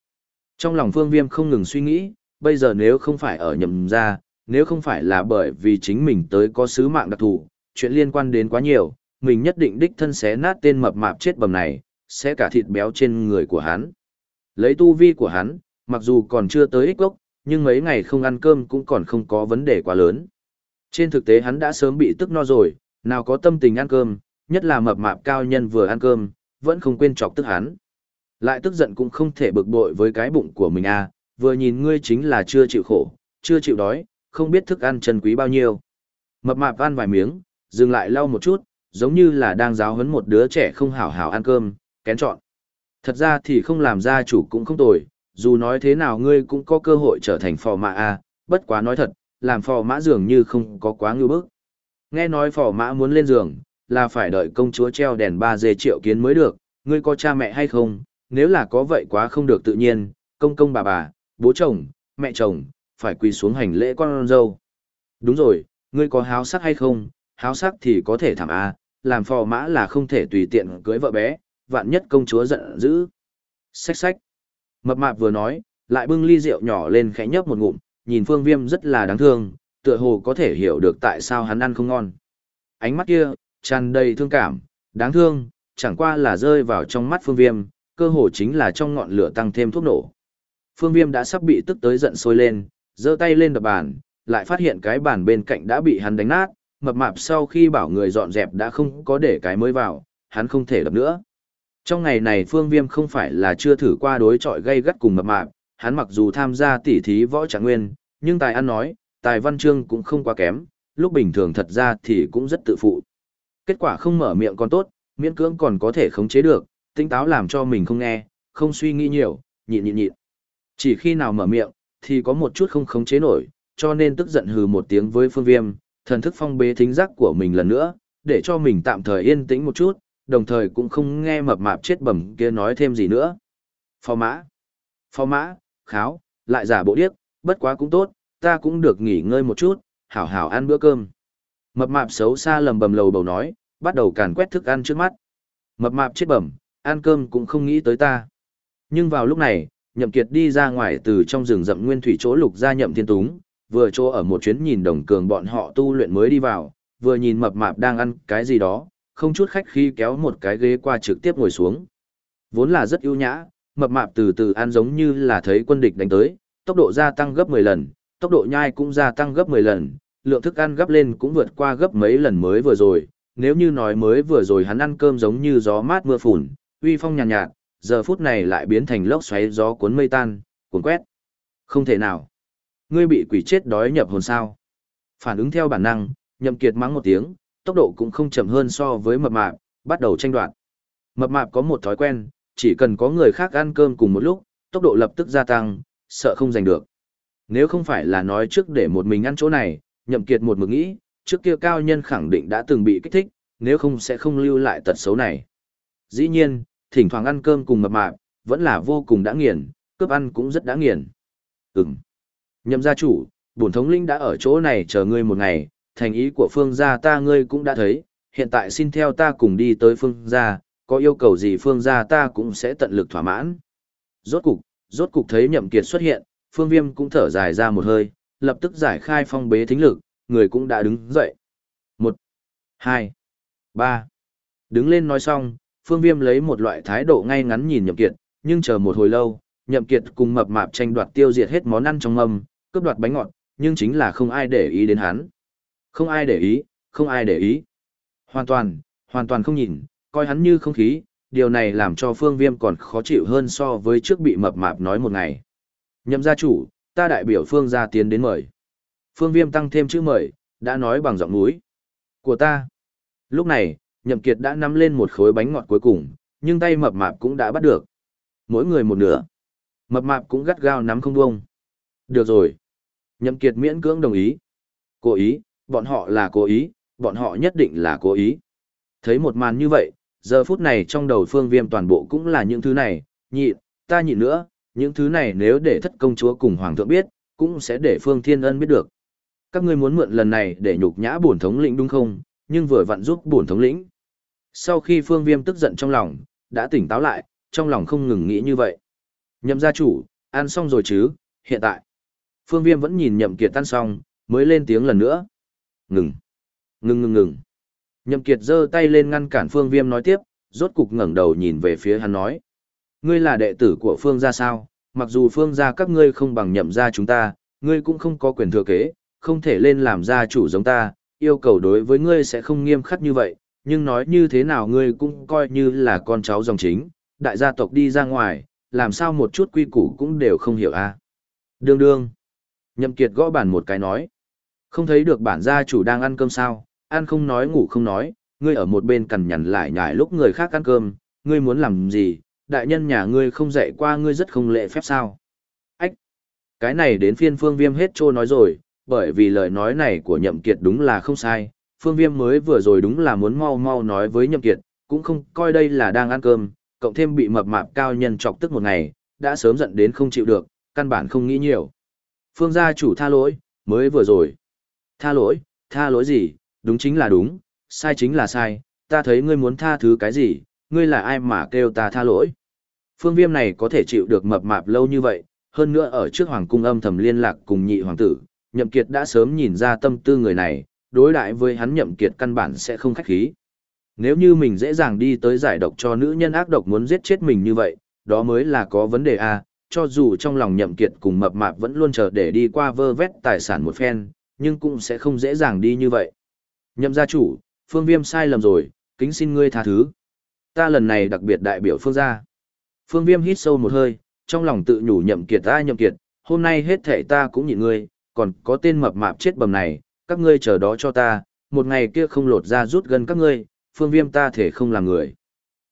Trong lòng Phương Viêm không ngừng suy nghĩ, bây giờ nếu không phải ở nhầm ra, nếu không phải là bởi vì chính mình tới có sứ mạng đặc thù, chuyện liên quan đến quá nhiều, mình nhất định đích thân xé nát tên mập mạp chết bầm này, sẽ cả thịt béo trên người của hắn. Lấy tu vi của hắn, mặc dù còn chưa tới ích gốc, nhưng mấy ngày không ăn cơm cũng còn không có vấn đề quá lớn. Trên thực tế hắn đã sớm bị tức no rồi, nào có tâm tình ăn cơm, nhất là mập mạp cao nhân vừa ăn cơm, vẫn không quên chọc tức hắn. Lại tức giận cũng không thể bực bội với cái bụng của mình à, vừa nhìn ngươi chính là chưa chịu khổ, chưa chịu đói, không biết thức ăn chân quý bao nhiêu. Mập mạp ăn vài miếng, dừng lại lau một chút, giống như là đang giáo huấn một đứa trẻ không hảo hảo ăn cơm, kén chọn. Thật ra thì không làm gia chủ cũng không tồi, dù nói thế nào ngươi cũng có cơ hội trở thành phò mã a, bất quá nói thật, làm phò mã dường như không có quá ngưu bức. Nghe nói phò mã muốn lên giường, là phải đợi công chúa treo đèn ba dê triệu kiến mới được, ngươi có cha mẹ hay không, nếu là có vậy quá không được tự nhiên, công công bà bà, bố chồng, mẹ chồng, phải quỳ xuống hành lễ con dâu. Đúng rồi, ngươi có háo sắc hay không, háo sắc thì có thể thảm a, làm phò mã là không thể tùy tiện cưới vợ bé, vạn nhất công chúa giận dữ. Xách xách. Mập mạp vừa nói, lại bưng ly rượu nhỏ lên khẽ nhấp một ngụm, nhìn phương viêm rất là đáng thương, tựa hồ có thể hiểu được tại sao hắn ăn không ngon. Ánh mắt kia, tràn đầy thương cảm, đáng thương, chẳng qua là rơi vào trong mắt phương viêm, cơ hồ chính là trong ngọn lửa tăng thêm thuốc nổ. Phương viêm đã sắp bị tức tới giận sôi lên, giơ tay lên đập bàn, lại phát hiện cái bàn bên cạnh đã bị hắn đánh nát, mập mạp sau khi bảo người dọn dẹp đã không có để cái mới vào, hắn không thể đập nữa. Trong ngày này Phương Viêm không phải là chưa thử qua đối chọi gây gắt cùng mập mạp, hắn mặc dù tham gia tỉ thí võ trạng nguyên, nhưng tài ăn nói, tài văn chương cũng không quá kém, lúc bình thường thật ra thì cũng rất tự phụ. Kết quả không mở miệng còn tốt, miễn cưỡng còn có thể khống chế được, tinh táo làm cho mình không nghe, không suy nghĩ nhiều, nhịn nhịn nhịn. Chỉ khi nào mở miệng, thì có một chút không khống chế nổi, cho nên tức giận hừ một tiếng với phương viêm, thần thức phong bế thính giác của mình lần nữa, để cho mình tạm thời yên tĩnh một chút, đồng thời cũng không nghe mập mạp chết bẩm kia nói thêm gì nữa. Phò mã, phò mã, kháo, lại giả bộ điếc, bất quá cũng tốt, ta cũng được nghỉ ngơi một chút, hảo hảo ăn bữa cơm. Mập mạp xấu xa lầm bầm lầu bầu nói, bắt đầu càn quét thức ăn trước mắt. Mập mạp chết bẩm, ăn cơm cũng không nghĩ tới ta. Nhưng vào lúc này, Nhậm Kiệt đi ra ngoài từ trong rừng rậm nguyên thủy chỗ lục ra Nhậm Thiên Túng, vừa chỗ ở một chuyến nhìn đồng cường bọn họ tu luyện mới đi vào, vừa nhìn mập mạp đang ăn cái gì đó, không chút khách khi kéo một cái ghế qua trực tiếp ngồi xuống. Vốn là rất ưu nhã, mập mạp từ từ ăn giống như là thấy quân địch đánh tới, tốc độ gia tăng gấp 10 lần, tốc độ nhai cũng gia tăng gấp 10 lần, lượng thức ăn gấp lên cũng vượt qua gấp mấy lần mới vừa rồi. Nếu như nói mới vừa rồi hắn ăn cơm giống như gió mát mưa phùn, uy phong nhàn nhạt, nhạt, giờ phút này lại biến thành lốc xoáy gió cuốn mây tan, cuốn quét. Không thể nào. Ngươi bị quỷ chết đói nhập hồn sao. Phản ứng theo bản năng, nhậm kiệt mắng một tiếng, tốc độ cũng không chậm hơn so với mập mạp, bắt đầu tranh đoạt. Mập mạp có một thói quen, chỉ cần có người khác ăn cơm cùng một lúc, tốc độ lập tức gia tăng, sợ không giành được. Nếu không phải là nói trước để một mình ăn chỗ này, nhậm kiệt một mực nghĩ, trước kia cao nhân khẳng định đã từng bị kích thích, nếu không sẽ không lưu lại tật xấu này. Dĩ nhiên, thỉnh thoảng ăn cơm cùng mập mạp, vẫn là vô cùng đã nghiền, cướp ăn cũng rất đã nghiền. Ừm. Nhậm gia chủ, bổn thống linh đã ở chỗ này chờ ngươi một ngày, thành ý của phương gia ta ngươi cũng đã thấy, hiện tại xin theo ta cùng đi tới phương gia, có yêu cầu gì phương gia ta cũng sẽ tận lực thỏa mãn. Rốt cục, rốt cục thấy nhậm kiệt xuất hiện, phương viêm cũng thở dài ra một hơi, lập tức giải khai phong bế thính lực, người cũng đã đứng dậy. Một, hai, ba. Đứng lên nói xong, phương viêm lấy một loại thái độ ngay ngắn nhìn nhậm kiệt, nhưng chờ một hồi lâu, nhậm kiệt cùng mập mạp tranh đoạt tiêu diệt hết món ăn trong mâm, cướp đoạt bánh ngọt, nhưng chính là không ai để ý đến hắn. Không ai để ý, không ai để ý. Hoàn toàn, hoàn toàn không nhìn, coi hắn như không khí, điều này làm cho phương viêm còn khó chịu hơn so với trước bị mập mạp nói một ngày. Nhậm gia chủ, ta đại biểu phương gia tiến đến mời. Phương viêm tăng thêm chữ mời, đã nói bằng giọng núi. Của ta. Lúc này, nhậm kiệt đã nắm lên một khối bánh ngọt cuối cùng, nhưng tay mập mạp cũng đã bắt được. Mỗi người một nửa. Mập mạp cũng gắt gao nắm không buông. Được rồi. Nhậm kiệt miễn cưỡng đồng ý. Cố ý, bọn họ là cố ý, bọn họ nhất định là cố ý. Thấy một màn như vậy, giờ phút này trong đầu phương viêm toàn bộ cũng là những thứ này, nhịn, ta nhịn nữa, những thứ này nếu để thất công chúa cùng hoàng thượng biết, cũng sẽ để phương thiên ân biết được. Các ngươi muốn mượn lần này để nhục nhã bổn thống lĩnh đúng không, nhưng vừa vặn giúp bổn thống lĩnh. Sau khi phương viêm tức giận trong lòng, đã tỉnh táo lại, trong lòng không ngừng nghĩ như vậy. Nhậm gia chủ, ăn xong rồi chứ, hiện tại. Phương viêm vẫn nhìn nhậm kiệt tan xong, mới lên tiếng lần nữa. Ngừng. Ngừng ngừng ngừng. Nhậm Kiệt giơ tay lên ngăn cản Phương Viêm nói tiếp, rốt cục ngẩng đầu nhìn về phía hắn nói. Ngươi là đệ tử của Phương gia sao, mặc dù Phương gia các ngươi không bằng nhậm gia chúng ta, ngươi cũng không có quyền thừa kế, không thể lên làm gia chủ giống ta, yêu cầu đối với ngươi sẽ không nghiêm khắc như vậy, nhưng nói như thế nào ngươi cũng coi như là con cháu dòng chính, đại gia tộc đi ra ngoài, làm sao một chút quy củ cũng đều không hiểu a. À? Đương đương. Nhậm Kiệt gõ bàn một cái nói. Không thấy được bản gia chủ đang ăn cơm sao, ăn không nói ngủ không nói, ngươi ở một bên cằn nhằn lại nhải lúc người khác ăn cơm, ngươi muốn làm gì, đại nhân nhà ngươi không dạy qua ngươi rất không lệ phép sao. Ách! Cái này đến phiên phương viêm hết trô nói rồi, bởi vì lời nói này của nhậm kiệt đúng là không sai, Phương Viêm mới vừa rồi đúng là muốn mau mau nói với Nhậm Kiệt, cũng không coi đây là đang ăn cơm, cộng thêm bị mập mạp cao nhân chọc tức một ngày, đã sớm giận đến không chịu được, căn bản không nghĩ nhiều. Phương gia chủ tha lỗi, mới vừa rồi. Tha lỗi, tha lỗi gì, đúng chính là đúng, sai chính là sai, ta thấy ngươi muốn tha thứ cái gì, ngươi là ai mà kêu ta tha lỗi. Phương viêm này có thể chịu được mập mạp lâu như vậy, hơn nữa ở trước hoàng cung âm thầm liên lạc cùng nhị hoàng tử, nhậm kiệt đã sớm nhìn ra tâm tư người này, đối đại với hắn nhậm kiệt căn bản sẽ không khách khí. Nếu như mình dễ dàng đi tới giải độc cho nữ nhân ác độc muốn giết chết mình như vậy, đó mới là có vấn đề a. À. cho dù trong lòng nhậm kiệt cùng mập mạp vẫn luôn chờ để đi qua vơ vét tài sản một phen, nhưng cũng sẽ không dễ dàng đi như vậy. Nhậm gia chủ, phương viêm sai lầm rồi, kính xin ngươi tha thứ. Ta lần này đặc biệt đại biểu phương gia. Phương viêm hít sâu một hơi, trong lòng tự nhủ nhậm kiệt ta nhậm kiệt, hôm nay hết thể ta cũng nhịn ngươi, còn có tên mập mạp chết bầm này, các ngươi chờ đó cho ta, một ngày kia không lột ra rút gần các ngươi, phương viêm ta thể không làm người.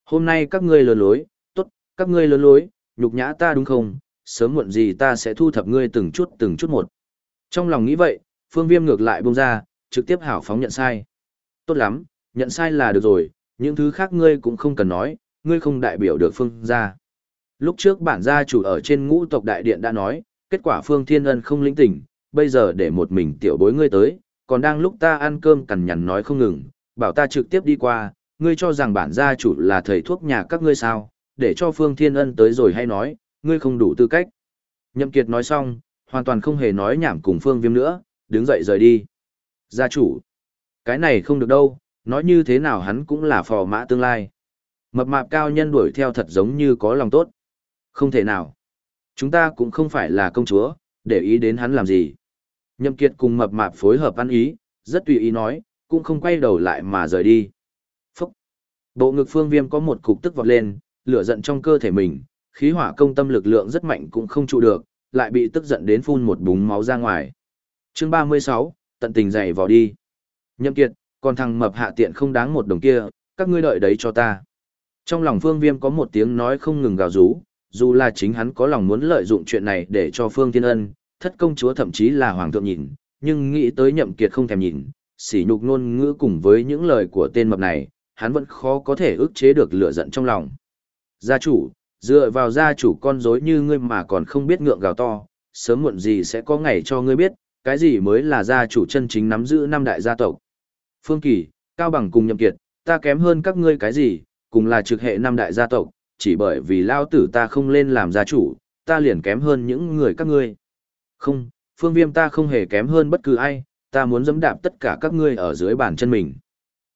Hôm nay các ngươi lừa lối, tốt, các ngươi lừa lối, nhục nhã ta đúng không, sớm muộn gì ta sẽ thu thập ngươi từng chút từng chút một. Trong lòng nghĩ vậy, phương viêm ngược lại buông ra, trực tiếp hảo phóng nhận sai. Tốt lắm, nhận sai là được rồi, những thứ khác ngươi cũng không cần nói, ngươi không đại biểu được phương gia. Lúc trước bản gia chủ ở trên ngũ tộc đại điện đã nói, kết quả phương thiên ân không lĩnh tỉnh, bây giờ để một mình tiểu bối ngươi tới, còn đang lúc ta ăn cơm cằn nhằn nói không ngừng, bảo ta trực tiếp đi qua, ngươi cho rằng bản gia chủ là thầy thuốc nhà các ngươi sao, để cho phương thiên ân tới rồi hay nói, ngươi không đủ tư cách. Nhậm Kiệt nói xong, hoàn toàn không hề nói nhảm cùng phương viêm nữa, đứng dậy rời đi. Gia chủ, cái này không được đâu, nói như thế nào hắn cũng là phò mã tương lai. Mập mạp cao nhân đuổi theo thật giống như có lòng tốt. Không thể nào. Chúng ta cũng không phải là công chúa, để ý đến hắn làm gì. Nhậm Kiệt cùng mập mạp phối hợp ăn ý, rất tùy ý nói, cũng không quay đầu lại mà rời đi. Phúc! Bộ ngực phương viêm có một cục tức vọt lên, lửa giận trong cơ thể mình, khí hỏa công tâm lực lượng rất mạnh cũng không trụ được, lại bị tức giận đến phun một búng máu ra ngoài. Chương 36, tận tình dạy vò đi. Nhậm Kiệt, còn thằng mập hạ tiện không đáng một đồng kia, các ngươi đợi đấy cho ta. Trong lòng Phương Viêm có một tiếng nói không ngừng gào rú, dù là chính hắn có lòng muốn lợi dụng chuyện này để cho Phương Thiên Ân, thất công chúa thậm chí là hoàng thượng nhìn, nhưng nghĩ tới nhậm kiệt không thèm nhìn, sỉ nhục ngôn ngữ cùng với những lời của tên mập này, hắn vẫn khó có thể ức chế được lửa giận trong lòng. Gia chủ, dựa vào gia chủ con rối như ngươi mà còn không biết ngượng gào to, sớm muộn gì sẽ có ngày cho ngươi biết, cái gì mới là gia chủ chân chính nắm giữ năm đại gia tộc. Phương Kỳ, Cao Bằng cùng nhậm kiệt, ta kém hơn các ngươi cái gì, cùng là trực hệ năm đại gia tộc, chỉ bởi vì lao tử ta không lên làm gia chủ, ta liền kém hơn những người các ngươi. Không, phương viêm ta không hề kém hơn bất cứ ai, ta muốn dẫm đạp tất cả các ngươi ở dưới bàn chân mình.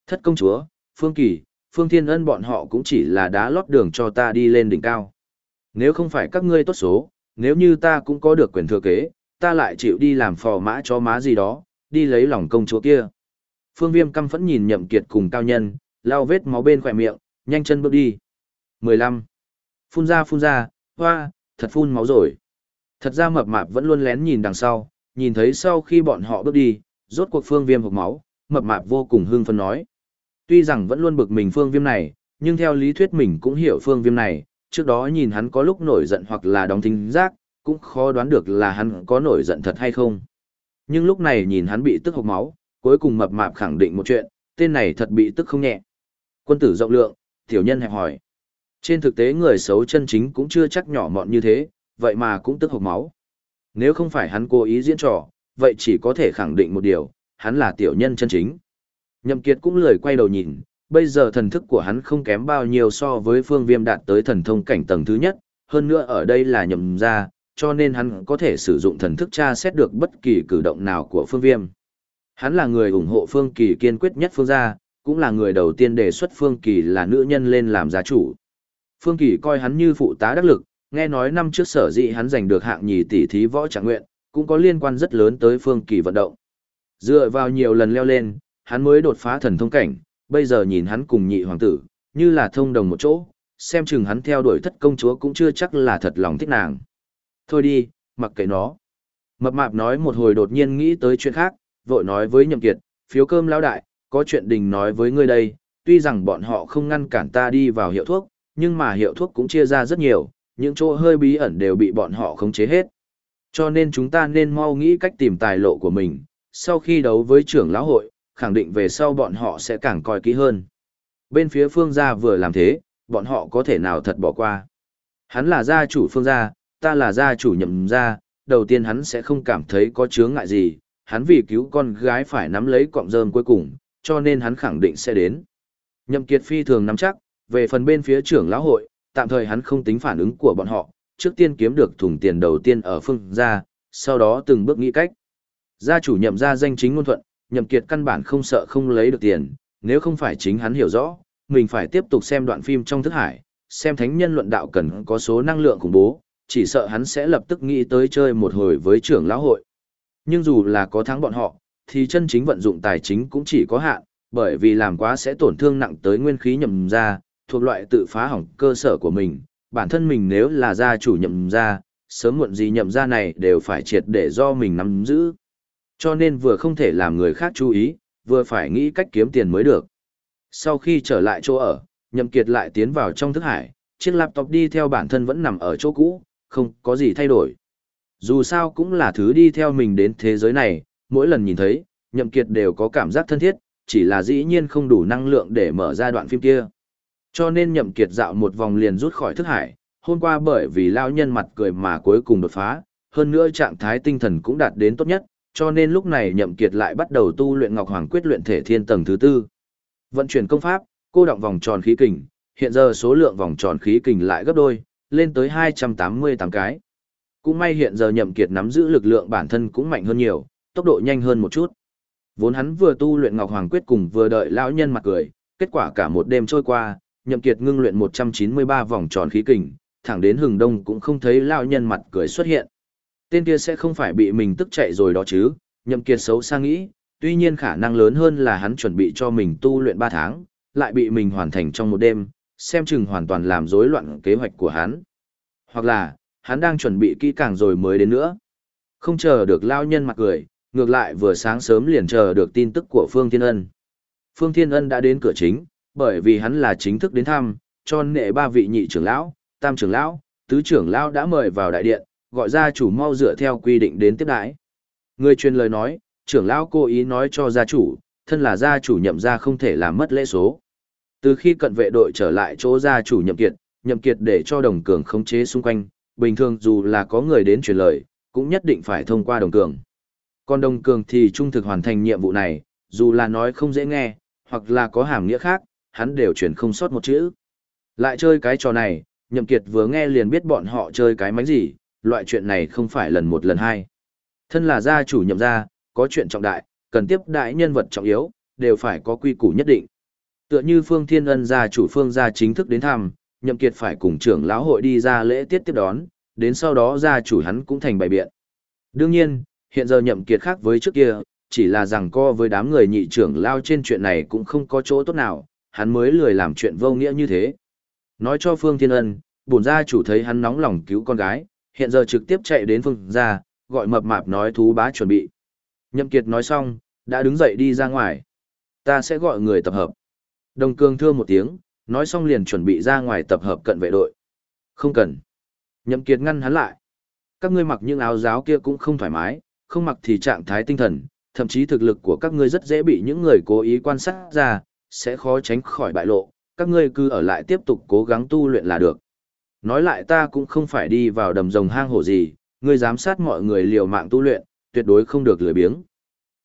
Thất công chúa, phương kỳ, phương thiên ân bọn họ cũng chỉ là đá lót đường cho ta đi lên đỉnh cao. Nếu không phải các ngươi tốt số, nếu như ta cũng có được quyền thừa kế, ta lại chịu đi làm phò mã cho má gì đó, đi lấy lòng công chúa kia. Phương viêm căm phẫn nhìn nhậm kiệt cùng cao nhân, lao vết máu bên khỏe miệng, nhanh chân bước đi. 15. Phun ra phun ra, hoa, thật phun máu rồi. Thật ra mập mạp vẫn luôn lén nhìn đằng sau, nhìn thấy sau khi bọn họ bước đi, rốt cuộc phương viêm hộc máu, mập mạp vô cùng hưng phấn nói. Tuy rằng vẫn luôn bực mình phương viêm này, nhưng theo lý thuyết mình cũng hiểu phương viêm này, trước đó nhìn hắn có lúc nổi giận hoặc là đóng thính giác, cũng khó đoán được là hắn có nổi giận thật hay không. Nhưng lúc này nhìn hắn bị tức hộc máu, cuối cùng mập mạp khẳng định một chuyện, tên này thật bị tức không nhẹ. Quân tử rộng lượng, tiểu nhân hẹp hỏi. Trên thực tế người xấu chân chính cũng chưa chắc nhỏ mọn như thế, vậy mà cũng tức hộc máu. Nếu không phải hắn cố ý diễn trò, vậy chỉ có thể khẳng định một điều, hắn là tiểu nhân chân chính. Nhậm Kiệt cũng lười quay đầu nhìn, bây giờ thần thức của hắn không kém bao nhiêu so với phương viêm đạt tới thần thông cảnh tầng thứ nhất, hơn nữa ở đây là nhậm gia, cho nên hắn có thể sử dụng thần thức tra xét được bất kỳ cử động nào của phương viêm. Hắn là người ủng hộ phương kỳ kiên quyết nhất phương gia, cũng là người đầu tiên đề xuất phương kỳ là nữ nhân lên làm gia chủ. Phương kỳ coi hắn như phụ tá đắc lực, nghe nói năm trước sở dĩ hắn giành được hạng nhì tỷ thí võ trạng nguyện, cũng có liên quan rất lớn tới phương kỳ vận động. Dựa vào nhiều lần leo lên, hắn mới đột phá thần thông cảnh, bây giờ nhìn hắn cùng nhị hoàng tử, như là thông đồng một chỗ, xem chừng hắn theo đuổi thất công chúa cũng chưa chắc là thật lòng thích nàng. Thôi đi, mặc kệ nó. Mập mạp nói một hồi đột nhiên nghĩ tới chuyện khác, vội nói với nhậm kiệt, phiếu cơm lão đại, có chuyện đình nói với ngươi đây, tuy rằng bọn họ không ngăn cản ta đi vào hiệu thuốc, nhưng mà hiệu thuốc cũng chia ra rất nhiều, những chỗ hơi bí ẩn đều bị bọn họ khống chế hết. Cho nên chúng ta nên mau nghĩ cách tìm tài lộ của mình, sau khi đấu với trưởng lão hội, khẳng định về sau bọn họ sẽ càng coi kỹ hơn. Bên phía phương gia vừa làm thế, bọn họ có thể nào thật bỏ qua. Hắn là gia chủ phương gia, ta là gia chủ nhậm gia, đầu tiên hắn sẽ không cảm thấy có chướng ngại gì, hắn vì cứu con gái phải nắm lấy cọng rơm cuối cùng, cho nên hắn khẳng định sẽ đến. Nhậm Kiệt phi thường nắm chắc, về phần bên phía trưởng lão hội, tạm thời hắn không tính phản ứng của bọn họ, trước tiên kiếm được thùng tiền đầu tiên ở phương gia, sau đó từng bước nghĩ cách. Gia chủ nhậm gia danh chính ngôn thuận, nhậm kiệt căn bản không sợ không lấy được tiền, nếu không phải chính hắn hiểu rõ, mình phải tiếp tục xem đoạn phim trong thức hải, xem thánh nhân luận đạo cần có số năng lượng khủng bố, chỉ sợ hắn sẽ lập tức nghĩ tới chơi một hồi với trưởng lão hội. Nhưng dù là có thắng bọn họ, thì chân chính vận dụng tài chính cũng chỉ có hạn, bởi vì làm quá sẽ tổn thương nặng tới nguyên khí nhậm gia, thuộc loại tự phá hỏng cơ sở của mình, bản thân mình nếu là gia chủ nhậm gia, sớm muộn gì nhậm gia này đều phải triệt để do mình nắm giữ. Cho nên vừa không thể làm người khác chú ý, vừa phải nghĩ cách kiếm tiền mới được. Sau khi trở lại chỗ ở, nhậm kiệt lại tiến vào trong thức hải, chiếc laptop đi theo bản thân vẫn nằm ở chỗ cũ, không có gì thay đổi. Dù sao cũng là thứ đi theo mình đến thế giới này, mỗi lần nhìn thấy, nhậm kiệt đều có cảm giác thân thiết, chỉ là dĩ nhiên không đủ năng lượng để mở ra đoạn phim kia. Cho nên nhậm kiệt dạo một vòng liền rút khỏi thức hải, hôm qua bởi vì lao nhân mặt cười mà cuối cùng đột phá, hơn nữa trạng thái tinh thần cũng đạt đến tốt nhất, cho nên lúc này nhậm kiệt lại bắt đầu tu luyện Ngọc Hoàng Quyết luyện thể thiên tầng thứ tư. Vận chuyển công pháp, cô động vòng tròn khí kình, hiện giờ số lượng vòng tròn khí kình lại gấp đôi, lên tới 288 cái. Cũng may hiện giờ nhậm kiệt nắm giữ lực lượng bản thân cũng mạnh hơn nhiều, tốc độ nhanh hơn một chút. Vốn hắn vừa tu luyện Ngọc Hoàng Quyết cùng vừa đợi lão nhân mặt cười, kết quả cả một đêm trôi qua, nhậm kiệt ngưng luyện 193 vòng tròn khí kình, thẳng đến hừng đông cũng không thấy lão nhân mặt cười xuất hiện. Tên kia sẽ không phải bị mình tức chạy rồi đó chứ, nhậm kiệt xấu xa nghĩ, tuy nhiên khả năng lớn hơn là hắn chuẩn bị cho mình tu luyện 3 tháng, lại bị mình hoàn thành trong một đêm, xem chừng hoàn toàn làm rối loạn kế hoạch của hắn. Hoặc là, hắn đang chuẩn bị kỹ càng rồi mới đến nữa. Không chờ được lao nhân mặt cười, ngược lại vừa sáng sớm liền chờ được tin tức của Phương Thiên Ân. Phương Thiên Ân đã đến cửa chính, bởi vì hắn là chính thức đến thăm, cho nệ ba vị nhị trưởng lão, tam trưởng lão, tứ trưởng lão đã mời vào đại điện, gọi gia chủ mau dựa theo quy định đến tiếp đãi. Người truyền lời nói, trưởng lão cố ý nói cho gia chủ, thân là gia chủ nhậm gia không thể làm mất lễ số. Từ khi cận vệ đội trở lại chỗ gia chủ nhậm kiệt, nhậm kiệt để cho đồng cường khống chế xung quanh, bình thường dù là có người đến truyền lời, cũng nhất định phải thông qua đồng cường. Còn đồng cường thì trung thực hoàn thành nhiệm vụ này, dù là nói không dễ nghe, hoặc là có hàm nghĩa khác, hắn đều truyền không sót một chữ. Lại chơi cái trò này, nhậm kiệt vừa nghe liền biết bọn họ chơi cái mánh gì, loại chuyện này không phải lần một lần hai. Thân là gia chủ nhậm gia, có chuyện trọng đại, cần tiếp đại nhân vật trọng yếu, đều phải có quy củ nhất định. Tựa như Phương Thiên Ân gia chủ Phương gia chính thức đến thăm, Nhậm Kiệt phải cùng trưởng lão hội đi ra lễ tiết tiếp đón, đến sau đó gia chủ hắn cũng thành bày biện. Đương nhiên, hiện giờ Nhậm Kiệt khác với trước kia, chỉ là rằng co với đám người nhị trưởng lao trên chuyện này cũng không có chỗ tốt nào, hắn mới lười làm chuyện vô nghĩa như thế. Nói cho Phương Thiên Ân, bổn gia chủ thấy hắn nóng lòng cứu con gái, hiện giờ trực tiếp chạy đến Phương gia, gọi mập mạp nói thú bá chuẩn bị. Nhậm Kiệt nói xong, đã đứng dậy đi ra ngoài. Ta sẽ gọi người tập hợp. Đồng Cương thưa một tiếng, nói xong liền chuẩn bị ra ngoài tập hợp cận vệ đội. Không cần. Nhậm Kiệt ngăn hắn lại. Các ngươi mặc những áo giáo kia cũng không thoải mái, không mặc thì trạng thái tinh thần, thậm chí thực lực của các ngươi rất dễ bị những người cố ý quan sát ra, sẽ khó tránh khỏi bại lộ. Các ngươi cứ ở lại tiếp tục cố gắng tu luyện là được. Nói lại ta cũng không phải đi vào đầm rồng hang hổ gì, ngươi giám sát mọi người liều mạng tu luyện, tuyệt đối không được lười biếng.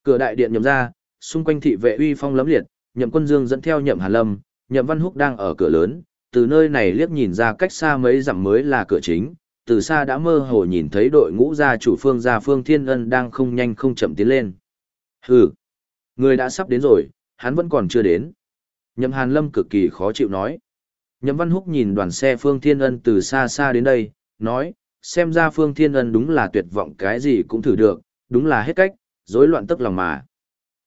Cửa đại điện nhầm ra, xung quanh thị vệ uy phong lấm liệt, nhậm quân dương dẫn theo nhậm hàn lâm, nhậm văn húc đang ở cửa lớn, từ nơi này liếc nhìn ra cách xa mấy dặm mới là cửa chính, từ xa đã mơ hồ nhìn thấy đội ngũ gia chủ phương gia phương thiên ân đang không nhanh không chậm tiến lên. Hừ, người đã sắp đến rồi, hắn vẫn còn chưa đến. Nhậm hàn lâm cực kỳ khó chịu nói. Nhậm văn húc nhìn đoàn xe phương thiên ân từ xa xa đến đây, nói, xem ra phương thiên ân đúng là tuyệt vọng cái gì cũng thử được, đúng là hết cách, rối loạn tức lòng mà.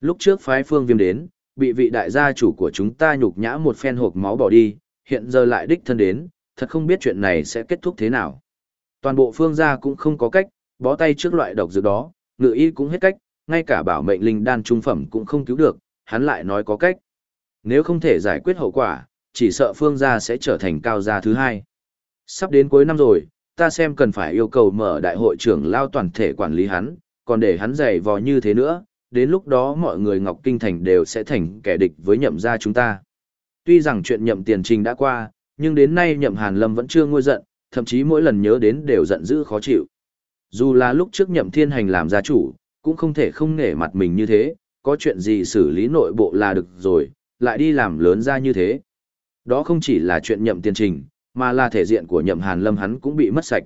Lúc trước phái phương viêm đến, bị vị đại gia chủ của chúng ta nhục nhã một phen hộp máu bỏ đi, hiện giờ lại đích thân đến, thật không biết chuyện này sẽ kết thúc thế nào. Toàn bộ phương gia cũng không có cách, bó tay trước loại độc dược đó, ngự y cũng hết cách, ngay cả bảo mệnh linh đan trung phẩm cũng không cứu được, hắn lại nói có cách. Nếu không thể giải quyết hậu quả, chỉ sợ phương gia sẽ trở thành cao gia thứ hai. Sắp đến cuối năm rồi, ta xem cần phải yêu cầu mở đại hội trưởng lao toàn thể quản lý hắn, còn để hắn dày vò như thế nữa, đến lúc đó mọi người Ngọc Kinh Thành đều sẽ thành kẻ địch với nhậm gia chúng ta. Tuy rằng chuyện nhậm tiền trình đã qua, nhưng đến nay nhậm Hàn Lâm vẫn chưa nguôi giận, thậm chí mỗi lần nhớ đến đều giận dữ khó chịu. Dù là lúc trước nhậm thiên hành làm gia chủ, cũng không thể không nể mặt mình như thế, có chuyện gì xử lý nội bộ là được rồi, lại đi làm lớn ra như thế. Đó không chỉ là chuyện nhậm tiền trình, mà là thể diện của nhậm hàn lâm hắn cũng bị mất sạch.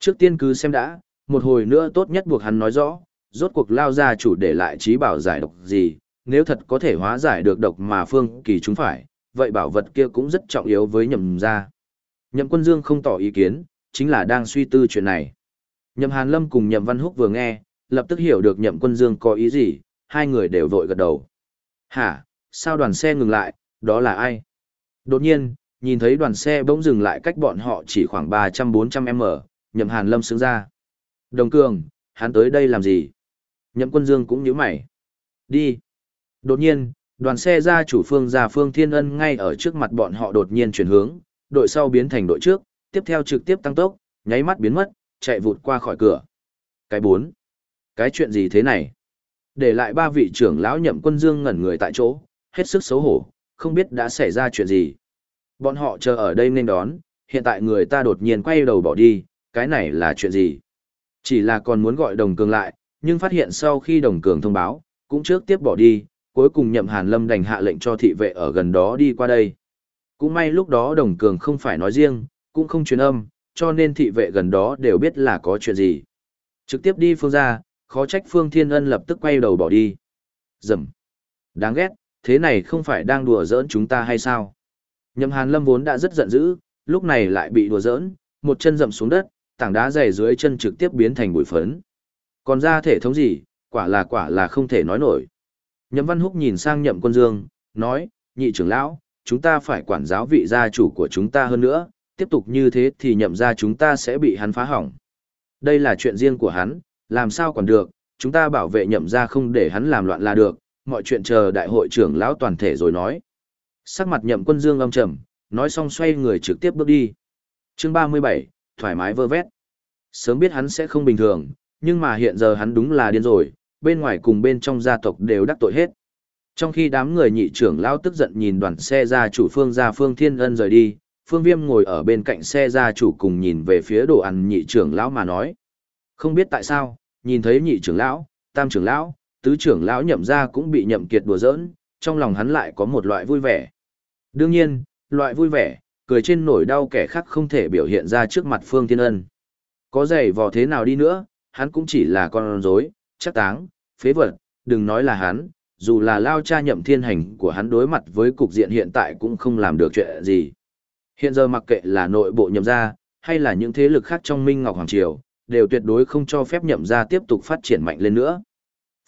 Trước tiên cứ xem đã, một hồi nữa tốt nhất buộc hắn nói rõ, rốt cuộc lao ra chủ để lại trí bảo giải độc gì, nếu thật có thể hóa giải được độc mà phương kỳ chúng phải, vậy bảo vật kia cũng rất trọng yếu với nhậm gia. Nhậm quân dương không tỏ ý kiến, chính là đang suy tư chuyện này. Nhậm hàn lâm cùng nhậm văn húc vừa nghe, lập tức hiểu được nhậm quân dương có ý gì, hai người đều vội gật đầu. Hả, sao đoàn xe ngừng lại, đó là ai? Đột nhiên, nhìn thấy đoàn xe bỗng dừng lại cách bọn họ chỉ khoảng 300-400m, nhậm hàn lâm sướng ra. Đồng cường, hắn tới đây làm gì? Nhậm quân dương cũng nhíu mày. Đi. Đột nhiên, đoàn xe ra chủ phương ra phương thiên ân ngay ở trước mặt bọn họ đột nhiên chuyển hướng, đội sau biến thành đội trước, tiếp theo trực tiếp tăng tốc, nháy mắt biến mất, chạy vụt qua khỏi cửa. Cái bốn. Cái chuyện gì thế này? Để lại ba vị trưởng lão nhậm quân dương ngẩn người tại chỗ, hết sức xấu hổ, không biết đã xảy ra chuyện gì. Bọn họ chờ ở đây nên đón, hiện tại người ta đột nhiên quay đầu bỏ đi, cái này là chuyện gì? Chỉ là còn muốn gọi đồng cường lại, nhưng phát hiện sau khi đồng cường thông báo, cũng trước tiếp bỏ đi, cuối cùng nhậm hàn lâm đành hạ lệnh cho thị vệ ở gần đó đi qua đây. Cũng may lúc đó đồng cường không phải nói riêng, cũng không truyền âm, cho nên thị vệ gần đó đều biết là có chuyện gì. Trực tiếp đi phương ra, khó trách phương thiên ân lập tức quay đầu bỏ đi. Dầm. Đáng ghét, thế này không phải đang đùa giỡn chúng ta hay sao? Nhậm hàn lâm vốn đã rất giận dữ, lúc này lại bị đùa giỡn, một chân dậm xuống đất, tảng đá dày dưới chân trực tiếp biến thành bụi phấn. Còn ra thể thống gì, quả là quả là không thể nói nổi. Nhậm Văn Húc nhìn sang Nhậm Quân Dương, nói, nhị trưởng lão, chúng ta phải quản giáo vị gia chủ của chúng ta hơn nữa, tiếp tục như thế thì nhậm ra chúng ta sẽ bị hắn phá hỏng. Đây là chuyện riêng của hắn, làm sao còn được, chúng ta bảo vệ nhậm ra không để hắn làm loạn là được, mọi chuyện chờ đại hội trưởng lão toàn thể rồi nói. Sắc mặt nhậm quân dương âm trầm, nói xong xoay người trực tiếp bước đi. Chương 37, thoải mái vơ vét. Sớm biết hắn sẽ không bình thường, nhưng mà hiện giờ hắn đúng là điên rồi, bên ngoài cùng bên trong gia tộc đều đắc tội hết. Trong khi đám người nhị trưởng lão tức giận nhìn đoàn xe gia chủ phương gia phương thiên ân rời đi, phương viêm ngồi ở bên cạnh xe gia chủ cùng nhìn về phía đồ ăn nhị trưởng lão mà nói. Không biết tại sao, nhìn thấy nhị trưởng lão, tam trưởng lão, tứ trưởng lão nhậm ra cũng bị nhậm kiệt đùa giỡn, trong lòng hắn lại có một loại vui vẻ. Đương nhiên, loại vui vẻ, cười trên nỗi đau kẻ khác không thể biểu hiện ra trước mặt Phương Thiên Ân. Có giày vò thế nào đi nữa, hắn cũng chỉ là con rối, chắc táng, phế vật, đừng nói là hắn, dù là lao cha nhậm thiên hành của hắn đối mặt với cục diện hiện tại cũng không làm được chuyện gì. Hiện giờ mặc kệ là nội bộ nhậm gia, hay là những thế lực khác trong Minh Ngọc Hoàng Triều, đều tuyệt đối không cho phép nhậm gia tiếp tục phát triển mạnh lên nữa.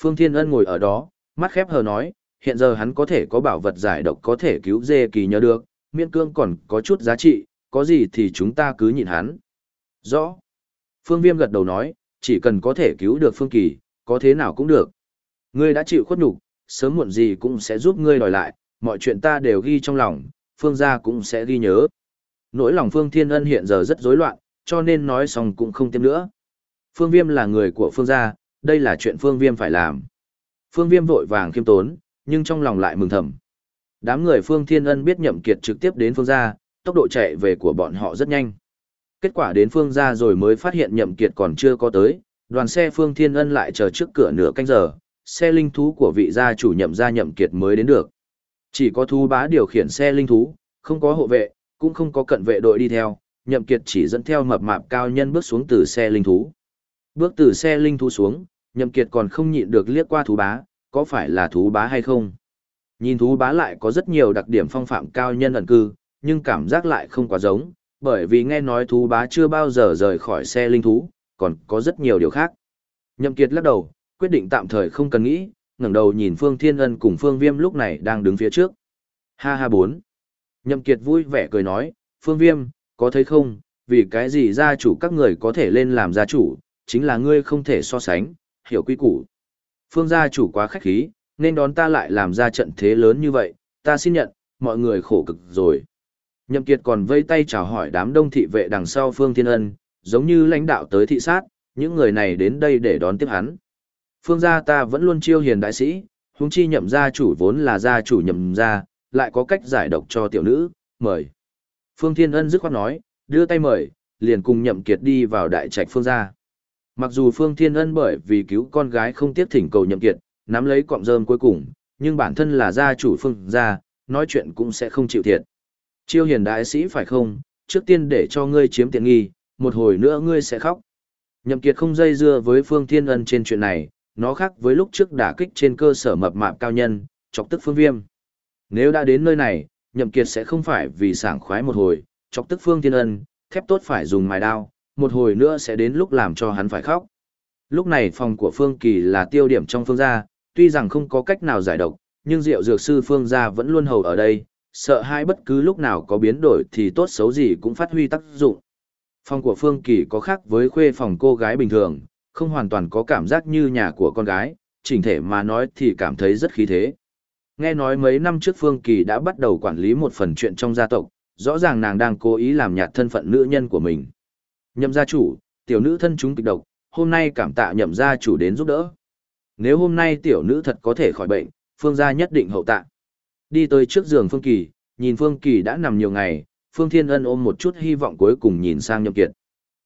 Phương Thiên Ân ngồi ở đó, mắt khép hờ nói, hiện giờ hắn có thể có bảo vật giải độc có thể cứu dê kỳ nhớ được, miên cương còn có chút giá trị, có gì thì chúng ta cứ nhìn hắn. Rõ. Phương Viêm gật đầu nói, chỉ cần có thể cứu được Phương Kỳ, có thế nào cũng được. Ngươi đã chịu khuất nhục, sớm muộn gì cũng sẽ giúp ngươi đòi lại, mọi chuyện ta đều ghi trong lòng, Phương gia cũng sẽ ghi nhớ. Nỗi lòng Phương Thiên Ân hiện giờ rất rối loạn, cho nên nói xong cũng không thêm nữa. Phương Viêm là người của Phương gia, đây là chuyện Phương Viêm phải làm. Phương Viêm vội vàng khiêm tốn, nhưng trong lòng lại mừng thầm. Đám người Phương Thiên Ân biết Nhậm Kiệt trực tiếp đến Phương gia, tốc độ chạy về của bọn họ rất nhanh. Kết quả đến Phương gia rồi mới phát hiện Nhậm Kiệt còn chưa có tới, đoàn xe Phương Thiên Ân lại chờ trước cửa nửa canh giờ, xe linh thú của vị gia chủ Nhậm gia Nhậm Kiệt mới đến được. Chỉ có thú bá điều khiển xe linh thú, không có hộ vệ, cũng không có cận vệ đội đi theo, Nhậm Kiệt chỉ dẫn theo mập mạp cao nhân bước xuống từ xe linh thú. Bước từ xe linh thú xuống, Nhậm Kiệt còn không nhịn được liếc qua thú bá, có phải là thú bá hay không? Nhìn thú bá lại có rất nhiều đặc điểm phong phạm cao nhân ẩn cư, nhưng cảm giác lại không quá giống, bởi vì nghe nói thú bá chưa bao giờ rời khỏi xe linh thú, còn có rất nhiều điều khác. Nhậm Kiệt lắc đầu, quyết định tạm thời không cần nghĩ, ngẩng đầu nhìn Phương Thiên Ân cùng Phương Viêm lúc này đang đứng phía trước. Ha ha bốn. Nhậm Kiệt vui vẻ cười nói, Phương Viêm, có thấy không, vì cái gì gia chủ các người có thể lên làm gia chủ, chính là ngươi không thể so sánh, hiểu quy củ. Phương gia chủ quá khách khí, nên đón ta lại làm ra trận thế lớn như vậy, ta xin nhận, mọi người khổ cực rồi. Nhậm Kiệt còn vây tay chào hỏi đám đông thị vệ đằng sau Phương Thiên Ân, giống như lãnh đạo tới thị sát, những người này đến đây để đón tiếp hắn. Phương gia ta vẫn luôn chiêu hiền đại sĩ, huống chi nhậm gia chủ vốn là gia chủ nhậm gia, lại có cách giải độc cho tiểu nữ, mời. Phương Thiên Ân dứt khoát nói, đưa tay mời, liền cùng nhậm kiệt đi vào đại trạch phương gia. Mặc dù Phương Thiên Ân bởi vì cứu con gái không tiếp thỉnh cầu nhậm kiệt, nắm lấy cọng rơm cuối cùng, nhưng bản thân là gia chủ Phương gia, nói chuyện cũng sẽ không chịu thiệt. Chiêu hiền đại sĩ phải không, trước tiên để cho ngươi chiếm tiện nghi, một hồi nữa ngươi sẽ khóc. Nhậm Kiệt không dây dưa với Phương Thiên Ân trên chuyện này, nó khác với lúc trước đả kích trên cơ sở mập mạp cao nhân, chọc tức Phương Viêm. Nếu đã đến nơi này, Nhậm Kiệt sẽ không phải vì sảng khoái một hồi, chọc tức Phương Thiên Ân, thép tốt phải dùng mài đao, một hồi nữa sẽ đến lúc làm cho hắn phải khóc. Lúc này phòng của Phương Kỳ là tiêu điểm trong phương gia, tuy rằng không có cách nào giải độc, nhưng Diệu Dược Sư Phương gia vẫn luôn hầu ở đây, sợ hai bất cứ lúc nào có biến đổi thì tốt xấu gì cũng phát huy tác dụng. Phòng của Phương Kỳ có khác với khuê phòng cô gái bình thường, không hoàn toàn có cảm giác như nhà của con gái, chỉnh thể mà nói thì cảm thấy rất khí thế. Nghe nói mấy năm trước Phương Kỳ đã bắt đầu quản lý một phần chuyện trong gia tộc, rõ ràng nàng đang cố ý làm nhạt thân phận nữ nhân của mình. Nhậm gia chủ, tiểu nữ thân chúng kịch độc, hôm nay cảm tạ nhậm gia chủ đến giúp đỡ. Nếu hôm nay tiểu nữ thật có thể khỏi bệnh, Phương gia nhất định hậu tạ. Đi tới trước giường Phương Kỳ, nhìn Phương Kỳ đã nằm nhiều ngày, Phương Thiên Ân ôm một chút hy vọng cuối cùng nhìn sang Nhậm Kiệt.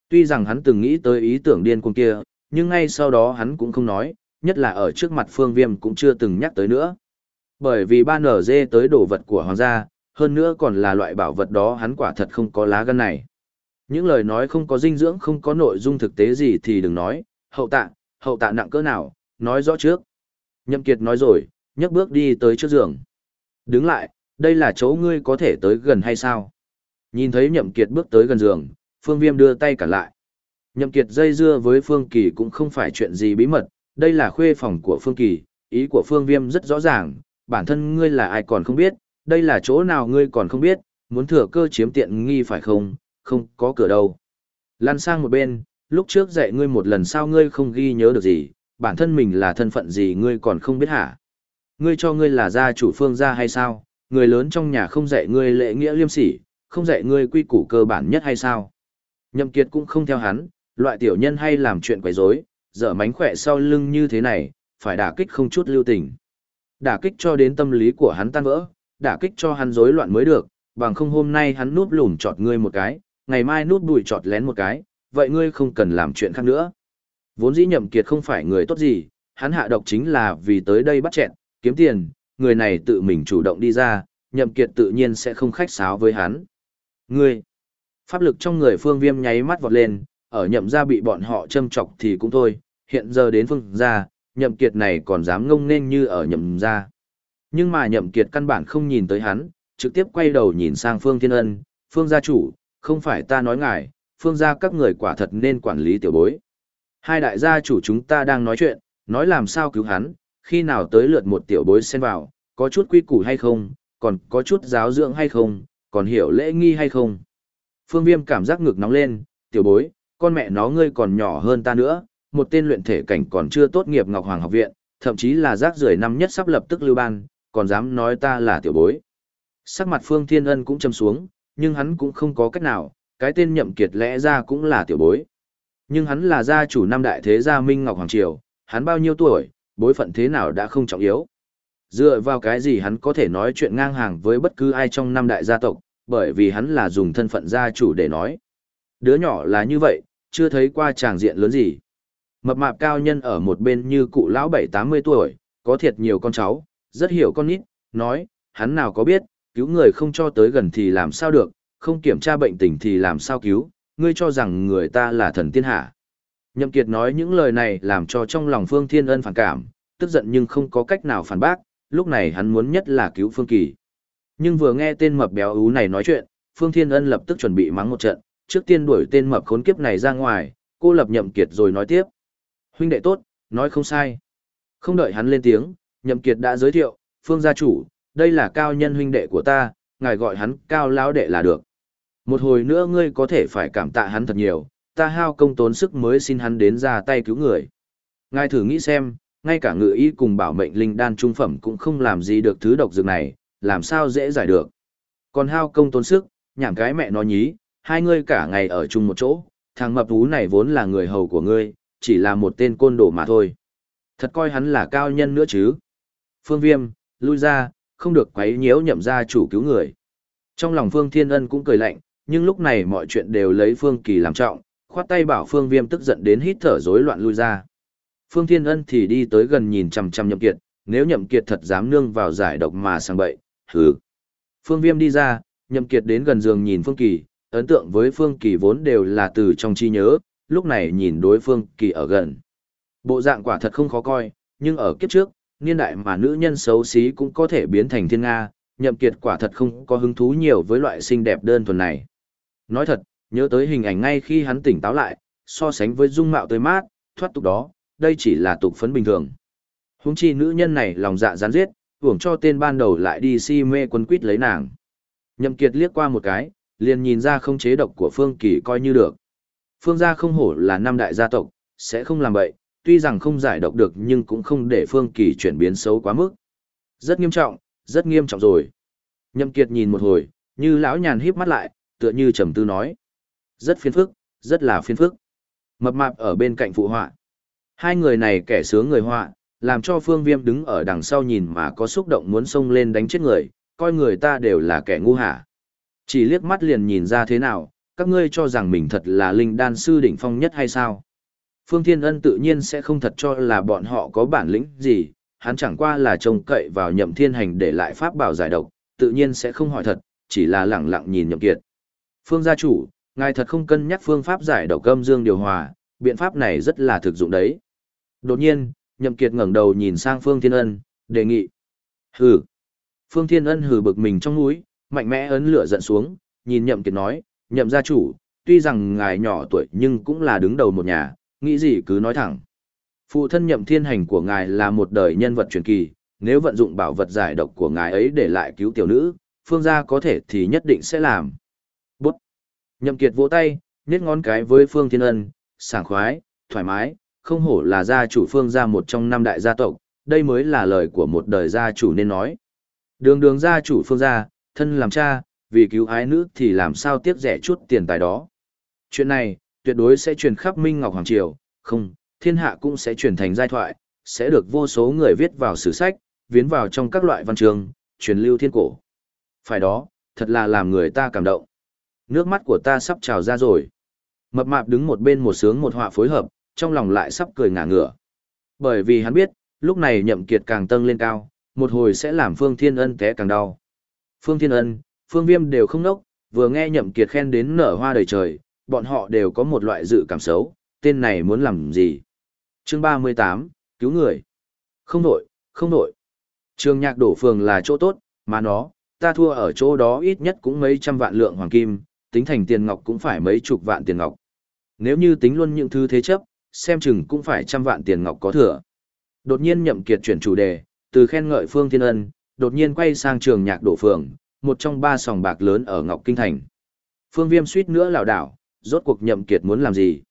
Tuy rằng hắn từng nghĩ tới ý tưởng điên cuồng kia, nhưng ngay sau đó hắn cũng không nói, nhất là ở trước mặt Phương Viêm cũng chưa từng nhắc tới nữa. Bởi vì ba nở dê tới đồ vật của hoàng gia, hơn nữa còn là loại bảo vật đó hắn quả thật không có lá gan này. Những lời nói không có dinh dưỡng không có nội dung thực tế gì thì đừng nói, hậu tạ, hậu tạ nặng cỡ nào, nói rõ trước. Nhậm Kiệt nói rồi, nhấc bước đi tới trước giường. Đứng lại, đây là chỗ ngươi có thể tới gần hay sao? Nhìn thấy Nhậm Kiệt bước tới gần giường, Phương Viêm đưa tay cản lại. Nhậm Kiệt dây dưa với Phương Kỳ cũng không phải chuyện gì bí mật, đây là khuê phòng của Phương Kỳ, ý của Phương Viêm rất rõ ràng, bản thân ngươi là ai còn không biết, đây là chỗ nào ngươi còn không biết, muốn thừa cơ chiếm tiện nghi phải không, không có cửa đâu. Lăn sang một bên, lúc trước dạy ngươi một lần sao ngươi không ghi nhớ được gì, bản thân mình là thân phận gì ngươi còn không biết hả? Ngươi cho ngươi là gia chủ phương gia hay sao? Người lớn trong nhà không dạy ngươi lễ nghĩa liêm sỉ, không dạy ngươi quy củ cơ bản nhất hay sao? Nhậm Kiệt cũng không theo hắn, loại tiểu nhân hay làm chuyện quấy rối, dở mánh khỏe sau lưng như thế này, phải đả kích không chút lưu tình. Đả kích cho đến tâm lý của hắn tan vỡ, đả kích cho hắn rối loạn mới được, bằng không hôm nay hắn núp lùn chọt ngươi một cái, ngày mai núp đùi chọt lén một cái, vậy ngươi không cần làm chuyện khác nữa. Vốn dĩ Nhậm Kiệt không phải người tốt gì, hắn hạ độc chính là vì tới đây bắt chẹn, kiếm tiền, người này tự mình chủ động đi ra, Nhậm Kiệt tự nhiên sẽ không khách sáo với hắn. Ngươi, pháp lực trong người phương viêm nháy mắt vọt lên, ở nhậm gia bị bọn họ châm chọc thì cũng thôi, hiện giờ đến phương gia, nhậm kiệt này còn dám ngông nên như ở nhậm gia. Nhưng mà nhậm kiệt căn bản không nhìn tới hắn, trực tiếp quay đầu nhìn sang phương thiên ân, phương gia chủ, không phải ta nói ngài, phương gia các người quả thật nên quản lý tiểu bối. Hai đại gia chủ chúng ta đang nói chuyện, nói làm sao cứu hắn, khi nào tới lượt một tiểu bối xen vào, có chút quy củ hay không, còn có chút giáo dưỡng hay không, còn hiểu lễ nghi hay không. Phương Viêm cảm giác ngực nóng lên, tiểu bối, con mẹ nó ngươi còn nhỏ hơn ta nữa, một tên luyện thể cảnh còn chưa tốt nghiệp Ngọc Hoàng học viện, thậm chí là rác rưởi năm nhất sắp lập tức lưu ban, còn dám nói ta là tiểu bối. Sắc mặt Phương Thiên Ân cũng châm xuống, nhưng hắn cũng không có cách nào, cái tên nhậm kiệt lẽ ra cũng là tiểu bối. Nhưng hắn là gia chủ năm đại thế gia Minh Ngọc Hoàng Triều, hắn bao nhiêu tuổi, bối phận thế nào đã không trọng yếu. Dựa vào cái gì hắn có thể nói chuyện ngang hàng với bất cứ ai trong năm đại gia tộc, bởi vì hắn là dùng thân phận gia chủ để nói. Đứa nhỏ là như vậy, chưa thấy qua tràng diện lớn gì. Mập mạp cao nhân ở một bên như cụ lão bảy tám mươi tuổi, có thiệt nhiều con cháu, rất hiểu con nít, nói, hắn nào có biết, cứu người không cho tới gần thì làm sao được, không kiểm tra bệnh tình thì làm sao cứu, ngươi cho rằng người ta là thần tiên hạ. Nhậm Kiệt nói những lời này làm cho trong lòng Phương Thiên Ân phản cảm, tức giận nhưng không có cách nào phản bác, lúc này hắn muốn nhất là cứu Phương Kỳ. Nhưng vừa nghe tên mập béo ú này nói chuyện, Phương Thiên Ân lập tức chuẩn bị mắng một trận, trước tiên đuổi tên mập khốn kiếp này ra ngoài, cô lập nhậm kiệt rồi nói tiếp. Huynh đệ tốt, nói không sai. Không đợi hắn lên tiếng, nhậm kiệt đã giới thiệu, Phương gia chủ, đây là cao nhân huynh đệ của ta, ngài gọi hắn cao lão đệ là được. Một hồi nữa ngươi có thể phải cảm tạ hắn thật nhiều, ta hao công tốn sức mới xin hắn đến ra tay cứu người. Ngài thử nghĩ xem, ngay cả ngự y cùng bảo mệnh linh đan trung phẩm cũng không làm gì được thứ độc dược này, làm sao dễ giải được. Còn hao công tốn sức, nhảm cái mẹ nó nhí, hai ngươi cả ngày ở chung một chỗ, thằng mập ú này vốn là người hầu của ngươi, chỉ là một tên côn đồ mà thôi. Thật coi hắn là cao nhân nữa chứ. Phương Viêm, lui ra, không được quấy nhiễu nhậm gia chủ cứu người. Trong lòng Phương Thiên Ân cũng cười lạnh, nhưng lúc này mọi chuyện đều lấy Phương Kỳ làm trọng, khoát tay bảo Phương Viêm tức giận đến hít thở rối loạn lui ra. Phương Thiên Ân thì đi tới gần nhìn chằm chằm Nhậm Kiệt, nếu Nhậm Kiệt thật dám nương vào giải độc mà sang bậy, hừ. Phương Viêm đi ra, Nhậm Kiệt đến gần giường nhìn Phương Kỳ, ấn tượng với Phương Kỳ vốn đều là từ trong trí nhớ, lúc này nhìn đối phương Kỳ ở gần. Bộ dạng quả thật không khó coi, nhưng ở kiếp trước, niên đại mà nữ nhân xấu xí cũng có thể biến thành thiên Nga, Nhậm Kiệt quả thật không có hứng thú nhiều với loại xinh đẹp đơn thuần này. Nói thật, nhớ tới hình ảnh ngay khi hắn tỉnh táo lại, so sánh với dung mạo tươi mát, thoát tục đó, đây chỉ là tục phấn bình thường. Huống chi nữ nhân này lòng dạ gián giết, hưởng cho tên ban đầu lại đi si mê quân quýt lấy nàng. Nhậm Kiệt liếc qua một cái, liền nhìn ra không chế độc của Phương Kỳ coi như được. Phương gia không hổ là năm đại gia tộc, sẽ không làm bậy, tuy rằng không giải độc được nhưng cũng không để Phương Kỳ chuyển biến xấu quá mức. Rất nghiêm trọng, rất nghiêm trọng rồi. Nhậm Kiệt nhìn một hồi, như lão nhàn híp mắt lại, tựa như trầm tư nói. Rất phiền phức, rất là phiền phức. Mập mạp ở bên cạnh phụ họa. Hai người này kẻ sướng người họa, làm cho Phương Viêm đứng ở đằng sau nhìn mà có xúc động muốn xông lên đánh chết người, coi người ta đều là kẻ ngu hả. Chỉ liếc mắt liền nhìn ra thế nào, các ngươi cho rằng mình thật là linh đan sư đỉnh phong nhất hay sao? Phương Thiên Ân tự nhiên sẽ không thật cho là bọn họ có bản lĩnh gì, hắn chẳng qua là trông cậy vào nhậm thiên hành để lại pháp bảo giải độc, tự nhiên sẽ không hỏi thật, chỉ là lẳng lặng nhìn nhậm kiệt. Phương gia chủ, ngài thật không cân nhắc phương pháp giải độc âm dương điều hòa, biện pháp này rất là thực dụng đấy. Đột nhiên, nhậm kiệt ngẩng đầu nhìn sang Phương Thiên Ân, đề nghị. Hừ. Phương Thiên Ân hừ bực mình trong núi, mạnh mẽ ấn lửa giận xuống, nhìn nhậm kiệt nói, nhậm gia chủ, tuy rằng ngài nhỏ tuổi nhưng cũng là đứng đầu một nhà, nghĩ gì cứ nói thẳng. Phụ thân nhậm thiên hành của ngài là một đời nhân vật truyền kỳ, nếu vận dụng bảo vật giải độc của ngài ấy để lại cứu tiểu nữ, phương gia có thể thì nhất định sẽ làm. Nhậm kiệt vỗ tay, nhét ngón cái với phương thiên ân, sảng khoái, thoải mái, không hổ là gia chủ phương gia một trong năm đại gia tộc, đây mới là lời của một đời gia chủ nên nói. Đường đường gia chủ phương gia, thân làm cha, vì cứu ái nữ thì làm sao tiếc rẻ chút tiền tài đó. Chuyện này, tuyệt đối sẽ truyền khắp Minh Ngọc Hoàng Triều, không, thiên hạ cũng sẽ truyền thành giai thoại, sẽ được vô số người viết vào sử sách, viến vào trong các loại văn chương, truyền lưu thiên cổ. Phải đó, thật là làm người ta cảm động. Nước mắt của ta sắp trào ra rồi. Mập mạp đứng một bên một sướng một họa phối hợp, trong lòng lại sắp cười ngả ngửa. Bởi vì hắn biết, lúc này nhậm kiệt càng tăng lên cao, một hồi sẽ làm Phương Thiên Ân té càng đau. Phương Thiên Ân, Phương Viêm đều không nốc, vừa nghe nhậm kiệt khen đến nở hoa đầy trời, bọn họ đều có một loại dự cảm xấu, tên này muốn làm gì. Chương 38, cứu người. Không nổi, không nổi. Trường nhạc đổ phường là chỗ tốt, mà nó, ta thua ở chỗ đó ít nhất cũng mấy trăm vạn lượng hoàng kim, tính thành tiền ngọc cũng phải mấy chục vạn tiền ngọc. Nếu như tính luôn những thứ thế chấp, xem chừng cũng phải trăm vạn tiền ngọc có thừa. Đột nhiên nhậm kiệt chuyển chủ đề, từ khen ngợi Phương Thiên Ân, đột nhiên quay sang trường nhạc đổ phường, một trong ba sòng bạc lớn ở Ngọc Kinh Thành. Phương Viêm suýt nữa lảo đảo, rốt cuộc nhậm kiệt muốn làm gì?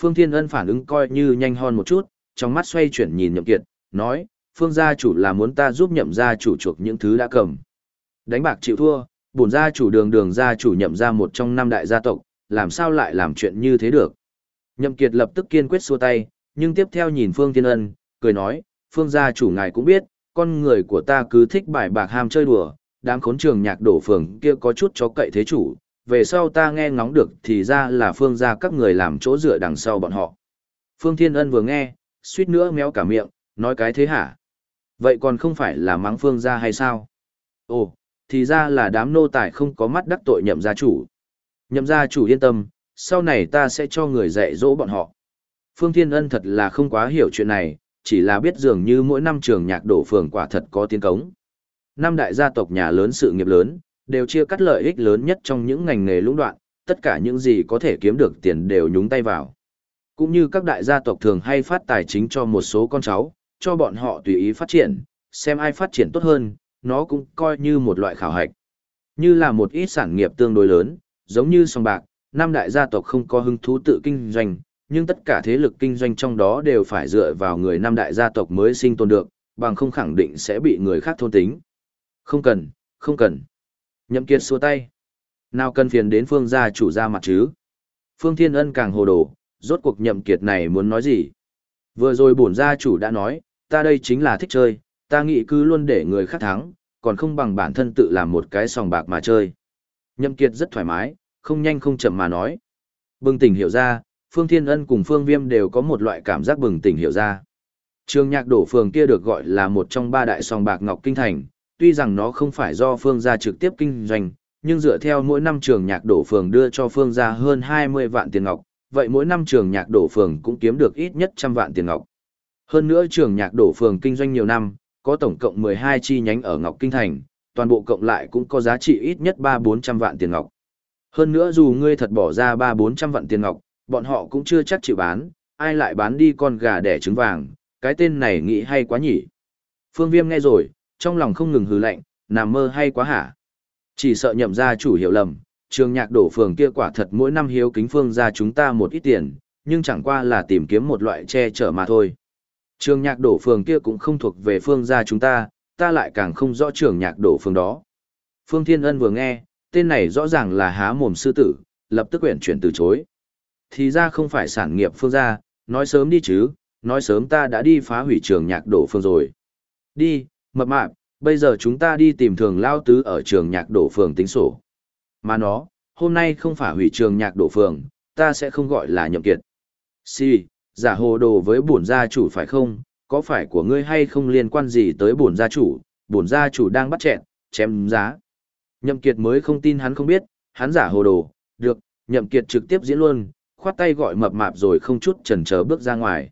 Phương Thiên Ân phản ứng coi như nhanh hơn một chút, trong mắt xoay chuyển nhìn nhậm kiệt, nói, Phương gia chủ là muốn ta giúp nhậm gia chủ chuộc những thứ đã cầm. Đánh bạc chịu thua, bổn gia chủ đường đường gia chủ nhậm ra một trong năm đại gia tộc, làm sao lại làm chuyện như thế được? Nhậm kiệt lập tức kiên quyết xua tay, nhưng tiếp theo nhìn Phương Thiên Ân, cười nói, Phương gia chủ ngài cũng biết, con người của ta cứ thích bài bạc ham chơi đùa, đám khốn trường nhạc đổ phường kia có chút chó cậy thế chủ, về sau ta nghe ngóng được thì ra là phương gia các người làm chỗ dựa đằng sau bọn họ. Phương Thiên Ân vừa nghe, suýt nữa méo cả miệng, nói cái thế hả? Vậy còn không phải là mắng phương gia hay sao? Ồ, thì ra là đám nô tài không có mắt đắc tội nhậm gia chủ. Nhậm gia chủ yên tâm, sau này ta sẽ cho người dạy dỗ bọn họ. Phương Thiên Ân thật là không quá hiểu chuyện này, chỉ là biết dường như mỗi năm trường nhạc đổ phường quả thật có tiến cống. Năm đại gia tộc nhà lớn sự nghiệp lớn, đều chia cắt lợi ích lớn nhất trong những ngành nghề lũng đoạn, tất cả những gì có thể kiếm được tiền đều nhúng tay vào. Cũng như các đại gia tộc thường hay phát tài chính cho một số con cháu, cho bọn họ tùy ý phát triển, xem ai phát triển tốt hơn, nó cũng coi như một loại khảo hạch. Như là một ít sản nghiệp tương đối lớn, giống như song bạc, năm đại gia tộc không có hứng thú tự kinh doanh, nhưng tất cả thế lực kinh doanh trong đó đều phải dựa vào người năm đại gia tộc mới sinh tồn được, bằng không khẳng định sẽ bị người khác thôn tính. Không cần, không cần. Nhậm Kiệt xua tay. Nào cần phiền đến phương gia chủ gia mặt chứ? Phương Thiên Ân càng hồ đồ, rốt cuộc Nhậm Kiệt này muốn nói gì? Vừa rồi bổn gia chủ đã nói, ta đây chính là thích chơi, ta nghĩ cứ luôn để người khác thắng, còn không bằng bản thân tự làm một cái sòng bạc mà chơi. Nhậm Kiệt rất thoải mái, không nhanh không chậm mà nói. Bừng tỉnh hiểu ra, Phương Thiên Ân cùng Phương Viêm đều có một loại cảm giác bừng tỉnh hiểu ra. Trường nhạc đổ phường kia được gọi là một trong ba đại sòng bạc Ngọc Kinh Thành, tuy rằng nó không phải do Phương gia trực tiếp kinh doanh, nhưng dựa theo mỗi năm trường nhạc đổ phường đưa cho Phương gia hơn 20 vạn tiền ngọc, vậy mỗi năm trường nhạc đổ phường cũng kiếm được ít nhất trăm vạn tiền ngọc. Hơn nữa trường nhạc đổ phường kinh doanh nhiều năm, có tổng cộng 12 chi nhánh ở Ngọc Kinh Thành, toàn bộ cộng lại cũng có giá trị ít nhất 3-400 vạn tiền ngọc. Hơn nữa dù ngươi thật bỏ ra 3-400 vạn tiền ngọc, bọn họ cũng chưa chắc chịu bán, ai lại bán đi con gà đẻ trứng vàng, cái tên này nghĩ hay quá nhỉ. Phương Viêm nghe rồi, trong lòng không ngừng hừ lạnh, nằm mơ hay quá hả. Chỉ sợ nhậm ra chủ hiểu lầm, trường nhạc đổ phường kia quả thật mỗi năm hiếu kính phương ra chúng ta một ít tiền, nhưng chẳng qua là tìm kiếm một loại che chở mà thôi. Trường nhạc đổ phường kia cũng không thuộc về phương gia chúng ta, ta lại càng không rõ trường nhạc đổ phường đó. Phương Thiên Ân vừa nghe, tên này rõ ràng là há mồm sư tử, lập tức quyển chuyển từ chối. Thì ra không phải sản nghiệp phương gia, nói sớm đi chứ, nói sớm ta đã đi phá hủy trường nhạc đổ phường rồi. Đi, mập mạp, bây giờ chúng ta đi tìm thường lao tứ ở trường nhạc đổ phường tính sổ. Mà nó, hôm nay không phải hủy trường nhạc đổ phường, ta sẽ không gọi là nhậm kiệt. Si, giả hồ đồ với bổn gia chủ phải không, có phải của ngươi hay không liên quan gì tới bổn gia chủ, bổn gia chủ đang bắt chẹn, chém giá. Nhậm kiệt mới không tin hắn không biết, hắn giả hồ đồ, được, nhậm kiệt trực tiếp diễn luôn, khoát tay gọi mập mạp rồi không chút chần chờ bước ra ngoài.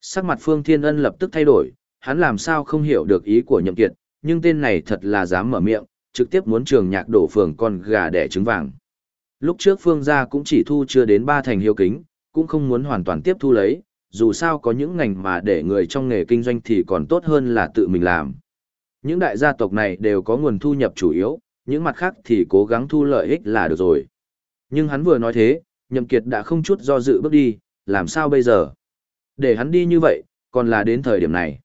Sắc mặt Phương Thiên Ân lập tức thay đổi, hắn làm sao không hiểu được ý của nhậm kiệt, nhưng tên này thật là dám mở miệng, trực tiếp muốn trường nhạc đổ phường con gà đẻ trứng vàng. Lúc trước Phương gia cũng chỉ thu chưa đến ba thành hiếu kính, cũng không muốn hoàn toàn tiếp thu lấy, dù sao có những ngành mà để người trong nghề kinh doanh thì còn tốt hơn là tự mình làm. Những đại gia tộc này đều có nguồn thu nhập chủ yếu, những mặt khác thì cố gắng thu lợi ích là được rồi. Nhưng hắn vừa nói thế, Nhậm Kiệt đã không chút do dự bước đi, làm sao bây giờ? Để hắn đi như vậy, còn là đến thời điểm này.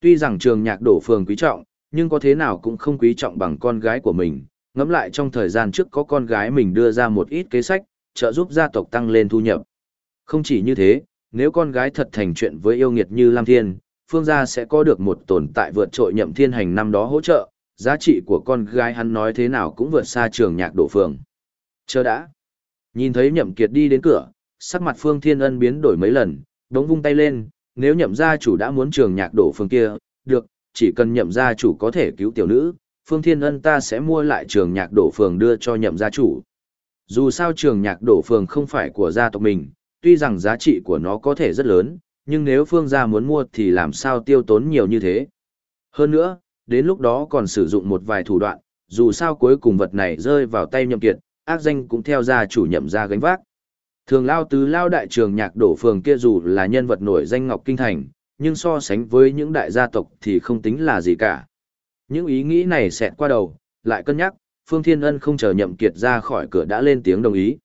Tuy rằng trường nhạc đổ phường quý trọng, nhưng có thế nào cũng không quý trọng bằng con gái của mình. Ngẫm lại trong thời gian trước có con gái mình đưa ra một ít kế sách, trợ giúp gia tộc tăng lên thu nhập. Không chỉ như thế, nếu con gái thật thành chuyện với yêu nghiệt như Lam Thiên, Phương gia sẽ có được một tồn tại vượt trội nhậm thiên hành năm đó hỗ trợ, giá trị của con gái hắn nói thế nào cũng vượt xa trường nhạc đổ phường. Chờ đã. Nhìn thấy nhậm kiệt đi đến cửa, sắc mặt Phương Thiên Ân biến đổi mấy lần, đống vung tay lên, nếu nhậm gia chủ đã muốn trường nhạc đổ phường kia, được, chỉ cần nhậm gia chủ có thể cứu tiểu nữ, Phương Thiên Ân ta sẽ mua lại trường nhạc đổ phường đưa cho nhậm gia chủ. Dù sao trường nhạc đổ phường không phải của gia tộc mình, tuy rằng giá trị của nó có thể rất lớn, nhưng nếu phương gia muốn mua thì làm sao tiêu tốn nhiều như thế. Hơn nữa, đến lúc đó còn sử dụng một vài thủ đoạn, dù sao cuối cùng vật này rơi vào tay nhậm kiệt, ác danh cũng theo gia chủ nhậm gia gánh vác. Thường lao tứ lao đại trường nhạc đổ phường kia dù là nhân vật nổi danh Ngọc Kinh Thành, nhưng so sánh với những đại gia tộc thì không tính là gì cả. Những ý nghĩ này xẹt qua đầu, lại cân nhắc, Phương Thiên Ân không chờ nhậm kiệt ra khỏi cửa đã lên tiếng đồng ý.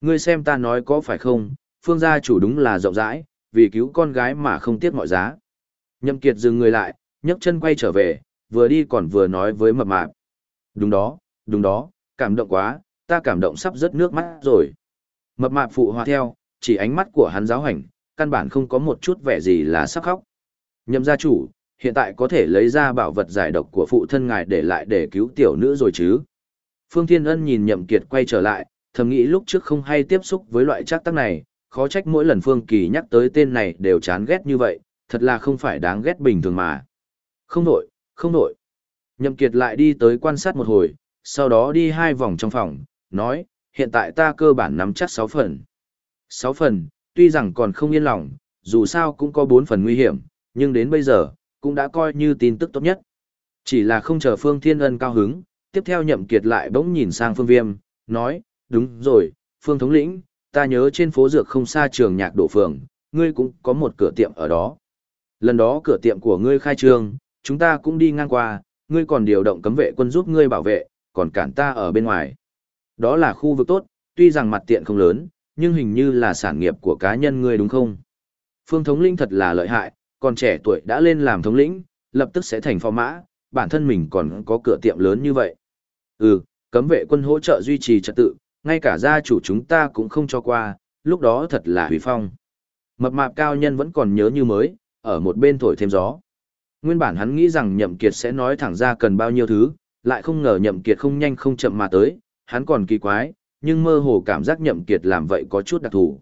Ngươi xem ta nói có phải không, Phương gia chủ đúng là rộng rãi, vì cứu con gái mà không tiếc mọi giá. Nhậm kiệt dừng người lại, nhấc chân quay trở về, vừa đi còn vừa nói với mập mạp. Đúng đó, đúng đó, cảm động quá, ta cảm động sắp rớt nước mắt rồi. Mập mạp phụ hòa theo, chỉ ánh mắt của hắn giáo hành, căn bản không có một chút vẻ gì là sắp khóc. Nhậm gia chủ, hiện tại có thể lấy ra bảo vật giải độc của phụ thân ngài để lại để cứu tiểu nữ rồi chứ. Phương Thiên Ân nhìn Nhậm Kiệt quay trở lại, thầm nghĩ lúc trước không hay tiếp xúc với loại trác tác này, khó trách mỗi lần Phương Kỳ nhắc tới tên này đều chán ghét như vậy, thật là không phải đáng ghét bình thường mà. Không nổi, không nổi. Nhậm Kiệt lại đi tới quan sát một hồi, sau đó đi hai vòng trong phòng, nói, hiện tại ta cơ bản nắm chắc 6 phần. 6 phần, tuy rằng còn không yên lòng, dù sao cũng có 4 phần nguy hiểm, nhưng đến bây giờ, cũng đã coi như tin tức tốt nhất. Chỉ là không chờ Phương Thiên Ân cao hứng, tiếp theo nhậm kiệt lại bỗng nhìn sang Phương Viêm, nói, đúng rồi, Phương Thống lĩnh, ta nhớ trên phố dược không xa trường nhạc đổ phường, ngươi cũng có một cửa tiệm ở đó. Lần đó cửa tiệm của ngươi khai trương, chúng ta cũng đi ngang qua, ngươi còn điều động cấm vệ quân giúp ngươi bảo vệ, còn cản ta ở bên ngoài. Đó là khu vực tốt, tuy rằng mặt tiện không lớn, nhưng hình như là sản nghiệp của cá nhân ngươi đúng không? Phương thống lĩnh thật là lợi hại, còn trẻ tuổi đã lên làm thống lĩnh, lập tức sẽ thành phò mã, bản thân mình còn có cửa tiệm lớn như vậy. Ừ, cấm vệ quân hỗ trợ duy trì trật tự, ngay cả gia chủ chúng ta cũng không cho qua, lúc đó thật là hủy phong. Mập mạp cao nhân vẫn còn nhớ như mới, ở một bên thổi thêm gió. Nguyên bản hắn nghĩ rằng nhậm kiệt sẽ nói thẳng ra cần bao nhiêu thứ, lại không ngờ nhậm kiệt không nhanh không chậm mà tới, hắn còn kỳ quái, nhưng mơ hồ cảm giác nhậm kiệt làm vậy có chút đặc thù.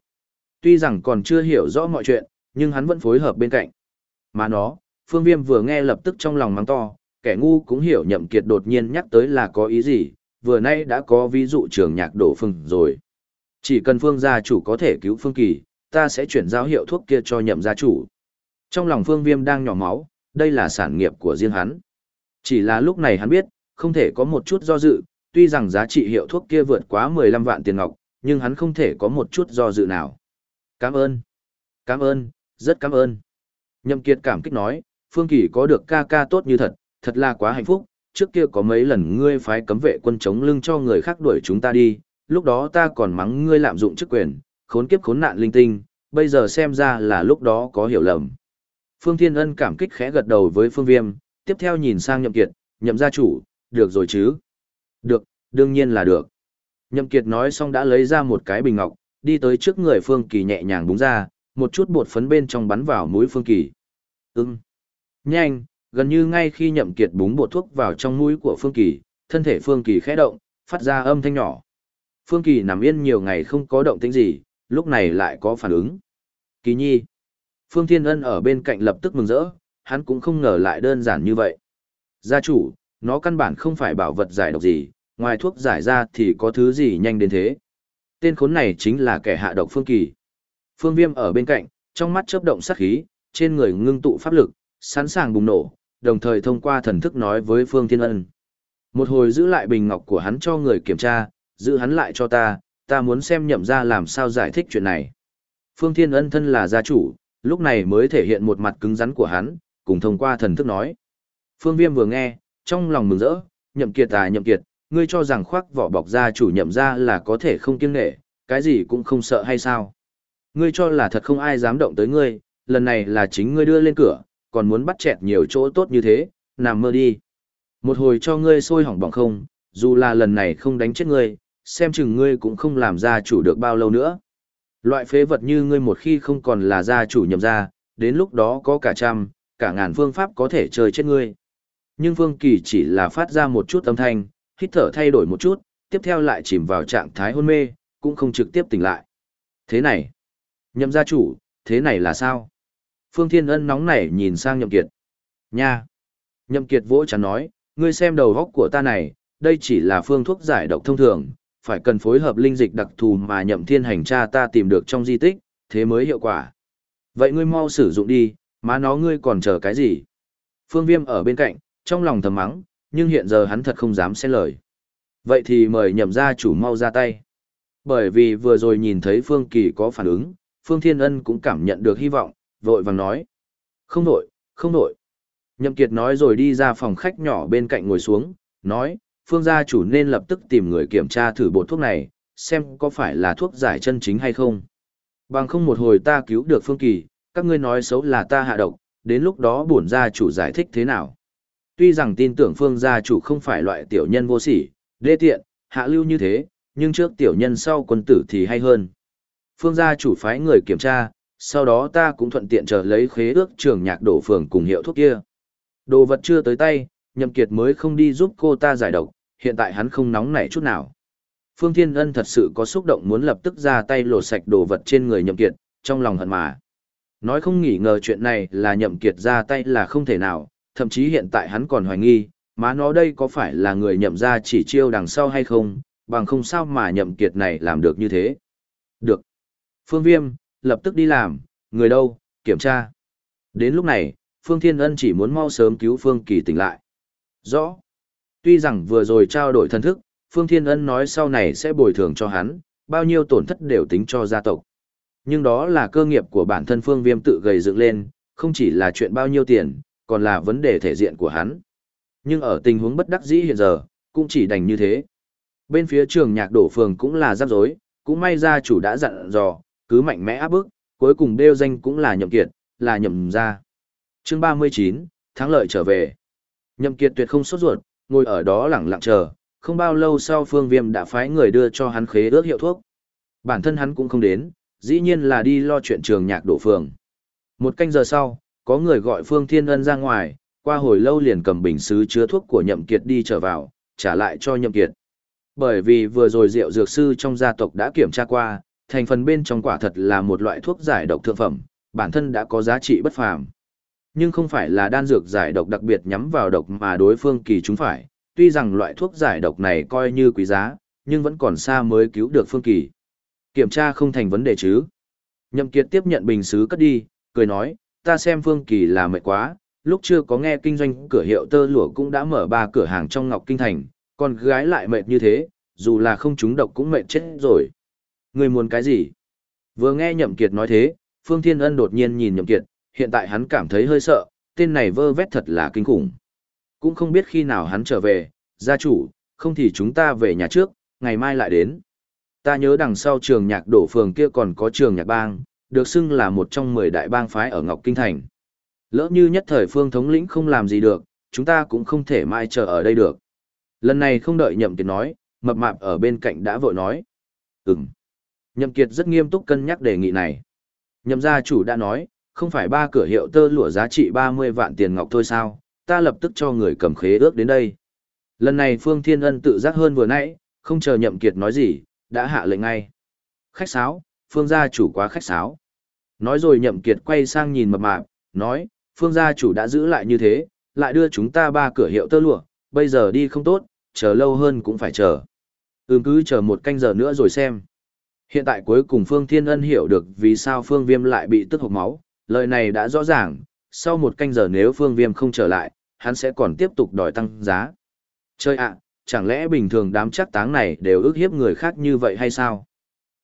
Tuy rằng còn chưa hiểu rõ mọi chuyện, nhưng hắn vẫn phối hợp bên cạnh. Mà nó, phương viêm vừa nghe lập tức trong lòng mắng to, kẻ ngu cũng hiểu nhậm kiệt đột nhiên nhắc tới là có ý gì, vừa nay đã có ví dụ trường nhạc đổ phương rồi. Chỉ cần phương gia chủ có thể cứu phương kỳ, ta sẽ chuyển giao hiệu thuốc kia cho nhậm gia chủ. Trong lòng phương viêm đang nhỏ máu, đây là sản nghiệp của riêng hắn. Chỉ là lúc này hắn biết, không thể có một chút do dự, tuy rằng giá trị hiệu thuốc kia vượt quá 15 vạn tiền ngọc, nhưng hắn không thể có một chút do dự nào. Cảm ơn. Cảm ơn, rất cảm ơn. Nhậm Kiệt cảm kích nói, Phương Kỳ có được ca ca tốt như thật, thật là quá hạnh phúc, trước kia có mấy lần ngươi phái cấm vệ quân chống lưng cho người khác đuổi chúng ta đi, lúc đó ta còn mắng ngươi lạm dụng chức quyền, khốn kiếp khốn nạn linh tinh, bây giờ xem ra là lúc đó có hiểu lầm. Phương Thiên Ân cảm kích khẽ gật đầu với Phương Viêm, tiếp theo nhìn sang Nhậm Kiệt, nhậm gia chủ, được rồi chứ? Được, đương nhiên là được. Nhậm Kiệt nói xong đã lấy ra một cái bình ngọc, đi tới trước người Phương Kỳ nhẹ nhàng búng ra, một chút bột phấn bên trong bắn vào mũi Phương Kỳ. Ừm. Nhanh, gần như ngay khi Nhậm Kiệt búng bột thuốc vào trong mũi của Phương Kỳ, thân thể Phương Kỳ khẽ động, phát ra âm thanh nhỏ. Phương Kỳ nằm yên nhiều ngày không có động tĩnh gì, lúc này lại có phản ứng. Kỳ nhi. Phương Thiên Ân ở bên cạnh lập tức mừng rỡ, hắn cũng không ngờ lại đơn giản như vậy. Gia chủ, nó căn bản không phải bảo vật giải độc gì, ngoài thuốc giải ra thì có thứ gì nhanh đến thế. Tên khốn này chính là kẻ hạ độc Phương Kỳ. Phương Viêm ở bên cạnh, trong mắt chớp động sát khí, trên người ngưng tụ pháp lực, sẵn sàng bùng nổ, đồng thời thông qua thần thức nói với Phương Thiên Ân. Một hồi giữ lại bình ngọc của hắn cho người kiểm tra, giữ hắn lại cho ta, ta muốn xem nhậm ra làm sao giải thích chuyện này. Phương Thiên Ân thân là gia chủ, lúc này mới thể hiện một mặt cứng rắn của hắn, cùng thông qua thần thức nói. Phương Viêm vừa nghe, trong lòng mừng rỡ, nhậm kiệt à nhậm kiệt, ngươi cho rằng khoác vỏ bọc gia chủ nhậm ra là có thể không kiêng nghệ, cái gì cũng không sợ hay sao? Ngươi cho là thật không ai dám động tới ngươi, lần này là chính ngươi đưa lên cửa, còn muốn bắt chẹt nhiều chỗ tốt như thế, nằm mơ đi. Một hồi cho ngươi sôi hỏng bỏng không, dù là lần này không đánh chết ngươi, xem chừng ngươi cũng không làm gia chủ được bao lâu nữa. Loại phế vật như ngươi một khi không còn là gia chủ nhậm ra, đến lúc đó có cả trăm, cả ngàn phương pháp có thể chơi chết ngươi. Nhưng Phương Kỳ chỉ là phát ra một chút âm thanh, hít thở thay đổi một chút, tiếp theo lại chìm vào trạng thái hôn mê, cũng không trực tiếp tỉnh lại. Thế này, nhậm gia chủ, thế này là sao? Phương Thiên Ân nóng nảy nhìn sang Nhậm Kiệt. Nha! Nhậm Kiệt vỗ chán nói, ngươi xem đầu góc của ta này, đây chỉ là phương thuốc giải độc thông thường, phải cần phối hợp linh dịch đặc thù mà Nhậm Thiên hành cha ta tìm được trong di tích, thế mới hiệu quả. Vậy ngươi mau sử dụng đi, má nó ngươi còn chờ cái gì? Phương Viêm ở bên cạnh, trong lòng thầm mắng, nhưng hiện giờ hắn thật không dám xen lời. Vậy thì mời nhậm gia chủ mau ra tay. Bởi vì vừa rồi nhìn thấy Phương Kỳ có phản ứng, Phương Thiên Ân cũng cảm nhận được hy vọng, vội vàng nói. Không đổi không đổi Nhậm Kiệt nói rồi đi ra phòng khách nhỏ bên cạnh ngồi xuống, nói, Phương gia chủ nên lập tức tìm người kiểm tra thử bột thuốc này, xem có phải là thuốc giải chân chính hay không. Bằng không một hồi ta cứu được Phương Kỳ, các ngươi nói xấu là ta hạ độc, đến lúc đó bổn gia chủ giải thích thế nào. Tuy rằng tin tưởng Phương gia chủ không phải loại tiểu nhân vô sỉ, đê tiện, hạ lưu như thế, nhưng trước tiểu nhân sau quân tử thì hay hơn. Phương gia chủ phái người kiểm tra, sau đó ta cũng thuận tiện chờ lấy khế ước trường nhạc đổ phường cùng hiệu thuốc kia. Đồ vật chưa tới tay, Nhậm Kiệt mới không đi giúp cô ta giải độc, hiện tại hắn không nóng nảy chút nào. Phương Thiên Ân thật sự có xúc động muốn lập tức ra tay lột sạch đồ vật trên người Nhậm Kiệt, trong lòng hận mà. Nói không nghĩ ngờ chuyện này là Nhậm Kiệt ra tay là không thể nào, thậm chí hiện tại hắn còn hoài nghi, má nó đây có phải là người nhậm ra chỉ chiêu đằng sau hay không, bằng không sao mà Nhậm Kiệt này làm được như thế. Được. Phương Viêm, lập tức đi làm, người đâu, kiểm tra. Đến lúc này, Phương Thiên Ân chỉ muốn mau sớm cứu Phương Kỳ tỉnh lại. Rõ. Tuy rằng vừa rồi trao đổi thân thức, Phương Thiên Ân nói sau này sẽ bồi thường cho hắn, bao nhiêu tổn thất đều tính cho gia tộc. Nhưng đó là cơ nghiệp của bản thân Phương Viêm tự gầy dựng lên, không chỉ là chuyện bao nhiêu tiền, còn là vấn đề thể diện của hắn. Nhưng ở tình huống bất đắc dĩ hiện giờ, cũng chỉ đành như thế. Bên phía trường nhạc đổ phường cũng là rắc rối, cũng may ra chủ đã dặn dò, cứ mạnh mẽ áp bức, cuối cùng đeo danh cũng là nhậm kiệt, là nhậm ra. Chương 39, thắng lợi trở về. Nhậm kiệt tuyệt không sốt ruột, ngồi ở đó lặng lặng chờ, không bao lâu sau phương viêm đã phái người đưa cho hắn khế ước hiệu thuốc. Bản thân hắn cũng không đến, dĩ nhiên là đi lo chuyện trường nhạc đổ phường. Một canh giờ sau, có người gọi Phương Thiên Ân ra ngoài, qua hồi lâu liền cầm bình sứ chứa thuốc của Nhậm Kiệt đi trở vào, trả lại cho Nhậm Kiệt. Bởi vì vừa rồi rượu dược sư trong gia tộc đã kiểm tra qua, thành phần bên trong quả thật là một loại thuốc giải độc thượng phẩm, bản thân đã có giá trị bất phàm. Nhưng không phải là đan dược giải độc đặc biệt nhắm vào độc mà đối phương kỳ chúng phải, tuy rằng loại thuốc giải độc này coi như quý giá, nhưng vẫn còn xa mới cứu được phương kỳ. Kiểm tra không thành vấn đề chứ. Nhậm Kiệt tiếp nhận bình sứ cất đi, cười nói, ta xem phương kỳ là mệt quá, lúc chưa có nghe kinh doanh cửa hiệu tơ lụa cũng đã mở ba cửa hàng trong Ngọc Kinh Thành, còn gái lại mệt như thế, dù là không trúng độc cũng mệt chết rồi. Người muốn cái gì? Vừa nghe Nhậm Kiệt nói thế, Phương Thiên Ân đột nhiên nhìn Nhậm Kiệt, hiện tại hắn cảm thấy hơi sợ, tên này vơ vét thật là kinh khủng. Cũng không biết khi nào hắn trở về, gia chủ, không thì chúng ta về nhà trước, ngày mai lại đến. Ta nhớ đằng sau trường nhạc đổ phường kia còn có trường nhạc bang, được xưng là một trong mười đại bang phái ở Ngọc Kinh Thành. Lỡ như nhất thời phương thống lĩnh không làm gì được, chúng ta cũng không thể mai chờ ở đây được. Lần này không đợi Nhậm Kiệt nói, mập mạp ở bên cạnh đã vội nói. Ừm. Nhậm Kiệt rất nghiêm túc cân nhắc đề nghị này. Nhậm gia chủ đã nói, không phải ba cửa hiệu tơ lụa giá trị 30 vạn tiền ngọc thôi sao, ta lập tức cho người cầm khế ước đến đây. Lần này Phương Thiên Ân tự giác hơn vừa nãy, không chờ Nhậm Kiệt nói gì, đã hạ lệnh ngay. Khách sáo, Phương gia chủ quá khách sáo. Nói rồi Nhậm Kiệt quay sang nhìn mập mạp, nói, Phương gia chủ đã giữ lại như thế, lại đưa chúng ta ba cửa hiệu tơ lụa, bây giờ đi không tốt, chờ lâu hơn cũng phải chờ. Ừm cứ chờ một canh giờ nữa rồi xem. Hiện tại cuối cùng Phương Thiên Ân hiểu được vì sao Phương Viêm lại bị tức hộc máu, lời này đã rõ ràng, sau một canh giờ nếu Phương Viêm không trở lại, hắn sẽ còn tiếp tục đòi tăng giá. Chơi ạ, chẳng lẽ bình thường đám chắc táng này đều ước hiếp người khác như vậy hay sao?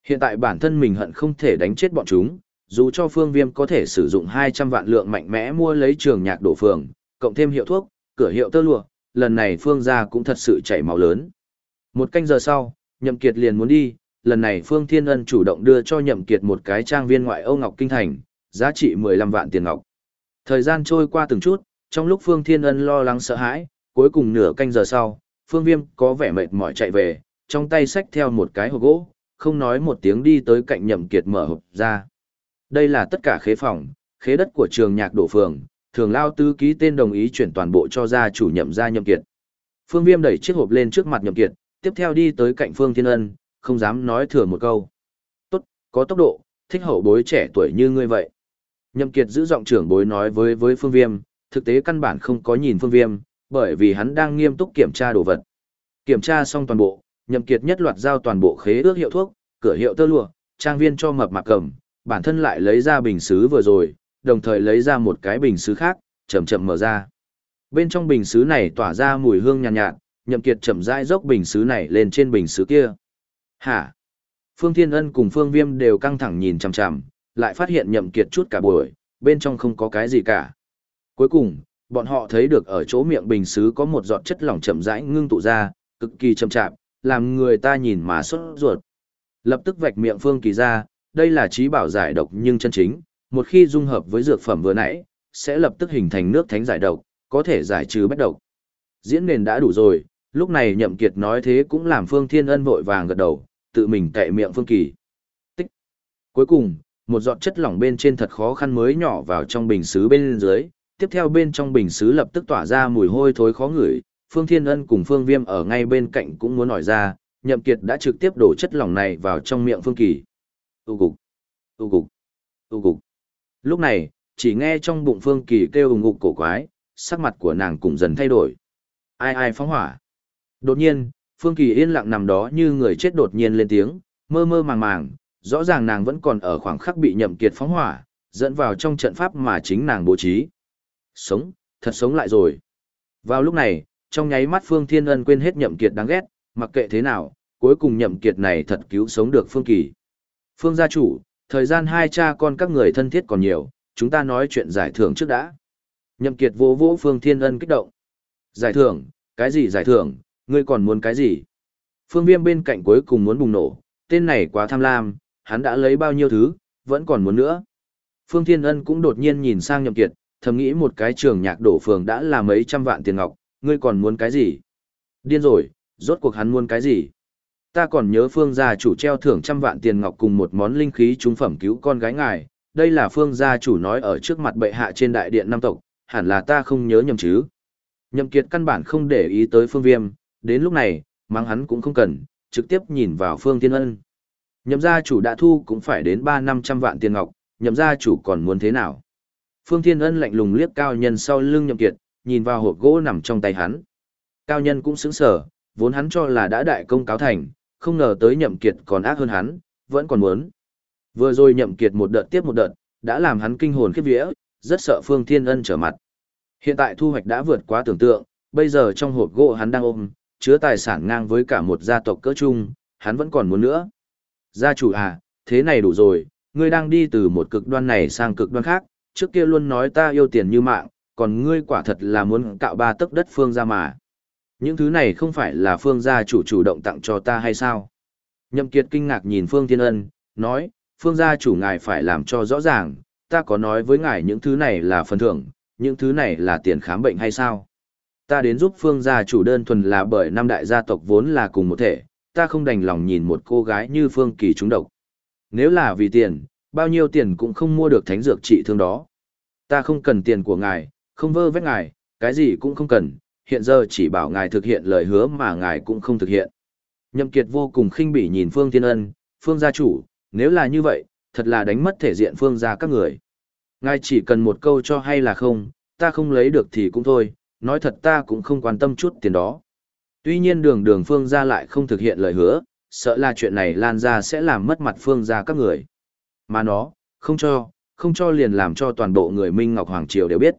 Hiện tại bản thân mình hận không thể đánh chết bọn chúng, dù cho Phương Viêm có thể sử dụng 200 vạn lượng mạnh mẽ mua lấy trường nhạc đổ phường, cộng thêm hiệu thuốc, cửa hiệu tơ lụa, lần này Phương gia cũng thật sự chảy máu lớn. Một canh giờ sau, Nhậm Kiệt liền muốn đi, lần này Phương Thiên Ân chủ động đưa cho Nhậm Kiệt một cái trang viên ngoại Âu Ngọc Kinh Thành, giá trị 15 vạn tiền ngọc. Thời gian trôi qua từng chút, trong lúc Phương Thiên Ân lo lắng sợ hãi, cuối cùng nửa canh giờ sau, Phương Viêm có vẻ mệt mỏi chạy về, trong tay xách theo một cái hộp gỗ, không nói một tiếng đi tới cạnh Nhậm Kiệt mở hộp ra. Đây là tất cả khế phòng, khế đất của trường nhạc đổ phường, thường lao tư ký tên đồng ý chuyển toàn bộ cho gia chủ nhậm gia Nhậm Kiệt. Phương Viêm đẩy chiếc hộp lên trước mặt Nhậm Kiệt, tiếp theo đi tới cạnh Phương Thiên Ân, không dám nói thừa một câu. Tốt, có tốc độ, thích hậu bối trẻ tuổi như ngươi vậy. Nhậm Kiệt giữ giọng trưởng bối nói với với Phương Viêm, thực tế căn bản không có nhìn Phương Viêm, bởi vì hắn đang nghiêm túc kiểm tra đồ vật. Kiểm tra xong toàn bộ, Nhậm Kiệt nhất loạt giao toàn bộ khế ước hiệu thuốc, cửa hiệu tơ lụa, trang viên cho mập mạp cầm, bản thân lại lấy ra bình sứ vừa rồi, đồng thời lấy ra một cái bình sứ khác, chậm chậm mở ra. Bên trong bình sứ này tỏa ra mùi hương nhàn nhạt, nhạt, Nhậm Kiệt chậm rãi dốc bình sứ này lên trên bình sứ kia. Hả? Phương Thiên Ân cùng Phương Viêm đều căng thẳng nhìn chằm chằm, lại phát hiện Nhậm Kiệt chút cả buổi, bên trong không có cái gì cả. Cuối cùng, bọn họ thấy được ở chỗ miệng bình sứ có một giọt chất lỏng chậm rãi ngưng tụ ra, cực kỳ chậm chạp, làm người ta nhìn mà sốt ruột. Lập tức vạch miệng Phương Kỳ ra, đây là trí bảo giải độc nhưng chân chính, một khi dung hợp với dược phẩm vừa nãy, sẽ lập tức hình thành nước thánh giải độc, có thể giải trừ bất độc. Diễn nền đã đủ rồi, lúc này Nhậm Kiệt nói thế cũng làm Phương Thiên Ân vội vàng gật đầu, tự mình tệ miệng Phương Kỳ. Tích. Cuối cùng, một giọt chất lỏng bên trên thật khó khăn mới nhỏ vào trong bình xứ bên dưới, tiếp theo bên trong bình xứ lập tức tỏa ra mùi hôi thối khó ngửi, Phương Thiên Ân cùng Phương Viêm ở ngay bên cạnh cũng muốn nổi ra, Nhậm Kiệt đã trực tiếp đổ chất lỏng này vào trong miệng Phương Kỳ. Tu cục, tu cục, tu cục. Lúc này, chỉ nghe trong bụng Phương Kỳ kêu ủng ục cổ quái, sắc mặt của nàng cũng dần thay đổi. Ai ai phóng hỏa. Đột nhiên, Phương Kỳ yên lặng nằm đó như người chết đột nhiên lên tiếng, mơ mơ màng màng, rõ ràng nàng vẫn còn ở khoảng khắc bị nhậm kiệt phóng hỏa, dẫn vào trong trận pháp mà chính nàng bố trí. Sống, thật sống lại rồi. Vào lúc này, trong nháy mắt Phương Thiên Ân quên hết nhậm kiệt đáng ghét, mặc kệ thế nào, cuối cùng nhậm kiệt này thật cứu sống được Phương Kỳ. Phương gia chủ, thời gian hai cha con các người thân thiết còn nhiều, chúng ta nói chuyện giải thưởng trước đã. Nhậm kiệt vô vô Phương Thiên Ân kích động. Giải thưởng, cái gì giải thưởng, ngươi còn muốn cái gì? Phương Viêm bên cạnh cuối cùng muốn bùng nổ, tên này quá tham lam, hắn đã lấy bao nhiêu thứ, vẫn còn muốn nữa. Phương Thiên Ân cũng đột nhiên nhìn sang Nhậm Kiệt, thầm nghĩ một cái trường nhạc đổ phường đã là mấy trăm vạn tiền ngọc, ngươi còn muốn cái gì? Điên rồi, rốt cuộc hắn muốn cái gì? Ta còn nhớ phương gia chủ treo thưởng trăm vạn tiền ngọc cùng một món linh khí trung phẩm cứu con gái ngài, đây là phương gia chủ nói ở trước mặt bệ hạ trên đại điện năm tộc, hẳn là ta không nhớ nhầm chứ. Nhậm kiệt căn bản không để ý tới phương viêm, đến lúc này, mang hắn cũng không cần, trực tiếp nhìn vào phương thiên ân. Nhậm gia chủ đã thu cũng phải đến ba năm trăm vạn tiền ngọc, nhậm gia chủ còn muốn thế nào? Phương thiên ân lạnh lùng liếc cao nhân sau lưng nhậm kiệt, nhìn vào hộp gỗ nằm trong tay hắn. Cao nhân cũng sững sờ, vốn hắn cho là đã đại công cáo thành, không ngờ tới nhậm kiệt còn ác hơn hắn, vẫn còn muốn. Vừa rồi nhậm kiệt một đợt tiếp một đợt, đã làm hắn kinh hồn khiếp vía, rất sợ Phương Thiên Ân trở mặt. Hiện tại thu hoạch đã vượt quá tưởng tượng, bây giờ trong hộp gỗ hắn đang ôm, chứa tài sản ngang với cả một gia tộc cỡ trung, hắn vẫn còn muốn nữa. Gia chủ à, thế này đủ rồi, ngươi đang đi từ một cực đoan này sang cực đoan khác, trước kia luôn nói ta yêu tiền như mạng, còn ngươi quả thật là muốn cạo ba tấc đất phương gia mà. Những thứ này không phải là phương gia chủ chủ động tặng cho ta hay sao? Nhậm Kiệt kinh ngạc nhìn Phương Thiên Ân, nói, phương gia chủ ngài phải làm cho rõ ràng, ta có nói với ngài những thứ này là phần thưởng, những thứ này là tiền khám bệnh hay sao? Ta đến giúp phương gia chủ đơn thuần là bởi năm đại gia tộc vốn là cùng một thể, ta không đành lòng nhìn một cô gái như phương kỳ trúng độc. Nếu là vì tiền, bao nhiêu tiền cũng không mua được thánh dược trị thương đó. Ta không cần tiền của ngài, không vơ vét ngài, cái gì cũng không cần, hiện giờ chỉ bảo ngài thực hiện lời hứa mà ngài cũng không thực hiện. Nhậm Kiệt vô cùng khinh bỉ nhìn Phương Thiên Ân, Phương gia chủ, nếu là như vậy, thật là đánh mất thể diện Phương gia các người. Ngài chỉ cần một câu cho hay là không, ta không lấy được thì cũng thôi, nói thật ta cũng không quan tâm chút tiền đó. Tuy nhiên đường đường Phương gia lại không thực hiện lời hứa, sợ là chuyện này lan ra sẽ làm mất mặt Phương gia các người. Mà nó, không cho, không cho liền làm cho toàn bộ người Minh Ngọc Hoàng Triều đều biết.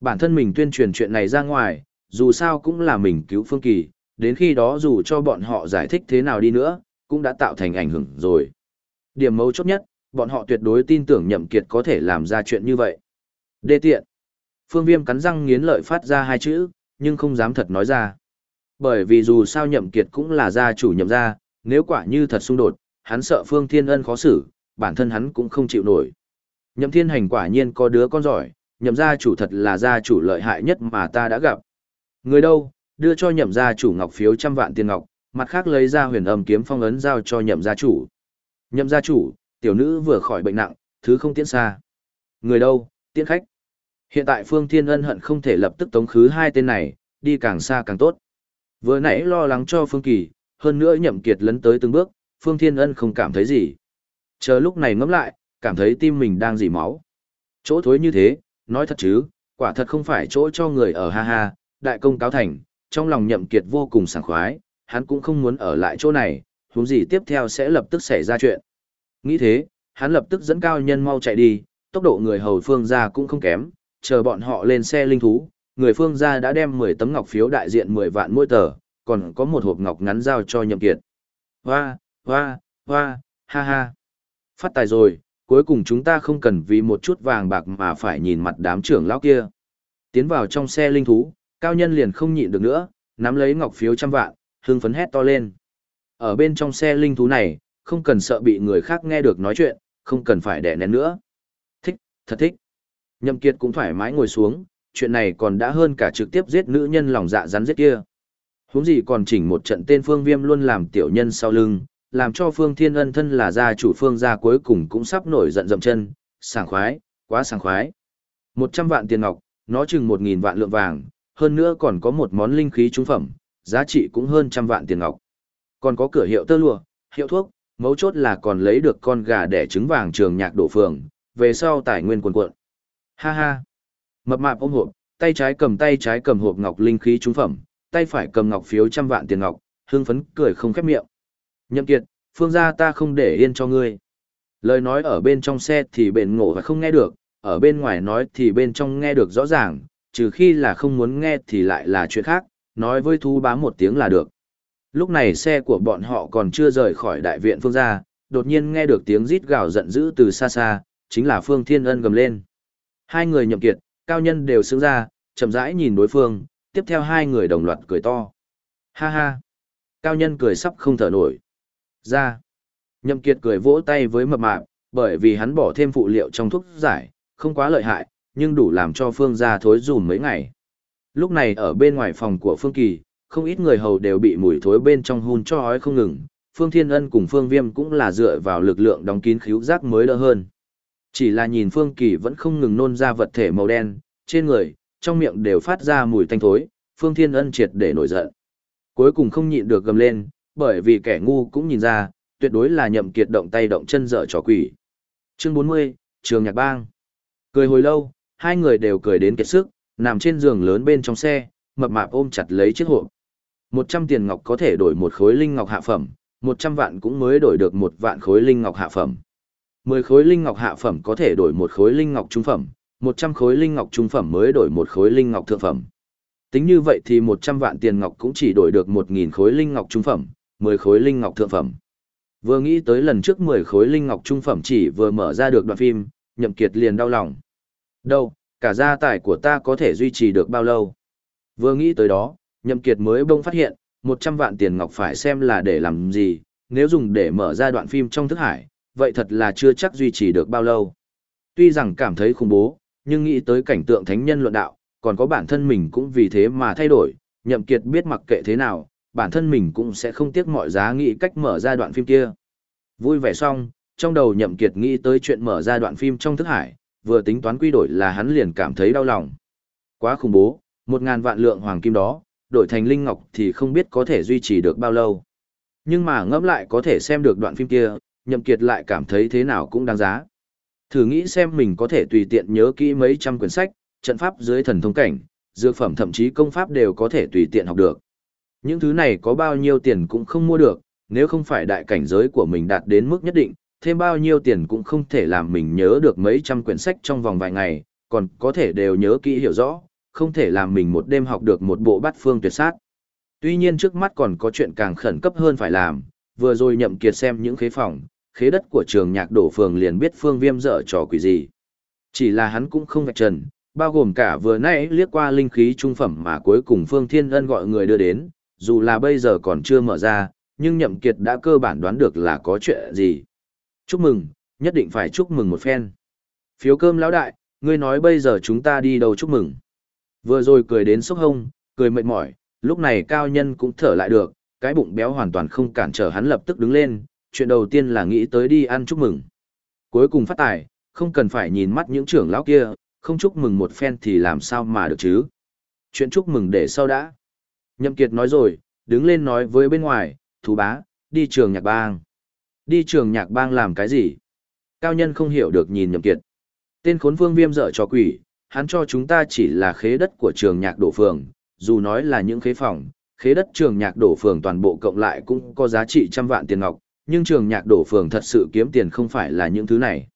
Bản thân mình tuyên truyền chuyện này ra ngoài, dù sao cũng là mình cứu Phương Kỳ, đến khi đó dù cho bọn họ giải thích thế nào đi nữa, cũng đã tạo thành ảnh hưởng rồi. Điểm mấu chốt nhất, bọn họ tuyệt đối tin tưởng Nhậm Kiệt có thể làm ra chuyện như vậy. Đê tiện. Phương Viêm cắn răng nghiến lợi phát ra hai chữ, nhưng không dám thật nói ra. Bởi vì dù sao Nhậm Kiệt cũng là gia chủ nhậm gia, nếu quả như thật xung đột, hắn sợ Phương Thiên Ân khó xử, bản thân hắn cũng không chịu nổi. Nhậm Thiên Hành quả nhiên có đứa con giỏi, nhậm gia chủ thật là gia chủ lợi hại nhất mà ta đã gặp. Người đâu, đưa cho nhậm gia chủ ngọc phiếu trăm vạn tiền ngọc, mặt khác lấy ra huyền âm kiếm phong ấn giao cho nhậm gia chủ. Nhậm gia chủ, tiểu nữ vừa khỏi bệnh nặng, thứ không tiễn xa. Người đâu, tiễn khách. Hiện tại Phương Thiên Ân hận không thể lập tức tống khứ hai tên này, đi càng xa càng tốt. Vừa nãy lo lắng cho Phương Kỳ, hơn nữa nhậm kiệt lấn tới từng bước, Phương Thiên Ân không cảm thấy gì. Chờ lúc này ngẫm lại, cảm thấy tim mình đang dì máu. Chỗ thối như thế, nói thật chứ, quả thật không phải chỗ cho người ở ha ha, đại công cáo thành, trong lòng nhậm kiệt vô cùng sảng khoái, hắn cũng không muốn ở lại chỗ này, huống gì tiếp theo sẽ lập tức xảy ra chuyện. Nghĩ thế, hắn lập tức dẫn cao nhân mau chạy đi, tốc độ người hầu phương gia cũng không kém, chờ bọn họ lên xe linh thú, người phương gia đã đem 10 tấm ngọc phiếu đại diện 10 vạn mỗi tờ, còn có một hộp ngọc ngắn giao cho nhậm kiệt. Hoa, hoa, hoa, ha ha. Phát tài rồi, cuối cùng chúng ta không cần vì một chút vàng bạc mà phải nhìn mặt đám trưởng lão kia. Tiến vào trong xe linh thú, cao nhân liền không nhịn được nữa, nắm lấy ngọc phiếu trăm vạn, hưng phấn hét to lên. Ở bên trong xe linh thú này, không cần sợ bị người khác nghe được nói chuyện, không cần phải đè nén nữa. Thích, thật thích. Nhậm Kiệt cũng thoải mái ngồi xuống, chuyện này còn đã hơn cả trực tiếp giết nữ nhân lòng dạ rắn giết kia. Huống gì còn chỉnh một trận tên Phương Viêm luôn làm tiểu nhân sau lưng, làm cho Phương Thiên Ân thân là gia chủ Phương gia cuối cùng cũng sắp nổi giận dậm chân, sảng khoái, quá sảng khoái. 100 vạn tiền ngọc, nó chừng 1000 vạn lượng vàng, hơn nữa còn có một món linh khí trung phẩm, giá trị cũng hơn trăm vạn tiền ngọc. Còn có cửa hiệu tơ lụa, hiệu thuốc, mấu chốt là còn lấy được con gà đẻ trứng vàng trường nhạc đổ phường, về sau tài nguyên quần cuộn. Ha ha. Mập mạp ôm hộp, tay trái cầm tay trái cầm hộp ngọc linh khí trúng phẩm, tay phải cầm ngọc phiếu trăm vạn tiền ngọc, hương phấn cười không khép miệng. Nhậm Kiệt, phương gia ta không để yên cho ngươi. Lời nói ở bên trong xe thì bền ngộ và không nghe được, ở bên ngoài nói thì bên trong nghe được rõ ràng, trừ khi là không muốn nghe thì lại là chuyện khác, nói với thú bá một tiếng là được. Lúc này xe của bọn họ còn chưa rời khỏi đại viện phương gia, đột nhiên nghe được tiếng rít gào giận dữ từ xa xa, chính là Phương Thiên Ân gầm lên. Hai người nhậm kiệt, cao nhân đều sướng ra, chậm rãi nhìn đối phương, tiếp theo hai người đồng loạt cười to. Ha ha! Cao nhân cười sắp không thở nổi. Ra! Nhậm kiệt cười vỗ tay với mập mạp, bởi vì hắn bỏ thêm phụ liệu trong thuốc giải, không quá lợi hại, nhưng đủ làm cho Phương gia thối dùm mấy ngày. Lúc này ở bên ngoài phòng của Phương Kỳ, không ít người hầu đều bị mùi thối bên trong hun cho ói không ngừng, Phương Thiên Ân cùng Phương Viêm cũng là dựa vào lực lượng đóng kín khíu giác mới đỡ hơn. Chỉ là nhìn Phương Kỳ vẫn không ngừng nôn ra vật thể màu đen, trên người, trong miệng đều phát ra mùi tanh thối, Phương Thiên Ân triệt để nổi giận. Cuối cùng không nhịn được gầm lên, bởi vì kẻ ngu cũng nhìn ra, tuyệt đối là nhậm kiệt động tay động chân dở trò quỷ. Chương 40, Trường Nhạc Bang. Cười hồi lâu, hai người đều cười đến kiệt sức, nằm trên giường lớn bên trong xe, mập mạp ôm chặt lấy chiếc hộp. 100 tiền ngọc có thể đổi một khối linh ngọc hạ phẩm, 100 vạn cũng mới đổi được một vạn khối linh ngọc hạ phẩm. 10 khối linh ngọc hạ phẩm có thể đổi một khối linh ngọc trung phẩm, 100 khối linh ngọc trung phẩm mới đổi một khối linh ngọc thượng phẩm. Tính như vậy thì 100 vạn tiền ngọc cũng chỉ đổi được 1000 khối linh ngọc trung phẩm, 10 khối linh ngọc thượng phẩm. Vừa nghĩ tới lần trước 10 khối linh ngọc trung phẩm chỉ vừa mở ra được đoạn phim, Nhậm Kiệt liền đau lòng. Đâu, cả gia tài của ta có thể duy trì được bao lâu? Vừa nghĩ tới đó, Nhậm Kiệt mới bỗng phát hiện, 100 vạn tiền ngọc phải xem là để làm gì, nếu dùng để mở ra đoạn phim trong thức hải, vậy thật là chưa chắc duy trì được bao lâu. Tuy rằng cảm thấy khủng bố, nhưng nghĩ tới cảnh tượng thánh nhân luận đạo, còn có bản thân mình cũng vì thế mà thay đổi, Nhậm Kiệt biết mặc kệ thế nào, bản thân mình cũng sẽ không tiếc mọi giá nghĩ cách mở ra đoạn phim kia. Vui vẻ xong, trong đầu Nhậm Kiệt nghĩ tới chuyện mở ra đoạn phim trong thức hải, vừa tính toán quy đổi là hắn liền cảm thấy đau lòng. Quá khủng bố, một ngàn vạn lượng hoàng kim đó, đổi thành linh ngọc thì không biết có thể duy trì được bao lâu. Nhưng mà ngẫm lại có thể xem được đoạn phim kia, Nhậm Kiệt lại cảm thấy thế nào cũng đáng giá. Thử nghĩ xem mình có thể tùy tiện nhớ kỹ mấy trăm quyển sách, trận pháp dưới thần thông cảnh, dược phẩm thậm chí công pháp đều có thể tùy tiện học được. Những thứ này có bao nhiêu tiền cũng không mua được, nếu không phải đại cảnh giới của mình đạt đến mức nhất định, thêm bao nhiêu tiền cũng không thể làm mình nhớ được mấy trăm quyển sách trong vòng vài ngày, còn có thể đều nhớ kỹ hiểu rõ, không thể làm mình một đêm học được một bộ bát phương tuyệt sát. Tuy nhiên trước mắt còn có chuyện càng khẩn cấp hơn phải làm, vừa rồi nhậm kiệt xem những khế phòng, khế đất của trường nhạc đổ phường liền biết phương viêm dở trò quỷ gì. Chỉ là hắn cũng không vạch trần, bao gồm cả vừa nãy liếc qua linh khí trung phẩm mà cuối cùng phương thiên ân gọi người đưa đến, dù là bây giờ còn chưa mở ra, nhưng nhậm kiệt đã cơ bản đoán được là có chuyện gì. Chúc mừng, nhất định phải chúc mừng một phen. Phiếu cơm lão đại, ngươi nói bây giờ chúng ta đi đâu chúc mừng. Vừa rồi cười đến sốc hông, cười mệt mỏi, lúc này cao nhân cũng thở lại được, cái bụng béo hoàn toàn không cản trở hắn lập tức đứng lên, chuyện đầu tiên là nghĩ tới đi ăn chúc mừng. Cuối cùng phát tài, không cần phải nhìn mắt những trưởng lão kia, không chúc mừng một phen thì làm sao mà được chứ. Chuyện chúc mừng để sau đã. Nhậm Kiệt nói rồi, đứng lên nói với bên ngoài, thú bá, đi trường nhạc bang. Đi trường nhạc bang làm cái gì? Cao nhân không hiểu được nhìn Nhậm Kiệt. Tên khốn vương viêm dở cho quỷ, hắn cho chúng ta chỉ là khế đất của trường nhạc đổ phường, dù nói là những khế phòng, khế đất trường nhạc đổ phường toàn bộ cộng lại cũng có giá trị trăm vạn tiền ngọc, nhưng trường nhạc đổ phường thật sự kiếm tiền không phải là những thứ này.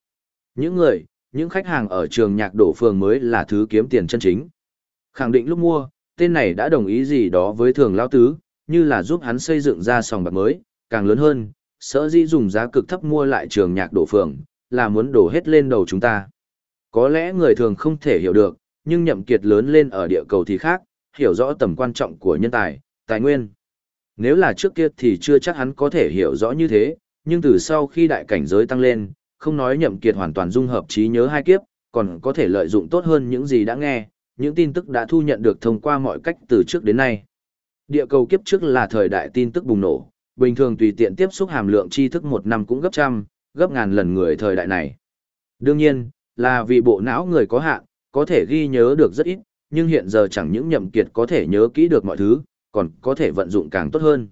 Những người, những khách hàng ở trường nhạc đổ phường mới là thứ kiếm tiền chân chính. Khẳng định lúc mua, tên này đã đồng ý gì đó với thường lao tứ, như là giúp hắn xây dựng ra sòng bạc mới, càng lớn hơn, sở dĩ dùng giá cực thấp mua lại trường nhạc đổ phường, là muốn đổ hết lên đầu chúng ta. Có lẽ người thường không thể hiểu được, nhưng nhậm kiệt lớn lên ở địa cầu thì khác, hiểu rõ tầm quan trọng của nhân tài, tài nguyên. Nếu là trước kia thì chưa chắc hắn có thể hiểu rõ như thế, nhưng từ sau khi đại cảnh giới tăng lên, không nói nhậm kiệt hoàn toàn dung hợp trí nhớ hai kiếp, còn có thể lợi dụng tốt hơn những gì đã nghe, những tin tức đã thu nhận được thông qua mọi cách từ trước đến nay. Địa cầu kiếp trước là thời đại tin tức bùng nổ, bình thường tùy tiện tiếp xúc hàm lượng tri thức một năm cũng gấp trăm, gấp ngàn lần người thời đại này. Đương nhiên, là vì bộ não người có hạn, có thể ghi nhớ được rất ít, nhưng hiện giờ chẳng những nhậm kiệt có thể nhớ kỹ được mọi thứ, còn có thể vận dụng càng tốt hơn.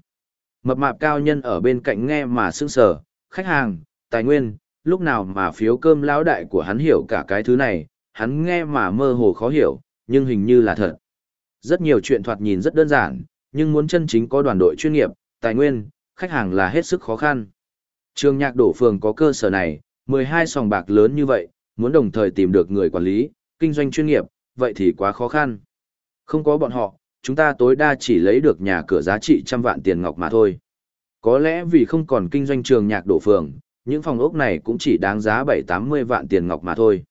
Mập mạp cao nhân ở bên cạnh nghe mà sững sờ, khách hàng, tài nguyên, lúc nào mà phiếu cơm lão đại của hắn hiểu cả cái thứ này, hắn nghe mà mơ hồ khó hiểu, nhưng hình như là thật. Rất nhiều chuyện thoạt nhìn rất đơn giản, nhưng muốn chân chính có đoàn đội chuyên nghiệp, tài nguyên, khách hàng là hết sức khó khăn. Trường nhạc đổ phường có cơ sở này, 12 sòng bạc lớn như vậy, muốn đồng thời tìm được người quản lý, kinh doanh chuyên nghiệp, vậy thì quá khó khăn. Không có bọn họ, chúng ta tối đa chỉ lấy được nhà cửa giá trị trăm vạn tiền ngọc mà thôi. Có lẽ vì không còn kinh doanh trường nhạc đổ phường, những phòng ốc này cũng chỉ đáng giá 7-80 vạn tiền ngọc mà thôi.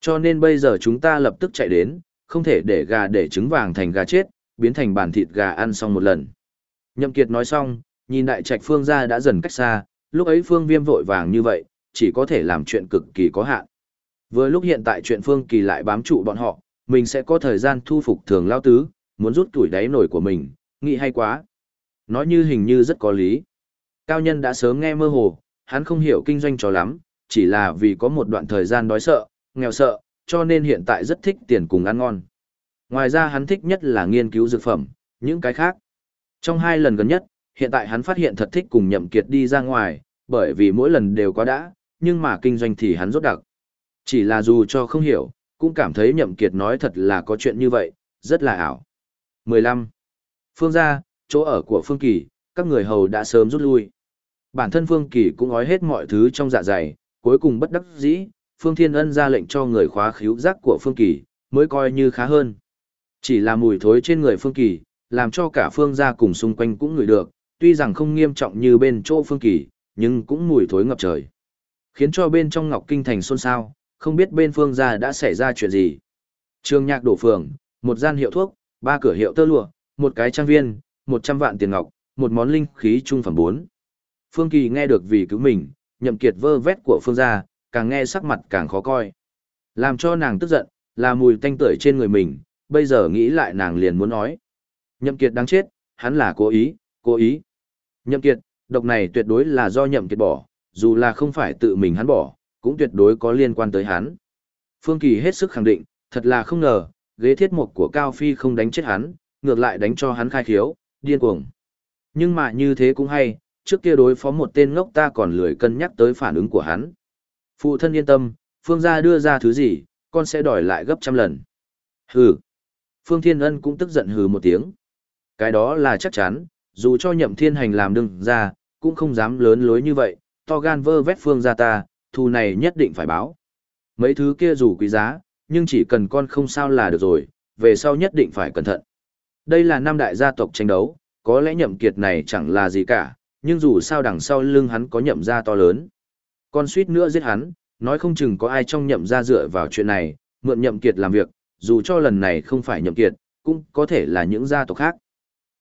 Cho nên bây giờ chúng ta lập tức chạy đến, không thể để gà để trứng vàng thành gà chết, biến thành bàn thịt gà ăn xong một lần. Nhậm Kiệt nói xong, nhìn đại trạch phương gia đã dần cách xa, lúc ấy phương viêm vội vàng như vậy, chỉ có thể làm chuyện cực kỳ có hạn. với lúc hiện tại chuyện phương kỳ lại bám trụ bọn họ, mình sẽ có thời gian thu phục thường lao tứ, muốn rút tuổi đáy nổi của mình, nghĩ hay quá. Nói như hình như rất có lý. Cao nhân đã sớm nghe mơ hồ, hắn không hiểu kinh doanh cho lắm, chỉ là vì có một đoạn thời gian đói sợ, nghèo sợ, cho nên hiện tại rất thích tiền cùng ăn ngon. Ngoài ra hắn thích nhất là nghiên cứu dược phẩm, những cái khác. Trong hai lần gần nhất, hiện tại hắn phát hiện thật thích cùng nhậm kiệt đi ra ngoài, bởi vì mỗi lần đều quá đã, nhưng mà kinh doanh thì hắn rốt đặc. Chỉ là dù cho không hiểu, cũng cảm thấy nhậm kiệt nói thật là có chuyện như vậy, rất là ảo. 15. Phương gia, chỗ ở của Phương Kỳ, các người hầu đã sớm rút lui. Bản thân Phương Kỳ cũng nói hết mọi thứ trong dạ dày, cuối cùng bất đắc dĩ, Phương Thiên Ân ra lệnh cho người khóa khíu giác của Phương Kỳ, mới coi như khá hơn. Chỉ là mùi thối trên người Phương Kỳ, làm cho cả Phương gia cùng xung quanh cũng ngửi được, tuy rằng không nghiêm trọng như bên chỗ Phương Kỳ, nhưng cũng mùi thối ngập trời. Khiến cho bên trong Ngọc Kinh Thành xôn xao, không biết bên Phương gia đã xảy ra chuyện gì. Trường nhạc đổ phường, một gian hiệu thuốc, ba cửa hiệu tơ lụa, một cái trang viên, một trăm vạn tiền ngọc, một món linh khí trung phẩm bốn. Phương Kỳ nghe được vì cứu mình, nhậm kiệt vơ vét của Phương gia, càng nghe sắc mặt càng khó coi. Làm cho nàng tức giận, là mùi tanh tưởi trên người mình, bây giờ nghĩ lại nàng liền muốn nói. Nhậm kiệt đáng chết, hắn là cố ý, cố ý. Nhậm kiệt, độc này tuyệt đối là do nhậm kiệt bỏ, dù là không phải tự mình hắn bỏ, cũng tuyệt đối có liên quan tới hắn. Phương Kỳ hết sức khẳng định, thật là không ngờ, ghế thiết mục của Cao Phi không đánh chết hắn, ngược lại đánh cho hắn khai khiếu, điên cuồng. Nhưng mà như thế cũng hay, trước kia đối phó một tên ngốc ta còn lười cân nhắc tới phản ứng của hắn. Phụ thân yên tâm, Phương gia đưa ra thứ gì, con sẽ đòi lại gấp trăm lần. Hừ. Phương Thiên Ân cũng tức giận hừ một tiếng. Cái đó là chắc chắn, dù cho nhậm thiên hành làm đừng ra, cũng không dám lớn lối như vậy, to gan vơ vét Phương gia ta, thù này nhất định phải báo. Mấy thứ kia dù quý giá, nhưng chỉ cần con không sao là được rồi, về sau nhất định phải cẩn thận. Đây là năm đại gia tộc tranh đấu, có lẽ nhậm kiệt này chẳng là gì cả, nhưng dù sao đằng sau lưng hắn có nhậm gia to lớn. Con suýt nữa giết hắn, nói không chừng có ai trong nhậm gia dựa vào chuyện này, mượn nhậm kiệt làm việc, dù cho lần này không phải nhậm kiệt, cũng có thể là những gia tộc khác.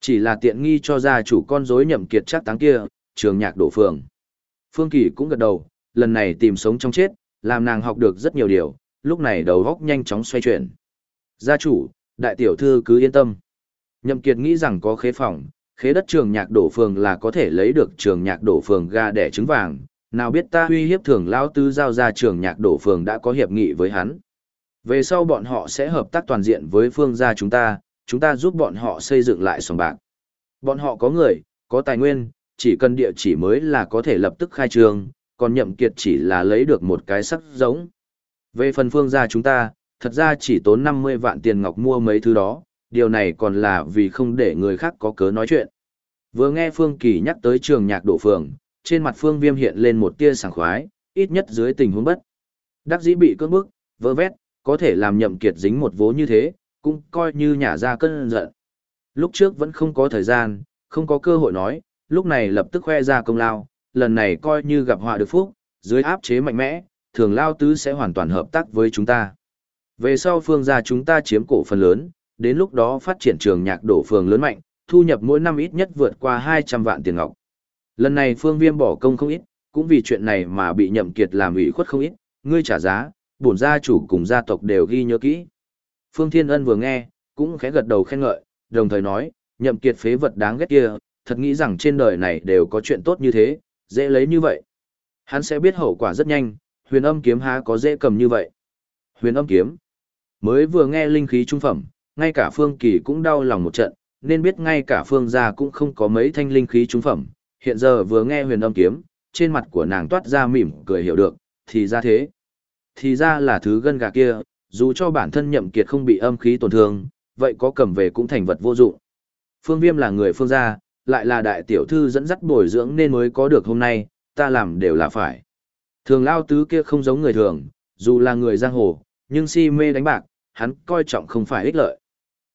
Chỉ là tiện nghi cho gia chủ con rối nhậm kiệt chắc táng kia, trường nhạc đổ phường. Phương Kỳ cũng gật đầu, lần này tìm sống trong chết, làm nàng học được rất nhiều điều, lúc này đầu góc nhanh chóng xoay chuyển. Gia chủ, đại tiểu thư cứ yên tâm. Nhậm Kiệt nghĩ rằng có khế phòng, khế đất trường nhạc đổ phường là có thể lấy được trường nhạc đổ phường ga đẻ trứng vàng, nào biết ta uy hiếp thường lao tư giao ra trường nhạc đổ phường đã có hiệp nghị với hắn. Về sau bọn họ sẽ hợp tác toàn diện với phương gia chúng ta, chúng ta giúp bọn họ xây dựng lại sòng bạc. Bọn họ có người, có tài nguyên, chỉ cần địa chỉ mới là có thể lập tức khai trương, còn nhậm kiệt chỉ là lấy được một cái sắc giống. Về phần phương gia chúng ta, thật ra chỉ tốn 50 vạn tiền ngọc mua mấy thứ đó, điều này còn là vì không để người khác có cớ nói chuyện. Vừa nghe Phương Kỳ nhắc tới trường nhạc đổ phường, trên mặt Phương Viêm hiện lên một tia sảng khoái, ít nhất dưới tình huống bất. Đắc dĩ bị cơn bức, vỡ vét, có thể làm nhậm kiệt dính một vố như thế, cũng coi như nhả ra cơn giận. Lúc trước vẫn không có thời gian, không có cơ hội nói, lúc này lập tức khoe ra công lao, lần này coi như gặp họa được phúc, dưới áp chế mạnh mẽ, thường lao tứ sẽ hoàn toàn hợp tác với chúng ta. Về sau phương gia chúng ta chiếm cổ phần lớn, đến lúc đó phát triển trường nhạc đổ phường lớn mạnh, thu nhập mỗi năm ít nhất vượt qua 200 vạn tiền ngọc. Lần này phương viêm bỏ công không ít, cũng vì chuyện này mà bị nhậm kiệt làm ủy khuất không ít, ngươi trả giá, bổn gia chủ cùng gia tộc đều ghi nhớ kỹ. Phương Thiên Ân vừa nghe, cũng khẽ gật đầu khen ngợi, đồng thời nói, nhậm kiệt phế vật đáng ghét kia, thật nghĩ rằng trên đời này đều có chuyện tốt như thế, dễ lấy như vậy. Hắn sẽ biết hậu quả rất nhanh, huyền âm kiếm há có dễ cầm như vậy. Huyền âm kiếm. Mới vừa nghe linh khí trung phẩm, ngay cả Phương Kỳ cũng đau lòng một trận, nên biết ngay cả Phương gia cũng không có mấy thanh linh khí trung phẩm. Hiện giờ vừa nghe huyền âm kiếm, trên mặt của nàng toát ra mỉm cười hiểu được, thì ra thế. Thì ra là thứ gân gà kia, dù cho bản thân nhậm kiệt không bị âm khí tổn thương, vậy có cầm về cũng thành vật vô dụng. Phương Viêm là người phương gia, lại là đại tiểu thư dẫn dắt bồi dưỡng nên mới có được hôm nay, ta làm đều là phải. Thường lao tứ kia không giống người thường, dù là người giang hồ, nhưng si mê đánh bạc, hắn coi trọng không phải ích lợi.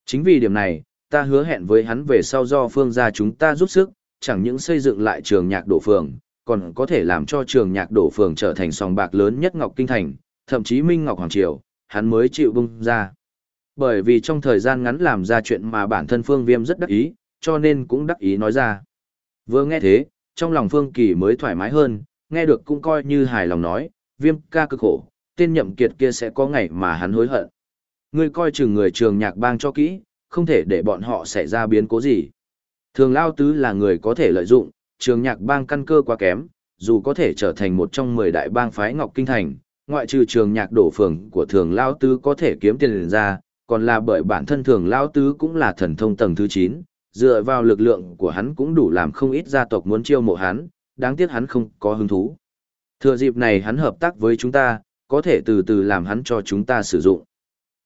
Chính vì điểm này, ta hứa hẹn với hắn về sau do phương gia chúng ta giúp sức, chẳng những xây dựng lại trường nhạc đổ phường, còn có thể làm cho trường nhạc đổ phường trở thành sòng bạc lớn nhất Ngọc Kinh Thành, thậm chí Minh Ngọc Hoàng Triều, hắn mới chịu bung ra. Bởi vì trong thời gian ngắn làm ra chuyện mà bản thân Phương Viêm rất đắc ý, cho nên cũng đắc ý nói ra. Vừa nghe thế, trong lòng Phương Kỳ mới thoải mái hơn, nghe được cũng coi như hài lòng nói, Viêm ca cực khổ, tên nhậm kiệt kia sẽ có ngày mà hắn hối hận. Ngươi coi chừng người trường nhạc bang cho kỹ, không thể để bọn họ xảy ra biến cố gì. Thường Lao Tứ là người có thể lợi dụng, trường nhạc bang căn cơ quá kém, dù có thể trở thành một trong 10 đại bang phái Ngọc Kinh Thành, ngoại trừ trường nhạc đổ phường của thường Lao Tứ có thể kiếm tiền ra, còn là bởi bản thân thường Lao Tứ cũng là thần thông tầng thứ 9, dựa vào lực lượng của hắn cũng đủ làm không ít gia tộc muốn chiêu mộ hắn, đáng tiếc hắn không có hứng thú. Thừa dịp này hắn hợp tác với chúng ta, có thể từ từ làm hắn cho chúng ta sử dụng.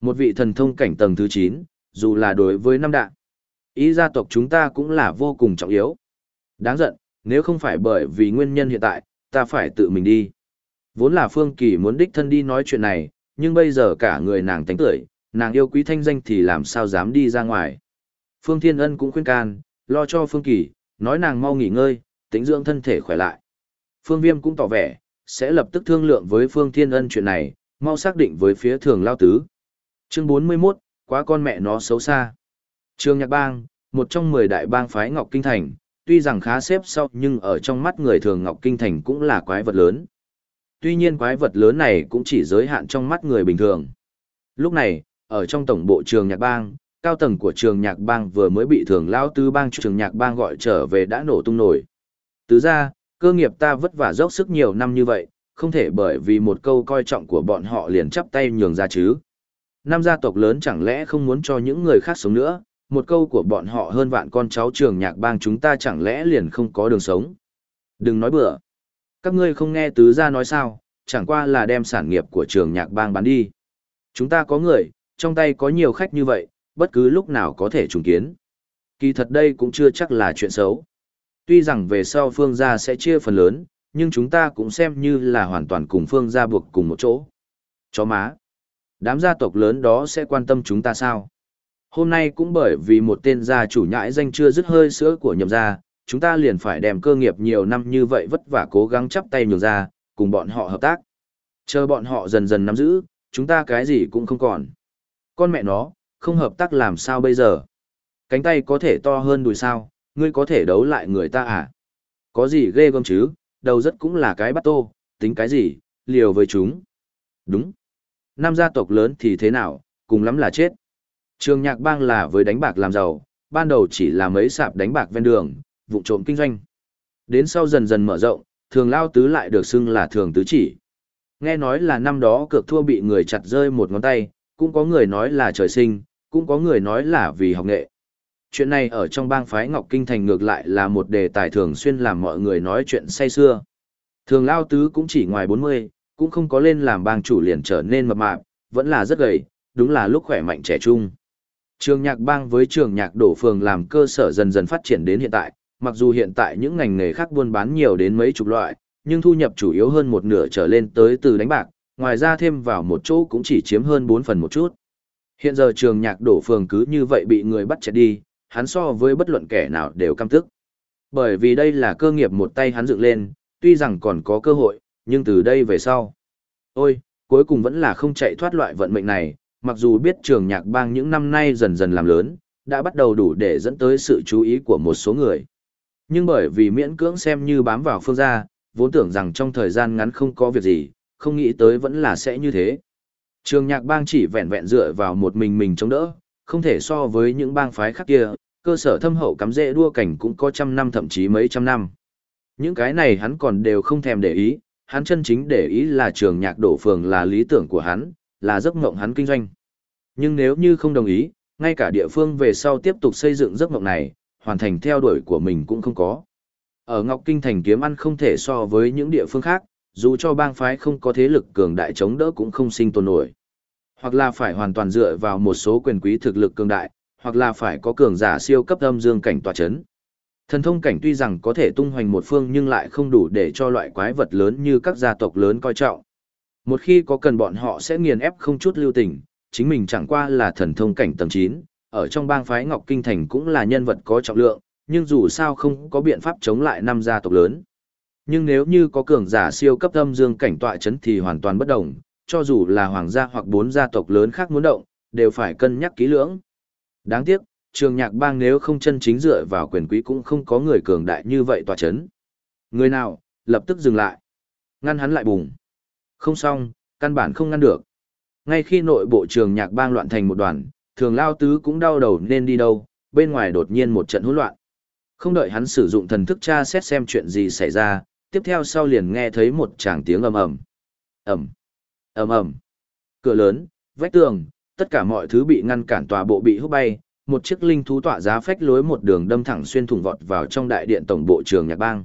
Một vị thần thông cảnh tầng thứ 9, dù là đối với năm đạn, ý gia tộc chúng ta cũng là vô cùng trọng yếu. Đáng giận, nếu không phải bởi vì nguyên nhân hiện tại, ta phải tự mình đi. Vốn là Phương Kỳ muốn đích thân đi nói chuyện này, nhưng bây giờ cả người nàng tánh tưởi, nàng yêu quý thanh danh thì làm sao dám đi ra ngoài. Phương Thiên Ân cũng khuyên can, lo cho Phương Kỳ, nói nàng mau nghỉ ngơi, tính dưỡng thân thể khỏe lại. Phương Viêm cũng tỏ vẻ, sẽ lập tức thương lượng với Phương Thiên Ân chuyện này, mau xác định với phía thường lao tứ. Chương 41, quá con mẹ nó xấu xa. Trường Nhạc Bang, một trong 10 đại bang phái Ngọc Kinh Thành, tuy rằng khá xếp sau nhưng ở trong mắt người thường Ngọc Kinh Thành cũng là quái vật lớn. Tuy nhiên quái vật lớn này cũng chỉ giới hạn trong mắt người bình thường. Lúc này, ở trong tổng bộ trường Nhạc Bang, cao tầng của trường Nhạc Bang vừa mới bị thường lao tứ bang trường Nhạc Bang gọi trở về đã nổ tung nổi. Tứ ra, cơ nghiệp ta vất vả dốc sức nhiều năm như vậy, không thể bởi vì một câu coi trọng của bọn họ liền chắp tay nhường ra chứ. Năm gia tộc lớn chẳng lẽ không muốn cho những người khác sống nữa, một câu của bọn họ hơn vạn con cháu trường nhạc bang chúng ta chẳng lẽ liền không có đường sống. Đừng nói bừa. Các ngươi không nghe tứ gia nói sao, chẳng qua là đem sản nghiệp của trường nhạc bang bán đi. Chúng ta có người, trong tay có nhiều khách như vậy, bất cứ lúc nào có thể trùng kiến. Kỳ thật đây cũng chưa chắc là chuyện xấu. Tuy rằng về sau phương gia sẽ chia phần lớn, nhưng chúng ta cũng xem như là hoàn toàn cùng phương gia buộc cùng một chỗ. Chó má. Đám gia tộc lớn đó sẽ quan tâm chúng ta sao? Hôm nay cũng bởi vì một tên gia chủ nhãi danh chưa dứt hơi sữa của nhậm gia, chúng ta liền phải đem cơ nghiệp nhiều năm như vậy vất vả cố gắng chắp tay nhường ra, cùng bọn họ hợp tác. Chờ bọn họ dần dần nắm giữ, chúng ta cái gì cũng không còn. Con mẹ nó, không hợp tác làm sao bây giờ? Cánh tay có thể to hơn đùi sao, ngươi có thể đấu lại người ta à? Có gì ghê gớm chứ, đầu rất cũng là cái bắt tô, tính cái gì, liều với chúng. Đúng. Năm gia tộc lớn thì thế nào, cùng lắm là chết. Trường nhạc bang là với đánh bạc làm giàu, ban đầu chỉ là mấy sạp đánh bạc ven đường, vụ trộm kinh doanh. Đến sau dần dần mở rộng, thường lao tứ lại được xưng là thường tứ chỉ. Nghe nói là năm đó cược thua bị người chặt rơi một ngón tay, cũng có người nói là trời sinh, cũng có người nói là vì học nghệ. Chuyện này ở trong bang phái Ngọc Kinh Thành ngược lại là một đề tài thường xuyên làm mọi người nói chuyện say xưa. Thường lao tứ cũng chỉ ngoài 40, cũng không có lên làm bang chủ liền trở nên mập mạp, vẫn là rất gầy, đúng là lúc khỏe mạnh trẻ trung. Trường nhạc bang với trường nhạc đổ phường làm cơ sở dần dần phát triển đến hiện tại, mặc dù hiện tại những ngành nghề khác buôn bán nhiều đến mấy chục loại, nhưng thu nhập chủ yếu hơn một nửa trở lên tới từ đánh bạc, ngoài ra thêm vào một chỗ cũng chỉ chiếm hơn 4 phần một chút. Hiện giờ trường nhạc đổ phường cứ như vậy bị người bắt chẹt đi, hắn so với bất luận kẻ nào đều căm tức. Bởi vì đây là cơ nghiệp một tay hắn dựng lên, tuy rằng còn có cơ hội, nhưng từ đây về sau. Ôi, cuối cùng vẫn là không chạy thoát loại vận mệnh này, mặc dù biết trường nhạc bang những năm nay dần dần làm lớn, đã bắt đầu đủ để dẫn tới sự chú ý của một số người. Nhưng bởi vì miễn cưỡng xem như bám vào phương gia, vốn tưởng rằng trong thời gian ngắn không có việc gì, không nghĩ tới vẫn là sẽ như thế. Trường nhạc bang chỉ vẹn vẹn dựa vào một mình mình chống đỡ, không thể so với những bang phái khác kia, cơ sở thâm hậu cắm rễ đua cảnh cũng có trăm năm thậm chí mấy trăm năm. Những cái này hắn còn đều không thèm để ý, hắn chân chính để ý là trường nhạc đổ phường là lý tưởng của hắn, là giấc mộng hắn kinh doanh. Nhưng nếu như không đồng ý, ngay cả địa phương về sau tiếp tục xây dựng giấc mộng này, hoàn thành theo đuổi của mình cũng không có. Ở Ngọc Kinh thành kiếm ăn không thể so với những địa phương khác, dù cho bang phái không có thế lực cường đại chống đỡ cũng không sinh tồn nổi. Hoặc là phải hoàn toàn dựa vào một số quyền quý thực lực cường đại, hoặc là phải có cường giả siêu cấp âm dương cảnh tòa chấn. Thần thông cảnh tuy rằng có thể tung hoành một phương nhưng lại không đủ để cho loại quái vật lớn như các gia tộc lớn coi trọng. Một khi có cần bọn họ sẽ nghiền ép không chút lưu tình, chính mình chẳng qua là thần thông cảnh tầng 9, ở trong bang phái Ngọc Kinh Thành cũng là nhân vật có trọng lượng, nhưng dù sao không có biện pháp chống lại năm gia tộc lớn. Nhưng nếu như có cường giả siêu cấp âm dương cảnh tọa chấn thì hoàn toàn bất động, cho dù là hoàng gia hoặc bốn gia tộc lớn khác muốn động, đều phải cân nhắc kỹ lưỡng. Đáng tiếc, trường nhạc bang nếu không chân chính dựa vào quyền quý cũng không có người cường đại như vậy tòa chấn. Người nào, lập tức dừng lại. Ngăn hắn lại bùng. Không xong, căn bản không ngăn được. Ngay khi nội bộ trường nhạc bang loạn thành một đoàn, thường lao tứ cũng đau đầu nên đi đâu, bên ngoài đột nhiên một trận hỗn loạn. Không đợi hắn sử dụng thần thức tra xét xem chuyện gì xảy ra, tiếp theo sau liền nghe thấy một tràng tiếng ầm ầm. Ầm. Ầm ầm. Cửa lớn, vách tường, tất cả mọi thứ bị ngăn cản tòa bộ bị hút bay, một chiếc linh thú tọa giá phách lối một đường đâm thẳng xuyên thủng vọt vào trong đại điện tổng bộ trường nhạc bang.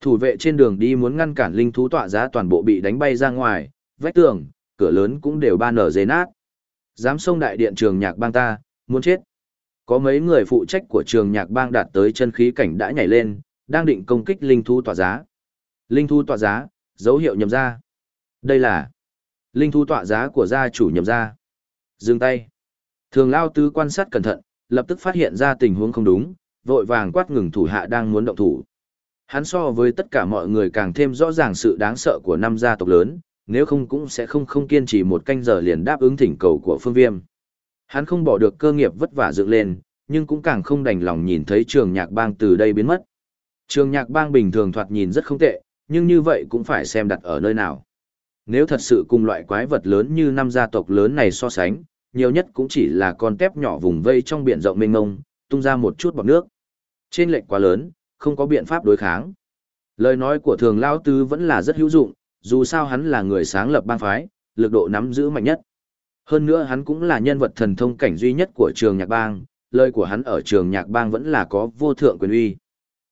Thủ vệ trên đường đi muốn ngăn cản linh thú tọa giá toàn bộ bị đánh bay ra ngoài, vách tường, cửa lớn cũng đều ba nở dây nát. Dám xông đại điện trường nhạc bang ta, muốn chết. Có mấy người phụ trách của trường nhạc bang đạt tới chân khí cảnh đã nhảy lên, đang định công kích linh thú tọa giá. Linh thú tọa giá, dấu hiệu nhầm ra. Đây là linh thú tọa giá của gia chủ nhậm ra. Dừng tay. Thường lao tứ quan sát cẩn thận, lập tức phát hiện ra tình huống không đúng, vội vàng quát ngừng thủ hạ đang muốn động thủ. Hắn so với tất cả mọi người càng thêm rõ ràng sự đáng sợ của năm gia tộc lớn, nếu không cũng sẽ không không kiên trì một canh giờ liền đáp ứng thỉnh cầu của phương viêm. Hắn không bỏ được cơ nghiệp vất vả dựng lên, nhưng cũng càng không đành lòng nhìn thấy trường nhạc bang từ đây biến mất. Trường nhạc bang bình thường thoạt nhìn rất không tệ, nhưng như vậy cũng phải xem đặt ở nơi nào. Nếu thật sự cùng loại quái vật lớn như năm gia tộc lớn này so sánh, nhiều nhất cũng chỉ là con tép nhỏ vùng vây trong biển rộng mênh mông, tung ra một chút bọt nước. Trên lệch quá lớn, không có biện pháp đối kháng. Lời nói của thường lao tứ vẫn là rất hữu dụng, dù sao hắn là người sáng lập bang phái, lực độ nắm giữ mạnh nhất. Hơn nữa hắn cũng là nhân vật thần thông cảnh duy nhất của trường nhạc bang, lời của hắn ở trường nhạc bang vẫn là có vô thượng quyền uy.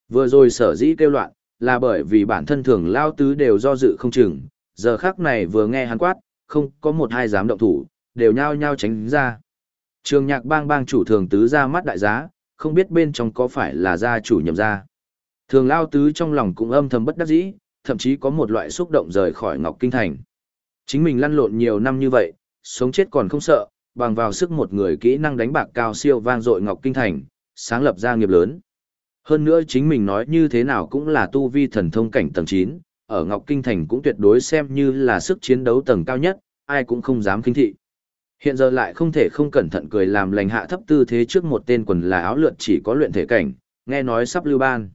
Vừa rồi sở dĩ kêu loạn, là bởi vì bản thân thường lao tứ đều do dự không chừng, giờ khác này vừa nghe hắn quát, không có một hai dám động thủ, đều nhao nhao tránh ra. Trường nhạc bang bang chủ thường tứ ra mắt đại giá, không biết bên trong có phải là gia chủ nhầm ra. Thường lao tứ trong lòng cũng âm thầm bất đắc dĩ, thậm chí có một loại xúc động rời khỏi Ngọc Kinh Thành. Chính mình lăn lộn nhiều năm như vậy, sống chết còn không sợ, bằng vào sức một người kỹ năng đánh bạc cao siêu vang dội Ngọc Kinh Thành, sáng lập ra nghiệp lớn. Hơn nữa chính mình nói như thế nào cũng là tu vi thần thông cảnh tầng 9, ở Ngọc Kinh Thành cũng tuyệt đối xem như là sức chiến đấu tầng cao nhất, ai cũng không dám kinh thị. Hiện giờ lại không thể không cẩn thận cười làm lành hạ thấp tư thế trước một tên quần là áo lượn chỉ có luyện thể cảnh, nghe nói sắp lưu ban.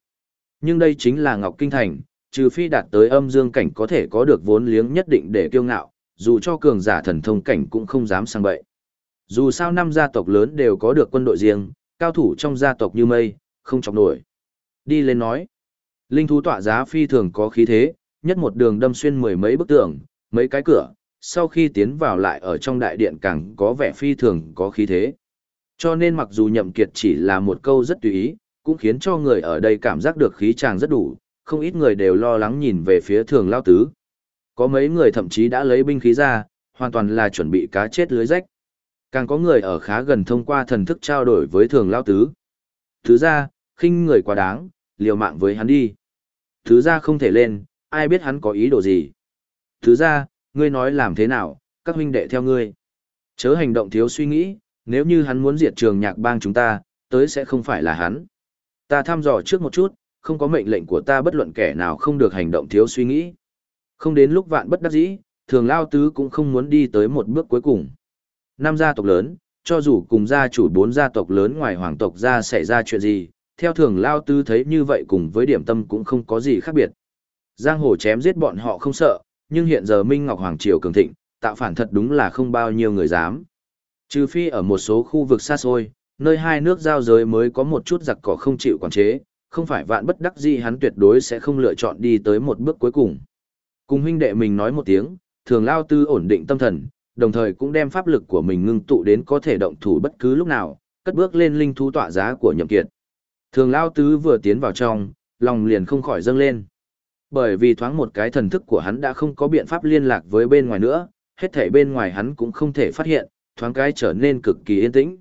Nhưng đây chính là Ngọc Kinh Thành, trừ phi đạt tới âm dương cảnh có thể có được vốn liếng nhất định để kiêu ngạo, dù cho cường giả thần thông cảnh cũng không dám sang bậy. Dù sao năm gia tộc lớn đều có được quân đội riêng, cao thủ trong gia tộc như mây, không chọc nổi. Đi lên nói, linh thú tọa giá phi thường có khí thế, nhất một đường đâm xuyên mười mấy bức tường, mấy cái cửa, sau khi tiến vào lại ở trong đại điện càng có vẻ phi thường có khí thế. Cho nên mặc dù nhậm kiệt chỉ là một câu rất tùy ý, cũng khiến cho người ở đây cảm giác được khí tràng rất đủ, không ít người đều lo lắng nhìn về phía thường lao tứ. Có mấy người thậm chí đã lấy binh khí ra, hoàn toàn là chuẩn bị cá chết lưới rách. Càng có người ở khá gần thông qua thần thức trao đổi với thường lao tứ. Thứ ra, khinh người quá đáng, liều mạng với hắn đi. Thứ ra không thể lên, ai biết hắn có ý đồ gì. Thứ ra, ngươi nói làm thế nào, các huynh đệ theo ngươi. Chớ hành động thiếu suy nghĩ, nếu như hắn muốn diệt trường nhạc bang chúng ta, tới sẽ không phải là hắn. Ta thăm dò trước một chút, không có mệnh lệnh của ta bất luận kẻ nào không được hành động thiếu suy nghĩ. Không đến lúc vạn bất đắc dĩ, thường lao tứ cũng không muốn đi tới một bước cuối cùng. Năm gia tộc lớn, cho dù cùng gia chủ bốn gia tộc lớn ngoài hoàng tộc ra xảy ra chuyện gì, theo thường lao tứ thấy như vậy cùng với điểm tâm cũng không có gì khác biệt. Giang hồ chém giết bọn họ không sợ, nhưng hiện giờ Minh Ngọc Hoàng Triều cường thịnh, tạo phản thật đúng là không bao nhiêu người dám. Trừ phi ở một số khu vực xa xôi, nơi hai nước giao giới mới có một chút giặc cỏ không chịu quản chế, không phải vạn bất đắc gì hắn tuyệt đối sẽ không lựa chọn đi tới một bước cuối cùng. Cùng huynh đệ mình nói một tiếng, thường lao tư ổn định tâm thần, đồng thời cũng đem pháp lực của mình ngưng tụ đến có thể động thủ bất cứ lúc nào, cất bước lên linh thú tọa giá của nhậm kiệt. Thường lao tứ vừa tiến vào trong, lòng liền không khỏi dâng lên. Bởi vì thoáng một cái thần thức của hắn đã không có biện pháp liên lạc với bên ngoài nữa, hết thảy bên ngoài hắn cũng không thể phát hiện, thoáng cái trở nên cực kỳ yên tĩnh.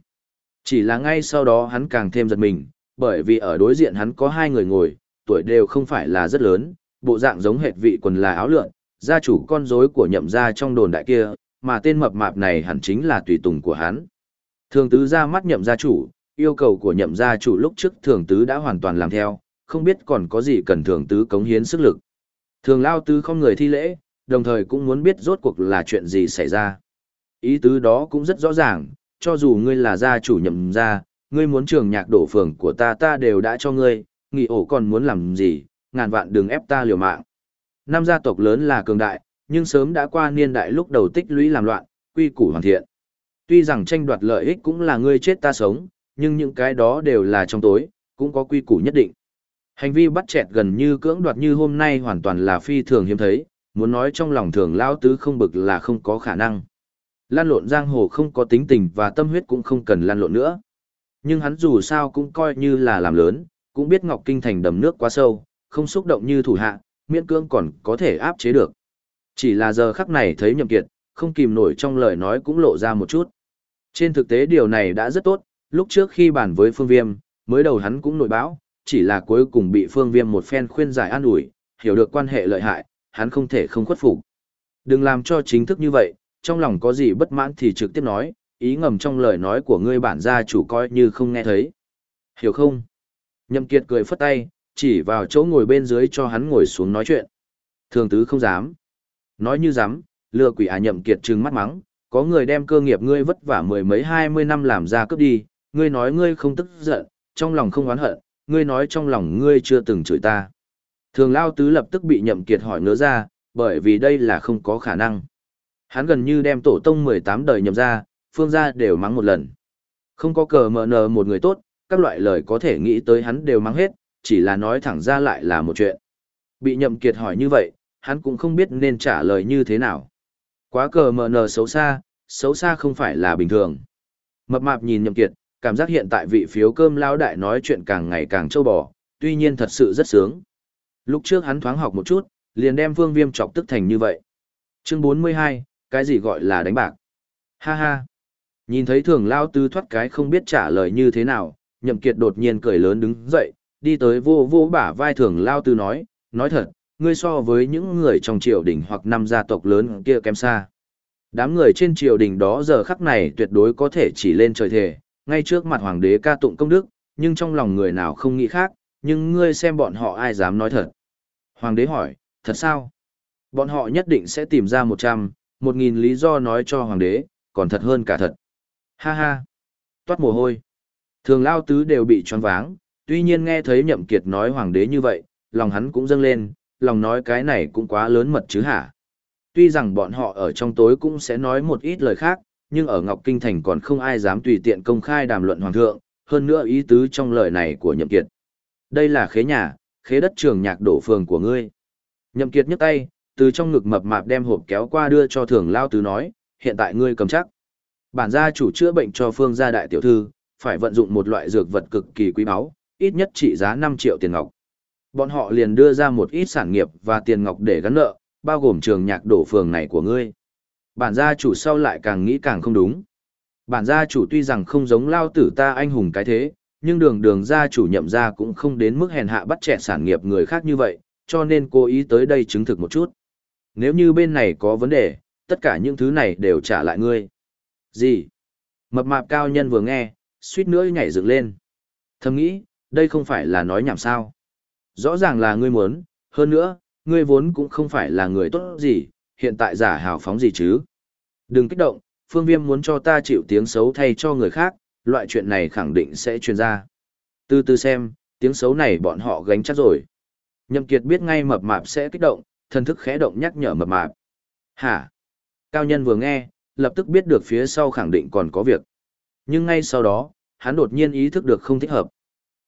Chỉ là ngay sau đó hắn càng thêm giật mình, bởi vì ở đối diện hắn có hai người ngồi, tuổi đều không phải là rất lớn, bộ dạng giống hệt vị quần là áo lượn, gia chủ con rối của nhậm gia trong đồn đại kia, mà tên mập mạp này hẳn chính là tùy tùng của hắn. Thường tứ ra mắt nhậm gia chủ, yêu cầu của nhậm gia chủ lúc trước thường tứ đã hoàn toàn làm theo, không biết còn có gì cần thường tứ cống hiến sức lực. Thường lao tứ không người thi lễ, đồng thời cũng muốn biết rốt cuộc là chuyện gì xảy ra. Ý tứ đó cũng rất rõ ràng, cho dù ngươi là gia chủ nhậm gia, ngươi muốn trường nhạc đổ phường của ta ta đều đã cho ngươi, nghị ổ còn muốn làm gì, ngàn vạn đừng ép ta liều mạng. Năm gia tộc lớn là cường đại, nhưng sớm đã qua niên đại lúc đầu tích lũy làm loạn, quy củ hoàn thiện. Tuy rằng tranh đoạt lợi ích cũng là ngươi chết ta sống, nhưng những cái đó đều là trong tối, cũng có quy củ nhất định. Hành vi bắt chẹt gần như cưỡng đoạt như hôm nay hoàn toàn là phi thường hiếm thấy, muốn nói trong lòng thường lao tứ không bực là không có khả năng. Lan lộn giang hồ không có tính tình và tâm huyết cũng không cần lan lộn nữa. Nhưng hắn dù sao cũng coi như là làm lớn, cũng biết Ngọc Kinh thành đầm nước quá sâu, không xúc động như thủ hạ, miễn cương còn có thể áp chế được. Chỉ là giờ khắc này thấy nhậm kiệt, không kìm nổi trong lời nói cũng lộ ra một chút. Trên thực tế điều này đã rất tốt, lúc trước khi bàn với Phương Viêm, mới đầu hắn cũng nổi báo, chỉ là cuối cùng bị Phương Viêm một phen khuyên giải an ủi, hiểu được quan hệ lợi hại, hắn không thể không khuất phục. Đừng làm cho chính thức như vậy, trong lòng có gì bất mãn thì trực tiếp nói, ý ngầm trong lời nói của ngươi bản gia chủ coi như không nghe thấy. Hiểu không? Nhậm Kiệt cười phất tay, chỉ vào chỗ ngồi bên dưới cho hắn ngồi xuống nói chuyện. Thường tứ không dám. Nói như dám, lừa quỷ à Nhậm Kiệt trừng mắt mắng, có người đem cơ nghiệp ngươi vất vả mười mấy hai mươi năm làm ra cướp đi, ngươi nói ngươi không tức giận, trong lòng không oán hận, ngươi nói trong lòng ngươi chưa từng chửi ta. Thường Lao Tứ lập tức bị Nhậm Kiệt hỏi ngớ ra, bởi vì đây là không có khả năng. Hắn gần như đem tổ tông 18 đời nhậm ra, phương gia đều mắng một lần. Không có cờ mờ nờ một người tốt, các loại lời có thể nghĩ tới hắn đều mắng hết, chỉ là nói thẳng ra lại là một chuyện. Bị nhậm kiệt hỏi như vậy, hắn cũng không biết nên trả lời như thế nào. Quá cờ mờ nờ xấu xa, xấu xa không phải là bình thường. Mập mạp nhìn nhậm kiệt, cảm giác hiện tại vị phiếu cơm lao đại nói chuyện càng ngày càng trâu bò, tuy nhiên thật sự rất sướng. Lúc trước hắn thoáng học một chút, liền đem Vương Viêm chọc tức thành như vậy. Chương 42, cái gì gọi là đánh bạc? Ha ha. Nhìn thấy thường lao tứ thoát cái không biết trả lời như thế nào, nhậm kiệt đột nhiên cười lớn đứng dậy, đi tới vô vô bả vai thường lao tứ nói, nói thật, ngươi so với những người trong triều đình hoặc năm gia tộc lớn kia kém xa. Đám người trên triều đình đó giờ khắc này tuyệt đối có thể chỉ lên trời thề, ngay trước mặt hoàng đế ca tụng công đức, nhưng trong lòng người nào không nghĩ khác, nhưng ngươi xem bọn họ ai dám nói thật. Hoàng đế hỏi, thật sao? Bọn họ nhất định sẽ tìm ra một trăm, một nghìn lý do nói cho hoàng đế, còn thật hơn cả thật. Ha ha! Toát mồ hôi. Thường lao tứ đều bị choáng váng, tuy nhiên nghe thấy nhậm kiệt nói hoàng đế như vậy, lòng hắn cũng dâng lên, lòng nói cái này cũng quá lớn mật chứ hả. Tuy rằng bọn họ ở trong tối cũng sẽ nói một ít lời khác, nhưng ở Ngọc Kinh Thành còn không ai dám tùy tiện công khai đàm luận hoàng thượng, hơn nữa ý tứ trong lời này của nhậm kiệt. Đây là khế nhà, khế đất trường nhạc đổ phường của ngươi. Nhậm kiệt nhấc tay, từ trong ngực mập mạp đem hộp kéo qua đưa cho thường lao tứ nói, hiện tại ngươi cầm chắc. Bản gia chủ chữa bệnh cho phương gia đại tiểu thư, phải vận dụng một loại dược vật cực kỳ quý báu, ít nhất trị giá 5 triệu tiền ngọc. Bọn họ liền đưa ra một ít sản nghiệp và tiền ngọc để gắn nợ, bao gồm trường nhạc đổ phường này của ngươi. Bản gia chủ sau lại càng nghĩ càng không đúng. Bản gia chủ tuy rằng không giống lao tử ta anh hùng cái thế, nhưng đường đường gia chủ nhậm gia cũng không đến mức hèn hạ bắt trẻ sản nghiệp người khác như vậy, cho nên cố ý tới đây chứng thực một chút. Nếu như bên này có vấn đề, tất cả những thứ này đều trả lại ngươi. Gì? Mập mạp cao nhân vừa nghe, suýt nữa nhảy dựng lên. Thầm nghĩ, đây không phải là nói nhảm sao. Rõ ràng là ngươi muốn, hơn nữa, ngươi vốn cũng không phải là người tốt gì, hiện tại giả hào phóng gì chứ. Đừng kích động, phương viêm muốn cho ta chịu tiếng xấu thay cho người khác, loại chuyện này khẳng định sẽ truyền ra. Từ từ xem, tiếng xấu này bọn họ gánh chắc rồi. Nhậm Kiệt biết ngay mập mạp sẽ kích động, thần thức khẽ động nhắc nhở mập mạp. Hả? Cao nhân vừa nghe, lập tức biết được phía sau khẳng định còn có việc. Nhưng ngay sau đó, hắn đột nhiên ý thức được không thích hợp.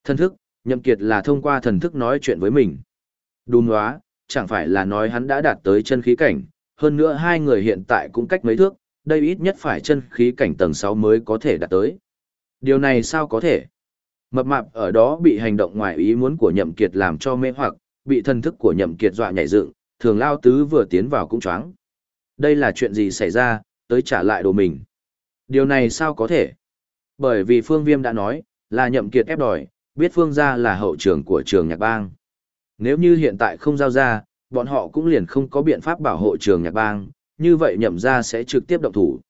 Thần thức, Nhậm Kiệt là thông qua thần thức nói chuyện với mình. Đùm hóa, chẳng phải là nói hắn đã đạt tới chân khí cảnh, hơn nữa hai người hiện tại cũng cách mấy thước, đây ít nhất phải chân khí cảnh tầng 6 mới có thể đạt tới. Điều này sao có thể? Mập mạp ở đó bị hành động ngoài ý muốn của Nhậm Kiệt làm cho mê hoặc, bị thần thức của Nhậm Kiệt dọa nhảy dựng, thường lao tứ vừa tiến vào cũng choáng. Đây là chuyện gì xảy ra, tới trả lại đồ mình. Điều này sao có thể? Bởi vì Phương Viêm đã nói, là nhậm kiệt ép đòi, biết Phương gia là hậu trưởng của trường nhạc bang. Nếu như hiện tại không giao ra, bọn họ cũng liền không có biện pháp bảo hộ trường nhạc bang, như vậy nhậm gia sẽ trực tiếp động thủ.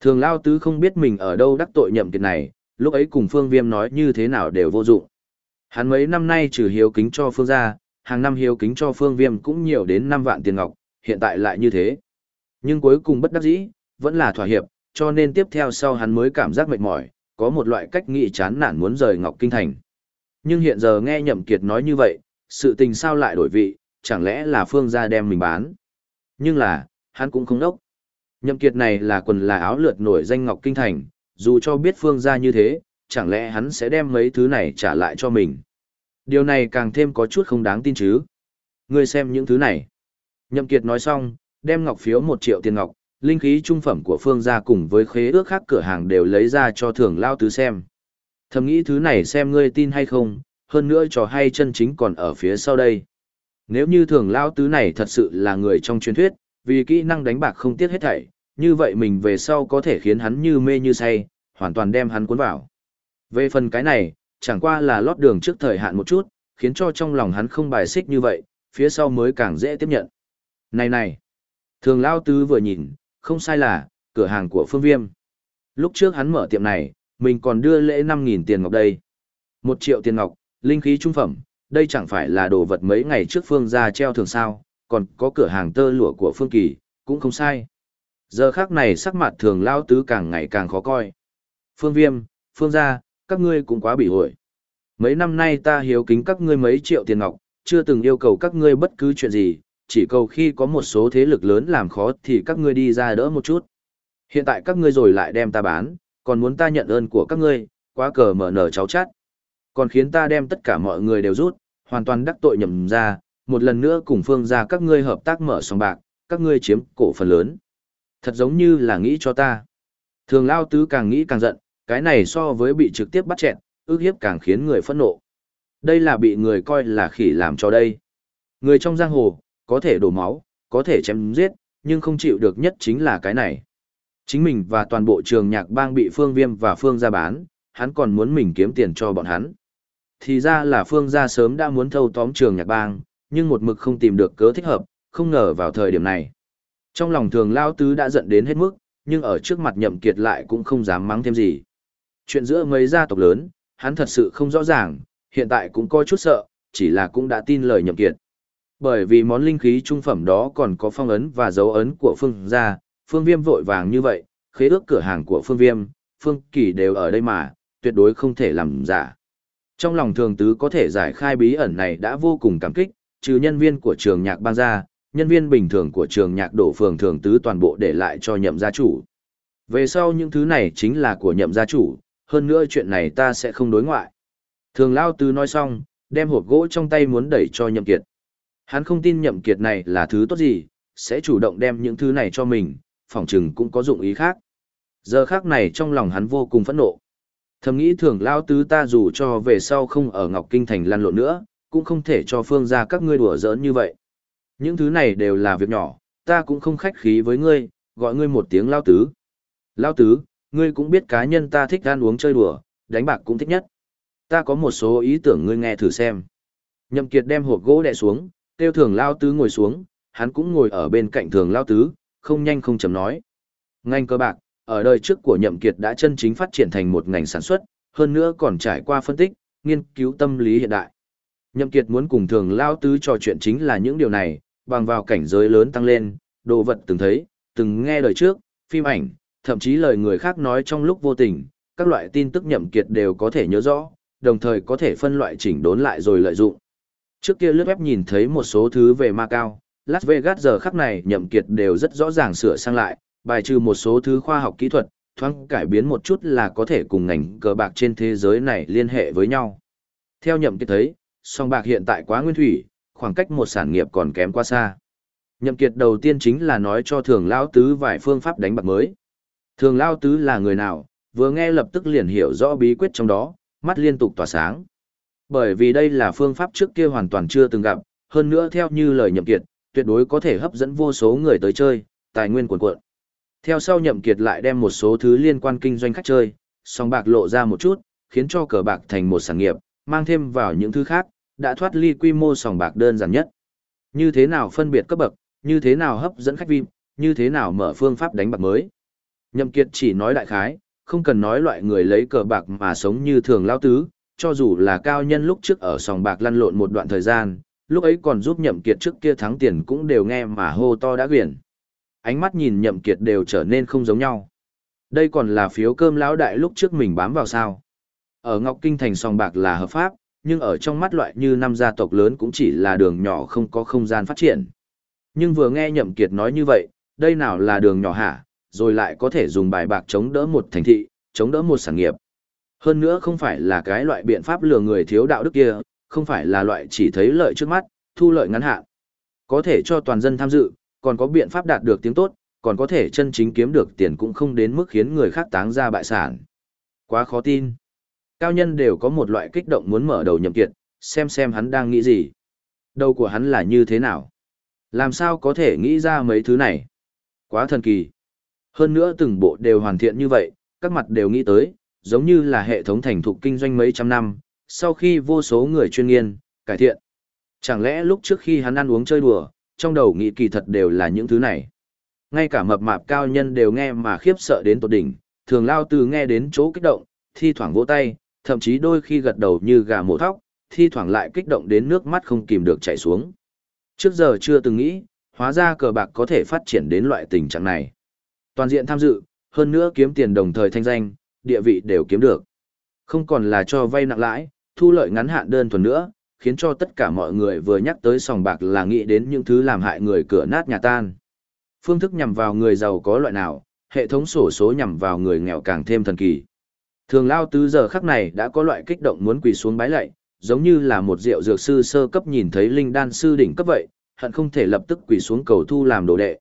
Thường Lao Tứ không biết mình ở đâu đắc tội nhậm kiệt này, lúc ấy cùng Phương Viêm nói như thế nào đều vô dụng. Hắn mấy năm nay trừ hiếu kính cho Phương gia, hàng năm hiếu kính cho Phương Viêm cũng nhiều đến 5 vạn tiền ngọc, hiện tại lại như thế. Nhưng cuối cùng bất đắc dĩ, vẫn là thỏa hiệp, cho nên tiếp theo sau hắn mới cảm giác mệt mỏi, có một loại cách nghĩ chán nản muốn rời Ngọc Kinh Thành. Nhưng hiện giờ nghe Nhậm Kiệt nói như vậy, sự tình sao lại đổi vị, chẳng lẽ là Phương gia đem mình bán. Nhưng là, hắn cũng không đốc. Nhậm Kiệt này là quần là áo lượt nổi danh Ngọc Kinh Thành, dù cho biết Phương gia như thế, chẳng lẽ hắn sẽ đem mấy thứ này trả lại cho mình. Điều này càng thêm có chút không đáng tin chứ. Ngươi xem những thứ này. Nhậm Kiệt nói xong, đem ngọc phiếu một triệu tiền ngọc, linh khí trung phẩm của phương gia cùng với khế ước khác cửa hàng đều lấy ra cho thường lao tứ xem. Thầm nghĩ thứ này xem ngươi tin hay không, hơn nữa trò hay chân chính còn ở phía sau đây. Nếu như thường lao tứ này thật sự là người trong truyền thuyết, vì kỹ năng đánh bạc không tiếc hết thảy, như vậy mình về sau có thể khiến hắn như mê như say, hoàn toàn đem hắn cuốn vào. Về phần cái này, chẳng qua là lót đường trước thời hạn một chút, khiến cho trong lòng hắn không bài xích như vậy, phía sau mới càng dễ tiếp nhận. Này này, thường lao tứ vừa nhìn, không sai là, cửa hàng của phương viêm. Lúc trước hắn mở tiệm này, mình còn đưa lễ 5.000 tiền ngọc đây. Một triệu tiền ngọc, linh khí trung phẩm, đây chẳng phải là đồ vật mấy ngày trước phương ra treo thường sao, còn có cửa hàng tơ lụa của phương kỳ, cũng không sai. Giờ khác này sắc mặt thường lao tứ càng ngày càng khó coi. Phương viêm, phương gia, các ngươi cũng quá bị hội. Mấy năm nay ta hiếu kính các ngươi mấy triệu tiền ngọc, chưa từng yêu cầu các ngươi bất cứ chuyện gì, chỉ cầu khi có một số thế lực lớn làm khó thì các ngươi đi ra đỡ một chút. Hiện tại các ngươi rồi lại đem ta bán, còn muốn ta nhận ơn của các ngươi, quá cờ mở nở cháu chát. Còn khiến ta đem tất cả mọi người đều rút, hoàn toàn đắc tội nhầm ra, một lần nữa cùng phương ra các ngươi hợp tác mở sòng bạc, các ngươi chiếm cổ phần lớn. Thật giống như là nghĩ cho ta. Thường lao tứ càng nghĩ càng giận, cái này so với bị trực tiếp bắt chẹn, ước hiếp càng khiến người phẫn nộ. Đây là bị người coi là khỉ làm cho đây. Người trong giang hồ, có thể đổ máu, có thể chém giết, nhưng không chịu được nhất chính là cái này. Chính mình và toàn bộ trường nhạc bang bị Phương Viêm và Phương gia bán, hắn còn muốn mình kiếm tiền cho bọn hắn. Thì ra là Phương gia sớm đã muốn thâu tóm trường nhạc bang, nhưng một mực không tìm được cớ thích hợp, không ngờ vào thời điểm này. Trong lòng thường lao tứ đã giận đến hết mức, nhưng ở trước mặt nhậm kiệt lại cũng không dám mắng thêm gì. Chuyện giữa mấy gia tộc lớn, hắn thật sự không rõ ràng, hiện tại cũng có chút sợ, chỉ là cũng đã tin lời nhậm kiệt. Bởi vì món linh khí trung phẩm đó còn có phong ấn và dấu ấn của phương gia, phương viêm vội vàng như vậy, khế ước cửa hàng của phương viêm, phương kỳ đều ở đây mà, tuyệt đối không thể làm giả. Trong lòng thường tứ có thể giải khai bí ẩn này đã vô cùng cảm kích, trừ nhân viên của trường nhạc bang ra, nhân viên bình thường của trường nhạc đổ phường thường tứ toàn bộ để lại cho nhậm gia chủ. Về sau những thứ này chính là của nhậm gia chủ, hơn nữa chuyện này ta sẽ không đối ngoại. Thường Lao Tứ nói xong, đem hộp gỗ trong tay muốn đẩy cho nhậm kiệt. Hắn không tin nhậm kiệt này là thứ tốt gì, sẽ chủ động đem những thứ này cho mình, phỏng chừng cũng có dụng ý khác. Giờ khác này trong lòng hắn vô cùng phẫn nộ. Thầm nghĩ thường Lao Tứ ta dù cho về sau không ở Ngọc Kinh Thành lăn lộn nữa, cũng không thể cho phương ra các ngươi đùa giỡn như vậy. Những thứ này đều là việc nhỏ, ta cũng không khách khí với ngươi, gọi ngươi một tiếng Lao Tứ. Lao Tứ, ngươi cũng biết cá nhân ta thích ăn uống chơi đùa, đánh bạc cũng thích nhất. Ta có một số ý tưởng ngươi nghe thử xem. Nhậm Kiệt đem hộp gỗ đè xuống, tiêu thường Lao Tứ ngồi xuống, hắn cũng ngồi ở bên cạnh thường Lao Tứ, không nhanh không chậm nói. Ngành cơ bạc, ở đời trước của Nhậm Kiệt đã chân chính phát triển thành một ngành sản xuất, hơn nữa còn trải qua phân tích, nghiên cứu tâm lý hiện đại. Nhậm Kiệt muốn cùng thường Lao Tứ trò chuyện chính là những điều này, bằng vào cảnh giới lớn tăng lên, đồ vật từng thấy, từng nghe đời trước, phim ảnh, thậm chí lời người khác nói trong lúc vô tình, các loại tin tức nhậm kiệt đều có thể nhớ rõ, đồng thời có thể phân loại chỉnh đốn lại rồi lợi dụng. Trước kia lướt web nhìn thấy một số thứ về Macau, Las Vegas giờ khắc này nhậm kiệt đều rất rõ ràng sửa sang lại, bài trừ một số thứ khoa học kỹ thuật, thoáng cải biến một chút là có thể cùng ngành cờ bạc trên thế giới này liên hệ với nhau. Theo nhậm kiệt thấy, song bạc hiện tại quá nguyên thủy, khoảng cách một sản nghiệp còn kém quá xa. Nhậm kiệt đầu tiên chính là nói cho thường lão tứ vài phương pháp đánh bạc mới. Thường Lão Tứ là người nào, vừa nghe lập tức liền hiểu rõ bí quyết trong đó, mắt liên tục tỏa sáng. Bởi vì đây là phương pháp trước kia hoàn toàn chưa từng gặp, hơn nữa theo như lời nhậm kiệt, tuyệt đối có thể hấp dẫn vô số người tới chơi, tài nguyên cuồn cuộn. Theo sau nhậm kiệt lại đem một số thứ liên quan kinh doanh khách chơi, song bạc lộ ra một chút, khiến cho cờ bạc thành một sản nghiệp, mang thêm vào những thứ khác, đã thoát ly quy mô sòng bạc đơn giản nhất. Như thế nào phân biệt cấp bậc, như thế nào hấp dẫn khách VIP, như thế nào mở phương pháp đánh bạc mới. Nhậm Kiệt chỉ nói đại khái, không cần nói loại người lấy cờ bạc mà sống như thường lao tứ, cho dù là cao nhân lúc trước ở sòng bạc lăn lộn một đoạn thời gian, lúc ấy còn giúp Nhậm Kiệt trước kia thắng tiền cũng đều nghe mà hô to đã quyển. Ánh mắt nhìn Nhậm Kiệt đều trở nên không giống nhau. Đây còn là phiếu cơm lão đại lúc trước mình bám vào sao. Ở Ngọc Kinh thành sòng bạc là hợp pháp, nhưng ở trong mắt loại như năm gia tộc lớn cũng chỉ là đường nhỏ không có không gian phát triển. Nhưng vừa nghe Nhậm Kiệt nói như vậy, đây nào là đường nhỏ hả, rồi lại có thể dùng bài bạc chống đỡ một thành thị, chống đỡ một sản nghiệp. Hơn nữa không phải là cái loại biện pháp lừa người thiếu đạo đức kia, không phải là loại chỉ thấy lợi trước mắt, thu lợi ngắn hạn. Có thể cho toàn dân tham dự, còn có biện pháp đạt được tiếng tốt, còn có thể chân chính kiếm được tiền cũng không đến mức khiến người khác táng ra bại sản. Quá khó tin. Cao nhân đều có một loại kích động muốn mở đầu nhậm kiệt, xem xem hắn đang nghĩ gì. Đầu của hắn là như thế nào? Làm sao có thể nghĩ ra mấy thứ này? Quá thần kỳ. Hơn nữa từng bộ đều hoàn thiện như vậy, các mặt đều nghĩ tới, giống như là hệ thống thành thục kinh doanh mấy trăm năm, sau khi vô số người chuyên nghiên, cải thiện. Chẳng lẽ lúc trước khi hắn ăn uống chơi đùa, trong đầu nghĩ kỳ thật đều là những thứ này. Ngay cả mập mạp cao nhân đều nghe mà khiếp sợ đến tột đỉnh, thường lao từ nghe đến chỗ kích động, thi thoảng vỗ tay, thậm chí đôi khi gật đầu như gà mổ thóc, thi thoảng lại kích động đến nước mắt không kìm được chảy xuống. Trước giờ chưa từng nghĩ, hóa ra cờ bạc có thể phát triển đến loại tình trạng này. Toàn diện tham dự, hơn nữa kiếm tiền đồng thời thanh danh, địa vị đều kiếm được. Không còn là cho vay nặng lãi, thu lợi ngắn hạn đơn thuần nữa, khiến cho tất cả mọi người vừa nhắc tới sòng bạc là nghĩ đến những thứ làm hại người cửa nát nhà tan. Phương thức nhằm vào người giàu có loại nào, hệ thống sổ số nhằm vào người nghèo càng thêm thần kỳ. Thường lao tứ giờ khắc này đã có loại kích động muốn quỳ xuống bái lạy, giống như là một rượu dược sư sơ cấp nhìn thấy linh đan sư đỉnh cấp vậy, hận không thể lập tức quỳ xuống cầu thu làm đồ đệ.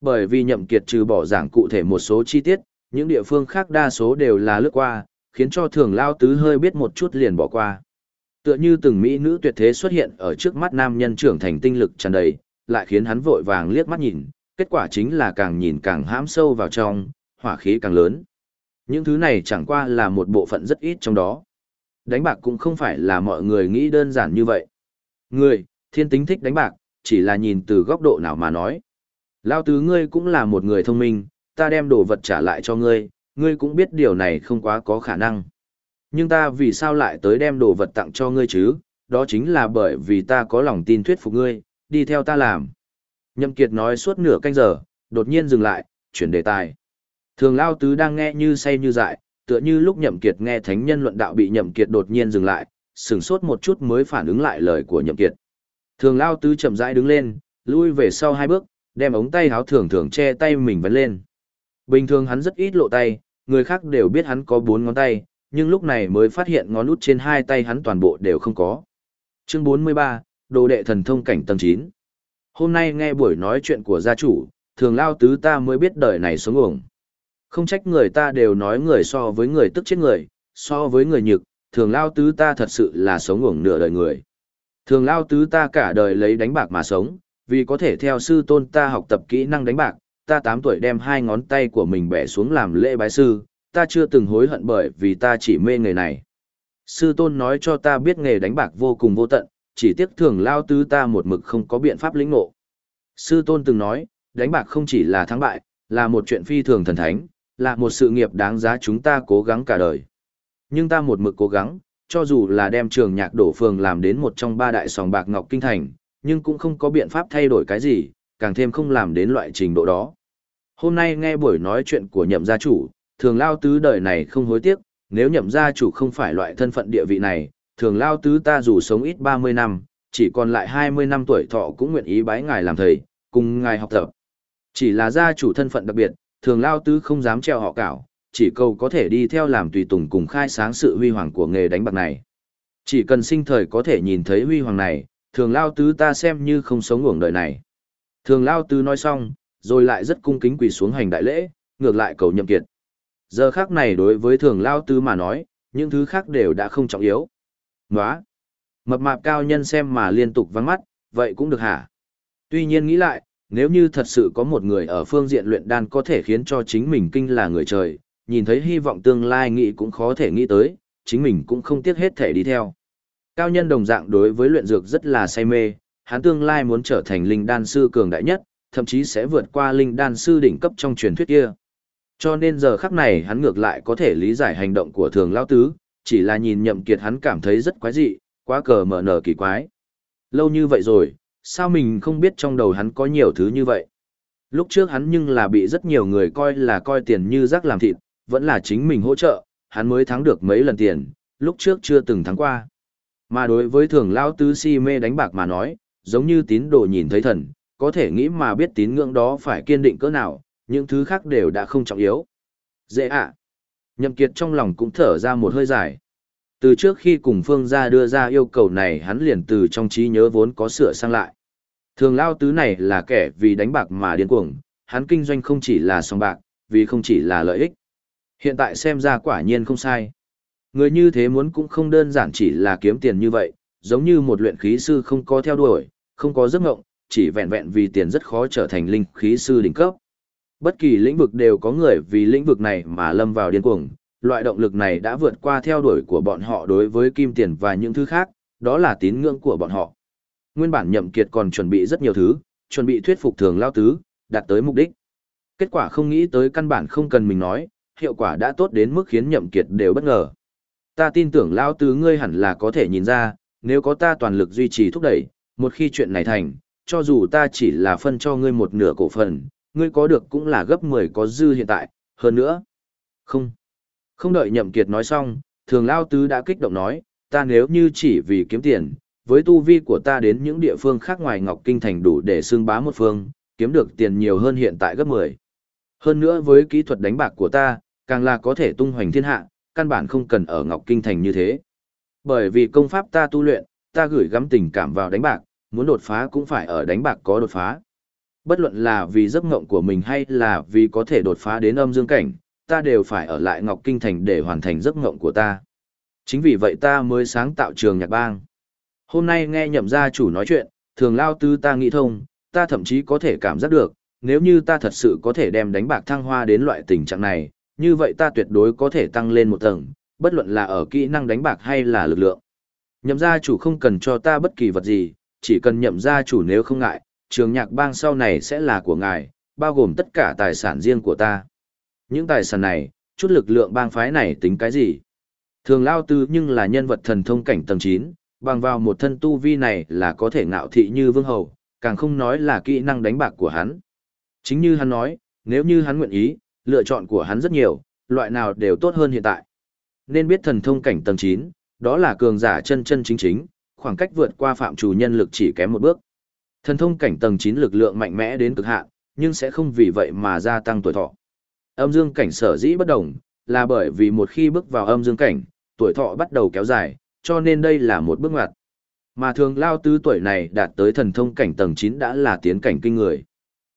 Bởi vì nhậm kiệt trừ bỏ giảng cụ thể một số chi tiết, những địa phương khác đa số đều là lướt qua, khiến cho thường lao tứ hơi biết một chút liền bỏ qua. Tựa như từng mỹ nữ tuyệt thế xuất hiện ở trước mắt nam nhân trưởng thành tinh lực tràn đầy, lại khiến hắn vội vàng liếc mắt nhìn, kết quả chính là càng nhìn càng hãm sâu vào trong, hỏa khí càng lớn. Những thứ này chẳng qua là một bộ phận rất ít trong đó. Đánh bạc cũng không phải là mọi người nghĩ đơn giản như vậy. Người, thiên tính thích đánh bạc, chỉ là nhìn từ góc độ nào mà nói. Lao tứ ngươi cũng là một người thông minh, ta đem đồ vật trả lại cho ngươi, ngươi cũng biết điều này không quá có khả năng. Nhưng ta vì sao lại tới đem đồ vật tặng cho ngươi chứ, đó chính là bởi vì ta có lòng tin thuyết phục ngươi, đi theo ta làm. Nhậm Kiệt nói suốt nửa canh giờ, đột nhiên dừng lại, chuyển đề tài. Thường Lao Tứ đang nghe như say như dại, tựa như lúc Nhậm Kiệt nghe thánh nhân luận đạo bị Nhậm Kiệt đột nhiên dừng lại, sừng sốt một chút mới phản ứng lại lời của Nhậm Kiệt. Thường Lao Tứ chậm rãi đứng lên, lui về sau hai bước, đem ống tay áo thường thường che tay mình vấn lên. Bình thường hắn rất ít lộ tay, người khác đều biết hắn có bốn ngón tay, nhưng lúc này mới phát hiện ngón út trên hai tay hắn toàn bộ đều không có. Chương 43, Đồ đệ thần thông cảnh tầng 9. Hôm nay nghe buổi nói chuyện của gia chủ, thường lao tứ ta mới biết đời này sống uổng. Không trách người ta đều nói người so với người tức chết người, so với người nhực, thường lao tứ ta thật sự là sống uổng nửa đời người. Thường lao tứ ta cả đời lấy đánh bạc mà sống, vì có thể theo sư tôn ta học tập kỹ năng đánh bạc, ta 8 tuổi đem hai ngón tay của mình bẻ xuống làm lễ bái sư, ta chưa từng hối hận bởi vì ta chỉ mê nghề này. Sư tôn nói cho ta biết nghề đánh bạc vô cùng vô tận, chỉ tiếc thường lao tứ ta một mực không có biện pháp lĩnh ngộ. Sư tôn từng nói, đánh bạc không chỉ là thắng bại, là một chuyện phi thường thần thánh, là một sự nghiệp đáng giá chúng ta cố gắng cả đời. Nhưng ta một mực cố gắng, cho dù là đem trường nhạc đổ phường làm đến một trong ba đại sòng bạc ngọc kinh thành, nhưng cũng không có biện pháp thay đổi cái gì, càng thêm không làm đến loại trình độ đó. Hôm nay nghe buổi nói chuyện của nhậm gia chủ, thường lao tứ đời này không hối tiếc, nếu nhậm gia chủ không phải loại thân phận địa vị này, thường lao tứ ta dù sống ít 30 năm, chỉ còn lại 20 năm tuổi thọ cũng nguyện ý bái ngài làm thầy, cùng ngài học tập. Chỉ là gia chủ thân phận đặc biệt, thường lao tứ không dám treo họ cảo, chỉ cầu có thể đi theo làm tùy tùng cùng khai sáng sự huy hoàng của nghề đánh bạc này. Chỉ cần sinh thời có thể nhìn thấy huy hoàng này, thường lao tứ ta xem như không sống uổng đời này. Thường lao tứ nói xong, rồi lại rất cung kính quỳ xuống hành đại lễ, ngược lại cầu nhậm kiệt. Giờ khác này đối với thường lao tứ mà nói, những thứ khác đều đã không trọng yếu. Nóa! Mập mạp cao nhân xem mà liên tục vắng mắt, vậy cũng được hả? Tuy nhiên nghĩ lại, nếu như thật sự có một người ở phương diện luyện đan có thể khiến cho chính mình kinh là người trời, nhìn thấy hy vọng tương lai nghĩ cũng khó thể nghĩ tới, chính mình cũng không tiếc hết thể đi theo. Cao nhân đồng dạng đối với luyện dược rất là say mê, hắn tương lai muốn trở thành linh đan sư cường đại nhất, thậm chí sẽ vượt qua linh đan sư đỉnh cấp trong truyền thuyết kia. Cho nên giờ khắc này hắn ngược lại có thể lý giải hành động của thường lao tứ, chỉ là nhìn nhậm kiệt hắn cảm thấy rất quái dị, quá cờ mở nở kỳ quái. Lâu như vậy rồi, sao mình không biết trong đầu hắn có nhiều thứ như vậy? Lúc trước hắn nhưng là bị rất nhiều người coi là coi tiền như rác làm thịt, vẫn là chính mình hỗ trợ, hắn mới thắng được mấy lần tiền, lúc trước chưa từng thắng qua. Mà đối với thường lao tứ si mê đánh bạc mà nói, giống như tín đồ nhìn thấy thần, có thể nghĩ mà biết tín ngưỡng đó phải kiên định cỡ nào, những thứ khác đều đã không trọng yếu. Dễ ạ. Nhậm Kiệt trong lòng cũng thở ra một hơi dài. Từ trước khi cùng Phương gia đưa ra yêu cầu này hắn liền từ trong trí nhớ vốn có sửa sang lại. Thường lao tứ này là kẻ vì đánh bạc mà điên cuồng, hắn kinh doanh không chỉ là song bạc, vì không chỉ là lợi ích. Hiện tại xem ra quả nhiên không sai. Người như thế muốn cũng không đơn giản chỉ là kiếm tiền như vậy, giống như một luyện khí sư không có theo đuổi, không có giấc ngộng, chỉ vẹn vẹn vì tiền rất khó trở thành linh khí sư đỉnh cấp. Bất kỳ lĩnh vực đều có người vì lĩnh vực này mà lâm vào điên cuồng, loại động lực này đã vượt qua theo đuổi của bọn họ đối với kim tiền và những thứ khác, đó là tín ngưỡng của bọn họ. Nguyên bản nhậm kiệt còn chuẩn bị rất nhiều thứ, chuẩn bị thuyết phục thường lao tứ, đạt tới mục đích. Kết quả không nghĩ tới căn bản không cần mình nói, hiệu quả đã tốt đến mức khiến nhậm kiệt đều bất ngờ. Ta tin tưởng lao tứ ngươi hẳn là có thể nhìn ra, nếu có ta toàn lực duy trì thúc đẩy, một khi chuyện này thành, cho dù ta chỉ là phân cho ngươi một nửa cổ phần, ngươi có được cũng là gấp 10 có dư hiện tại, hơn nữa. Không. Không đợi nhậm kiệt nói xong, thường lao tứ đã kích động nói, ta nếu như chỉ vì kiếm tiền, với tu vi của ta đến những địa phương khác ngoài Ngọc Kinh Thành đủ để xương bá một phương, kiếm được tiền nhiều hơn hiện tại gấp 10. Hơn nữa với kỹ thuật đánh bạc của ta, càng là có thể tung hoành thiên hạ, căn bản không cần ở Ngọc Kinh Thành như thế. Bởi vì công pháp ta tu luyện, ta gửi gắm tình cảm vào đánh bạc, muốn đột phá cũng phải ở đánh bạc có đột phá. Bất luận là vì giấc mộng của mình hay là vì có thể đột phá đến âm dương cảnh, ta đều phải ở lại Ngọc Kinh Thành để hoàn thành giấc mộng của ta. Chính vì vậy ta mới sáng tạo trường nhạc bang. Hôm nay nghe nhậm gia chủ nói chuyện, thường lao tư ta nghĩ thông, ta thậm chí có thể cảm giác được, nếu như ta thật sự có thể đem đánh bạc thăng hoa đến loại tình trạng này, như vậy ta tuyệt đối có thể tăng lên một tầng, bất luận là ở kỹ năng đánh bạc hay là lực lượng. Nhậm gia chủ không cần cho ta bất kỳ vật gì, chỉ cần nhậm gia chủ nếu không ngại, trường nhạc bang sau này sẽ là của ngài, bao gồm tất cả tài sản riêng của ta. Những tài sản này, chút lực lượng bang phái này tính cái gì? Thường lao tư nhưng là nhân vật thần thông cảnh tầng 9, bằng vào một thân tu vi này là có thể ngạo thị như vương hầu, càng không nói là kỹ năng đánh bạc của hắn. Chính như hắn nói, nếu như hắn nguyện ý, lựa chọn của hắn rất nhiều, loại nào đều tốt hơn hiện tại. Nên biết thần thông cảnh tầng 9, đó là cường giả chân chân chính chính, khoảng cách vượt qua phạm chủ nhân lực chỉ kém một bước. Thần thông cảnh tầng 9 lực lượng mạnh mẽ đến cực hạn, nhưng sẽ không vì vậy mà gia tăng tuổi thọ. Âm dương cảnh sở dĩ bất đồng, là bởi vì một khi bước vào âm dương cảnh, tuổi thọ bắt đầu kéo dài, cho nên đây là một bước ngoặt. Mà thường lao tứ tuổi này đạt tới thần thông cảnh tầng 9 đã là tiến cảnh kinh người.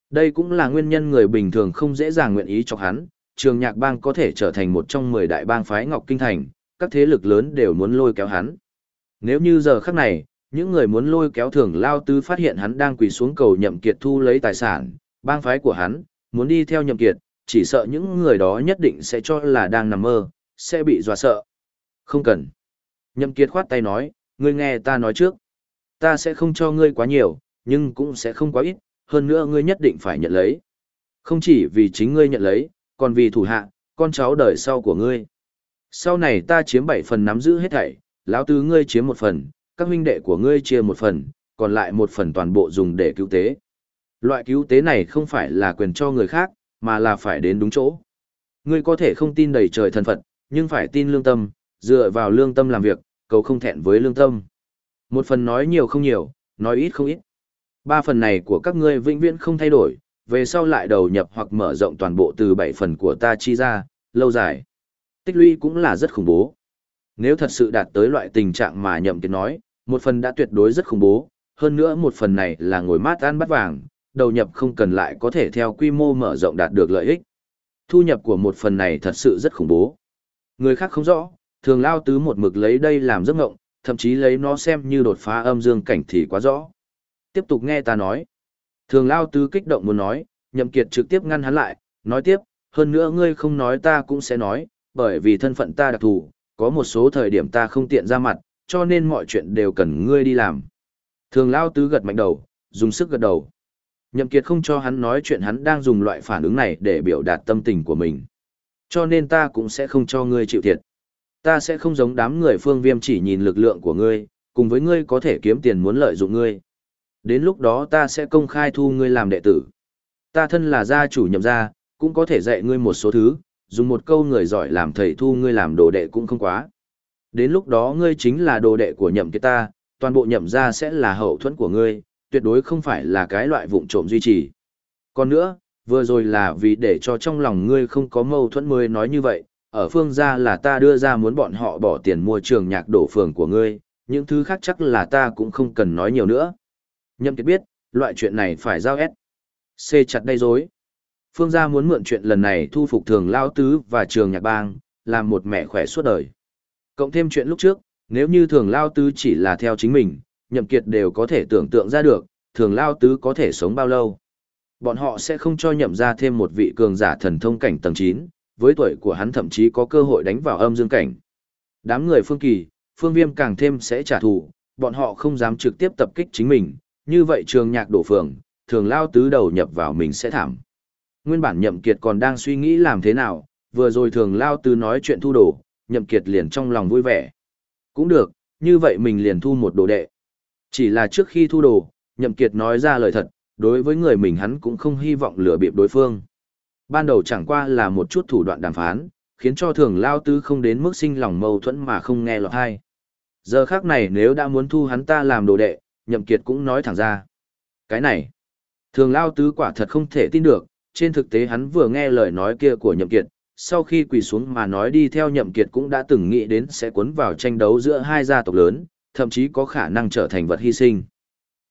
Đây cũng là nguyên nhân người bình thường không dễ dàng nguyện ý cho hắn, trường nhạc bang có thể trở thành một trong 10 đại bang phái Ngọc Kinh Thành, các thế lực lớn đều muốn lôi kéo hắn. Nếu như giờ khắc này, những người muốn lôi kéo thường lao tứ phát hiện hắn đang quỳ xuống cầu nhậm kiệt thu lấy tài sản, bang phái của hắn, muốn đi theo nhậm kiệt, chỉ sợ những người đó nhất định sẽ cho là đang nằm mơ, sẽ bị dọa sợ. Không cần. Nhậm kiệt khoát tay nói, ngươi nghe ta nói trước. Ta sẽ không cho ngươi quá nhiều, nhưng cũng sẽ không quá ít, hơn nữa ngươi nhất định phải nhận lấy. Không chỉ vì chính ngươi nhận lấy, còn vì thủ hạ, con cháu đời sau của ngươi. Sau này ta chiếm bảy phần nắm giữ hết thảy, lão tứ ngươi chiếm một phần, các huynh đệ của ngươi chia một phần, còn lại một phần toàn bộ dùng để cứu tế. Loại cứu tế này không phải là quyền cho người khác, mà là phải đến đúng chỗ. Ngươi có thể không tin đầy trời thần Phật, nhưng phải tin lương tâm, dựa vào lương tâm làm việc, cầu không thẹn với lương tâm. Một phần nói nhiều không nhiều, nói ít không ít. Ba phần này của các ngươi vĩnh viễn không thay đổi, về sau lại đầu nhập hoặc mở rộng toàn bộ từ bảy phần của ta chi ra, lâu dài. Tích lũy cũng là rất khủng bố. Nếu thật sự đạt tới loại tình trạng mà nhậm kiệt nói, một phần đã tuyệt đối rất khủng bố, hơn nữa một phần này là ngồi mát ăn bắt vàng, đầu nhập không cần lại có thể theo quy mô mở rộng đạt được lợi ích. Thu nhập của một phần này thật sự rất khủng bố. Người khác không rõ, thường lao tứ một mực lấy đây làm giấc ngộng, thậm chí lấy nó xem như đột phá âm dương cảnh thì quá rõ. Tiếp tục nghe ta nói. Thường lao tứ kích động muốn nói, nhậm kiệt trực tiếp ngăn hắn lại, nói tiếp, hơn nữa ngươi không nói ta cũng sẽ nói, bởi vì thân phận ta đặc thù, có một số thời điểm ta không tiện ra mặt, cho nên mọi chuyện đều cần ngươi đi làm. Thường lao tứ gật mạnh đầu, dùng sức gật đầu. Nhậm kiệt không cho hắn nói chuyện hắn đang dùng loại phản ứng này để biểu đạt tâm tình của mình. Cho nên ta cũng sẽ không cho ngươi chịu thiệt. Ta sẽ không giống đám người phương viêm chỉ nhìn lực lượng của ngươi, cùng với ngươi có thể kiếm tiền muốn lợi dụng ngươi. Đến lúc đó ta sẽ công khai thu ngươi làm đệ tử. Ta thân là gia chủ nhậm gia, cũng có thể dạy ngươi một số thứ, dùng một câu người giỏi làm thầy thu ngươi làm đồ đệ cũng không quá. Đến lúc đó ngươi chính là đồ đệ của nhậm kia ta, toàn bộ nhậm gia sẽ là hậu thuẫn của ngươi, tuyệt đối không phải là cái loại vụng trộm duy trì. Còn nữa, vừa rồi là vì để cho trong lòng ngươi không có mâu thuẫn mới nói như vậy, ở phương gia là ta đưa ra muốn bọn họ bỏ tiền mua trường nhạc đổ phường của ngươi, những thứ khác chắc là ta cũng không cần nói nhiều nữa. Nhậm Kiệt biết, loại chuyện này phải giao ép, C chặt đây dối. Phương gia muốn mượn chuyện lần này thu phục thường lao tứ và trường nhạc bang, làm một mẹ khỏe suốt đời. Cộng thêm chuyện lúc trước, nếu như thường lao tứ chỉ là theo chính mình, nhậm kiệt đều có thể tưởng tượng ra được, thường lao tứ có thể sống bao lâu. Bọn họ sẽ không cho nhậm ra thêm một vị cường giả thần thông cảnh tầng 9, với tuổi của hắn thậm chí có cơ hội đánh vào âm dương cảnh. Đám người phương kỳ, phương viêm càng thêm sẽ trả thù, bọn họ không dám trực tiếp tập kích chính mình, như vậy trường nhạc đổ phường, thường lao tứ đầu nhập vào mình sẽ thảm. Nguyên bản nhậm kiệt còn đang suy nghĩ làm thế nào, vừa rồi thường lao tứ nói chuyện thu đồ, nhậm kiệt liền trong lòng vui vẻ. Cũng được, như vậy mình liền thu một đồ đệ. Chỉ là trước khi thu đồ, nhậm kiệt nói ra lời thật, đối với người mình hắn cũng không hy vọng lừa bịp đối phương. Ban đầu chẳng qua là một chút thủ đoạn đàm phán, khiến cho thường lao tứ không đến mức sinh lòng mâu thuẫn mà không nghe lọt hay. Giờ khác này nếu đã muốn thu hắn ta làm đồ đệ, nhậm kiệt cũng nói thẳng ra. Cái này, thường lao tứ quả thật không thể tin được, trên thực tế hắn vừa nghe lời nói kia của nhậm kiệt, sau khi quỳ xuống mà nói đi theo nhậm kiệt cũng đã từng nghĩ đến sẽ cuốn vào tranh đấu giữa hai gia tộc lớn, thậm chí có khả năng trở thành vật hy sinh.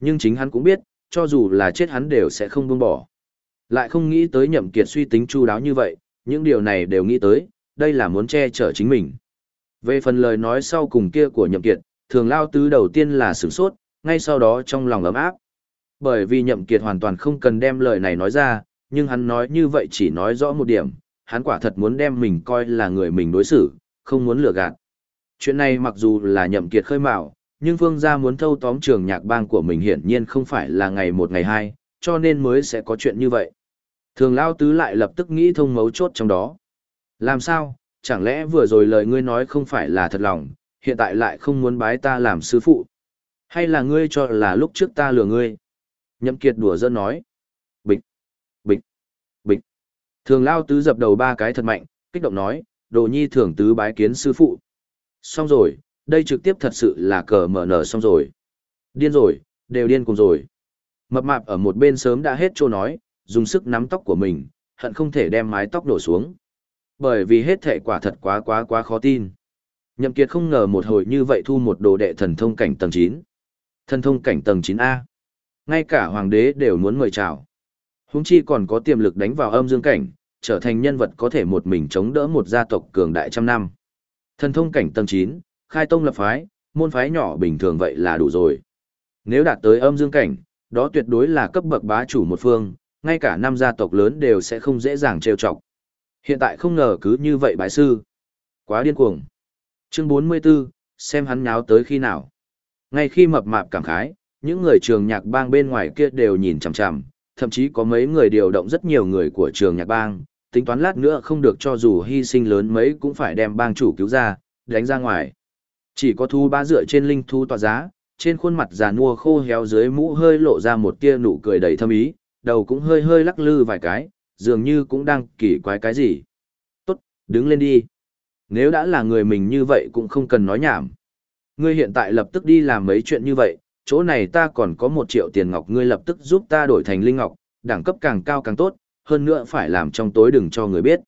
Nhưng chính hắn cũng biết, cho dù là chết hắn đều sẽ không buông bỏ. Lại không nghĩ tới nhậm kiệt suy tính chu đáo như vậy, những điều này đều nghĩ tới, đây là muốn che chở chính mình. Về phần lời nói sau cùng kia của nhậm kiệt, thường lao tứ đầu tiên là sửng sốt, ngay sau đó trong lòng ấm áp. Bởi vì nhậm kiệt hoàn toàn không cần đem lời này nói ra, nhưng hắn nói như vậy chỉ nói rõ một điểm, hắn quả thật muốn đem mình coi là người mình đối xử, không muốn lừa gạt. Chuyện này mặc dù là nhậm kiệt khơi mào, nhưng Phương gia muốn thâu tóm trường nhạc bang của mình hiển nhiên không phải là ngày một ngày hai, cho nên mới sẽ có chuyện như vậy. Thường Lao Tứ lại lập tức nghĩ thông mấu chốt trong đó. Làm sao, chẳng lẽ vừa rồi lời ngươi nói không phải là thật lòng, hiện tại lại không muốn bái ta làm sư phụ? Hay là ngươi cho là lúc trước ta lừa ngươi? Nhậm Kiệt đùa giỡn nói. Thường Lao Tứ dập đầu ba cái thật mạnh, kích động nói, đồ nhi thường tứ bái kiến sư phụ. Xong rồi, đây trực tiếp thật sự là cờ mở nở xong rồi. Điên rồi, đều điên cùng rồi. Mập mạp ở một bên sớm đã hết trô nói, dùng sức nắm tóc của mình, hận không thể đem mái tóc đổ xuống. Bởi vì hết thệ quả thật quá quá quá khó tin. Nhậm Kiệt không ngờ một hồi như vậy thu một đồ đệ thần thông cảnh tầng 9. Thần thông cảnh tầng 9A. Ngay cả hoàng đế đều muốn mời chào huống chi còn có tiềm lực đánh vào âm dương cảnh, trở thành nhân vật có thể một mình chống đỡ một gia tộc cường đại trăm năm. Thần thông cảnh tầng 9, khai tông lập phái, môn phái nhỏ bình thường vậy là đủ rồi. Nếu đạt tới âm dương cảnh, đó tuyệt đối là cấp bậc bá chủ một phương, ngay cả năm gia tộc lớn đều sẽ không dễ dàng trêu chọc. Hiện tại không ngờ cứ như vậy bái sư. Quá điên cuồng. Chương 44, xem hắn nháo tới khi nào. Ngay khi mập mạp cảm khái, những người trường nhạc bang bên ngoài kia đều nhìn chằm chằm, thậm chí có mấy người điều động rất nhiều người của trường nhạc bang, tính toán lát nữa không được cho dù hy sinh lớn mấy cũng phải đem bang chủ cứu ra, đánh ra ngoài. Chỉ có thu ba dựa trên linh thu tọa giá, trên khuôn mặt già nua khô héo dưới mũ hơi lộ ra một tia nụ cười đầy thâm ý, đầu cũng hơi hơi lắc lư vài cái, dường như cũng đang kỳ quái cái gì. Tốt, đứng lên đi. Nếu đã là người mình như vậy cũng không cần nói nhảm. Ngươi hiện tại lập tức đi làm mấy chuyện như vậy, chỗ này ta còn có một triệu tiền ngọc ngươi lập tức giúp ta đổi thành linh ngọc, đẳng cấp càng cao càng tốt, hơn nữa phải làm trong tối đừng cho người biết.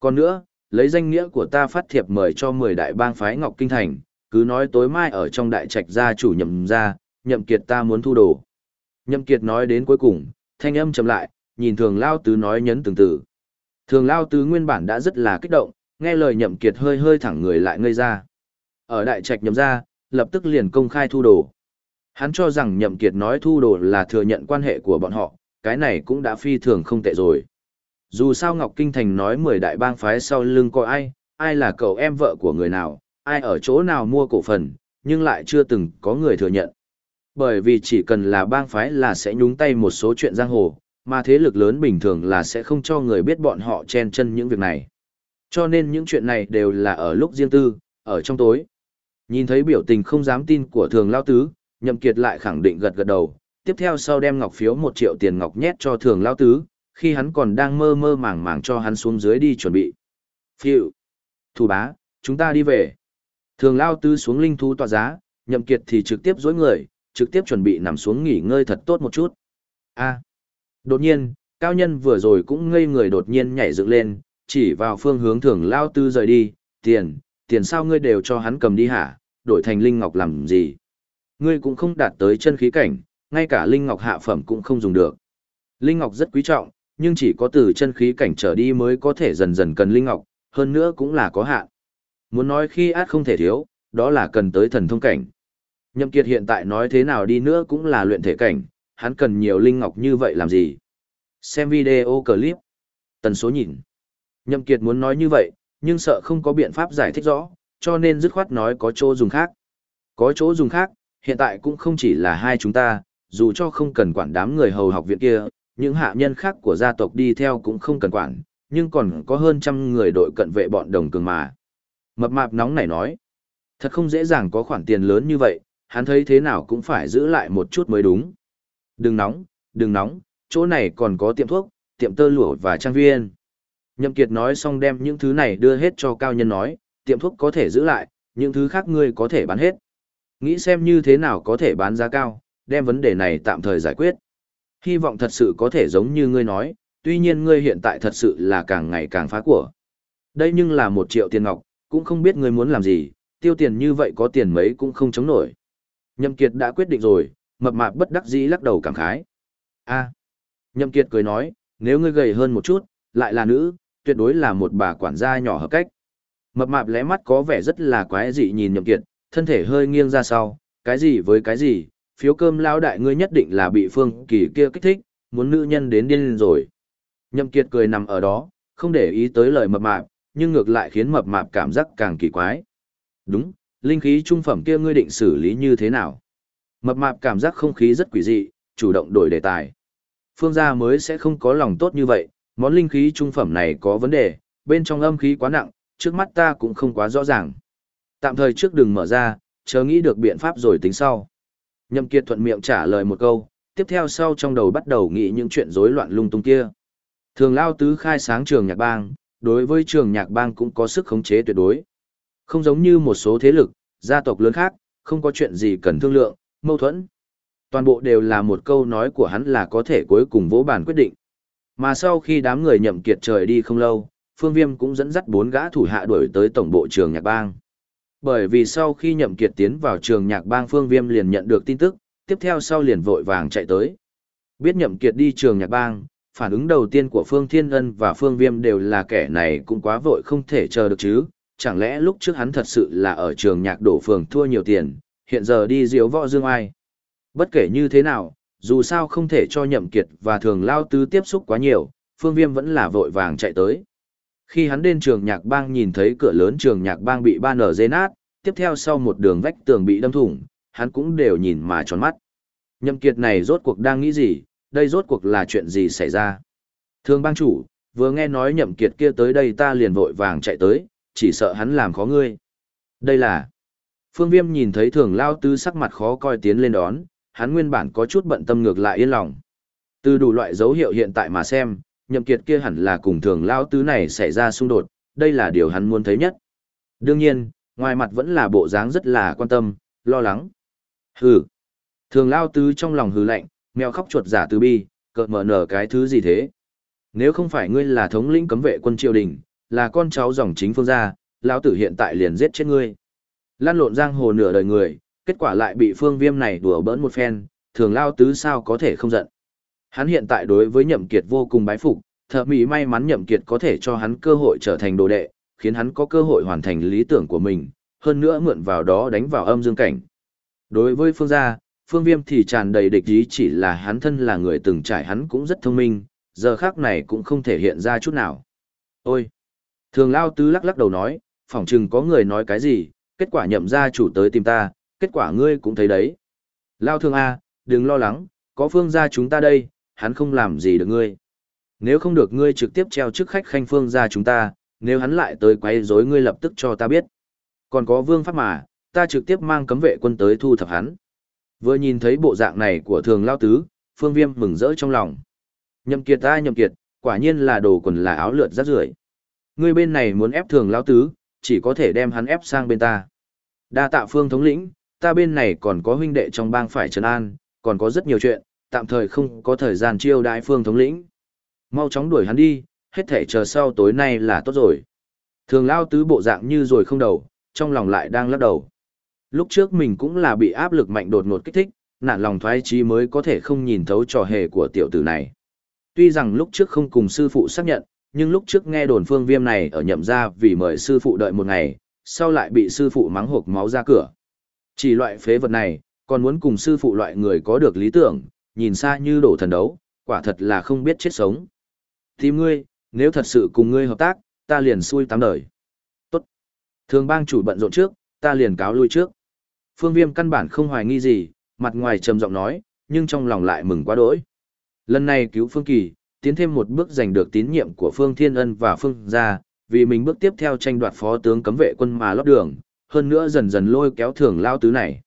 Còn nữa, lấy danh nghĩa của ta phát thiệp mời cho 10 đại bang phái Ngọc Kinh Thành, cứ nói tối mai ở trong đại trạch gia chủ nhậm ra, nhậm kiệt ta muốn thu đồ. Nhậm kiệt nói đến cuối cùng, thanh âm chậm lại, nhìn thường lao tứ nói nhấn từng từ. Thường lao tứ nguyên bản đã rất là kích động, nghe lời nhậm kiệt hơi hơi thẳng người lại ngây ra. Ở đại trạch nhậm ra, lập tức liền công khai thu đồ. Hắn cho rằng nhậm kiệt nói thu đồ là thừa nhận quan hệ của bọn họ, cái này cũng đã phi thường không tệ rồi. Dù sao Ngọc Kinh Thành nói 10 đại bang phái sau lưng có ai, ai là cậu em vợ của người nào, ai ở chỗ nào mua cổ phần, nhưng lại chưa từng có người thừa nhận. Bởi vì chỉ cần là bang phái là sẽ nhúng tay một số chuyện giang hồ, mà thế lực lớn bình thường là sẽ không cho người biết bọn họ chen chân những việc này. Cho nên những chuyện này đều là ở lúc riêng tư, ở trong tối. Nhìn thấy biểu tình không dám tin của thường lao tứ, nhậm kiệt lại khẳng định gật gật đầu, tiếp theo sau đem ngọc phiếu một triệu tiền ngọc nhét cho thường lao tứ, khi hắn còn đang mơ mơ màng màng cho hắn xuống dưới đi chuẩn bị. Phiệu! Thủ bá, chúng ta đi về. Thường lao tứ xuống linh thú tọa giá, nhậm kiệt thì trực tiếp dối người, trực tiếp chuẩn bị nằm xuống nghỉ ngơi thật tốt một chút. A. Đột nhiên, cao nhân vừa rồi cũng ngây người đột nhiên nhảy dựng lên, chỉ vào phương hướng thường lao tư rời đi, tiền, tiền sao ngươi đều cho hắn cầm đi hả, đổi thành linh ngọc làm gì. Ngươi cũng không đạt tới chân khí cảnh, ngay cả linh ngọc hạ phẩm cũng không dùng được. Linh ngọc rất quý trọng, nhưng chỉ có từ chân khí cảnh trở đi mới có thể dần dần cần linh ngọc, hơn nữa cũng là có hạn. Muốn nói khi át không thể thiếu, đó là cần tới thần thông cảnh. Nhậm Kiệt hiện tại nói thế nào đi nữa cũng là luyện thể cảnh, hắn cần nhiều linh ngọc như vậy làm gì? Xem video clip. Tần số nhìn. Nhậm Kiệt muốn nói như vậy, nhưng sợ không có biện pháp giải thích rõ, cho nên dứt khoát nói có chỗ dùng khác. Có chỗ dùng khác, hiện tại cũng không chỉ là hai chúng ta, dù cho không cần quản đám người hầu học viện kia, những hạ nhân khác của gia tộc đi theo cũng không cần quản, nhưng còn có hơn trăm người đội cận vệ bọn đồng cường mà. Mập mạp nóng này nói, thật không dễ dàng có khoản tiền lớn như vậy, hắn thấy thế nào cũng phải giữ lại một chút mới đúng. Đừng nóng, đừng nóng, chỗ này còn có tiệm thuốc, tiệm tơ lụa và trang viên. Nhậm Kiệt nói xong đem những thứ này đưa hết cho cao nhân nói, tiệm thuốc có thể giữ lại, những thứ khác ngươi có thể bán hết. Nghĩ xem như thế nào có thể bán giá cao, đem vấn đề này tạm thời giải quyết. Hy vọng thật sự có thể giống như ngươi nói, tuy nhiên ngươi hiện tại thật sự là càng ngày càng phá của. Đây nhưng là một triệu tiền ngọc, cũng không biết ngươi muốn làm gì, tiêu tiền như vậy có tiền mấy cũng không chống nổi. Nhậm Kiệt đã quyết định rồi, mập mạp bất đắc dĩ lắc đầu cảm khái. A. Nhậm Kiệt cười nói, nếu ngươi gầy hơn một chút, lại là nữ, tuyệt đối là một bà quản gia nhỏ hợp cách. Mập mạp lẽ mắt có vẻ rất là quái dị nhìn Nhậm Kiệt, thân thể hơi nghiêng ra sau, cái gì với cái gì, phiếu cơm lão đại ngươi nhất định là bị Phương Kỳ kia kích thích, muốn nữ nhân đến điên rồi. Nhậm Kiệt cười nằm ở đó, không để ý tới lời mập mạp, nhưng ngược lại khiến mập mạp cảm giác càng kỳ quái. Đúng, linh khí trung phẩm kia ngươi định xử lý như thế nào? Mập mạp cảm giác không khí rất quỷ dị, chủ động đổi đề tài. Phương gia mới sẽ không có lòng tốt như vậy, món linh khí trung phẩm này có vấn đề, bên trong âm khí quá nặng, trước mắt ta cũng không quá rõ ràng. Tạm thời trước đừng mở ra, chờ nghĩ được biện pháp rồi tính sau. Nhậm Kiệt thuận miệng trả lời một câu, tiếp theo sau trong đầu bắt đầu nghĩ những chuyện rối loạn lung tung kia. Thường lao tứ khai sáng trường nhạc bang, đối với trường nhạc bang cũng có sức khống chế tuyệt đối. Không giống như một số thế lực, gia tộc lớn khác, không có chuyện gì cần thương lượng, mâu thuẫn. Toàn bộ đều là một câu nói của hắn là có thể cuối cùng vỗ bàn quyết định. Mà sau khi đám người nhậm kiệt trời đi không lâu, Phương Viêm cũng dẫn dắt bốn gã thủ hạ đuổi tới tổng bộ trường nhạc bang. Bởi vì sau khi nhậm kiệt tiến vào trường nhạc bang Phương Viêm liền nhận được tin tức, tiếp theo sau liền vội vàng chạy tới. Biết nhậm kiệt đi trường nhạc bang, phản ứng đầu tiên của Phương Thiên Ân và Phương Viêm đều là kẻ này cũng quá vội không thể chờ được chứ, chẳng lẽ lúc trước hắn thật sự là ở trường nhạc đổ phường thua nhiều tiền, hiện giờ đi diếu võ dương ai. Bất kể như thế nào, dù sao không thể cho nhậm kiệt và thường lao tứ tiếp xúc quá nhiều, Phương Viêm vẫn là vội vàng chạy tới. Khi hắn đến trường nhạc bang nhìn thấy cửa lớn trường nhạc bang bị ba nở dây nát, tiếp theo sau một đường vách tường bị đâm thủng, hắn cũng đều nhìn mà tròn mắt. Nhậm kiệt này rốt cuộc đang nghĩ gì, đây rốt cuộc là chuyện gì xảy ra. Thương bang chủ, vừa nghe nói nhậm kiệt kia tới đây ta liền vội vàng chạy tới, chỉ sợ hắn làm khó ngươi. Đây là... Phương Viêm nhìn thấy thường lao tứ sắc mặt khó coi tiến lên đón, hắn nguyên bản có chút bận tâm ngược lại yên lòng. Từ đủ loại dấu hiệu hiện tại mà xem, nhậm kiệt kia hẳn là cùng thường lao tứ này xảy ra xung đột, đây là điều hắn muốn thấy nhất. Đương nhiên, ngoài mặt vẫn là bộ dáng rất là quan tâm, lo lắng. Hừ. Thường lao tứ trong lòng hừ lạnh, mèo khóc chuột giả từ bi, cợt mở nở cái thứ gì thế. Nếu không phải ngươi là thống lĩnh cấm vệ quân triều đình, là con cháu dòng chính phương gia, lão tử hiện tại liền giết chết ngươi. Lan lộn giang hồ nửa đời người, kết quả lại bị phương viêm này đùa bỡn một phen, thường lao tứ sao có thể không giận. Hắn hiện tại đối với nhậm kiệt vô cùng bái phục, thợ mỹ may mắn nhậm kiệt có thể cho hắn cơ hội trở thành đồ đệ, khiến hắn có cơ hội hoàn thành lý tưởng của mình, hơn nữa mượn vào đó đánh vào âm dương cảnh. Đối với phương gia, phương viêm thì tràn đầy địch ý chỉ là hắn thân là người từng trải hắn cũng rất thông minh, giờ khác này cũng không thể hiện ra chút nào. Ôi! Thường lao tứ lắc lắc đầu nói, phỏng chừng có người nói cái gì, kết quả nhậm gia chủ tới tìm ta, kết quả ngươi cũng thấy đấy. Lao Thường A, đừng lo lắng, có phương gia chúng ta đây, hắn không làm gì được ngươi. Nếu không được ngươi trực tiếp treo chức khách khanh phương gia chúng ta, nếu hắn lại tới quấy rối ngươi lập tức cho ta biết. Còn có vương pháp mà, ta trực tiếp mang cấm vệ quân tới thu thập hắn. Vừa nhìn thấy bộ dạng này của thường lao tứ, phương viêm mừng rỡ trong lòng. Nhậm kiệt ta nhậm kiệt, quả nhiên là đồ quần là áo lượt rác rưởi. Ngươi bên này muốn ép thường lao tứ, chỉ có thể đem hắn ép sang bên ta. Đa tạ phương thống lĩnh, ta bên này còn có huynh đệ trong bang phải trấn an, còn có rất nhiều chuyện, tạm thời không có thời gian chiêu đãi phương thống lĩnh. Mau chóng đuổi hắn đi, hết thể chờ sau tối nay là tốt rồi. Thường lao tứ bộ dạng như rồi không đầu, trong lòng lại đang lắc đầu. Lúc trước mình cũng là bị áp lực mạnh đột ngột kích thích, nản lòng thoái chí mới có thể không nhìn thấu trò hề của tiểu tử này. Tuy rằng lúc trước không cùng sư phụ xác nhận, nhưng lúc trước nghe đồn phương viêm này ở nhậm ra vì mời sư phụ đợi một ngày, sau lại bị sư phụ mắng hộp máu ra cửa. Chỉ loại phế vật này, còn muốn cùng sư phụ loại người có được lý tưởng, nhìn xa như đổ thần đấu, quả thật là không biết chết sống. Tìm ngươi, nếu thật sự cùng ngươi hợp tác, ta liền xui tám đời. Tốt. Thường bang chủ bận rộn trước, ta liền cáo lui trước. Phương Viêm căn bản không hoài nghi gì, mặt ngoài trầm giọng nói, nhưng trong lòng lại mừng quá đỗi. Lần này cứu Phương Kỳ, tiến thêm một bước giành được tín nhiệm của Phương Thiên Ân và Phương gia, vì mình bước tiếp theo tranh đoạt phó tướng cấm vệ quân mà lót đường, hơn nữa dần dần lôi kéo thường lao tứ này.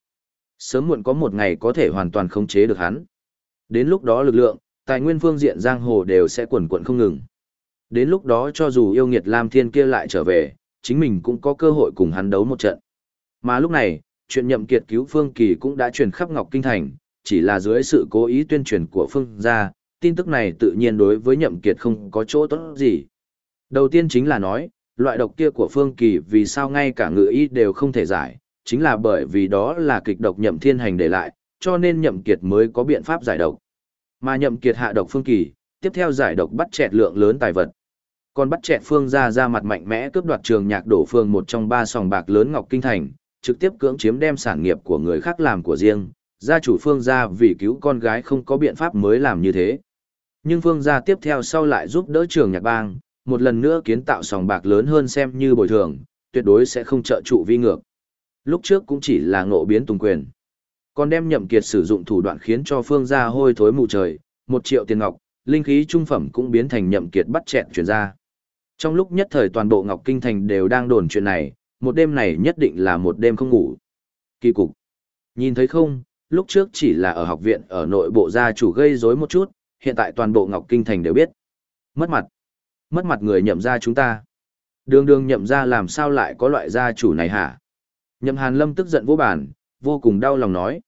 Sớm muộn có một ngày có thể hoàn toàn khống chế được hắn. Đến lúc đó lực lượng, tài nguyên phương diện giang hồ đều sẽ quần quận không ngừng. Đến lúc đó cho dù yêu nghiệt Lam Thiên kia lại trở về, chính mình cũng có cơ hội cùng hắn đấu một trận. Mà lúc này, chuyện nhậm kiệt cứu Phương Kỳ cũng đã truyền khắp Ngọc Kinh Thành, chỉ là dưới sự cố ý tuyên truyền của Phương gia, tin tức này tự nhiên đối với nhậm kiệt không có chỗ tốt gì. Đầu tiên chính là nói, loại độc kia của Phương Kỳ vì sao ngay cả ngự ý đều không thể giải, chính là bởi vì đó là kịch độc nhậm thiên hành để lại, cho nên nhậm kiệt mới có biện pháp giải độc. Mà nhậm kiệt hạ độc Phương Kỳ, tiếp theo giải độc bắt chẹt lượng lớn tài vật. Còn bắt chẹt Phương gia ra mặt mạnh mẽ cướp đoạt trường nhạc đổ phương một trong ba sòng bạc lớn Ngọc Kinh Thành, trực tiếp cưỡng chiếm đem sản nghiệp của người khác làm của riêng, gia chủ Phương gia vì cứu con gái không có biện pháp mới làm như thế. Nhưng Phương gia tiếp theo sau lại giúp đỡ trường nhạc bang, một lần nữa kiến tạo sòng bạc lớn hơn xem như bồi thường, tuyệt đối sẽ không trợ trụ vi ngược. Lúc trước cũng chỉ là ngộ biến tùng quyền. Còn đem nhậm kiệt sử dụng thủ đoạn khiến cho Phương gia hôi thối mù trời, một triệu tiền ngọc, linh khí trung phẩm cũng biến thành nhậm kiệt bắt chẹn chuyển ra. Trong lúc nhất thời toàn bộ Ngọc Kinh Thành đều đang đồn chuyện này, một đêm này nhất định là một đêm không ngủ. Kỳ cục. Nhìn thấy không, lúc trước chỉ là ở học viện ở nội bộ gia chủ gây rối một chút, hiện tại toàn bộ Ngọc Kinh Thành đều biết. Mất mặt. Mất mặt người nhậm gia chúng ta. Đường đường nhậm gia làm sao lại có loại gia chủ này hả? Nhậm Hàn Lâm tức giận vô bản, vô cùng đau lòng nói.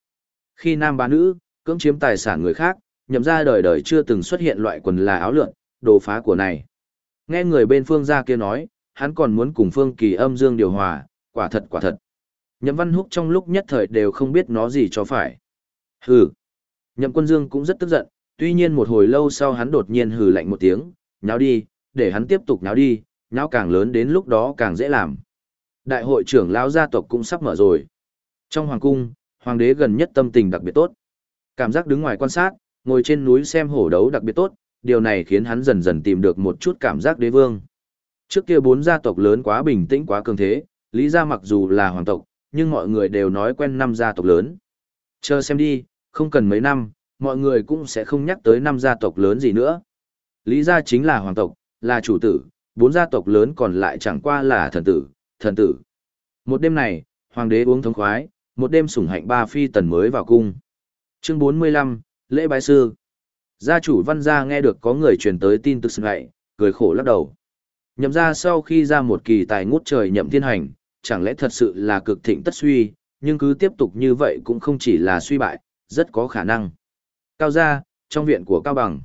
Khi nam bá nữ, cưỡng chiếm tài sản người khác, nhậm gia đời đời chưa từng xuất hiện loại quần là áo lượn, đồ phá của này. Nghe người bên phương gia kia nói, hắn còn muốn cùng phương kỳ âm dương điều hòa, quả thật quả thật. Nhậm văn húc trong lúc nhất thời đều không biết nó gì cho phải. Hừ. Nhậm quân dương cũng rất tức giận, tuy nhiên một hồi lâu sau hắn đột nhiên hừ lạnh một tiếng, nháo đi, để hắn tiếp tục nháo đi, nháo càng lớn đến lúc đó càng dễ làm. Đại hội trưởng lão gia tộc cũng sắp mở rồi. Trong hoàng cung, hoàng đế gần nhất tâm tình đặc biệt tốt. Cảm giác đứng ngoài quan sát, ngồi trên núi xem hổ đấu đặc biệt tốt, điều này khiến hắn dần dần tìm được một chút cảm giác đế vương. Trước kia bốn gia tộc lớn quá bình tĩnh quá cường thế, lý gia mặc dù là hoàng tộc, nhưng mọi người đều nói quen năm gia tộc lớn. Chờ xem đi, không cần mấy năm, mọi người cũng sẽ không nhắc tới năm gia tộc lớn gì nữa. Lý gia chính là hoàng tộc, là chủ tử, bốn gia tộc lớn còn lại chẳng qua là thần tử, thần tử. Một đêm này, hoàng đế uống thống khoái, một đêm sủng hạnh ba phi tần mới vào cung. Chương 45, lễ bái sư. Gia chủ văn gia nghe được có người truyền tới tin tức sự ngại, cười khổ lắc đầu. Nhậm ra sau khi ra một kỳ tài ngút trời nhậm thiên hành, chẳng lẽ thật sự là cực thịnh tất suy, nhưng cứ tiếp tục như vậy cũng không chỉ là suy bại, rất có khả năng. Cao gia, trong viện của Cao Bằng.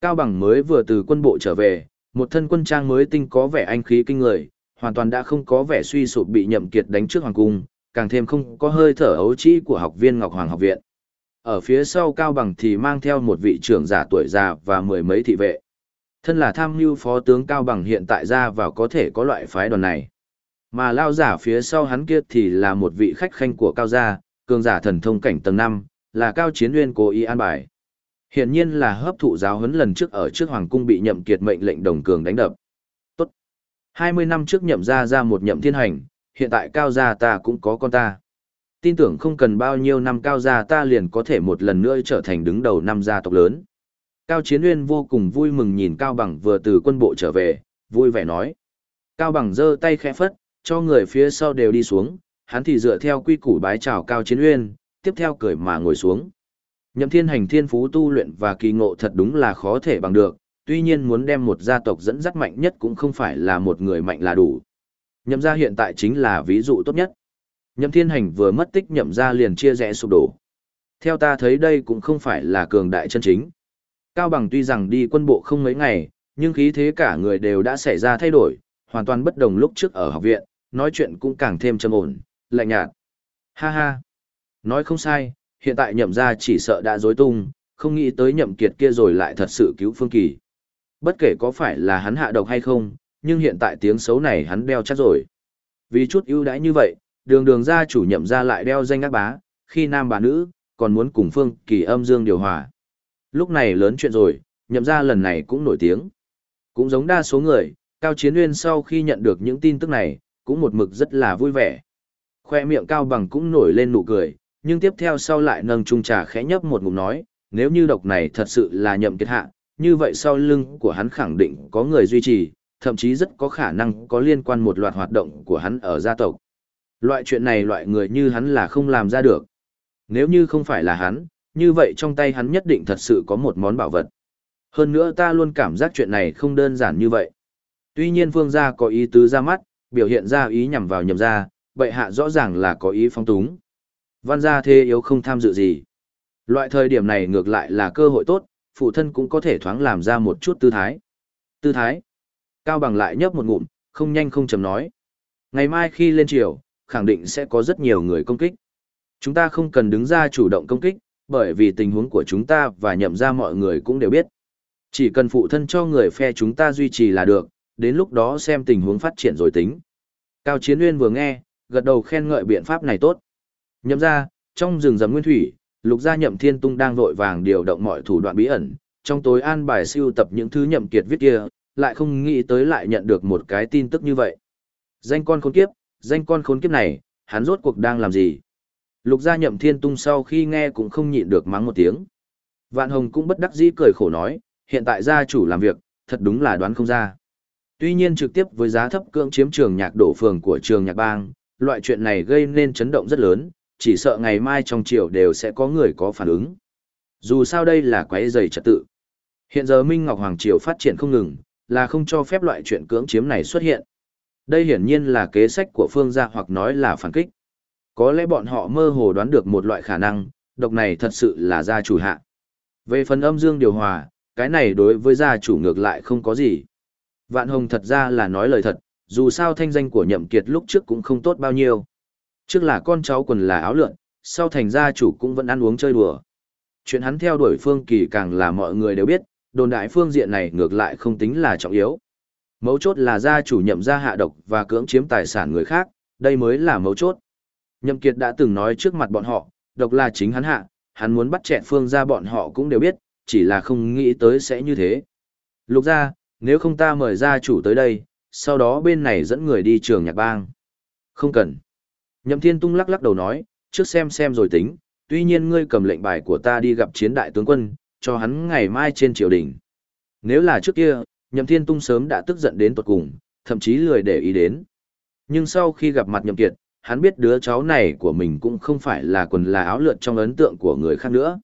Cao Bằng mới vừa từ quân bộ trở về, một thân quân trang mới tinh có vẻ anh khí kinh người, hoàn toàn đã không có vẻ suy sụp bị nhậm kiệt đánh trước hoàng cung, càng thêm không có hơi thở ấu trĩ của học viên Ngọc Hoàng học viện. Ở phía sau Cao Bằng thì mang theo một vị trưởng giả tuổi già và mười mấy thị vệ. Thân là tham mưu phó tướng Cao Bằng hiện tại ra vào có thể có loại phái đoàn này. Mà lao giả phía sau hắn kia thì là một vị khách khanh của Cao Gia, cường giả thần thông cảnh tầng 5, là Cao Chiến Nguyên cố ý an bài. Hiện nhiên là hấp thụ giáo huấn lần trước ở trước Hoàng Cung bị nhậm kiệt mệnh lệnh đồng cường đánh đập. Tốt. 20 năm trước nhậm ra ra một nhậm thiên hành, hiện tại Cao Gia ta cũng có con ta. Tin tưởng không cần bao nhiêu năm Cao Gia ta liền có thể một lần nữa trở thành đứng đầu năm gia tộc lớn. Cao Chiến Uyên vô cùng vui mừng nhìn Cao Bằng vừa từ quân bộ trở về, vui vẻ nói. Cao Bằng giơ tay khẽ phất, cho người phía sau đều đi xuống, hắn thì dựa theo quy củ bái chào Cao Chiến Uyên, tiếp theo cười mà ngồi xuống. Nhậm thiên hành thiên phú tu luyện và kỳ ngộ thật đúng là khó thể bằng được, tuy nhiên muốn đem một gia tộc dẫn dắt mạnh nhất cũng không phải là một người mạnh là đủ. Nhậm gia hiện tại chính là ví dụ tốt nhất. Nhậm thiên hành vừa mất tích nhậm gia liền chia rẽ sụp đổ. Theo ta thấy đây cũng không phải là cường đại chân chính. Cao Bằng tuy rằng đi quân bộ không mấy ngày, Nhưng khí thế cả người đều đã xảy ra thay đổi, hoàn toàn bất đồng lúc trước ở học viện, nói chuyện cũng càng thêm trầm ổn, lạnh nhạt. Ha ha. Nói không sai, hiện tại nhậm gia chỉ sợ đã dối tung, không nghĩ tới nhậm kiệt kia rồi lại thật sự cứu Phương Kỳ. Bất kể có phải là hắn hạ độc hay không, nhưng hiện tại tiếng xấu này hắn đeo chắc rồi. Vì chút ưu đãi như vậy, đường đường gia chủ nhậm ra lại đeo danh ác bá, khi nam bà nữ, còn muốn cùng Phương Kỳ âm dương điều hòa. Lúc này lớn chuyện rồi, nhậm ra lần này cũng nổi tiếng. Cũng giống đa số người, Cao Chiến Nguyên sau khi nhận được những tin tức này, cũng một mực rất là vui vẻ. Khoe miệng Cao Bằng cũng nổi lên nụ cười, nhưng tiếp theo sau lại nâng chung trà khẽ nhấp một ngụm nói, nếu như độc này thật sự là nhậm kiệt hạ, như vậy sau lưng của hắn khẳng định có người duy trì, thậm chí rất có khả năng có liên quan một loạt hoạt động của hắn ở gia tộc. Loại chuyện này loại người như hắn là không làm ra được. Nếu như không phải là hắn, như vậy trong tay hắn nhất định thật sự có một món bảo vật. Hơn nữa ta luôn cảm giác chuyện này không đơn giản như vậy. Tuy nhiên phương gia có ý tứ ra mắt, biểu hiện ra ý nhằm vào nhầm gia, bệ hạ rõ ràng là có ý phong túng. Văn gia thế yếu không tham dự gì. Loại thời điểm này ngược lại là cơ hội tốt, phụ thân cũng có thể thoáng làm ra một chút tư thái. Tư thái. Cao bằng lại nhấp một ngụm, không nhanh không chậm nói. Ngày mai khi lên triều, khẳng định sẽ có rất nhiều người công kích. Chúng ta không cần đứng ra chủ động công kích, bởi vì tình huống của chúng ta và nhậm ra mọi người cũng đều biết. Chỉ cần phụ thân cho người phe chúng ta duy trì là được, đến lúc đó xem tình huống phát triển rồi tính. Cao Chiến Nguyên vừa nghe, gật đầu khen ngợi biện pháp này tốt. Nhậm ra, trong rừng rầm nguyên thủy, lục gia nhậm thiên tung đang vội vàng điều động mọi thủ đoạn bí ẩn, trong tối an bài siêu tập những thứ nhậm kiệt viết kia, lại không nghĩ tới lại nhận được một cái tin tức như vậy. Danh con khốn kiếp, danh con khốn kiếp này, hắn rốt cuộc đang làm gì? Lục gia nhậm thiên tung sau khi nghe cũng không nhịn được mắng một tiếng. Vạn Hồng cũng bất đắc dĩ cười khổ nói, hiện tại gia chủ làm việc, thật đúng là đoán không ra. Tuy nhiên trực tiếp với giá thấp cưỡng chiếm trường nhạc đổ phường của trường nhạc bang, loại chuyện này gây nên chấn động rất lớn, chỉ sợ ngày mai trong triều đều sẽ có người có phản ứng. Dù sao đây là quái dày trật tự. Hiện giờ Minh Ngọc Hoàng Triều phát triển không ngừng, là không cho phép loại chuyện cưỡng chiếm này xuất hiện. Đây hiển nhiên là kế sách của phương gia hoặc nói là phản kích. Có lẽ bọn họ mơ hồ đoán được một loại khả năng, độc này thật sự là gia chủ hạ. Về phần âm dương điều hòa, cái này đối với gia chủ ngược lại không có gì. Vạn Hồng thật ra là nói lời thật, dù sao thanh danh của nhậm kiệt lúc trước cũng không tốt bao nhiêu. Trước là con cháu quần là áo lượn, sau thành gia chủ cũng vẫn ăn uống chơi đùa. Chuyện hắn theo đuổi phương kỳ càng là mọi người đều biết, đồn đại phương diện này ngược lại không tính là trọng yếu. Mấu chốt là gia chủ nhậm gia hạ độc và cưỡng chiếm tài sản người khác, đây mới là mấu chốt. Nhậm Kiệt đã từng nói trước mặt bọn họ, độc là chính hắn hạ, hắn muốn bắt chẹn phương gia bọn họ cũng đều biết, chỉ là không nghĩ tới sẽ như thế. Lục gia, nếu không ta mời gia chủ tới đây, sau đó bên này dẫn người đi trường nhạc bang. Không cần. Nhậm Thiên Tung lắc lắc đầu nói, trước xem xem rồi tính, tuy nhiên ngươi cầm lệnh bài của ta đi gặp chiến đại tướng quân, cho hắn ngày mai trên triều đình. Nếu là trước kia, Nhậm Thiên Tung sớm đã tức giận đến tột cùng, thậm chí lười để ý đến. Nhưng sau khi gặp mặt Nhậm Kiệt, hắn biết đứa cháu này của mình cũng không phải là quần là áo lượn trong ấn tượng của người khác nữa.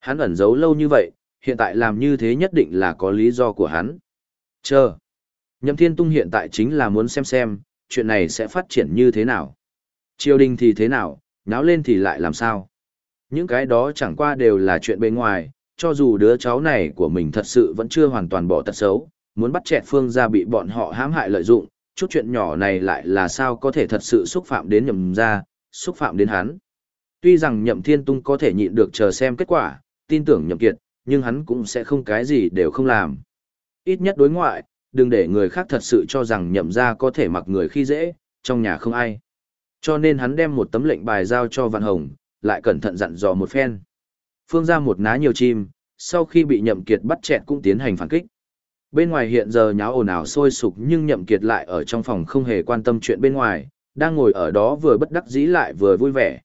Hắn ẩn giấu lâu như vậy, hiện tại làm như thế nhất định là có lý do của hắn. Chờ. Nhậm Thiên Tung hiện tại chính là muốn xem xem, chuyện này sẽ phát triển như thế nào. Triều đình thì thế nào, náo lên thì lại làm sao. Những cái đó chẳng qua đều là chuyện bên ngoài, cho dù đứa cháu này của mình thật sự vẫn chưa hoàn toàn bỏ tật xấu, muốn bắt chẹt phương ra bị bọn họ hãm hại lợi dụng, chút chuyện nhỏ này lại là sao có thể thật sự xúc phạm đến nhậm ra, xúc phạm đến hắn. Tuy rằng nhậm thiên tung có thể nhịn được chờ xem kết quả, tin tưởng nhậm kiệt, nhưng hắn cũng sẽ không cái gì đều không làm. Ít nhất đối ngoại, đừng để người khác thật sự cho rằng nhậm ra có thể mặc người khi dễ, trong nhà không ai. Cho nên hắn đem một tấm lệnh bài giao cho Vạn Hồng, lại cẩn thận dặn dò một phen. Phương ra một ná nhiều chim, sau khi bị nhậm kiệt bắt chẹt cũng tiến hành phản kích. Bên ngoài hiện giờ nháo ồn ào sôi sục nhưng nhậm kiệt lại ở trong phòng không hề quan tâm chuyện bên ngoài, đang ngồi ở đó vừa bất đắc dĩ lại vừa vui vẻ.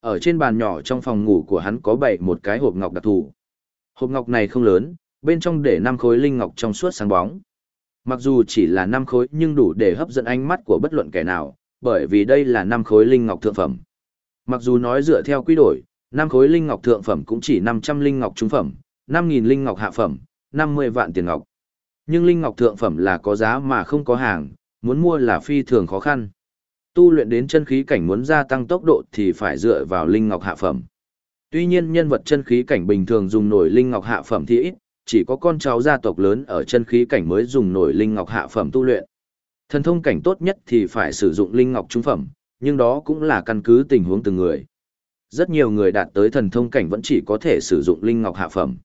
Ở trên bàn nhỏ trong phòng ngủ của hắn có bày một cái hộp ngọc đặc thù. Hộp ngọc này không lớn, bên trong để năm khối linh ngọc trong suốt sáng bóng. Mặc dù chỉ là năm khối nhưng đủ để hấp dẫn ánh mắt của bất luận kẻ nào, bởi vì đây là năm khối linh ngọc thượng phẩm. Mặc dù nói dựa theo quy đổi, năm khối linh ngọc thượng phẩm cũng chỉ 500 linh ngọc trung phẩm, 5000 linh ngọc hạ phẩm, 50 vạn tiền ngọc. Nhưng linh ngọc thượng phẩm là có giá mà không có hàng, muốn mua là phi thường khó khăn. Tu luyện đến chân khí cảnh muốn gia tăng tốc độ thì phải dựa vào linh ngọc hạ phẩm. Tuy nhiên nhân vật chân khí cảnh bình thường dùng nổi linh ngọc hạ phẩm thì ít, chỉ có con cháu gia tộc lớn ở chân khí cảnh mới dùng nổi linh ngọc hạ phẩm tu luyện. Thần thông cảnh tốt nhất thì phải sử dụng linh ngọc trung phẩm, nhưng đó cũng là căn cứ tình huống từng người. Rất nhiều người đạt tới thần thông cảnh vẫn chỉ có thể sử dụng linh ngọc hạ phẩm.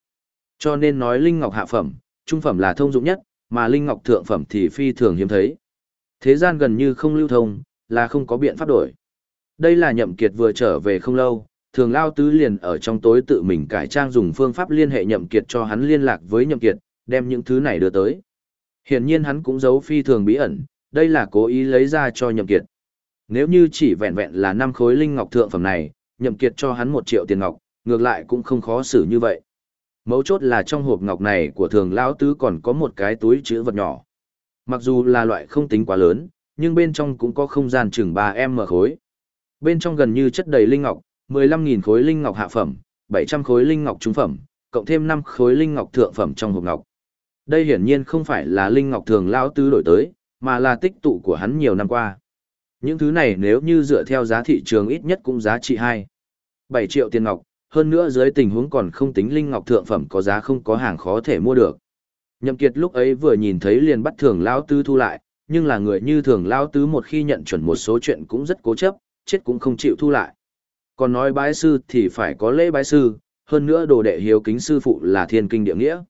Cho nên nói linh ngọc hạ phẩm, trung phẩm là thông dụng nhất, mà linh ngọc thượng phẩm thì phi thường hiếm thấy. Thế gian gần như không lưu thông, là không có biện pháp đổi. Đây là nhậm kiệt vừa trở về không lâu, thường lao tứ liền ở trong tối tự mình cải trang dùng phương pháp liên hệ nhậm kiệt cho hắn liên lạc với nhậm kiệt, đem những thứ này đưa tới. Hiển nhiên hắn cũng giấu phi thường bí ẩn, đây là cố ý lấy ra cho nhậm kiệt. Nếu như chỉ vẹn vẹn là năm khối linh ngọc thượng phẩm này, nhậm kiệt cho hắn một triệu tiền ngọc, ngược lại cũng không khó xử như vậy. Mấu chốt là trong hộp ngọc này của thường lão tứ còn có một cái túi chứa vật nhỏ. Mặc dù là loại không tính quá lớn, nhưng bên trong cũng có không gian chừng 3M khối. Bên trong gần như chất đầy linh ngọc, 15.000 khối linh ngọc hạ phẩm, 700 khối linh ngọc trung phẩm, cộng thêm 5 khối linh ngọc thượng phẩm trong hộp ngọc. Đây hiển nhiên không phải là linh ngọc thường lão tứ đổi tới, mà là tích tụ của hắn nhiều năm qua. Những thứ này nếu như dựa theo giá thị trường ít nhất cũng giá trị 2. 7 triệu tiền ngọc, hơn nữa dưới tình huống còn không tính linh ngọc thượng phẩm có giá không có hàng khó thể mua được. Nhậm Kiệt lúc ấy vừa nhìn thấy liền bắt thường lão tứ thu lại, nhưng là người như thường lão tứ một khi nhận chuẩn một số chuyện cũng rất cố chấp, chết cũng không chịu thu lại. Còn nói bái sư thì phải có lễ bái sư, hơn nữa đồ đệ hiếu kính sư phụ là thiên kinh địa nghĩa.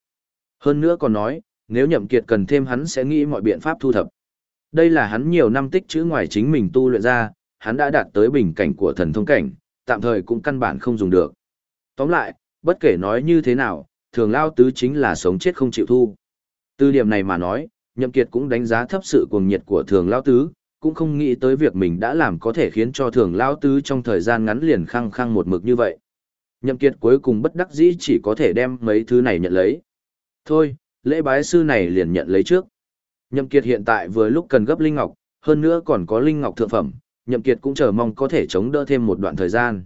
Hơn nữa còn nói, nếu Nhậm Kiệt cần thêm hắn sẽ nghĩ mọi biện pháp thu thập. Đây là hắn nhiều năm tích chữ ngoài chính mình tu luyện ra, hắn đã đạt tới bình cảnh của thần thông cảnh, tạm thời cũng căn bản không dùng được. Tóm lại, bất kể nói như thế nào, thường lao tứ chính là sống chết không chịu thu. Từ điểm này mà nói, Nhậm Kiệt cũng đánh giá thấp sự cuồng nhiệt của thường lao tứ, cũng không nghĩ tới việc mình đã làm có thể khiến cho thường lao tứ trong thời gian ngắn liền khăng khăng một mực như vậy. Nhậm Kiệt cuối cùng bất đắc dĩ chỉ có thể đem mấy thứ này nhận lấy. Thôi, lễ bái sư này liền nhận lấy trước. Nhậm Kiệt hiện tại vừa lúc cần gấp linh ngọc, hơn nữa còn có linh ngọc thượng phẩm, Nhậm Kiệt cũng chờ mong có thể chống đỡ thêm một đoạn thời gian.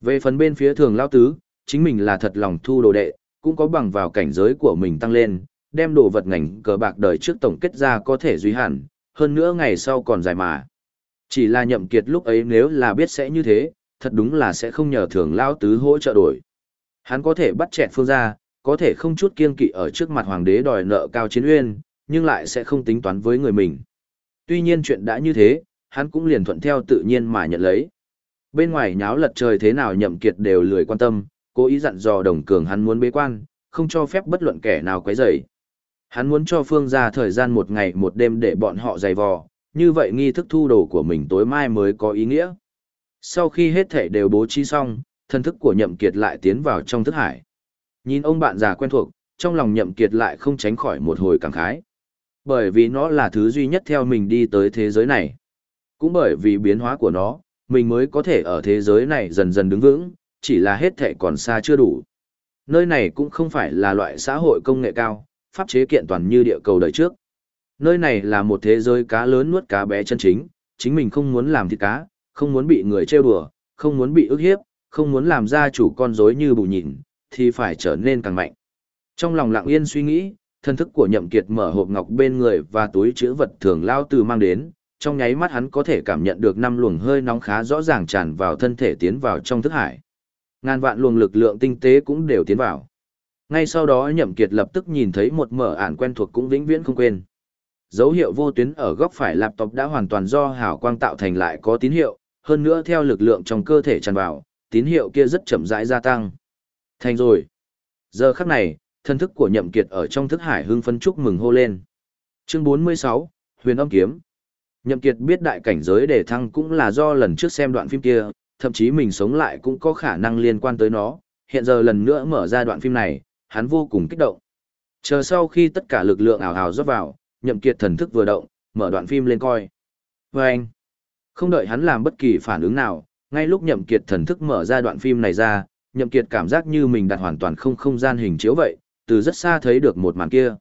Về phần bên phía thường Lão tứ, chính mình là thật lòng thu đồ đệ, cũng có bằng vào cảnh giới của mình tăng lên, đem đồ vật ngành cờ bạc đời trước tổng kết ra có thể duy hẳn, hơn nữa ngày sau còn dài mà. Chỉ là nhậm kiệt lúc ấy nếu là biết sẽ như thế, thật đúng là sẽ không nhờ thường Lão tứ hỗ trợ đổi. Hắn có thể bắt chẹt phương ra, có thể không chút kiên kỵ ở trước mặt hoàng đế đòi nợ cao chiến uyên, nhưng lại sẽ không tính toán với người mình. Tuy nhiên chuyện đã như thế, hắn cũng liền thuận theo tự nhiên mà nhận lấy. Bên ngoài nháo lật trời thế nào nhậm kiệt đều lười quan tâm, cố ý dặn dò đồng cường hắn muốn bế quan, không cho phép bất luận kẻ nào quấy rầy. Hắn muốn cho phương gia thời gian một ngày một đêm để bọn họ dày vò, như vậy nghi thức thu đồ của mình tối mai mới có ý nghĩa. Sau khi hết thể đều bố trí xong, thân thức của nhậm kiệt lại tiến vào trong thức hải. Nhìn ông bạn già quen thuộc, trong lòng nhậm kiệt lại không tránh khỏi một hồi cảm khái. Bởi vì nó là thứ duy nhất theo mình đi tới thế giới này. Cũng bởi vì biến hóa của nó, mình mới có thể ở thế giới này dần dần đứng vững, chỉ là hết thể còn xa chưa đủ. Nơi này cũng không phải là loại xã hội công nghệ cao, pháp chế kiện toàn như địa cầu đời trước. Nơi này là một thế giới cá lớn nuốt cá bé chân chính, chính mình không muốn làm thịt cá, không muốn bị người trêu đùa, không muốn bị ức hiếp, không muốn làm ra chủ con rối như bù nhìn, thì phải trở nên càng mạnh. Trong lòng lặng yên suy nghĩ, thân thức của nhậm kiệt mở hộp ngọc bên người và túi chữ vật thường lao từ mang đến, trong nháy mắt hắn có thể cảm nhận được năm luồng hơi nóng khá rõ ràng tràn vào thân thể tiến vào trong thức hải. Ngàn vạn luồng lực lượng tinh tế cũng đều tiến vào. Ngay sau đó Nhậm Kiệt lập tức nhìn thấy một mở ản quen thuộc cũng vĩnh viễn không quên. Dấu hiệu vô tuyến ở góc phải laptop đã hoàn toàn do hào quang tạo thành lại có tín hiệu, hơn nữa theo lực lượng trong cơ thể tràn vào, tín hiệu kia rất chậm rãi gia tăng. Thành rồi. Giờ khắc này, thân thức của Nhậm Kiệt ở trong thức hải hưng phấn chúc mừng hô lên. Chương 46, Huyền âm kiếm. Nhậm Kiệt biết đại cảnh giới đề thăng cũng là do lần trước xem đoạn phim kia, thậm chí mình sống lại cũng có khả năng liên quan tới nó, hiện giờ lần nữa mở ra đoạn phim này, hắn vô cùng kích động. Chờ sau khi tất cả lực lượng ảo ảo rót vào, Nhậm Kiệt thần thức vừa động, mở đoạn phim lên coi. Và anh, không đợi hắn làm bất kỳ phản ứng nào, ngay lúc Nhậm Kiệt thần thức mở ra đoạn phim này ra, Nhậm Kiệt cảm giác như mình đặt hoàn toàn không không gian hình chiếu vậy, từ rất xa thấy được một màn kia.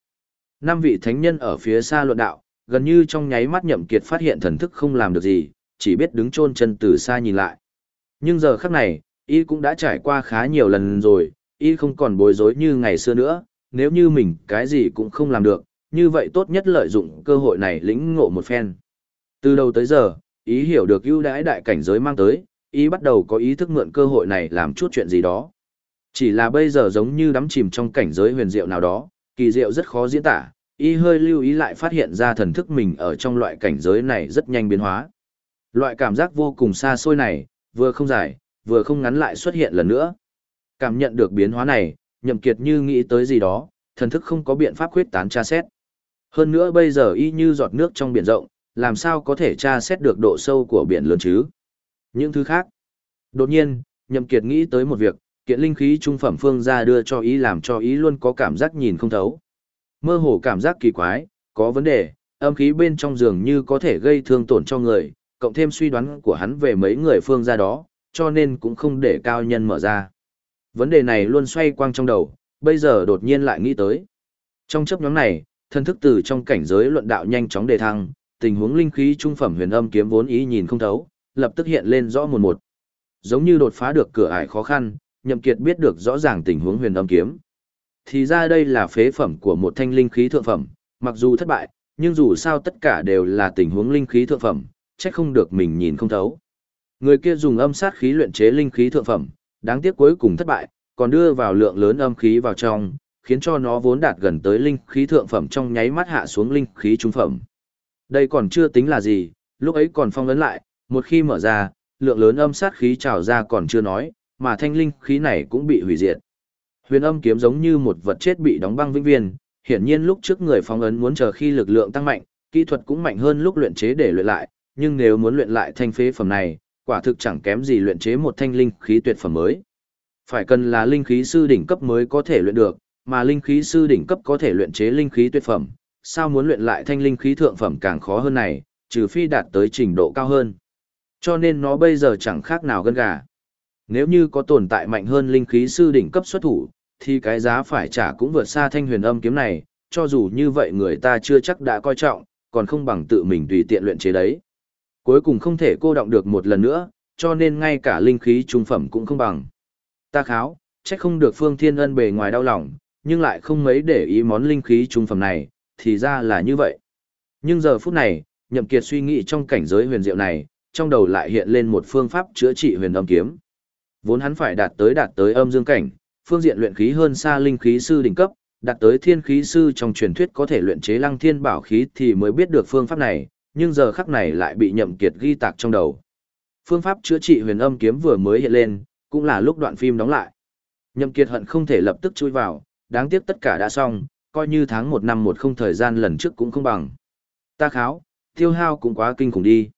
Năm vị thánh nhân ở phía xa luận đạo, gần như trong nháy mắt nhậm kiệt phát hiện thần thức không làm được gì, chỉ biết đứng chôn chân từ xa nhìn lại. Nhưng giờ khắc này, y cũng đã trải qua khá nhiều lần rồi, y không còn bối rối như ngày xưa nữa, nếu như mình cái gì cũng không làm được, như vậy tốt nhất lợi dụng cơ hội này lĩnh ngộ một phen. Từ đầu tới giờ, ý hiểu được ưu đãi đại cảnh giới mang tới, y bắt đầu có ý thức mượn cơ hội này làm chút chuyện gì đó. Chỉ là bây giờ giống như đắm chìm trong cảnh giới huyền diệu nào đó, kỳ diệu rất khó diễn tả, y hơi lưu ý lại phát hiện ra thần thức mình ở trong loại cảnh giới này rất nhanh biến hóa. Loại cảm giác vô cùng xa xôi này, vừa không dài, vừa không ngắn lại xuất hiện lần nữa. Cảm nhận được biến hóa này, nhậm kiệt như nghĩ tới gì đó, thần thức không có biện pháp khuyết tán tra xét. Hơn nữa bây giờ y như giọt nước trong biển rộng, làm sao có thể tra xét được độ sâu của biển lớn chứ? Những thứ khác. Đột nhiên, nhậm kiệt nghĩ tới một việc, kiện linh khí trung phẩm phương ra đưa cho ý làm cho ý luôn có cảm giác nhìn không thấu. Mơ hồ cảm giác kỳ quái, có vấn đề, âm khí bên trong giường như có thể gây thương tổn cho người, cộng thêm suy đoán của hắn về mấy người phương ra đó, cho nên cũng không để cao nhân mở ra. Vấn đề này luôn xoay quanh trong đầu, bây giờ đột nhiên lại nghĩ tới. Trong chấp nhóm này, thân thức từ trong cảnh giới luận đạo nhanh chóng đề thăng, tình huống linh khí trung phẩm huyền âm kiếm vốn ý nhìn không thấu, lập tức hiện lên rõ một một. Giống như đột phá được cửa ải khó khăn, Nhậm Kiệt biết được rõ ràng tình huống huyền âm kiếm. Thì ra đây là phế phẩm của một thanh linh khí thượng phẩm, mặc dù thất bại, nhưng dù sao tất cả đều là tình huống linh khí thượng phẩm, chắc không được mình nhìn không thấu. Người kia dùng âm sát khí luyện chế linh khí thượng phẩm, đáng tiếc cuối cùng thất bại, còn đưa vào lượng lớn âm khí vào trong, khiến cho nó vốn đạt gần tới linh khí thượng phẩm trong nháy mắt hạ xuống linh khí trung phẩm. Đây còn chưa tính là gì, lúc ấy còn phong ấn lại, một khi mở ra, lượng lớn âm sát khí trào ra còn chưa nói, mà thanh linh khí này cũng bị hủy diệt. Huyền âm kiếm giống như một vật chết bị đóng băng vĩnh viễn, hiển nhiên lúc trước người phong ấn muốn chờ khi lực lượng tăng mạnh, kỹ thuật cũng mạnh hơn lúc luyện chế để luyện lại, nhưng nếu muốn luyện lại thanh phế phẩm này, quả thực chẳng kém gì luyện chế một thanh linh khí tuyệt phẩm mới. Phải cần là linh khí sư đỉnh cấp mới có thể luyện được, mà linh khí sư đỉnh cấp có thể luyện chế linh khí tuyệt phẩm, sao muốn luyện lại thanh linh khí thượng phẩm càng khó hơn này, trừ phi đạt tới trình độ cao hơn. Cho nên nó bây giờ chẳng khác nào gân gà. Nếu như có tồn tại mạnh hơn linh khí sư đỉnh cấp xuất thủ, thì cái giá phải trả cũng vượt xa thanh huyền âm kiếm này, cho dù như vậy người ta chưa chắc đã coi trọng, còn không bằng tự mình tùy tiện luyện chế đấy. Cuối cùng không thể cô động được một lần nữa, cho nên ngay cả linh khí trung phẩm cũng không bằng. Ta kháo, trách không được Phương Thiên Ân bề ngoài đau lòng, nhưng lại không mấy để ý món linh khí trung phẩm này, thì ra là như vậy. Nhưng giờ phút này, Nhậm Kiệt suy nghĩ trong cảnh giới huyền diệu này, trong đầu lại hiện lên một phương pháp chữa trị huyền âm kiếm. Vốn hắn phải đạt tới đạt tới âm dương cảnh, phương diện luyện khí hơn xa linh khí sư đỉnh cấp, đạt tới thiên khí sư trong truyền thuyết có thể luyện chế lăng thiên bảo khí thì mới biết được phương pháp này, nhưng giờ khắc này lại bị Nhậm Kiệt ghi tạc trong đầu. Phương pháp chữa trị huyền âm kiếm vừa mới hiện lên, cũng là lúc đoạn phim đóng lại. Nhậm Kiệt hận không thể lập tức chui vào, đáng tiếc tất cả đã xong, coi như tháng một năm một không thời gian lần trước cũng không bằng. Ta kháo, tiêu hao cũng quá kinh khủng đi.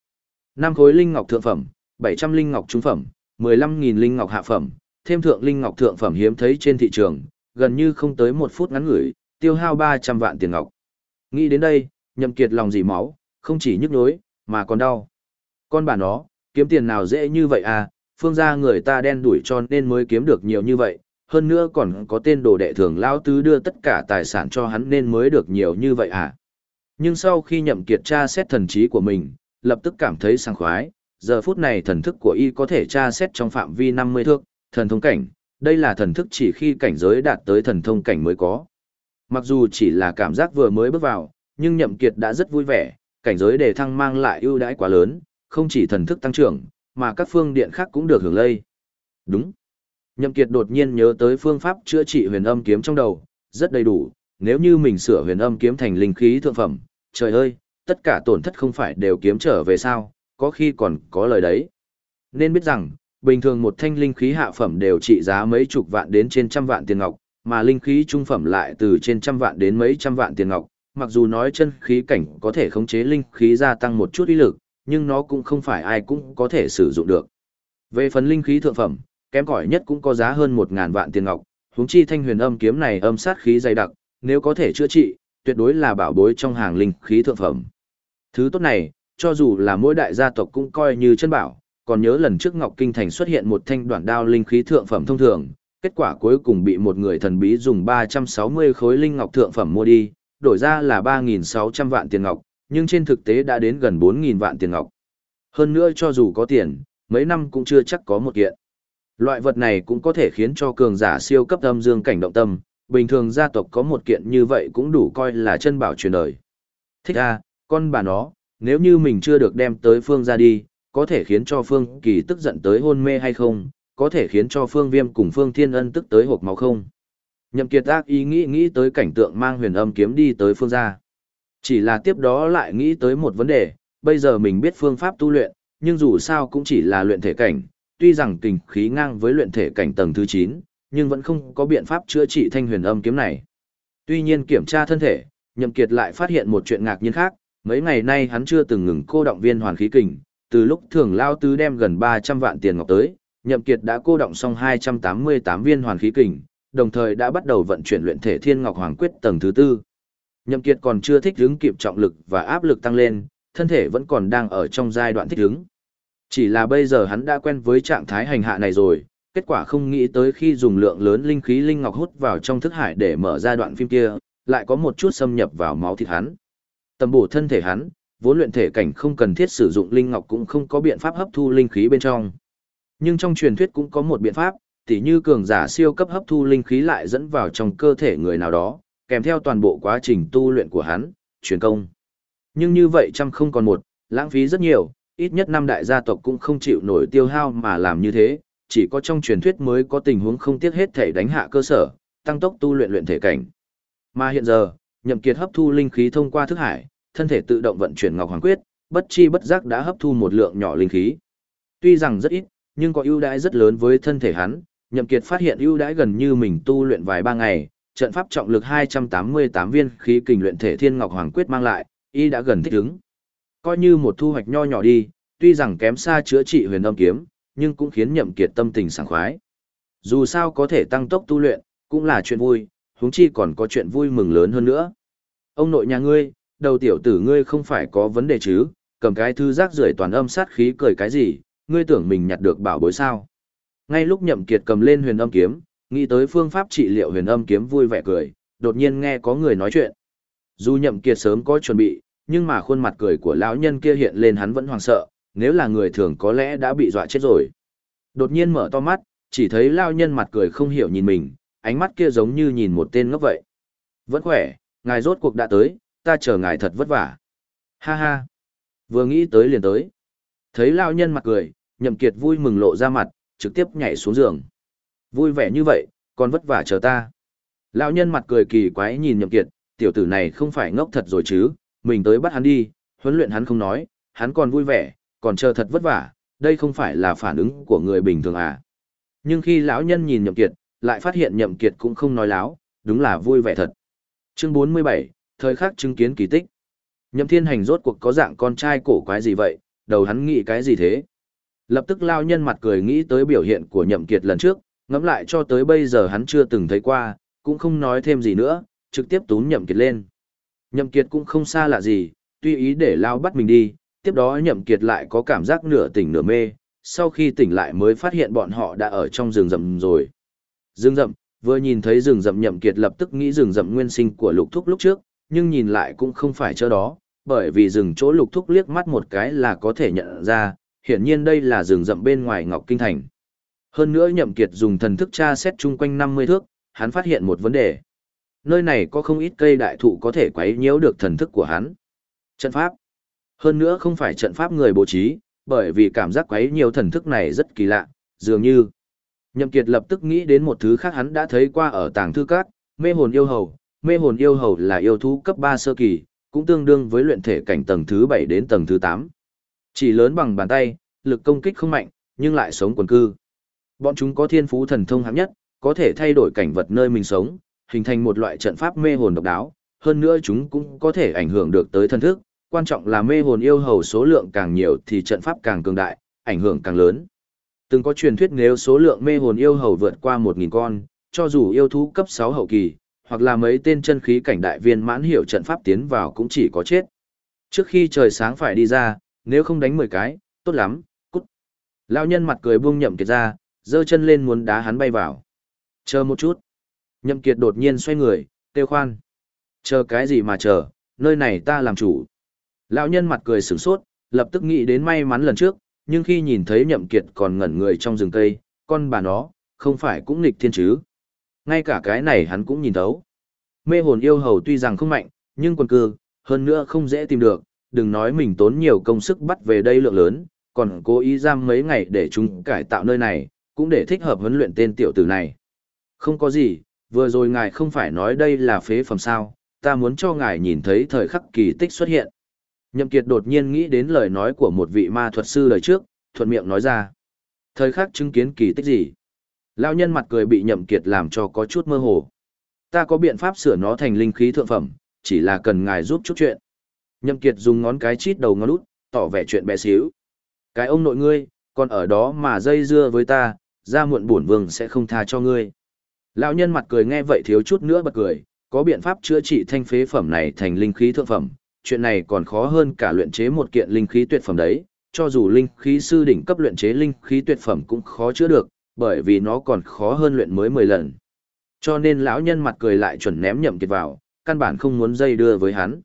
Năm khối linh ngọc thượng phẩm, 700 linh ngọc trung phẩm, 15.000 linh ngọc hạ phẩm, thêm thượng linh ngọc thượng phẩm hiếm thấy trên thị trường, gần như không tới một phút ngắn ngủi, tiêu hao 300 vạn tiền ngọc. Nghĩ đến đây, nhậm kiệt lòng dì máu, không chỉ nhức nhối, mà còn đau. Con bà nó, kiếm tiền nào dễ như vậy à, phương gia người ta đen đuổi cho nên mới kiếm được nhiều như vậy, hơn nữa còn có tên đồ đệ thường lao tứ đưa tất cả tài sản cho hắn nên mới được nhiều như vậy à. Nhưng sau khi nhậm kiệt tra xét thần trí của mình, lập tức cảm thấy sảng khoái, giờ phút này thần thức của y có thể tra xét trong phạm vi 50 thước, thần thông cảnh, đây là thần thức chỉ khi cảnh giới đạt tới thần thông cảnh mới có. Mặc dù chỉ là cảm giác vừa mới bước vào, nhưng nhậm kiệt đã rất vui vẻ, cảnh giới đề thăng mang lại ưu đãi quá lớn, không chỉ thần thức tăng trưởng, mà các phương điện khác cũng được hưởng lây. Đúng. Nhậm Kiệt đột nhiên nhớ tới phương pháp chữa trị huyền âm kiếm trong đầu, rất đầy đủ, nếu như mình sửa huyền âm kiếm thành linh khí thượng phẩm, trời ơi, tất cả tổn thất không phải đều kiếm trở về sao, có khi còn có lời đấy. Nên biết rằng, bình thường một thanh linh khí hạ phẩm đều trị giá mấy chục vạn đến trên trăm vạn tiền ngọc, mà linh khí trung phẩm lại từ trên trăm vạn đến mấy trăm vạn tiền ngọc, mặc dù nói chân khí cảnh có thể khống chế linh khí gia tăng một chút uy lực, nhưng nó cũng không phải ai cũng có thể sử dụng được. Về phần linh khí thượng phẩm, kém cỏi nhất cũng có giá hơn 1000 vạn tiền ngọc, huống chi thanh huyền âm kiếm này âm sát khí dày đặc, nếu có thể chữa trị, tuyệt đối là bảo bối trong hàng linh khí thượng phẩm. Thứ tốt này, cho dù là mỗi đại gia tộc cũng coi như chân bảo, còn nhớ lần trước Ngọc Kinh Thành xuất hiện một thanh đoạn đao linh khí thượng phẩm thông thường, kết quả cuối cùng bị một người thần bí dùng 360 khối linh ngọc thượng phẩm mua đi, đổi ra là 3.600 vạn tiền ngọc, nhưng trên thực tế đã đến gần 4.000 vạn tiền ngọc. Hơn nữa cho dù có tiền, mấy năm cũng chưa chắc có một kiện. Loại vật này cũng có thể khiến cho cường giả siêu cấp âm dương cảnh động tâm, bình thường gia tộc có một kiện như vậy cũng đủ coi là chân bảo truyền đời. Thích a, con bà nó, nếu như mình chưa được đem tới phương ra đi, có thể khiến cho phương kỳ tức giận tới hôn mê hay không, có thể khiến cho Phương Viêm cùng Phương Thiên Ân tức tới hộp máu không? Nhậm Kiệt ác ý nghĩ nghĩ tới cảnh tượng mang huyền âm kiếm đi tới phương gia. Chỉ là tiếp đó lại nghĩ tới một vấn đề, bây giờ mình biết phương pháp tu luyện, nhưng dù sao cũng chỉ là luyện thể cảnh, tuy rằng tình khí ngang với luyện thể cảnh tầng thứ 9, nhưng vẫn không có biện pháp chữa trị thanh huyền âm kiếm này. Tuy nhiên kiểm tra thân thể, Nhậm Kiệt lại phát hiện một chuyện ngạc nhiên khác, mấy ngày nay hắn chưa từng ngừng cô động viên hoàn khí kình, từ lúc thường lao tứ đem gần 300 vạn tiền ngọc tới, Nhậm Kiệt đã cô động xong 288 viên hoàn khí kình, đồng thời đã bắt đầu vận chuyển luyện thể Thiên Ngọc Hoàng Quyết tầng thứ tư. Nhậm Kiệt còn chưa thích ứng kịp trọng lực và áp lực tăng lên, thân thể vẫn còn đang ở trong giai đoạn thích ứng. Chỉ là bây giờ hắn đã quen với trạng thái hành hạ này rồi, kết quả không nghĩ tới khi dùng lượng lớn linh khí linh ngọc hút vào trong thức hải để mở ra đoạn phim kia, lại có một chút xâm nhập vào máu thịt hắn. Tầm bổ thân thể hắn, vốn luyện thể cảnh không cần thiết sử dụng linh ngọc cũng không có biện pháp hấp thu linh khí bên trong. Nhưng trong truyền thuyết cũng có một biện pháp, tỉ như cường giả siêu cấp hấp thu linh khí lại dẫn vào trong cơ thể người nào đó, kèm theo toàn bộ quá trình tu luyện của hắn, truyền công. Nhưng như vậy trăm không còn một, lãng phí rất nhiều, ít nhất năm đại gia tộc cũng không chịu nổi tiêu hao mà làm như thế, chỉ có trong truyền thuyết mới có tình huống không tiếc hết thể đánh hạ cơ sở, tăng tốc tu luyện luyện thể cảnh. Mà hiện giờ, Nhậm Kiệt hấp thu linh khí thông qua thức hải, thân thể tự động vận chuyển Ngọc Hoàng Quyết, bất chi bất giác đã hấp thu một lượng nhỏ linh khí. Tuy rằng rất ít, nhưng có ưu đãi rất lớn với thân thể hắn, Nhậm Kiệt phát hiện ưu đãi gần như mình tu luyện vài ba ngày, trận pháp trọng lực 288 viên khí kình luyện thể Thiên Ngọc Hoàng Quyết mang lại, y đã gần thích ứng. Coi như một thu hoạch nho nhỏ đi, tuy rằng kém xa chữa trị huyền âm kiếm, nhưng cũng khiến Nhậm Kiệt tâm tình sảng khoái. Dù sao có thể tăng tốc tu luyện, cũng là chuyện vui, huống chi còn có chuyện vui mừng lớn hơn nữa. Ông nội nhà ngươi, đầu tiểu tử ngươi không phải có vấn đề chứ, cầm cái thư rác rưởi toàn âm sát khí cười cái gì, ngươi tưởng mình nhặt được bảo bối sao. Ngay lúc nhậm kiệt cầm lên huyền âm kiếm, nghĩ tới phương pháp trị liệu huyền âm kiếm vui vẻ cười, đột nhiên nghe có người nói chuyện. Dù nhậm kiệt sớm có chuẩn bị, nhưng mà khuôn mặt cười của lão nhân kia hiện lên hắn vẫn hoảng sợ, nếu là người thường có lẽ đã bị dọa chết rồi. Đột nhiên mở to mắt, chỉ thấy lão nhân mặt cười không hiểu nhìn mình, ánh mắt kia giống như nhìn một tên ngốc vậy. Vẫn khỏe, ngài rốt cuộc đã tới, ta chờ ngài thật vất vả. Ha ha. Vừa nghĩ tới liền tới. Thấy lão nhân mặt cười, nhậm kiệt vui mừng lộ ra mặt, trực tiếp nhảy xuống giường. Vui vẻ như vậy, còn vất vả chờ ta. Lão nhân mặt cười kỳ quái nhìn nhậm kiệt, tiểu tử này không phải ngốc thật rồi chứ, mình tới bắt hắn đi, huấn luyện hắn không nói, hắn còn vui vẻ, còn chờ thật vất vả, đây không phải là phản ứng của người bình thường à. Nhưng khi lão nhân nhìn nhậm kiệt, lại phát hiện nhậm kiệt cũng không nói láo, đúng là vui vẻ thật. Chương 47, thời khắc chứng kiến kỳ tích. Nhậm thiên hành rốt cuộc có dạng con trai cổ quái gì vậy, đầu hắn nghĩ cái gì thế? Lập tức lao nhân mặt cười nghĩ tới biểu hiện của nhậm kiệt lần trước, ngẫm lại cho tới bây giờ hắn chưa từng thấy qua, cũng không nói thêm gì nữa, trực tiếp túm nhậm kiệt lên. Nhậm kiệt cũng không xa lạ gì, tuy ý để lao bắt mình đi, tiếp đó nhậm kiệt lại có cảm giác nửa tỉnh nửa mê, sau khi tỉnh lại mới phát hiện bọn họ đã ở trong rừng rậm rồi. Rừng rậm, vừa nhìn thấy rừng rậm nhậm kiệt lập tức nghĩ rừng rậm nguyên sinh của lục thúc lúc trước, nhưng nhìn lại cũng không phải chỗ đó, bởi vì rừng chỗ lục thúc liếc mắt một cái là có thể nhận ra, hiển nhiên đây là rừng rậm bên ngoài Ngọc Kinh Thành. Hơn nữa nhậm kiệt dùng thần thức tra xét chung quanh 50 thước, hắn phát hiện một vấn đề. Nơi này có không ít cây đại thụ có thể quấy nhiễu được thần thức của hắn. Trận pháp. Hơn nữa không phải trận pháp người bố trí, bởi vì cảm giác quấy nhiều thần thức này rất kỳ lạ, dường như. Nhậm Kiệt lập tức nghĩ đến một thứ khác hắn đã thấy qua ở tàng thư các, mê hồn yêu hầu. Mê hồn yêu hầu là yêu thú cấp 3 sơ kỳ, cũng tương đương với luyện thể cảnh tầng thứ 7 đến tầng thứ 8. Chỉ lớn bằng bàn tay, lực công kích không mạnh, nhưng lại sống quần cư. Bọn chúng có thiên phú thần thông hạng nhất, có thể thay đổi cảnh vật nơi mình sống, hình thành một loại trận pháp mê hồn độc đáo, hơn nữa chúng cũng có thể ảnh hưởng được tới thân thức, quan trọng là mê hồn yêu hầu số lượng càng nhiều thì trận pháp càng cường đại, ảnh hưởng càng lớn. Từng có truyền thuyết nếu số lượng mê hồn yêu hầu vượt qua 1000 con, cho dù yêu thú cấp 6 hậu kỳ, hoặc là mấy tên chân khí cảnh đại viên mãn hiểu trận pháp tiến vào cũng chỉ có chết. Trước khi trời sáng phải đi ra, nếu không đánh 10 cái, tốt lắm, cút. Lão nhân mặt cười buông nhậm kiệt ra, giơ chân lên muốn đá hắn bay vào. Chờ một chút. Nhậm kiệt đột nhiên xoay người, kêu khoan. Chờ cái gì mà chờ, nơi này ta làm chủ. Lão nhân mặt cười sửng sốt, lập tức nghĩ đến may mắn lần trước, nhưng khi nhìn thấy nhậm kiệt còn ngẩn người trong rừng cây, con bà nó, không phải cũng nghịch thiên chứ. Ngay cả cái này hắn cũng nhìn thấu. Mê hồn yêu hầu tuy rằng không mạnh, nhưng quần cư, hơn nữa không dễ tìm được, đừng nói mình tốn nhiều công sức bắt về đây lượng lớn, còn cố ý giam mấy ngày để chúng cải tạo nơi này, cũng để thích hợp huấn luyện tên tiểu tử này. Không có gì, vừa rồi ngài không phải nói đây là phế phẩm sao, ta muốn cho ngài nhìn thấy thời khắc kỳ tích xuất hiện. Nhậm Kiệt đột nhiên nghĩ đến lời nói của một vị ma thuật sư đời trước, thuận miệng nói ra. Thời khắc chứng kiến kỳ tích gì? Lão nhân mặt cười bị Nhậm Kiệt làm cho có chút mơ hồ. Ta có biện pháp sửa nó thành linh khí thượng phẩm, chỉ là cần ngài giúp chút chuyện. Nhậm Kiệt dùng ngón cái chít đầu ngón út, tỏ vẻ chuyện bé xíu. Cái ông nội ngươi, còn ở đó mà dây dưa với ta, ra muộn bổn vương sẽ không tha cho ngươi. Lão nhân mặt cười nghe vậy thiếu chút nữa bật cười, có biện pháp chữa trị thanh phế phẩm này thành linh khí thượng phẩm, chuyện này còn khó hơn cả luyện chế một kiện linh khí tuyệt phẩm đấy, cho dù linh khí sư đỉnh cấp luyện chế linh khí tuyệt phẩm cũng khó chữa được, bởi vì nó còn khó hơn luyện mới 10 lần. Cho nên lão nhân mặt cười lại chuẩn ném nhậm kiệt vào, căn bản không muốn dây đưa với hắn.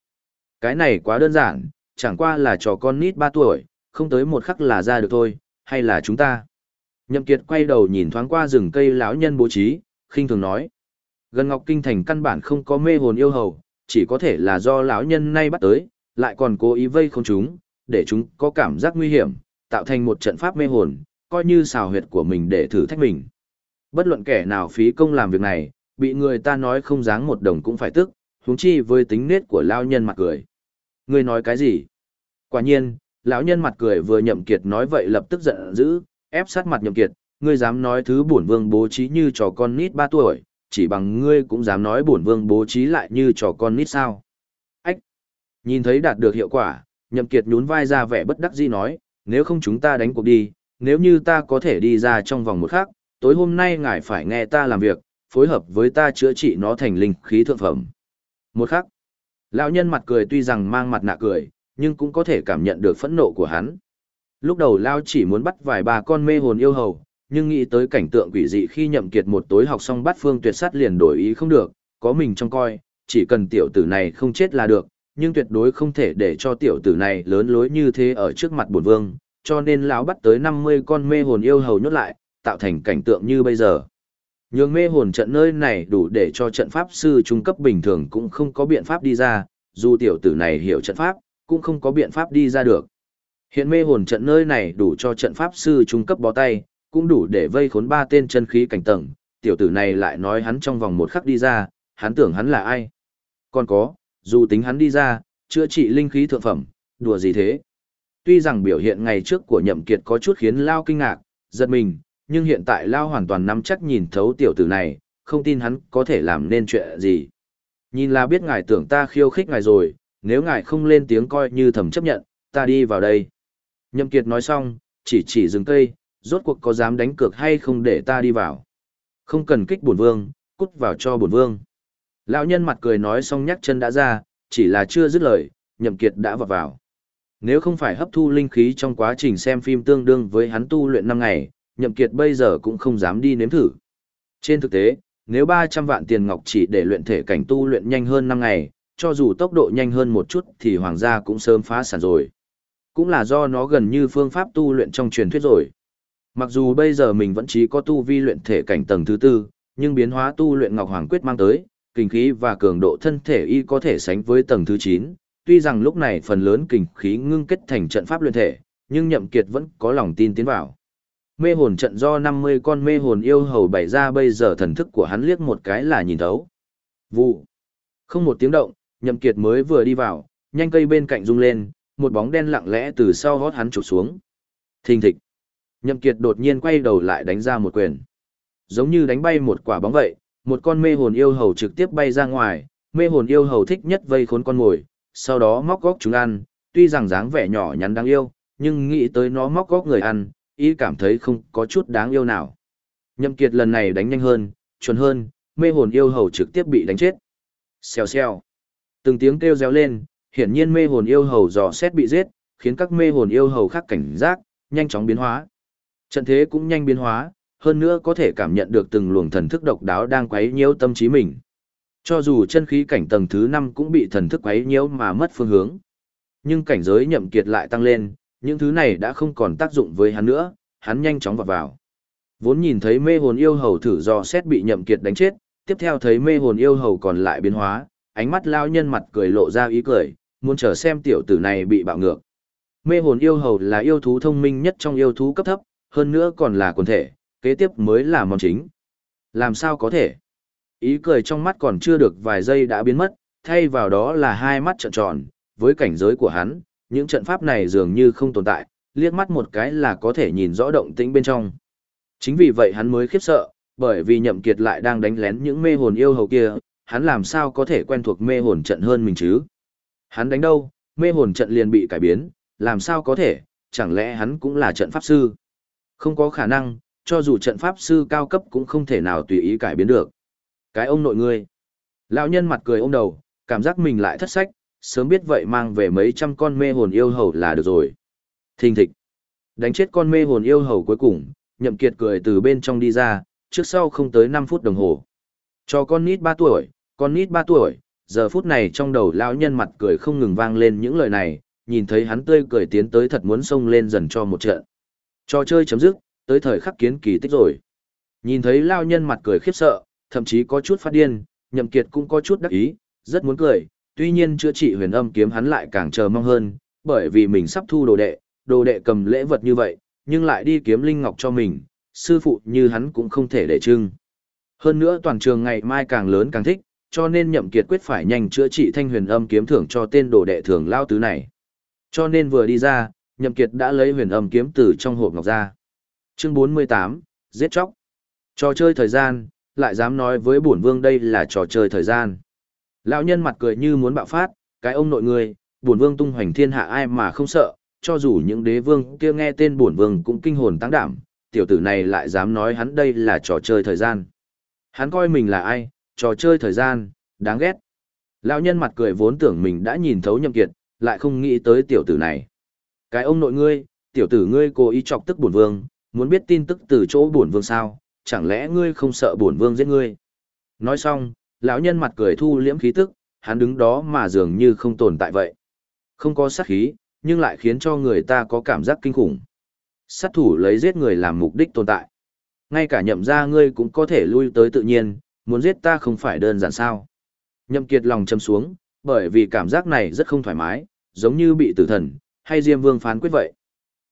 Cái này quá đơn giản, chẳng qua là trò con nít 3 tuổi, không tới một khắc là ra được thôi, hay là chúng ta. Nhậm kiệt quay đầu nhìn thoáng qua rừng cây lão nhân bố trí, khinh thường nói. Gần Ngọc Kinh Thành căn bản không có mê hồn yêu hầu, chỉ có thể là do lão nhân nay bắt tới, lại còn cố ý vây không chúng, để chúng có cảm giác nguy hiểm, tạo thành một trận pháp mê hồn, coi như xào huyệt của mình để thử thách mình. Bất luận kẻ nào phí công làm việc này, bị người ta nói không dáng một đồng cũng phải tức, huống chi với tính nết của lão nhân mặt cười. Ngươi nói cái gì? Quả nhiên, lão nhân mặt cười vừa nhậm kiệt nói vậy lập tức giận dữ, ép sát mặt nhậm kiệt, ngươi dám nói thứ bổn vương bố trí như trò con nít 3 tuổi, chỉ bằng ngươi cũng dám nói bổn vương bố trí lại như trò con nít sao. Ách! Nhìn thấy đạt được hiệu quả, nhậm kiệt nhún vai ra vẻ bất đắc dĩ nói, nếu không chúng ta đánh cuộc đi, nếu như ta có thể đi ra trong vòng một khắc, tối hôm nay ngài phải nghe ta làm việc, phối hợp với ta chữa trị nó thành linh khí thượng phẩm. Một khắc. Lão nhân mặt cười tuy rằng mang mặt nạ cười, nhưng cũng có thể cảm nhận được phẫn nộ của hắn. Lúc đầu Lao chỉ muốn bắt vài bà con mê hồn yêu hầu, nhưng nghĩ tới cảnh tượng quỷ dị khi nhậm kiệt một tối học xong bắt phương tuyệt sát liền đổi ý không được, có mình trong coi, chỉ cần tiểu tử này không chết là được, nhưng tuyệt đối không thể để cho tiểu tử này lớn lối như thế ở trước mặt bổn vương, cho nên lão bắt tới 50 con mê hồn yêu hầu nhốt lại, tạo thành cảnh tượng như bây giờ. Nhường mê hồn trận nơi này đủ để cho trận pháp sư trung cấp bình thường cũng không có biện pháp đi ra, dù tiểu tử này hiểu trận pháp, cũng không có biện pháp đi ra được. Hiện mê hồn trận nơi này đủ cho trận pháp sư trung cấp bó tay, cũng đủ để vây khốn ba tên chân khí cảnh tầng, tiểu tử này lại nói hắn trong vòng một khắc đi ra, hắn tưởng hắn là ai. Còn có, dù tính hắn đi ra, chữa trị linh khí thượng phẩm, đùa gì thế. Tuy rằng biểu hiện ngày trước của nhậm kiệt có chút khiến Lao kinh ngạc, giật mình, nhưng hiện tại Lao hoàn toàn nắm chắc nhìn thấu tiểu tử này, không tin hắn có thể làm nên chuyện gì. Nhìn là biết ngài tưởng ta khiêu khích ngài rồi, nếu ngài không lên tiếng coi như thầm chấp nhận, ta đi vào đây. Nhậm kiệt nói xong, chỉ chỉ dừng cây, rốt cuộc có dám đánh cược hay không để ta đi vào. Không cần kích bổn vương, cút vào cho bổn vương. Lão nhân mặt cười nói xong nhắc chân đã ra, chỉ là chưa dứt lời, nhậm kiệt đã vào vào. Nếu không phải hấp thu linh khí trong quá trình xem phim tương đương với hắn tu luyện 5 ngày, nhậm kiệt bây giờ cũng không dám đi nếm thử. Trên thực tế, nếu 300 vạn tiền ngọc chỉ để luyện thể cảnh tu luyện nhanh hơn 5 ngày, cho dù tốc độ nhanh hơn một chút thì hoàng gia cũng sớm phá sản rồi. Cũng là do nó gần như phương pháp tu luyện trong truyền thuyết rồi. Mặc dù bây giờ mình vẫn chỉ có tu vi luyện thể cảnh tầng thứ tư, nhưng biến hóa tu luyện Ngọc Hoàng Quyết mang tới, kinh khí và cường độ thân thể y có thể sánh với tầng thứ 9, tuy rằng lúc này phần lớn kinh khí ngưng kết thành trận pháp luyện thể, nhưng Nhậm Kiệt vẫn có lòng tin tiến vào. Mê hồn trận do 50 con mê hồn yêu hầu bày ra bây giờ thần thức của hắn liếc một cái là nhìn thấu. Vụ. Không một tiếng động, Nhậm Kiệt mới vừa đi vào, nhanh cây bên cạnh rung lên, một bóng đen lặng lẽ từ sau hót hắn chụp xuống. Thình thịch. Nhậm Kiệt đột nhiên quay đầu lại đánh ra một quyền. Giống như đánh bay một quả bóng vậy, một con mê hồn yêu hầu trực tiếp bay ra ngoài, mê hồn yêu hầu thích nhất vây khốn con mồi, sau đó móc góc chúng ăn, tuy rằng dáng vẻ nhỏ nhắn đáng yêu, nhưng nghĩ tới nó móc góc người ăn, ý cảm thấy không có chút đáng yêu nào. Nhậm Kiệt lần này đánh nhanh hơn, chuẩn hơn, mê hồn yêu hầu trực tiếp bị đánh chết. Xèo xèo. Từng tiếng kêu réo lên, hiển nhiên mê hồn yêu hầu dò xét bị giết, khiến các mê hồn yêu hầu khác cảnh giác, nhanh chóng biến hóa. Trận thế cũng nhanh biến hóa, hơn nữa có thể cảm nhận được từng luồng thần thức độc đáo đang quấy nhiễu tâm trí mình. Cho dù chân khí cảnh tầng thứ 5 cũng bị thần thức quấy nhiễu mà mất phương hướng. Nhưng cảnh giới nhậm kiệt lại tăng lên, những thứ này đã không còn tác dụng với hắn nữa, hắn nhanh chóng vào vào. Vốn nhìn thấy mê hồn yêu hầu thử do xét bị nhậm kiệt đánh chết, tiếp theo thấy mê hồn yêu hầu còn lại biến hóa, ánh mắt lao nhân mặt cười lộ ra ý cười, muốn chờ xem tiểu tử này bị bạo ngược. Mê hồn yêu hầu là yêu thú thông minh nhất trong yêu thú cấp thấp, hơn nữa còn là quần thể, kế tiếp mới là món chính. Làm sao có thể? Ý cười trong mắt còn chưa được vài giây đã biến mất, thay vào đó là hai mắt trợn tròn, với cảnh giới của hắn, những trận pháp này dường như không tồn tại, liếc mắt một cái là có thể nhìn rõ động tĩnh bên trong. Chính vì vậy hắn mới khiếp sợ, bởi vì nhậm kiệt lại đang đánh lén những mê hồn yêu hầu kia, hắn làm sao có thể quen thuộc mê hồn trận hơn mình chứ? Hắn đánh đâu, mê hồn trận liền bị cải biến, làm sao có thể, chẳng lẽ hắn cũng là trận pháp sư? Không có khả năng, cho dù trận pháp sư cao cấp cũng không thể nào tùy ý cải biến được. Cái ông nội ngươi. Lão nhân mặt cười ôm đầu, cảm giác mình lại thất sách, sớm biết vậy mang về mấy trăm con mê hồn yêu hầu là được rồi. Thình thịch. Đánh chết con mê hồn yêu hầu cuối cùng, nhậm kiệt cười từ bên trong đi ra, trước sau không tới 5 phút đồng hồ. Cho con nít 3 tuổi, con nít 3 tuổi, giờ phút này trong đầu lão nhân mặt cười không ngừng vang lên những lời này, nhìn thấy hắn tươi cười tiến tới thật muốn xông lên dần cho một trận. Trò chơi chấm dứt, tới thời khắc kiến kỳ tích rồi. Nhìn thấy lão nhân mặt cười khiếp sợ, thậm chí có chút phát điên, nhậm kiệt cũng có chút đắc ý, rất muốn cười, tuy nhiên chữa trị huyền âm kiếm hắn lại càng chờ mong hơn, bởi vì mình sắp thu đồ đệ, đồ đệ cầm lễ vật như vậy, nhưng lại đi kiếm linh ngọc cho mình, sư phụ như hắn cũng không thể để trưng. Hơn nữa toàn trường ngày mai càng lớn càng thích, cho nên nhậm kiệt quyết phải nhanh chữa trị thanh huyền âm kiếm thưởng cho tên đồ đệ thường lao tứ này. Cho nên vừa đi ra, nhậm kiệt đã lấy huyền âm kiếm từ trong hộp ngọc ra. Chương 48, giết chóc. Trò chơi thời gian, lại dám nói với bổn vương đây là trò chơi thời gian. Lão nhân mặt cười như muốn bạo phát, cái ông nội người, bổn vương tung hoành thiên hạ ai mà không sợ, cho dù những đế vương kia nghe tên bổn vương cũng kinh hồn tăng đảm, tiểu tử này lại dám nói hắn đây là trò chơi thời gian. Hắn coi mình là ai, trò chơi thời gian, đáng ghét. Lão nhân mặt cười vốn tưởng mình đã nhìn thấu nhậm kiệt, lại không nghĩ tới tiểu tử này. Cái ông nội ngươi, tiểu tử ngươi cố ý chọc tức bổn vương, muốn biết tin tức từ chỗ bổn vương sao, chẳng lẽ ngươi không sợ bổn vương giết ngươi? Nói xong, lão nhân mặt cười thu liễm khí tức, hắn đứng đó mà dường như không tồn tại vậy. Không có sát khí, nhưng lại khiến cho người ta có cảm giác kinh khủng. Sát thủ lấy giết người làm mục đích tồn tại. Ngay cả nhậm ra ngươi cũng có thể lui tới tự nhiên, muốn giết ta không phải đơn giản sao. Nhậm kiệt lòng châm xuống, bởi vì cảm giác này rất không thoải mái, giống như bị tử thần, hay Diêm Vương phán quyết vậy.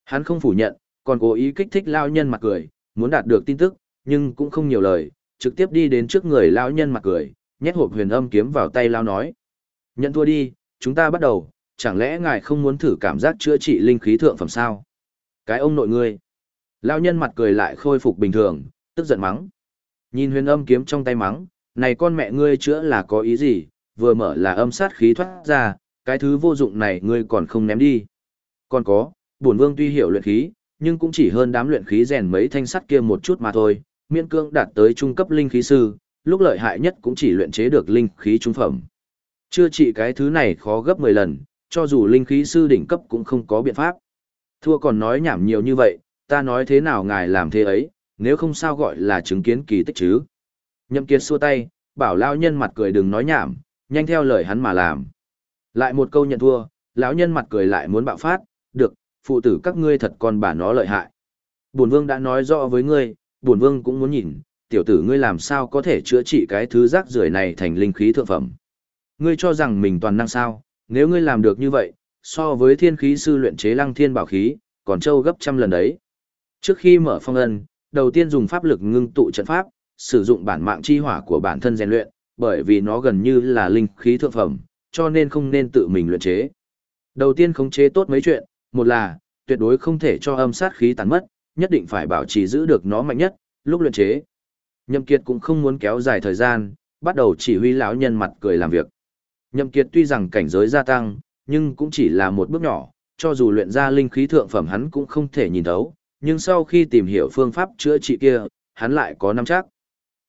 Hắn không phủ nhận, còn cố ý kích thích lao nhân mặt cười, muốn đạt được tin tức, nhưng cũng không nhiều lời, trực tiếp đi đến trước người lao nhân mặt cười, nhét hộp huyền âm kiếm vào tay lao nói. Nhận thua đi, chúng ta bắt đầu, chẳng lẽ ngài không muốn thử cảm giác chữa trị linh khí thượng phẩm sao? Cái ông nội ngươi. Lao nhân mặt cười lại khôi phục bình thường, tức giận mắng. Nhìn huyền âm kiếm trong tay mắng, này con mẹ ngươi chữa là có ý gì, vừa mở là âm sát khí thoát ra, cái thứ vô dụng này ngươi còn không ném đi. Còn có, bổn vương tuy hiểu luyện khí, nhưng cũng chỉ hơn đám luyện khí rèn mấy thanh sắt kia một chút mà thôi, miễn cương đạt tới trung cấp linh khí sư, lúc lợi hại nhất cũng chỉ luyện chế được linh khí trung phẩm. Chưa chỉ cái thứ này khó gấp 10 lần, cho dù linh khí sư đỉnh cấp cũng không có biện pháp. Thua còn nói nhảm nhiều như vậy, ta nói thế nào ngài làm thế ấy, nếu không sao gọi là chứng kiến kỳ tích chứ. Nhậm kiệt xua tay, bảo lão nhân mặt cười đừng nói nhảm, nhanh theo lời hắn mà làm. Lại một câu nhận thua, lão nhân mặt cười lại muốn bạo phát, được, phụ tử các ngươi thật con bà nó lợi hại. Bổn vương đã nói rõ với ngươi, bổn vương cũng muốn nhìn, tiểu tử ngươi làm sao có thể chữa trị cái thứ rác rưởi này thành linh khí thượng phẩm. Ngươi cho rằng mình toàn năng sao, nếu ngươi làm được như vậy, so với thiên khí sư luyện chế lăng thiên bảo khí, còn trâu gấp trăm lần đấy. Trước khi mở phong ân, đầu tiên dùng pháp lực ngưng tụ trận pháp, sử dụng bản mạng chi hỏa của bản thân rèn luyện, bởi vì nó gần như là linh khí thượng phẩm, cho nên không nên tự mình luyện chế. Đầu tiên khống chế tốt mấy chuyện, một là, tuyệt đối không thể cho âm sát khí tàn mất, nhất định phải bảo trì giữ được nó mạnh nhất, lúc luyện chế. Nhậm Kiệt cũng không muốn kéo dài thời gian, bắt đầu chỉ huy lão nhân mặt cười làm việc. Nhậm Kiệt tuy rằng cảnh giới gia tăng, nhưng cũng chỉ là một bước nhỏ, cho dù luyện ra linh khí thượng phẩm hắn cũng không thể nhìn thấu, nhưng sau khi tìm hiểu phương pháp chữa trị kia, hắn lại có nắm chắc.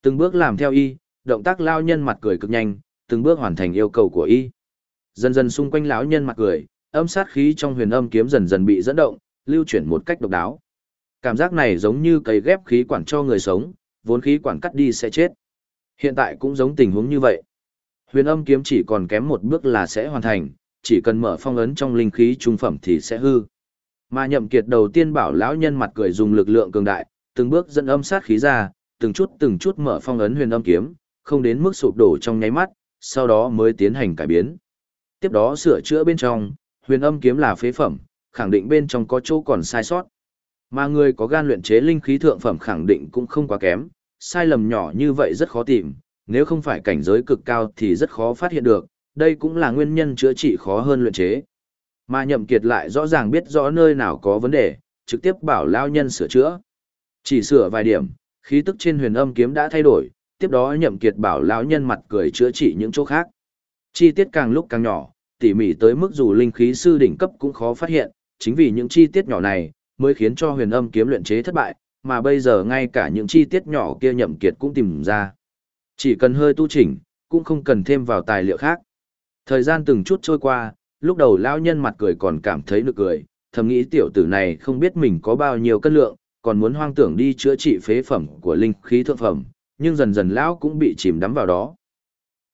Từng bước làm theo y, động tác lão nhân mặt cười cực nhanh, từng bước hoàn thành yêu cầu của y. Dần dần xung quanh lão nhân mặt cười, âm sát khí trong huyền âm kiếm dần dần bị dẫn động, lưu chuyển một cách độc đáo. Cảm giác này giống như cấy ghép khí quản cho người sống, vốn khí quản cắt đi sẽ chết. Hiện tại cũng giống tình huống như vậy. Huyền âm kiếm chỉ còn kém một bước là sẽ hoàn thành, chỉ cần mở phong ấn trong linh khí trung phẩm thì sẽ hư. Mà nhậm kiệt đầu tiên bảo lão nhân mặt cười dùng lực lượng cường đại, từng bước dẫn âm sát khí ra, từng chút từng chút mở phong ấn huyền âm kiếm, không đến mức sụp đổ trong nháy mắt, sau đó mới tiến hành cải biến. Tiếp đó sửa chữa bên trong, huyền âm kiếm là phế phẩm, khẳng định bên trong có chỗ còn sai sót. Mà người có gan luyện chế linh khí thượng phẩm khẳng định cũng không quá kém, sai lầm nhỏ như vậy rất khó tìm, nếu không phải cảnh giới cực cao thì rất khó phát hiện được, đây cũng là nguyên nhân chữa trị khó hơn luyện chế. Mà nhậm kiệt lại rõ ràng biết rõ nơi nào có vấn đề, trực tiếp bảo lao nhân sửa chữa. Chỉ sửa vài điểm, khí tức trên huyền âm kiếm đã thay đổi, tiếp đó nhậm kiệt bảo lão nhân mặt cười chữa trị những chỗ khác. Chi tiết càng lúc càng nhỏ, tỉ mỉ tới mức dù linh khí sư đỉnh cấp cũng khó phát hiện, chính vì những chi tiết nhỏ này, mới khiến cho huyền âm kiếm luyện chế thất bại, mà bây giờ ngay cả những chi tiết nhỏ kia nhậm kiệt cũng tìm ra. Chỉ cần hơi tu chỉnh, cũng không cần thêm vào tài liệu khác. Thời gian từng chút trôi qua, lúc đầu lão nhân mặt cười còn cảm thấy nực cười, thầm nghĩ tiểu tử này không biết mình có bao nhiêu cân lượng, còn muốn hoang tưởng đi chữa trị phế phẩm của linh khí thượng phẩm, nhưng dần dần lão cũng bị chìm đắm vào đó.